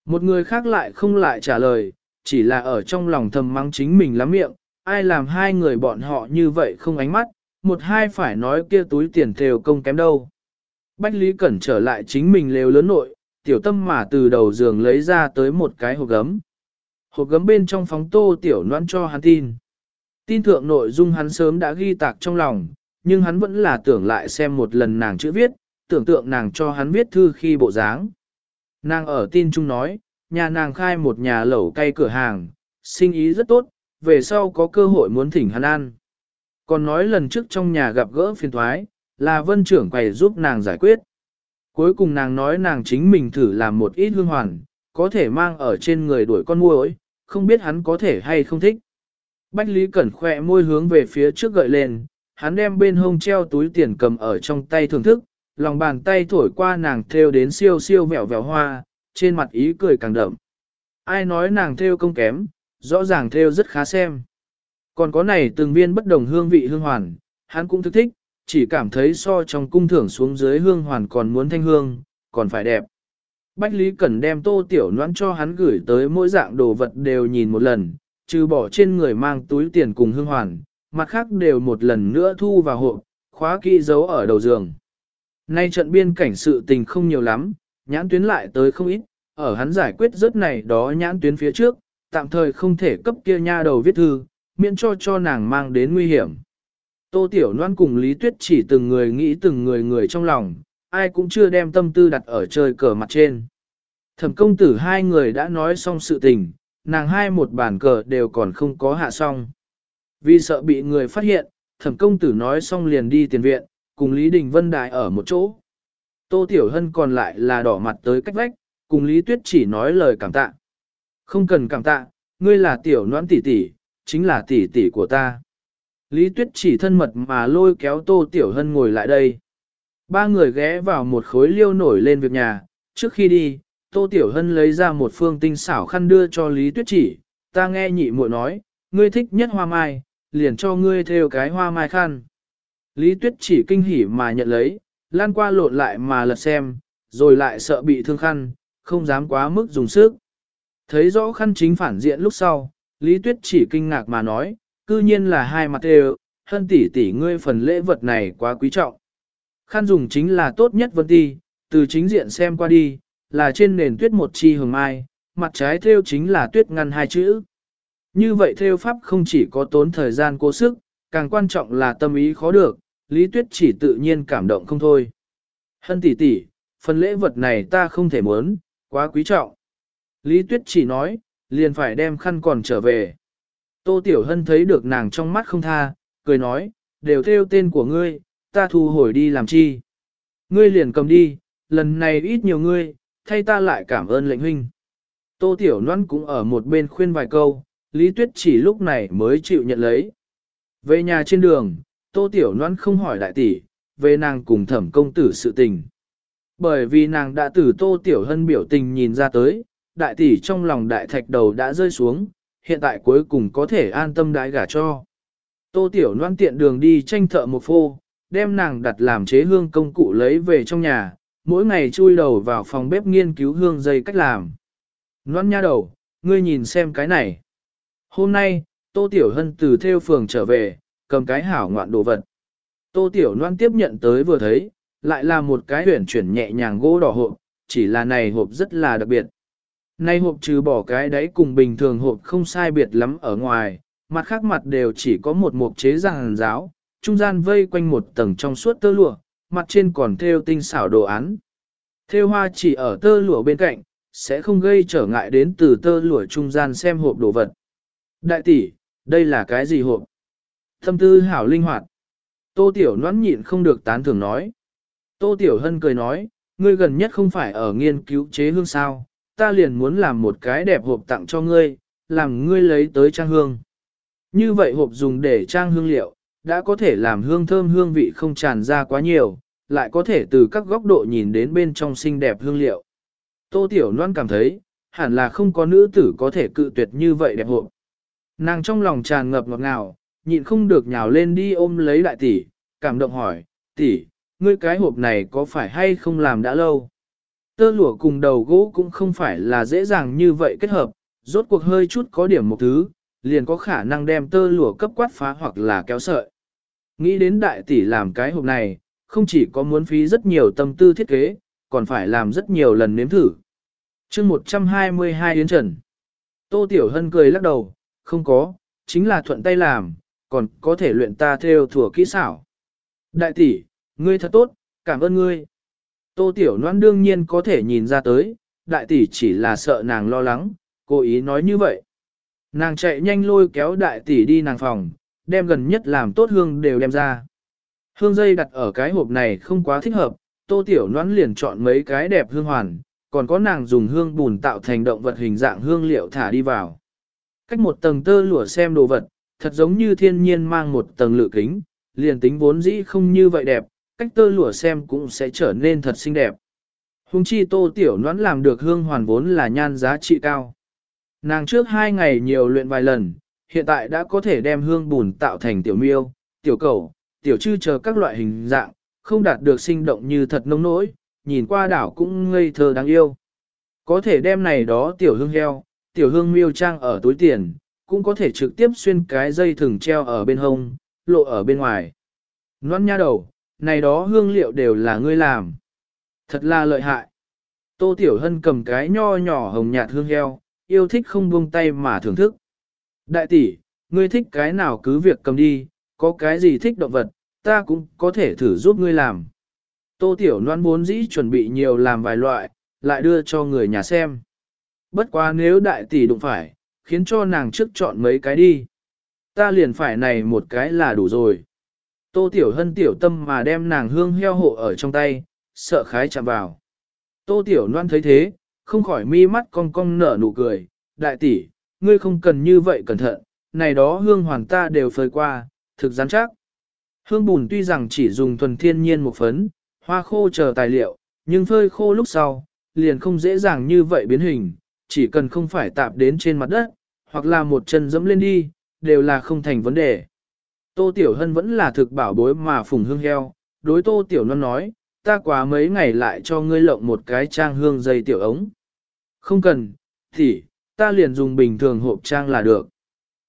A: Một người khác lại không lại trả lời, chỉ là ở trong lòng thầm mắng chính mình lắm miệng, ai làm hai người bọn họ như vậy không ánh mắt, một hai phải nói kia túi tiền thều công kém đâu. Bách Lý Cẩn trở lại chính mình lều lớn nội, tiểu tâm mà từ đầu giường lấy ra tới một cái hộp gấm. Hộp gấm bên trong phóng tô tiểu noan cho hắn tin. Tin thượng nội dung hắn sớm đã ghi tạc trong lòng, nhưng hắn vẫn là tưởng lại xem một lần nàng chữ viết, tưởng tượng nàng cho hắn viết thư khi bộ dáng. Nàng ở tin chung nói, nhà nàng khai một nhà lẩu cay cửa hàng, sinh ý rất tốt, về sau có cơ hội muốn thỉnh hắn ăn. Còn nói lần trước trong nhà gặp gỡ phiền thoái, là vân trưởng quầy giúp nàng giải quyết. Cuối cùng nàng nói nàng chính mình thử làm một ít hương hoàn, có thể mang ở trên người đuổi con muỗi, không biết hắn có thể hay không thích. Bách Lý Cẩn khỏe môi hướng về phía trước gợi lên, hắn đem bên hông treo túi tiền cầm ở trong tay thưởng thức, lòng bàn tay thổi qua nàng theo đến siêu siêu vẹo vẹo hoa, trên mặt ý cười càng đậm. Ai nói nàng theo công kém, rõ ràng theo rất khá xem. Còn có này từng viên bất đồng hương vị hương hoàn, hắn cũng thức thích, chỉ cảm thấy so trong cung thưởng xuống dưới hương hoàn còn muốn thanh hương, còn phải đẹp. Bách Lý Cẩn đem tô tiểu noãn cho hắn gửi tới mỗi dạng đồ vật đều nhìn một lần, trừ bỏ trên người mang túi tiền cùng hương hoàn, mặt khác đều một lần nữa thu vào hộp, khóa kỹ dấu ở đầu giường. Nay trận biên cảnh sự tình không nhiều lắm, nhãn tuyến lại tới không ít, ở hắn giải quyết rớt này đó nhãn tuyến phía trước, tạm thời không thể cấp kia nha đầu viết thư, miễn cho cho nàng mang đến nguy hiểm. Tô Tiểu Loan cùng Lý Tuyết chỉ từng người nghĩ từng người người trong lòng, ai cũng chưa đem tâm tư đặt ở chơi cờ mặt trên. Thẩm công tử hai người đã nói xong sự tình, nàng hai một bàn cờ đều còn không có hạ xong. Vì sợ bị người phát hiện, thẩm công tử nói xong liền đi tiền viện, cùng Lý Đình Vân Đại ở một chỗ. Tô Tiểu Hân còn lại là đỏ mặt tới cách vách, cùng Lý Tuyết chỉ nói lời cảm tạ. Không cần cảm tạ, ngươi là tiểu noãn tỷ tỷ, chính là tỷ tỷ của ta. Lý Tuyết chỉ thân mật mà lôi kéo Tô Tiểu Hân ngồi lại đây. Ba người ghé vào một khối liêu nổi lên việc nhà, trước khi đi, Tô Tiểu Hân lấy ra một phương tinh xảo khăn đưa cho Lý Tuyết chỉ, ta nghe nhị muội nói, ngươi thích nhất hoa mai, liền cho ngươi theo cái hoa mai khăn. Lý Tuyết chỉ kinh hỉ mà nhận lấy, lan qua lộn lại mà lật xem, rồi lại sợ bị thương khăn, không dám quá mức dùng sức. Thấy rõ khăn chính phản diện lúc sau, Lý Tuyết chỉ kinh ngạc mà nói, cư nhiên là hai mặt đều, Hân tỷ tỷ ngươi phần lễ vật này quá quý trọng. Khăn dùng chính là tốt nhất vân ti, từ chính diện xem qua đi, là trên nền tuyết một chi hồng mai, mặt trái theo chính là tuyết ngăn hai chữ. Như vậy theo pháp không chỉ có tốn thời gian cố sức, càng quan trọng là tâm ý khó được, Lý Tuyết chỉ tự nhiên cảm động không thôi. Hân tỷ tỷ, phần lễ vật này ta không thể muốn, quá quý trọng. Lý Tuyết chỉ nói, liền phải đem khăn còn trở về. Tô Tiểu Hân thấy được nàng trong mắt không tha, cười nói, đều theo tên của ngươi, ta thu hồi đi làm chi. Ngươi liền cầm đi, lần này ít nhiều ngươi, thay ta lại cảm ơn lệnh huynh. Tô Tiểu Loan cũng ở một bên khuyên vài câu, Lý Tuyết chỉ lúc này mới chịu nhận lấy. Về nhà trên đường, Tô Tiểu Loan không hỏi đại tỷ, về nàng cùng thẩm công tử sự tình. Bởi vì nàng đã từ Tô Tiểu Hân biểu tình nhìn ra tới, đại tỷ trong lòng đại thạch đầu đã rơi xuống, hiện tại cuối cùng có thể an tâm đái gả cho. Tô Tiểu Loan tiện đường đi tranh thợ một phô, đem nàng đặt làm chế hương công cụ lấy về trong nhà, mỗi ngày chui đầu vào phòng bếp nghiên cứu hương dây cách làm. Loan nha đầu, ngươi nhìn xem cái này. Hôm nay, Tô Tiểu Hân từ theo phường trở về, cầm cái hảo ngoạn đồ vật. Tô Tiểu Loan tiếp nhận tới vừa thấy, lại là một cái huyển chuyển nhẹ nhàng gỗ đỏ hộp, chỉ là này hộp rất là đặc biệt. Này hộp trừ bỏ cái đấy cùng bình thường hộp không sai biệt lắm ở ngoài, mặt khác mặt đều chỉ có một mục chế ràng giáo, trung gian vây quanh một tầng trong suốt tơ lụa, mặt trên còn thêu tinh xảo đồ án. Thêu hoa chỉ ở tơ lụa bên cạnh, sẽ không gây trở ngại đến từ tơ lụa trung gian xem hộp đồ vật. Đại tỷ, đây là cái gì hộp? Thâm tư hảo linh hoạt. Tô Tiểu noãn nhịn không được tán thưởng nói. Tô Tiểu Hân cười nói, ngươi gần nhất không phải ở nghiên cứu chế hương sao, ta liền muốn làm một cái đẹp hộp tặng cho ngươi, làm ngươi lấy tới trang hương. Như vậy hộp dùng để trang hương liệu, đã có thể làm hương thơm hương vị không tràn ra quá nhiều, lại có thể từ các góc độ nhìn đến bên trong xinh đẹp hương liệu. Tô Tiểu Loan cảm thấy, hẳn là không có nữ tử có thể cự tuyệt như vậy đẹp hộp. Nàng trong lòng tràn ngập ngọt ngào, nhịn không được nhào lên đi ôm lấy đại tỷ, cảm động hỏi, tỷ, ngươi cái hộp này có phải hay không làm đã lâu? Tơ lụa cùng đầu gỗ cũng không phải là dễ dàng như vậy kết hợp, rốt cuộc hơi chút có điểm một thứ, liền có khả năng đem tơ lụa cấp quát phá hoặc là kéo sợi. Nghĩ đến đại tỷ làm cái hộp này, không chỉ có muốn phí rất nhiều tâm tư thiết kế, còn phải làm rất nhiều lần nếm thử. chương 122 Yến Trần Tô Tiểu Hân cười lắc đầu, không có, chính là thuận tay làm, còn có thể luyện ta theo thủa kỹ xảo. Đại tỷ, ngươi thật tốt, cảm ơn ngươi. Tô Tiểu Loan đương nhiên có thể nhìn ra tới, đại tỷ chỉ là sợ nàng lo lắng, cố ý nói như vậy. Nàng chạy nhanh lôi kéo đại tỷ đi nàng phòng, đem gần nhất làm tốt hương đều đem ra. Hương dây đặt ở cái hộp này không quá thích hợp, Tô Tiểu Loan liền chọn mấy cái đẹp hương hoàn, còn có nàng dùng hương bùn tạo thành động vật hình dạng hương liệu thả đi vào. Cách một tầng tơ lụa xem đồ vật, thật giống như thiên nhiên mang một tầng lự kính, liền tính vốn dĩ không như vậy đẹp, cách tơ lụa xem cũng sẽ trở nên thật xinh đẹp. Hùng chi tô tiểu noãn làm được hương hoàn vốn là nhan giá trị cao. Nàng trước hai ngày nhiều luyện vài lần, hiện tại đã có thể đem hương bùn tạo thành tiểu miêu, tiểu cầu, tiểu chư chờ các loại hình dạng, không đạt được sinh động như thật nông nỗi, nhìn qua đảo cũng ngây thơ đáng yêu. Có thể đem này đó tiểu hương heo, tiểu hương miêu trang ở túi tiền, cũng có thể trực tiếp xuyên cái dây thừng treo ở bên hông, lộ ở bên ngoài. Loan nha đầu, này đó hương liệu đều là ngươi làm. Thật là lợi hại. Tô Tiểu Hân cầm cái nho nhỏ hồng nhạt hương heo, yêu thích không buông tay mà thưởng thức. Đại tỷ, ngươi thích cái nào cứ việc cầm đi, có cái gì thích động vật, ta cũng có thể thử giúp ngươi làm. Tô Tiểu Loan bốn dĩ chuẩn bị nhiều làm vài loại, lại đưa cho người nhà xem. Bất quá nếu đại tỷ đụng phải, khiến cho nàng trước chọn mấy cái đi. Ta liền phải này một cái là đủ rồi. Tô Tiểu Hân tiểu tâm mà đem nàng hương heo hộ ở trong tay, sợ khái chạm vào. Tô Tiểu Loan thấy thế, không khỏi mi mắt cong cong nở nụ cười, đại tỷ, ngươi không cần như vậy cẩn thận, này đó hương hoàn ta đều phơi qua, thực rắn chắc. Hương bùn tuy rằng chỉ dùng thuần thiên nhiên một phấn, hoa khô chờ tài liệu, nhưng phơi khô lúc sau, liền không dễ dàng như vậy biến hình, chỉ cần không phải tạp đến trên mặt đất, hoặc là một chân dẫm lên đi, đều là không thành vấn đề. Tô Tiểu Hân vẫn là thực bảo bối mà phùng hương heo, đối Tô Tiểu Loan nói, ta quá mấy ngày lại cho ngươi lộng một cái trang hương dây tiểu ống. Không cần, thì, ta liền dùng bình thường hộp trang là được.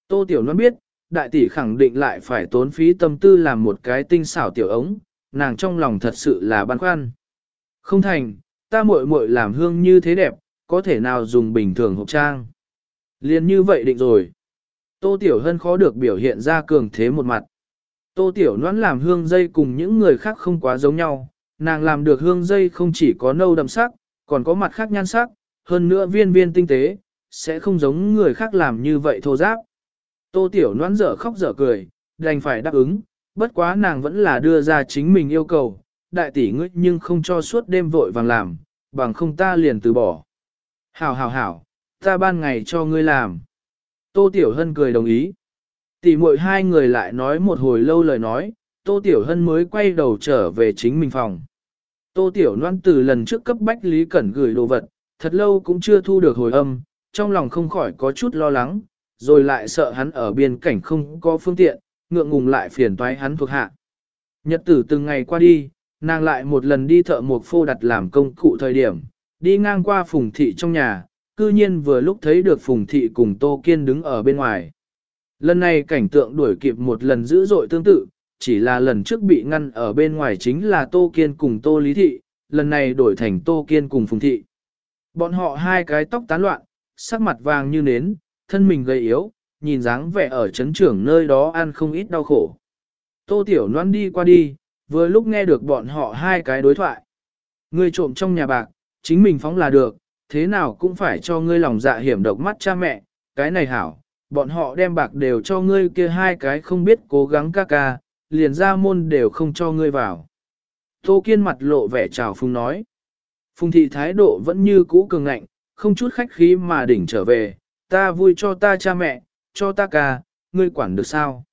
A: Tô Tiểu Loan biết, đại tỷ khẳng định lại phải tốn phí tâm tư làm một cái tinh xảo tiểu ống, nàng trong lòng thật sự là băn khoăn. Không thành, ta muội muội làm hương như thế đẹp, có thể nào dùng bình thường hộp trang. Liên như vậy định rồi. Tô Tiểu Hân khó được biểu hiện ra cường thế một mặt. Tô Tiểu Noãn làm hương dây cùng những người khác không quá giống nhau, nàng làm được hương dây không chỉ có nâu đậm sắc, còn có mặt khác nhan sắc, hơn nữa viên viên tinh tế, sẽ không giống người khác làm như vậy thô giáp. Tô Tiểu Noãn dở khóc dở cười, đành phải đáp ứng, bất quá nàng vẫn là đưa ra chính mình yêu cầu, đại tỷ ngươi nhưng không cho suốt đêm vội vàng làm, bằng không ta liền từ bỏ. Hảo hảo hảo, ta ban ngày cho ngươi làm. Tô Tiểu Hân cười đồng ý. Tỷ muội hai người lại nói một hồi lâu lời nói, Tô Tiểu Hân mới quay đầu trở về chính mình phòng. Tô Tiểu Loan từ lần trước cấp Bách Lý Cẩn gửi đồ vật, thật lâu cũng chưa thu được hồi âm, trong lòng không khỏi có chút lo lắng, rồi lại sợ hắn ở biên cảnh không có phương tiện, ngượng ngùng lại phiền toái hắn thuộc hạ. Nhật tử từng ngày qua đi, nàng lại một lần đi thợ một phô đặt làm công cụ thời điểm, đi ngang qua phùng thị trong nhà, cư nhiên vừa lúc thấy được phùng thị cùng Tô Kiên đứng ở bên ngoài. Lần này cảnh tượng đuổi kịp một lần dữ dội tương tự, chỉ là lần trước bị ngăn ở bên ngoài chính là Tô Kiên cùng Tô Lý Thị, lần này đổi thành Tô Kiên cùng Phùng Thị. Bọn họ hai cái tóc tán loạn, sắc mặt vàng như nến, thân mình gầy yếu, nhìn dáng vẻ ở chấn trưởng nơi đó ăn không ít đau khổ. Tô Tiểu Loan đi qua đi, vừa lúc nghe được bọn họ hai cái đối thoại. người trộm trong nhà bạc, chính mình phóng là được, thế nào cũng phải cho ngươi lòng dạ hiểm độc mắt cha mẹ, cái này hảo, bọn họ đem bạc đều cho ngươi kia hai cái không biết cố gắng ca ca, liền ra môn đều không cho ngươi vào. Tô Kiên mặt lộ vẻ trào phung nói. Phùng thị thái độ vẫn như cũ cường ngạnh, không chút khách khí mà đỉnh trở về, ta vui cho ta cha mẹ, cho ta ca, ngươi quản được sao?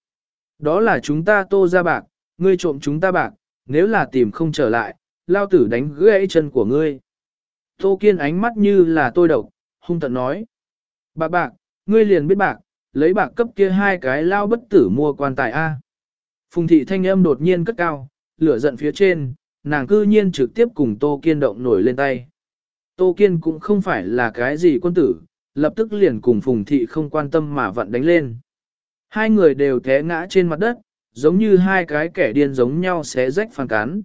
A: Đó là chúng ta tô ra bạc, ngươi trộm chúng ta bạc, nếu là tìm không trở lại, lao tử đánh gãy chân của ngươi. Tô Kiên ánh mắt như là tôi độc, hung tận nói. Bạc bạc, ngươi liền biết bạc, lấy bạc cấp kia hai cái lao bất tử mua quan tài A. Phùng thị thanh âm đột nhiên cất cao, lửa giận phía trên, nàng cư nhiên trực tiếp cùng Tô Kiên động nổi lên tay. Tô Kiên cũng không phải là cái gì quân tử, lập tức liền cùng Phùng thị không quan tâm mà vặn đánh lên. Hai người đều té ngã trên mặt đất, giống như hai cái kẻ điên giống nhau xé rách phản cán.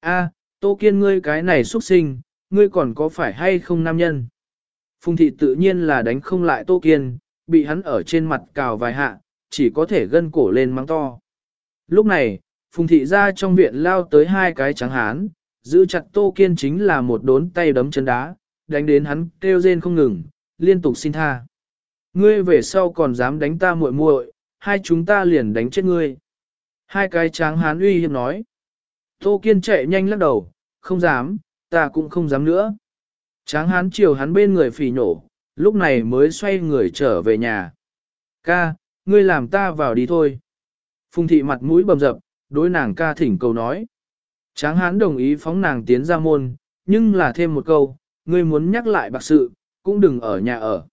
A: A, Tô Kiên ngươi cái này xuất sinh, ngươi còn có phải hay không nam nhân? Phùng thị tự nhiên là đánh không lại Tô Kiên, bị hắn ở trên mặt cào vài hạ, chỉ có thể gân cổ lên mắng to. Lúc này, Phùng thị ra trong viện lao tới hai cái trắng hán, giữ chặt Tô Kiên chính là một đốn tay đấm chân đá, đánh đến hắn kêu rên không ngừng, liên tục xin tha. Ngươi về sau còn dám đánh ta muội muội, hai chúng ta liền đánh chết ngươi. Hai cái tráng hán uy hiếp nói. Tô Kiên chạy nhanh lắc đầu, không dám, ta cũng không dám nữa. Tráng hán chiều hắn bên người phỉ nổ, lúc này mới xoay người trở về nhà. Ca, ngươi làm ta vào đi thôi. Phùng thị mặt mũi bầm dập, đối nàng ca thỉnh cầu nói. Tráng hán đồng ý phóng nàng tiến ra môn, nhưng là thêm một câu, ngươi muốn nhắc lại bạc sự, cũng đừng ở nhà ở.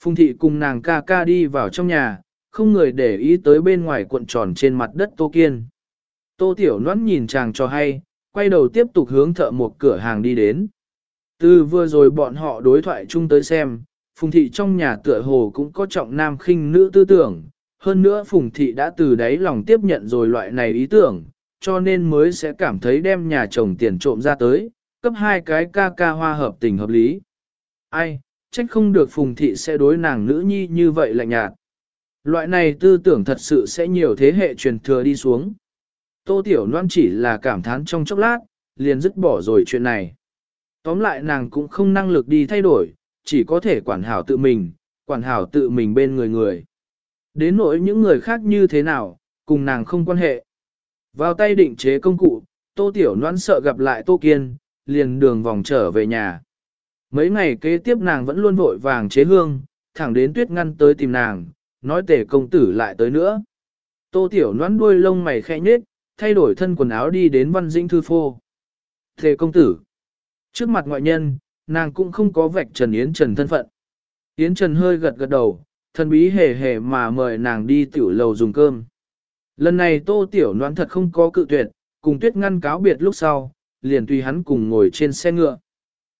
A: Phùng thị cùng nàng ca ca đi vào trong nhà, không người để ý tới bên ngoài cuộn tròn trên mặt đất Tô Kiên. Tô Tiểu Loan nhìn chàng cho hay, quay đầu tiếp tục hướng thợ một cửa hàng đi đến. Từ vừa rồi bọn họ đối thoại chung tới xem, Phùng thị trong nhà tựa hồ cũng có trọng nam khinh nữ tư tưởng, hơn nữa Phùng thị đã từ đáy lòng tiếp nhận rồi loại này ý tưởng, cho nên mới sẽ cảm thấy đem nhà chồng tiền trộm ra tới, cấp hai cái ca ca hoa hợp tình hợp lý. Ai, trách không được Phùng thị sẽ đối nàng nữ nhi như vậy lạnh nhạt. Loại này tư tưởng thật sự sẽ nhiều thế hệ truyền thừa đi xuống. Tô Tiểu Loan chỉ là cảm thán trong chốc lát, liền dứt bỏ rồi chuyện này. Tóm lại nàng cũng không năng lực đi thay đổi, chỉ có thể quản hảo tự mình, quản hảo tự mình bên người người. Đến nỗi những người khác như thế nào, cùng nàng không quan hệ. Vào tay định chế công cụ, Tô Tiểu Loan sợ gặp lại Tô Kiên, liền đường vòng trở về nhà. Mấy ngày kế tiếp nàng vẫn luôn vội vàng chế hương, thẳng đến tuyết ngăn tới tìm nàng, nói tể công tử lại tới nữa. Tô Tiểu Loan đuôi lông mày khẽ nhếch, thay đổi thân quần áo đi đến văn dĩnh thư phô. Thề công tử. Trước mặt ngoại nhân, nàng cũng không có vạch Trần Yến Trần thân phận. Yến Trần hơi gật gật đầu, thân bí hề hề mà mời nàng đi tiểu lầu dùng cơm. Lần này tô tiểu noán thật không có cự tuyệt, cùng tuyết ngăn cáo biệt lúc sau, liền tùy hắn cùng ngồi trên xe ngựa.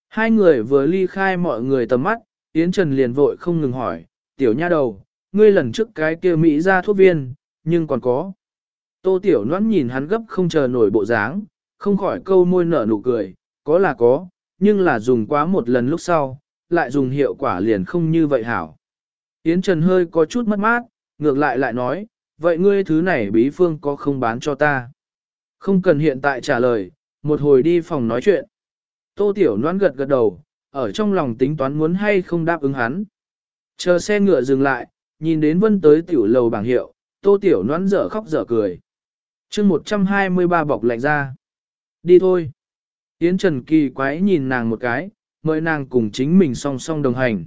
A: Hai người vừa ly khai mọi người tầm mắt, Yến Trần liền vội không ngừng hỏi, tiểu nha đầu, ngươi lần trước cái kia Mỹ ra thuốc viên, nhưng còn có. Tô tiểu Loan nhìn hắn gấp không chờ nổi bộ dáng, không khỏi câu môi nở nụ cười, có là có, nhưng là dùng quá một lần lúc sau, lại dùng hiệu quả liền không như vậy hảo. Yến Trần hơi có chút mất mát, ngược lại lại nói, vậy ngươi thứ này bí phương có không bán cho ta? Không cần hiện tại trả lời, một hồi đi phòng nói chuyện. Tô Tiểu Loan gật gật đầu, ở trong lòng tính toán muốn hay không đáp ứng hắn. Chờ xe ngựa dừng lại, nhìn đến vân tới tiểu lầu bảng hiệu, Tô Tiểu Loan dở khóc dở cười chương 123 bọc lạnh ra. Đi thôi. Yến Trần kỳ quái nhìn nàng một cái, mời nàng cùng chính mình song song đồng hành.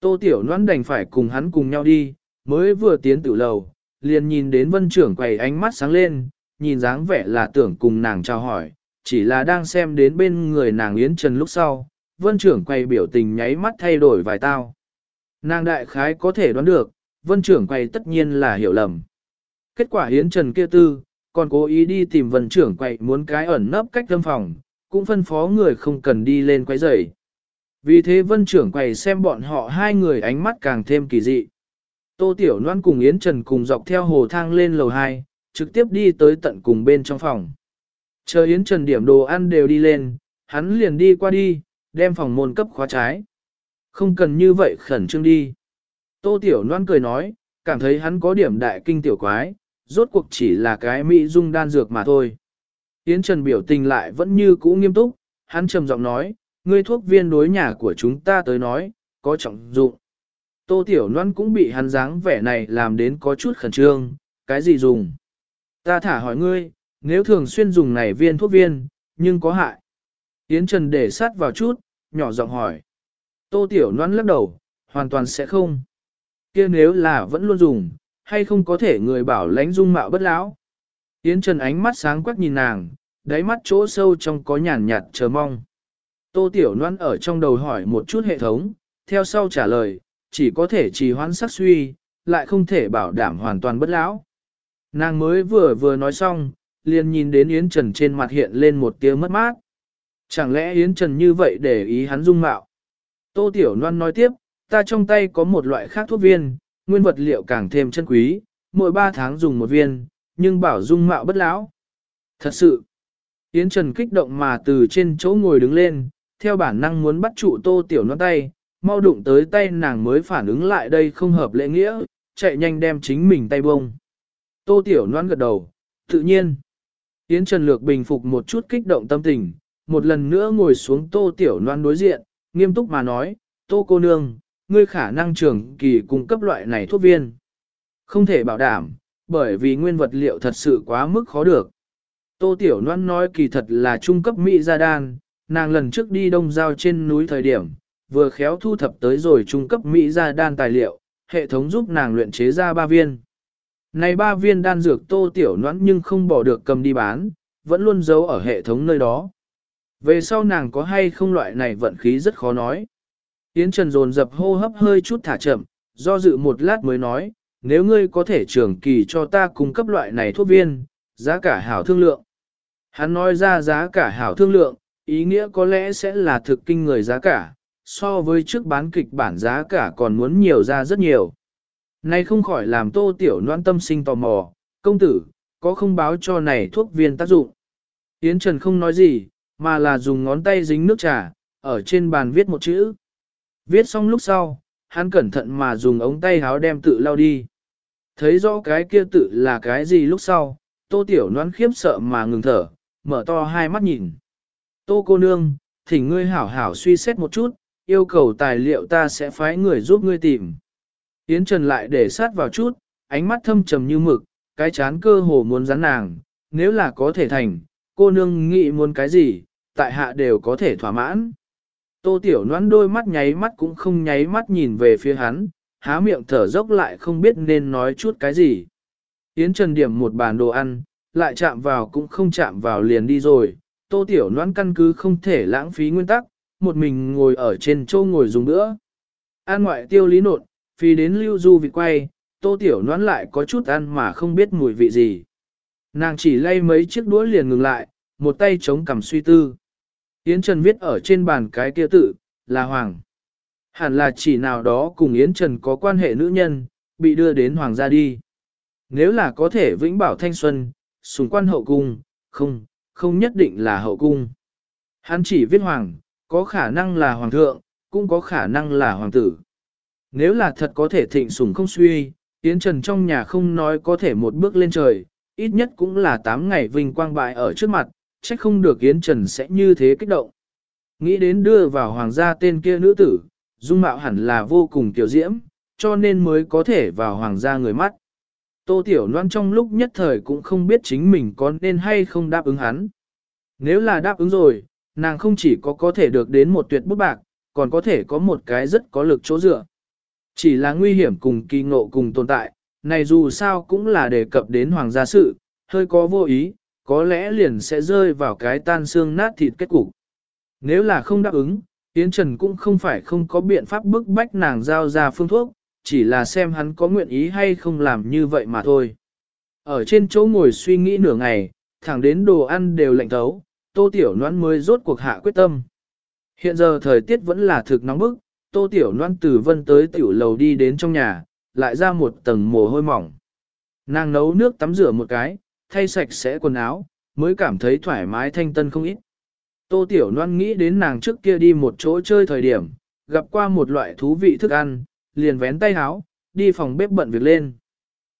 A: Tô Tiểu Loan đành phải cùng hắn cùng nhau đi, mới vừa tiến tử lầu, liền nhìn đến vân trưởng quầy ánh mắt sáng lên, nhìn dáng vẻ là tưởng cùng nàng chào hỏi, chỉ là đang xem đến bên người nàng Yến Trần lúc sau, vân trưởng quầy biểu tình nháy mắt thay đổi vài tao. Nàng đại khái có thể đoán được, vân trưởng quầy tất nhiên là hiểu lầm. Kết quả Yến Trần kia tư, còn cố ý đi tìm vân trưởng quầy muốn cái ẩn nấp cách lâm phòng, cũng phân phó người không cần đi lên quấy rầy. Vì thế vân trưởng quầy xem bọn họ hai người ánh mắt càng thêm kỳ dị. Tô Tiểu Loan cùng Yến Trần cùng dọc theo hồ thang lên lầu 2, trực tiếp đi tới tận cùng bên trong phòng. Chờ Yến Trần điểm đồ ăn đều đi lên, hắn liền đi qua đi, đem phòng môn cấp khóa trái. Không cần như vậy khẩn trương đi. Tô Tiểu Loan cười nói, cảm thấy hắn có điểm đại kinh tiểu quái, rốt cuộc chỉ là cái mỹ dung đan dược mà thôi. Yến Trần biểu tình lại vẫn như cũ nghiêm túc, hắn trầm giọng nói, ngươi thuốc viên đối nhà của chúng ta tới nói, có trọng dụng. Tô Tiểu Loan cũng bị hắn dáng vẻ này làm đến có chút khẩn trương, cái gì dùng? Ta thả hỏi ngươi, nếu thường xuyên dùng này viên thuốc viên, nhưng có hại. Yến Trần để sát vào chút, nhỏ giọng hỏi. Tô Tiểu Loan lắc đầu, hoàn toàn sẽ không. kia nếu là vẫn luôn dùng, hay không có thể người bảo lãnh dung mạo bất lão. Yến Trần ánh mắt sáng quắc nhìn nàng, đáy mắt chỗ sâu trong có nhàn nhạt chờ mong. Tô Tiểu Loan ở trong đầu hỏi một chút hệ thống, theo sau trả lời, chỉ có thể trì hoãn sắc suy, lại không thể bảo đảm hoàn toàn bất lão. Nàng mới vừa vừa nói xong, liền nhìn đến Yến Trần trên mặt hiện lên một tia mất mát. Chẳng lẽ Yến Trần như vậy để ý hắn dung mạo? Tô Tiểu Loan nói tiếp, ta trong tay có một loại khác thuốc viên, nguyên vật liệu càng thêm chân quý, mỗi 3 tháng dùng một viên, nhưng bảo dung mạo bất lão. Thật sự, Yến Trần kích động mà từ trên chỗ ngồi đứng lên, theo bản năng muốn bắt trụ Tô Tiểu non tay, mau đụng tới tay nàng mới phản ứng lại đây không hợp lễ nghĩa, chạy nhanh đem chính mình tay bông. Tô Tiểu non gật đầu, tự nhiên. Yến Trần Lược bình phục một chút kích động tâm tình, một lần nữa ngồi xuống Tô Tiểu non đối diện, nghiêm túc mà nói, Tô cô nương, ngươi khả năng trưởng kỳ cung cấp loại này thuốc viên. Không thể bảo đảm, bởi vì nguyên vật liệu thật sự quá mức khó được. Tô Tiểu Loan nói kỳ thật là trung cấp Mỹ gia đan, nàng lần trước đi đông giao trên núi thời điểm, vừa khéo thu thập tới rồi trung cấp Mỹ gia đan tài liệu, hệ thống giúp nàng luyện chế ra ba viên. Này ba viên đan dược tô tiểu Loan nhưng không bỏ được cầm đi bán, vẫn luôn giấu ở hệ thống nơi đó. Về sau nàng có hay không loại này vận khí rất khó nói. Yến Trần dồn dập hô hấp hơi chút thả chậm, do dự một lát mới nói, nếu ngươi có thể trưởng kỳ cho ta cung cấp loại này thuốc viên, giá cả hảo thương lượng. Hắn nói ra giá cả hảo thương lượng, ý nghĩa có lẽ sẽ là thực kinh người giá cả, so với trước bán kịch bản giá cả còn muốn nhiều ra rất nhiều. Này không khỏi làm tô tiểu noan tâm sinh tò mò, công tử, có không báo cho này thuốc viên tác dụng. Yến Trần không nói gì, mà là dùng ngón tay dính nước trà, ở trên bàn viết một chữ. Viết xong lúc sau, hắn cẩn thận mà dùng ống tay háo đem tự lau đi. Thấy rõ cái kia tự là cái gì lúc sau, tô tiểu noan khiếp sợ mà ngừng thở, mở to hai mắt nhìn. Tô cô nương, thỉnh ngươi hảo hảo suy xét một chút, yêu cầu tài liệu ta sẽ phái người giúp ngươi tìm. Yến Trần lại để sát vào chút, ánh mắt thâm trầm như mực, cái chán cơ hồ muốn rắn nàng, nếu là có thể thành, cô nương nghĩ muốn cái gì, tại hạ đều có thể thỏa mãn. Tô Tiểu Loan đôi mắt nháy mắt cũng không nháy mắt nhìn về phía hắn, há miệng thở dốc lại không biết nên nói chút cái gì. Yến Trần điểm một bàn đồ ăn, lại chạm vào cũng không chạm vào liền đi rồi. Tô Tiểu Loan căn cứ không thể lãng phí nguyên tắc, một mình ngồi ở trên châu ngồi dùng nữa. An ngoại tiêu lý nột, phi đến lưu du vị quay, tô tiểu Loan lại có chút ăn mà không biết mùi vị gì. Nàng chỉ lay mấy chiếc đũa liền ngừng lại, một tay chống cằm suy tư. Yến Trần viết ở trên bàn cái kia tự, là Hoàng. Hẳn là chỉ nào đó cùng Yến Trần có quan hệ nữ nhân, bị đưa đến Hoàng gia đi. Nếu là có thể vĩnh bảo thanh xuân, sùng quan hậu cung, không, không nhất định là hậu cung. Hắn chỉ viết Hoàng, có khả năng là Hoàng thượng, cũng có khả năng là Hoàng tử. Nếu là thật có thể thịnh sủng không suy, Yến Trần trong nhà không nói có thể một bước lên trời, ít nhất cũng là 8 ngày vinh quang bại ở trước mặt, trách không được Yến Trần sẽ như thế kích động. Nghĩ đến đưa vào hoàng gia tên kia nữ tử, dung mạo hẳn là vô cùng tiểu diễm, cho nên mới có thể vào hoàng gia người mắt. Tô Tiểu Loan trong lúc nhất thời cũng không biết chính mình có nên hay không đáp ứng hắn. Nếu là đáp ứng rồi, Nàng không chỉ có có thể được đến một tuyệt bút bạc, còn có thể có một cái rất có lực chỗ dựa. Chỉ là nguy hiểm cùng kỳ ngộ cùng tồn tại, này dù sao cũng là đề cập đến hoàng gia sự, hơi có vô ý, có lẽ liền sẽ rơi vào cái tan xương nát thịt kết cục. Nếu là không đáp ứng, Yến Trần cũng không phải không có biện pháp bức bách nàng giao ra phương thuốc, chỉ là xem hắn có nguyện ý hay không làm như vậy mà thôi. Ở trên chỗ ngồi suy nghĩ nửa ngày, thẳng đến đồ ăn đều lạnh thấu, tô tiểu noan mới rốt cuộc hạ quyết tâm. Hiện giờ thời tiết vẫn là thực nóng bức, tô tiểu noan từ vân tới tiểu lầu đi đến trong nhà, lại ra một tầng mồ hôi mỏng. Nàng nấu nước tắm rửa một cái, thay sạch sẽ quần áo, mới cảm thấy thoải mái thanh tân không ít. Tô Tiểu Loan nghĩ đến nàng trước kia đi một chỗ chơi thời điểm, gặp qua một loại thú vị thức ăn, liền vén tay háo, đi phòng bếp bận việc lên.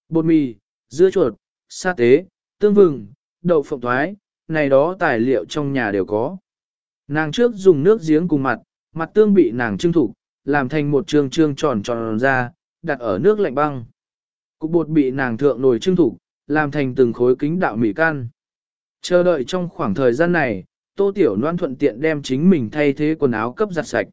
A: Bột mì, dưa chuột, sa tế, tương vừng, đậu phộng thoái, này đó tài liệu trong nhà đều có. Nàng trước dùng nước giếng cùng mặt, mặt tương bị nàng trưng thủ, làm thành một trường trương tròn tròn ra, đặt ở nước lạnh băng. Cục bột bị nàng thượng nồi trưng thủ, làm thành từng khối kính đạo mì can. Chờ đợi trong khoảng thời gian này, Tô Tiểu Loan thuận tiện đem chính mình thay thế quần áo cấp giặt sạch.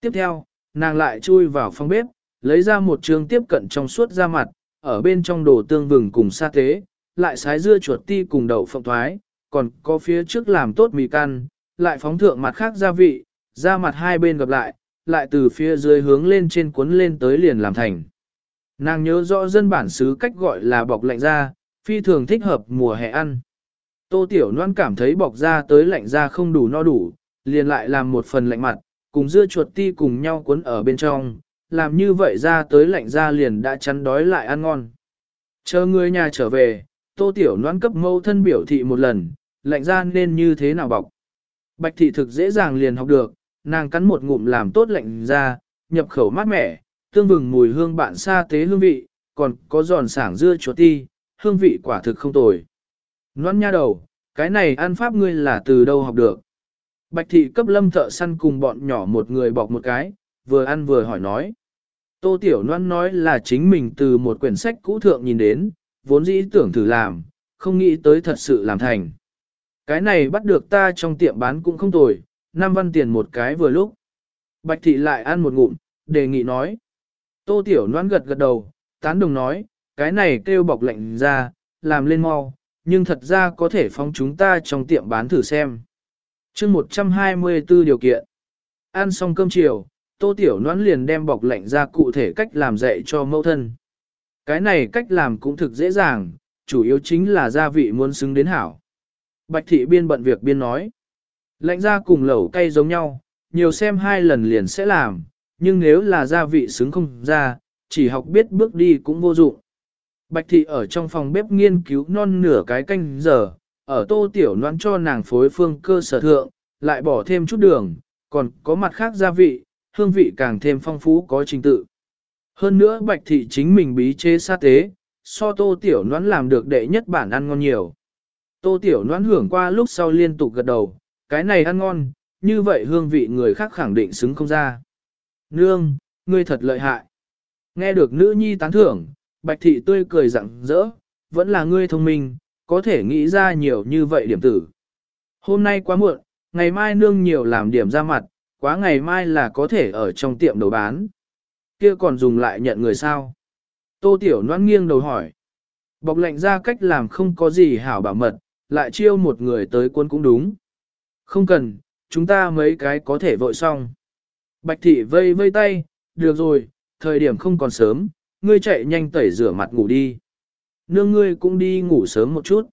A: Tiếp theo, nàng lại chui vào phòng bếp, lấy ra một trường tiếp cận trong suốt da mặt, ở bên trong đồ tương vừng cùng sa tế, lại sái dưa chuột ti cùng đậu phộng thoái, còn có phía trước làm tốt mì can, lại phóng thượng mặt khác gia vị, da mặt hai bên gặp lại, lại từ phía dưới hướng lên trên cuốn lên tới liền làm thành. Nàng nhớ rõ dân bản xứ cách gọi là bọc lạnh da phi thường thích hợp mùa hè ăn. Tô Tiểu Loan cảm thấy bọc ra tới lạnh ra không đủ no đủ, liền lại làm một phần lạnh mặt, cùng dưa chuột ti cùng nhau cuốn ở bên trong, làm như vậy ra tới lạnh ra liền đã chắn đói lại ăn ngon. Chờ người nhà trở về, Tô Tiểu Loan cấp mâu thân biểu thị một lần, lạnh ra nên như thế nào bọc. Bạch thị thực dễ dàng liền học được, nàng cắn một ngụm làm tốt lạnh ra, nhập khẩu mát mẻ, tương vừng mùi hương bạn xa tế hương vị, còn có giòn sảng dưa chuột ti, hương vị quả thực không tồi. Noan nha đầu, cái này ăn pháp ngươi là từ đâu học được. Bạch thị cấp lâm thợ săn cùng bọn nhỏ một người bọc một cái, vừa ăn vừa hỏi nói. Tô Tiểu Loan nói là chính mình từ một quyển sách cũ thượng nhìn đến, vốn dĩ tưởng thử làm, không nghĩ tới thật sự làm thành. Cái này bắt được ta trong tiệm bán cũng không tồi, năm văn tiền một cái vừa lúc. Bạch thị lại ăn một ngụm, đề nghị nói. Tô Tiểu Loan gật gật đầu, tán đồng nói, cái này kêu bọc lạnh ra, làm lên mau, nhưng thật ra có thể phóng chúng ta trong tiệm bán thử xem. chương 124 điều kiện. Ăn xong cơm chiều, tô tiểu noãn liền đem bọc lạnh ra cụ thể cách làm dạy cho mẫu thân. Cái này cách làm cũng thực dễ dàng, chủ yếu chính là gia vị muốn xứng đến hảo. Bạch thị biên bận việc biên nói. Lạnh ra cùng lẩu cay giống nhau, nhiều xem hai lần liền sẽ làm, nhưng nếu là gia vị xứng không ra, chỉ học biết bước đi cũng vô dụng. Bạch thị ở trong phòng bếp nghiên cứu non nửa cái canh giờ, ở tô tiểu noan cho nàng phối phương cơ sở thượng, lại bỏ thêm chút đường, còn có mặt khác gia vị, hương vị càng thêm phong phú có trình tự. Hơn nữa bạch thị chính mình bí chế sa tế, so tô tiểu noan làm được đệ nhất bản ăn ngon nhiều. Tô tiểu noan hưởng qua lúc sau liên tục gật đầu, cái này ăn ngon, như vậy hương vị người khác khẳng định xứng không ra. Nương, ngươi thật lợi hại. Nghe được nữ nhi tán thưởng, bạch thị tươi cười rặng rỡ, vẫn là ngươi thông minh, có thể nghĩ ra nhiều như vậy điểm tử. Hôm nay quá muộn, ngày mai nương nhiều làm điểm ra mặt, quá ngày mai là có thể ở trong tiệm đầu bán. Kia còn dùng lại nhận người sao? Tô Tiểu Loan nghiêng đầu hỏi. Bọc lệnh ra cách làm không có gì hảo bảo mật, lại chiêu một người tới quân cũng đúng. Không cần, chúng ta mấy cái có thể vội xong. Bạch thị vây vây tay, được rồi, thời điểm không còn sớm, ngươi chạy nhanh tẩy rửa mặt ngủ đi. Nương ngươi cũng đi ngủ sớm một chút.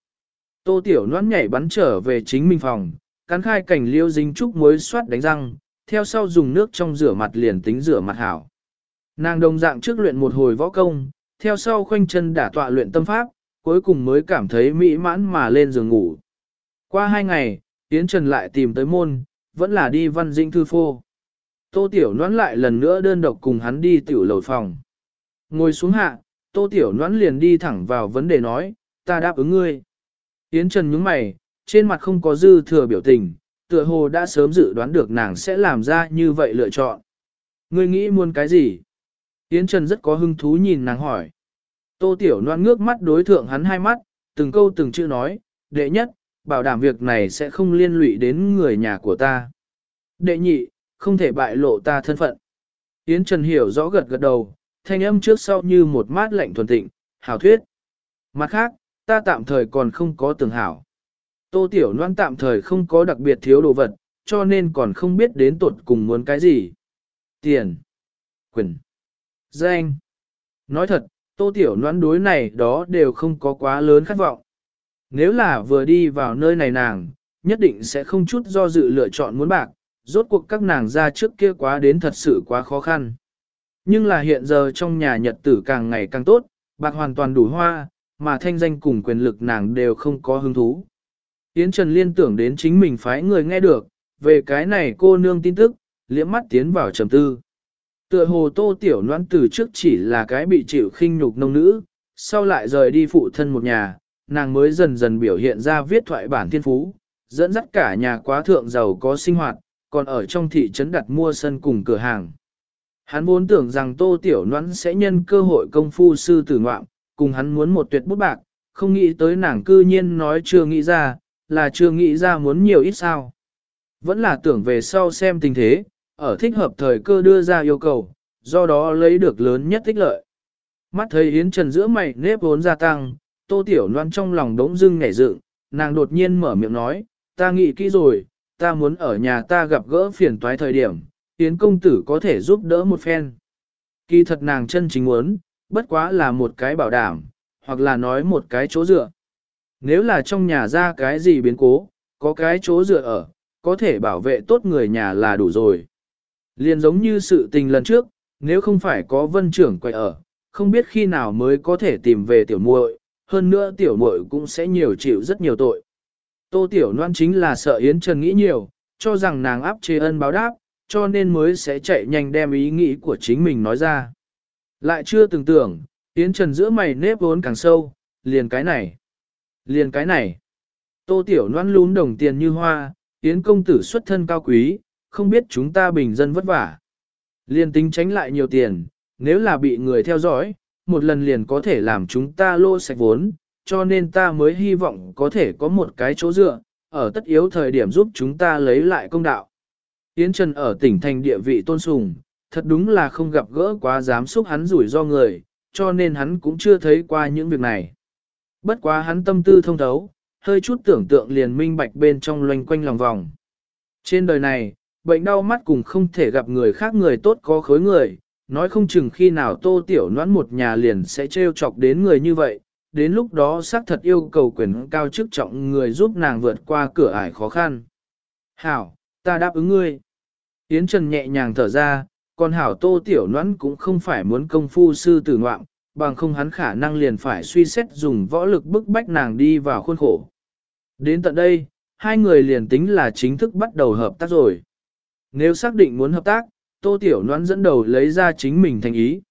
A: Tô Tiểu Loan nhảy bắn trở về chính mình phòng, cắn khai cảnh liêu dính trúc muối xoát đánh răng, theo sau dùng nước trong rửa mặt liền tính rửa mặt hảo. Nàng đồng dạng trước luyện một hồi võ công, theo sau khoanh chân đả tọa luyện tâm pháp, cuối cùng mới cảm thấy mỹ mãn mà lên giường ngủ. Qua hai ngày, Yến Trần lại tìm tới môn, vẫn là đi văn dinh thư phô. Tô Tiểu Loan lại lần nữa đơn độc cùng hắn đi tiểu lầu phòng. Ngồi xuống hạ, tô tiểu noãn liền đi thẳng vào vấn đề nói, ta đáp ứng ngươi. Yến Trần nhướng mày, trên mặt không có dư thừa biểu tình, tựa hồ đã sớm dự đoán được nàng sẽ làm ra như vậy lựa chọn. Ngươi nghĩ muốn cái gì? Yến Trần rất có hứng thú nhìn nàng hỏi. Tô Tiểu Loan ngước mắt đối thượng hắn hai mắt, từng câu từng chữ nói, đệ nhất, bảo đảm việc này sẽ không liên lụy đến người nhà của ta. Đệ nhị, không thể bại lộ ta thân phận. Yến Trần hiểu rõ gật gật đầu, thanh âm trước sau như một mát lạnh thuần tịnh, hảo thuyết. Mặt khác, ta tạm thời còn không có tường hảo. Tô Tiểu Loan tạm thời không có đặc biệt thiếu đồ vật, cho nên còn không biết đến tuột cùng muốn cái gì. Tiền, quyền, danh. Nói thật, Tô Tiểu Loan đối này đó đều không có quá lớn khát vọng. Nếu là vừa đi vào nơi này nàng, nhất định sẽ không chút do dự lựa chọn muốn bạc, rốt cuộc các nàng ra trước kia quá đến thật sự quá khó khăn. Nhưng là hiện giờ trong nhà nhật tử càng ngày càng tốt, bạc hoàn toàn đủ hoa, mà thanh danh cùng quyền lực nàng đều không có hứng thú. Yến Trần liên tưởng đến chính mình phái người nghe được, về cái này cô nương tin tức, liễm mắt tiến vào trầm tư. Tựa hồ tô tiểu noãn từ trước chỉ là cái bị chịu khinh nhục nông nữ, sau lại rời đi phụ thân một nhà, nàng mới dần dần biểu hiện ra viết thoại bản thiên phú, dẫn dắt cả nhà quá thượng giàu có sinh hoạt, còn ở trong thị trấn đặt mua sân cùng cửa hàng. Hắn vốn tưởng rằng tô tiểu noãn sẽ nhân cơ hội công phu sư tử ngoạm, cùng hắn muốn một tuyệt bút bạc, không nghĩ tới nàng cư nhiên nói chưa nghĩ ra, là chưa nghĩ ra muốn nhiều ít sao. Vẫn là tưởng về sau xem tình thế, ở thích hợp thời cơ đưa ra yêu cầu, do đó lấy được lớn nhất tích lợi. Mắt thấy Yến Trần giữa mày nếp vốn gia tăng, tô tiểu loan trong lòng đống dưng nhảy dựng, nàng đột nhiên mở miệng nói, ta nghĩ kỹ rồi, ta muốn ở nhà ta gặp gỡ phiền toái thời điểm, Yến công tử có thể giúp đỡ một phen. Kỳ thật nàng chân chính muốn, bất quá là một cái bảo đảm, hoặc là nói một cái chỗ dựa. Nếu là trong nhà ra cái gì biến cố, có cái chỗ dựa ở, có thể bảo vệ tốt người nhà là đủ rồi. Liền giống như sự tình lần trước, nếu không phải có vân trưởng quay ở, không biết khi nào mới có thể tìm về tiểu muội, hơn nữa tiểu muội cũng sẽ nhiều chịu rất nhiều tội. Tô tiểu loan chính là sợ Yến Trần nghĩ nhiều, cho rằng nàng áp chế ân báo đáp, cho nên mới sẽ chạy nhanh đem ý nghĩ của chính mình nói ra. Lại chưa từng tưởng, Yến Trần giữa mày nếp vốn càng sâu, liền cái này. Liền cái này. Tô Tiểu Loan lún đồng tiền như hoa, Yến công tử xuất thân cao quý, không biết chúng ta bình dân vất vả. Liền tính tránh lại nhiều tiền, nếu là bị người theo dõi, một lần liền có thể làm chúng ta lô sạch vốn, cho nên ta mới hy vọng có thể có một cái chỗ dựa, ở tất yếu thời điểm giúp chúng ta lấy lại công đạo. Yến Trần ở tỉnh thành địa vị tôn sùng, thật đúng là không gặp gỡ quá dám xúc hắn rủi do người, cho nên hắn cũng chưa thấy qua những việc này. Bất quá hắn tâm tư thông thấu, hơi chút tưởng tượng liền minh bạch bên trong loanh quanh lòng vòng. Trên đời này, bệnh đau mắt cùng không thể gặp người khác người tốt có khối người, nói không chừng khi nào tô tiểu noãn một nhà liền sẽ trêu chọc đến người như vậy, đến lúc đó xác thật yêu cầu quyền cao chức trọng người giúp nàng vượt qua cửa ải khó khăn. Hảo, ta đáp ứng ngươi. Yến Trần nhẹ nhàng thở ra, còn Hảo tô tiểu noãn cũng không phải muốn công phu sư tử ngoạm, bằng không hắn khả năng liền phải suy xét dùng võ lực bức bách nàng đi vào khuôn khổ. Đến tận đây, hai người liền tính là chính thức bắt đầu hợp tác rồi. Nếu xác định muốn hợp tác, Tô Tiểu Loan dẫn đầu lấy ra chính mình thành ý.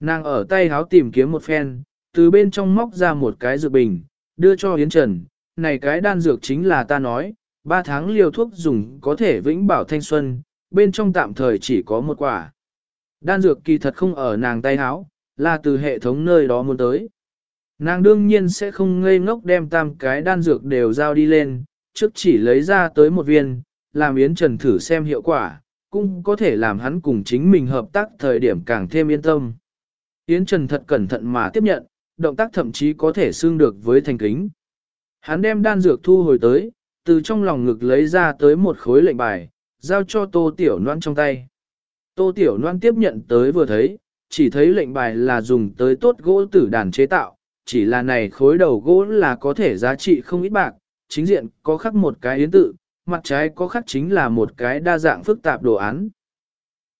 A: Nàng ở tay háo tìm kiếm một phen, từ bên trong móc ra một cái dược bình, đưa cho Yến Trần. Này cái đan dược chính là ta nói, ba tháng liều thuốc dùng có thể vĩnh bảo thanh xuân, bên trong tạm thời chỉ có một quả. Đan dược kỳ thật không ở nàng tay háo, là từ hệ thống nơi đó muốn tới. Nàng đương nhiên sẽ không ngây ngốc đem tam cái đan dược đều giao đi lên, trước chỉ lấy ra tới một viên, làm Yến Trần thử xem hiệu quả, cũng có thể làm hắn cùng chính mình hợp tác thời điểm càng thêm yên tâm. Yến Trần thật cẩn thận mà tiếp nhận, động tác thậm chí có thể xương được với thành kính. Hắn đem đan dược thu hồi tới, từ trong lòng ngực lấy ra tới một khối lệnh bài, giao cho Tô Tiểu Loan trong tay. Tô Tiểu Loan tiếp nhận tới vừa thấy, chỉ thấy lệnh bài là dùng tới tốt gỗ tử đàn chế tạo, chỉ là này khối đầu gỗ là có thể giá trị không ít bạc, chính diện có khắc một cái yến tự, mặt trái có khắc chính là một cái đa dạng phức tạp đồ án.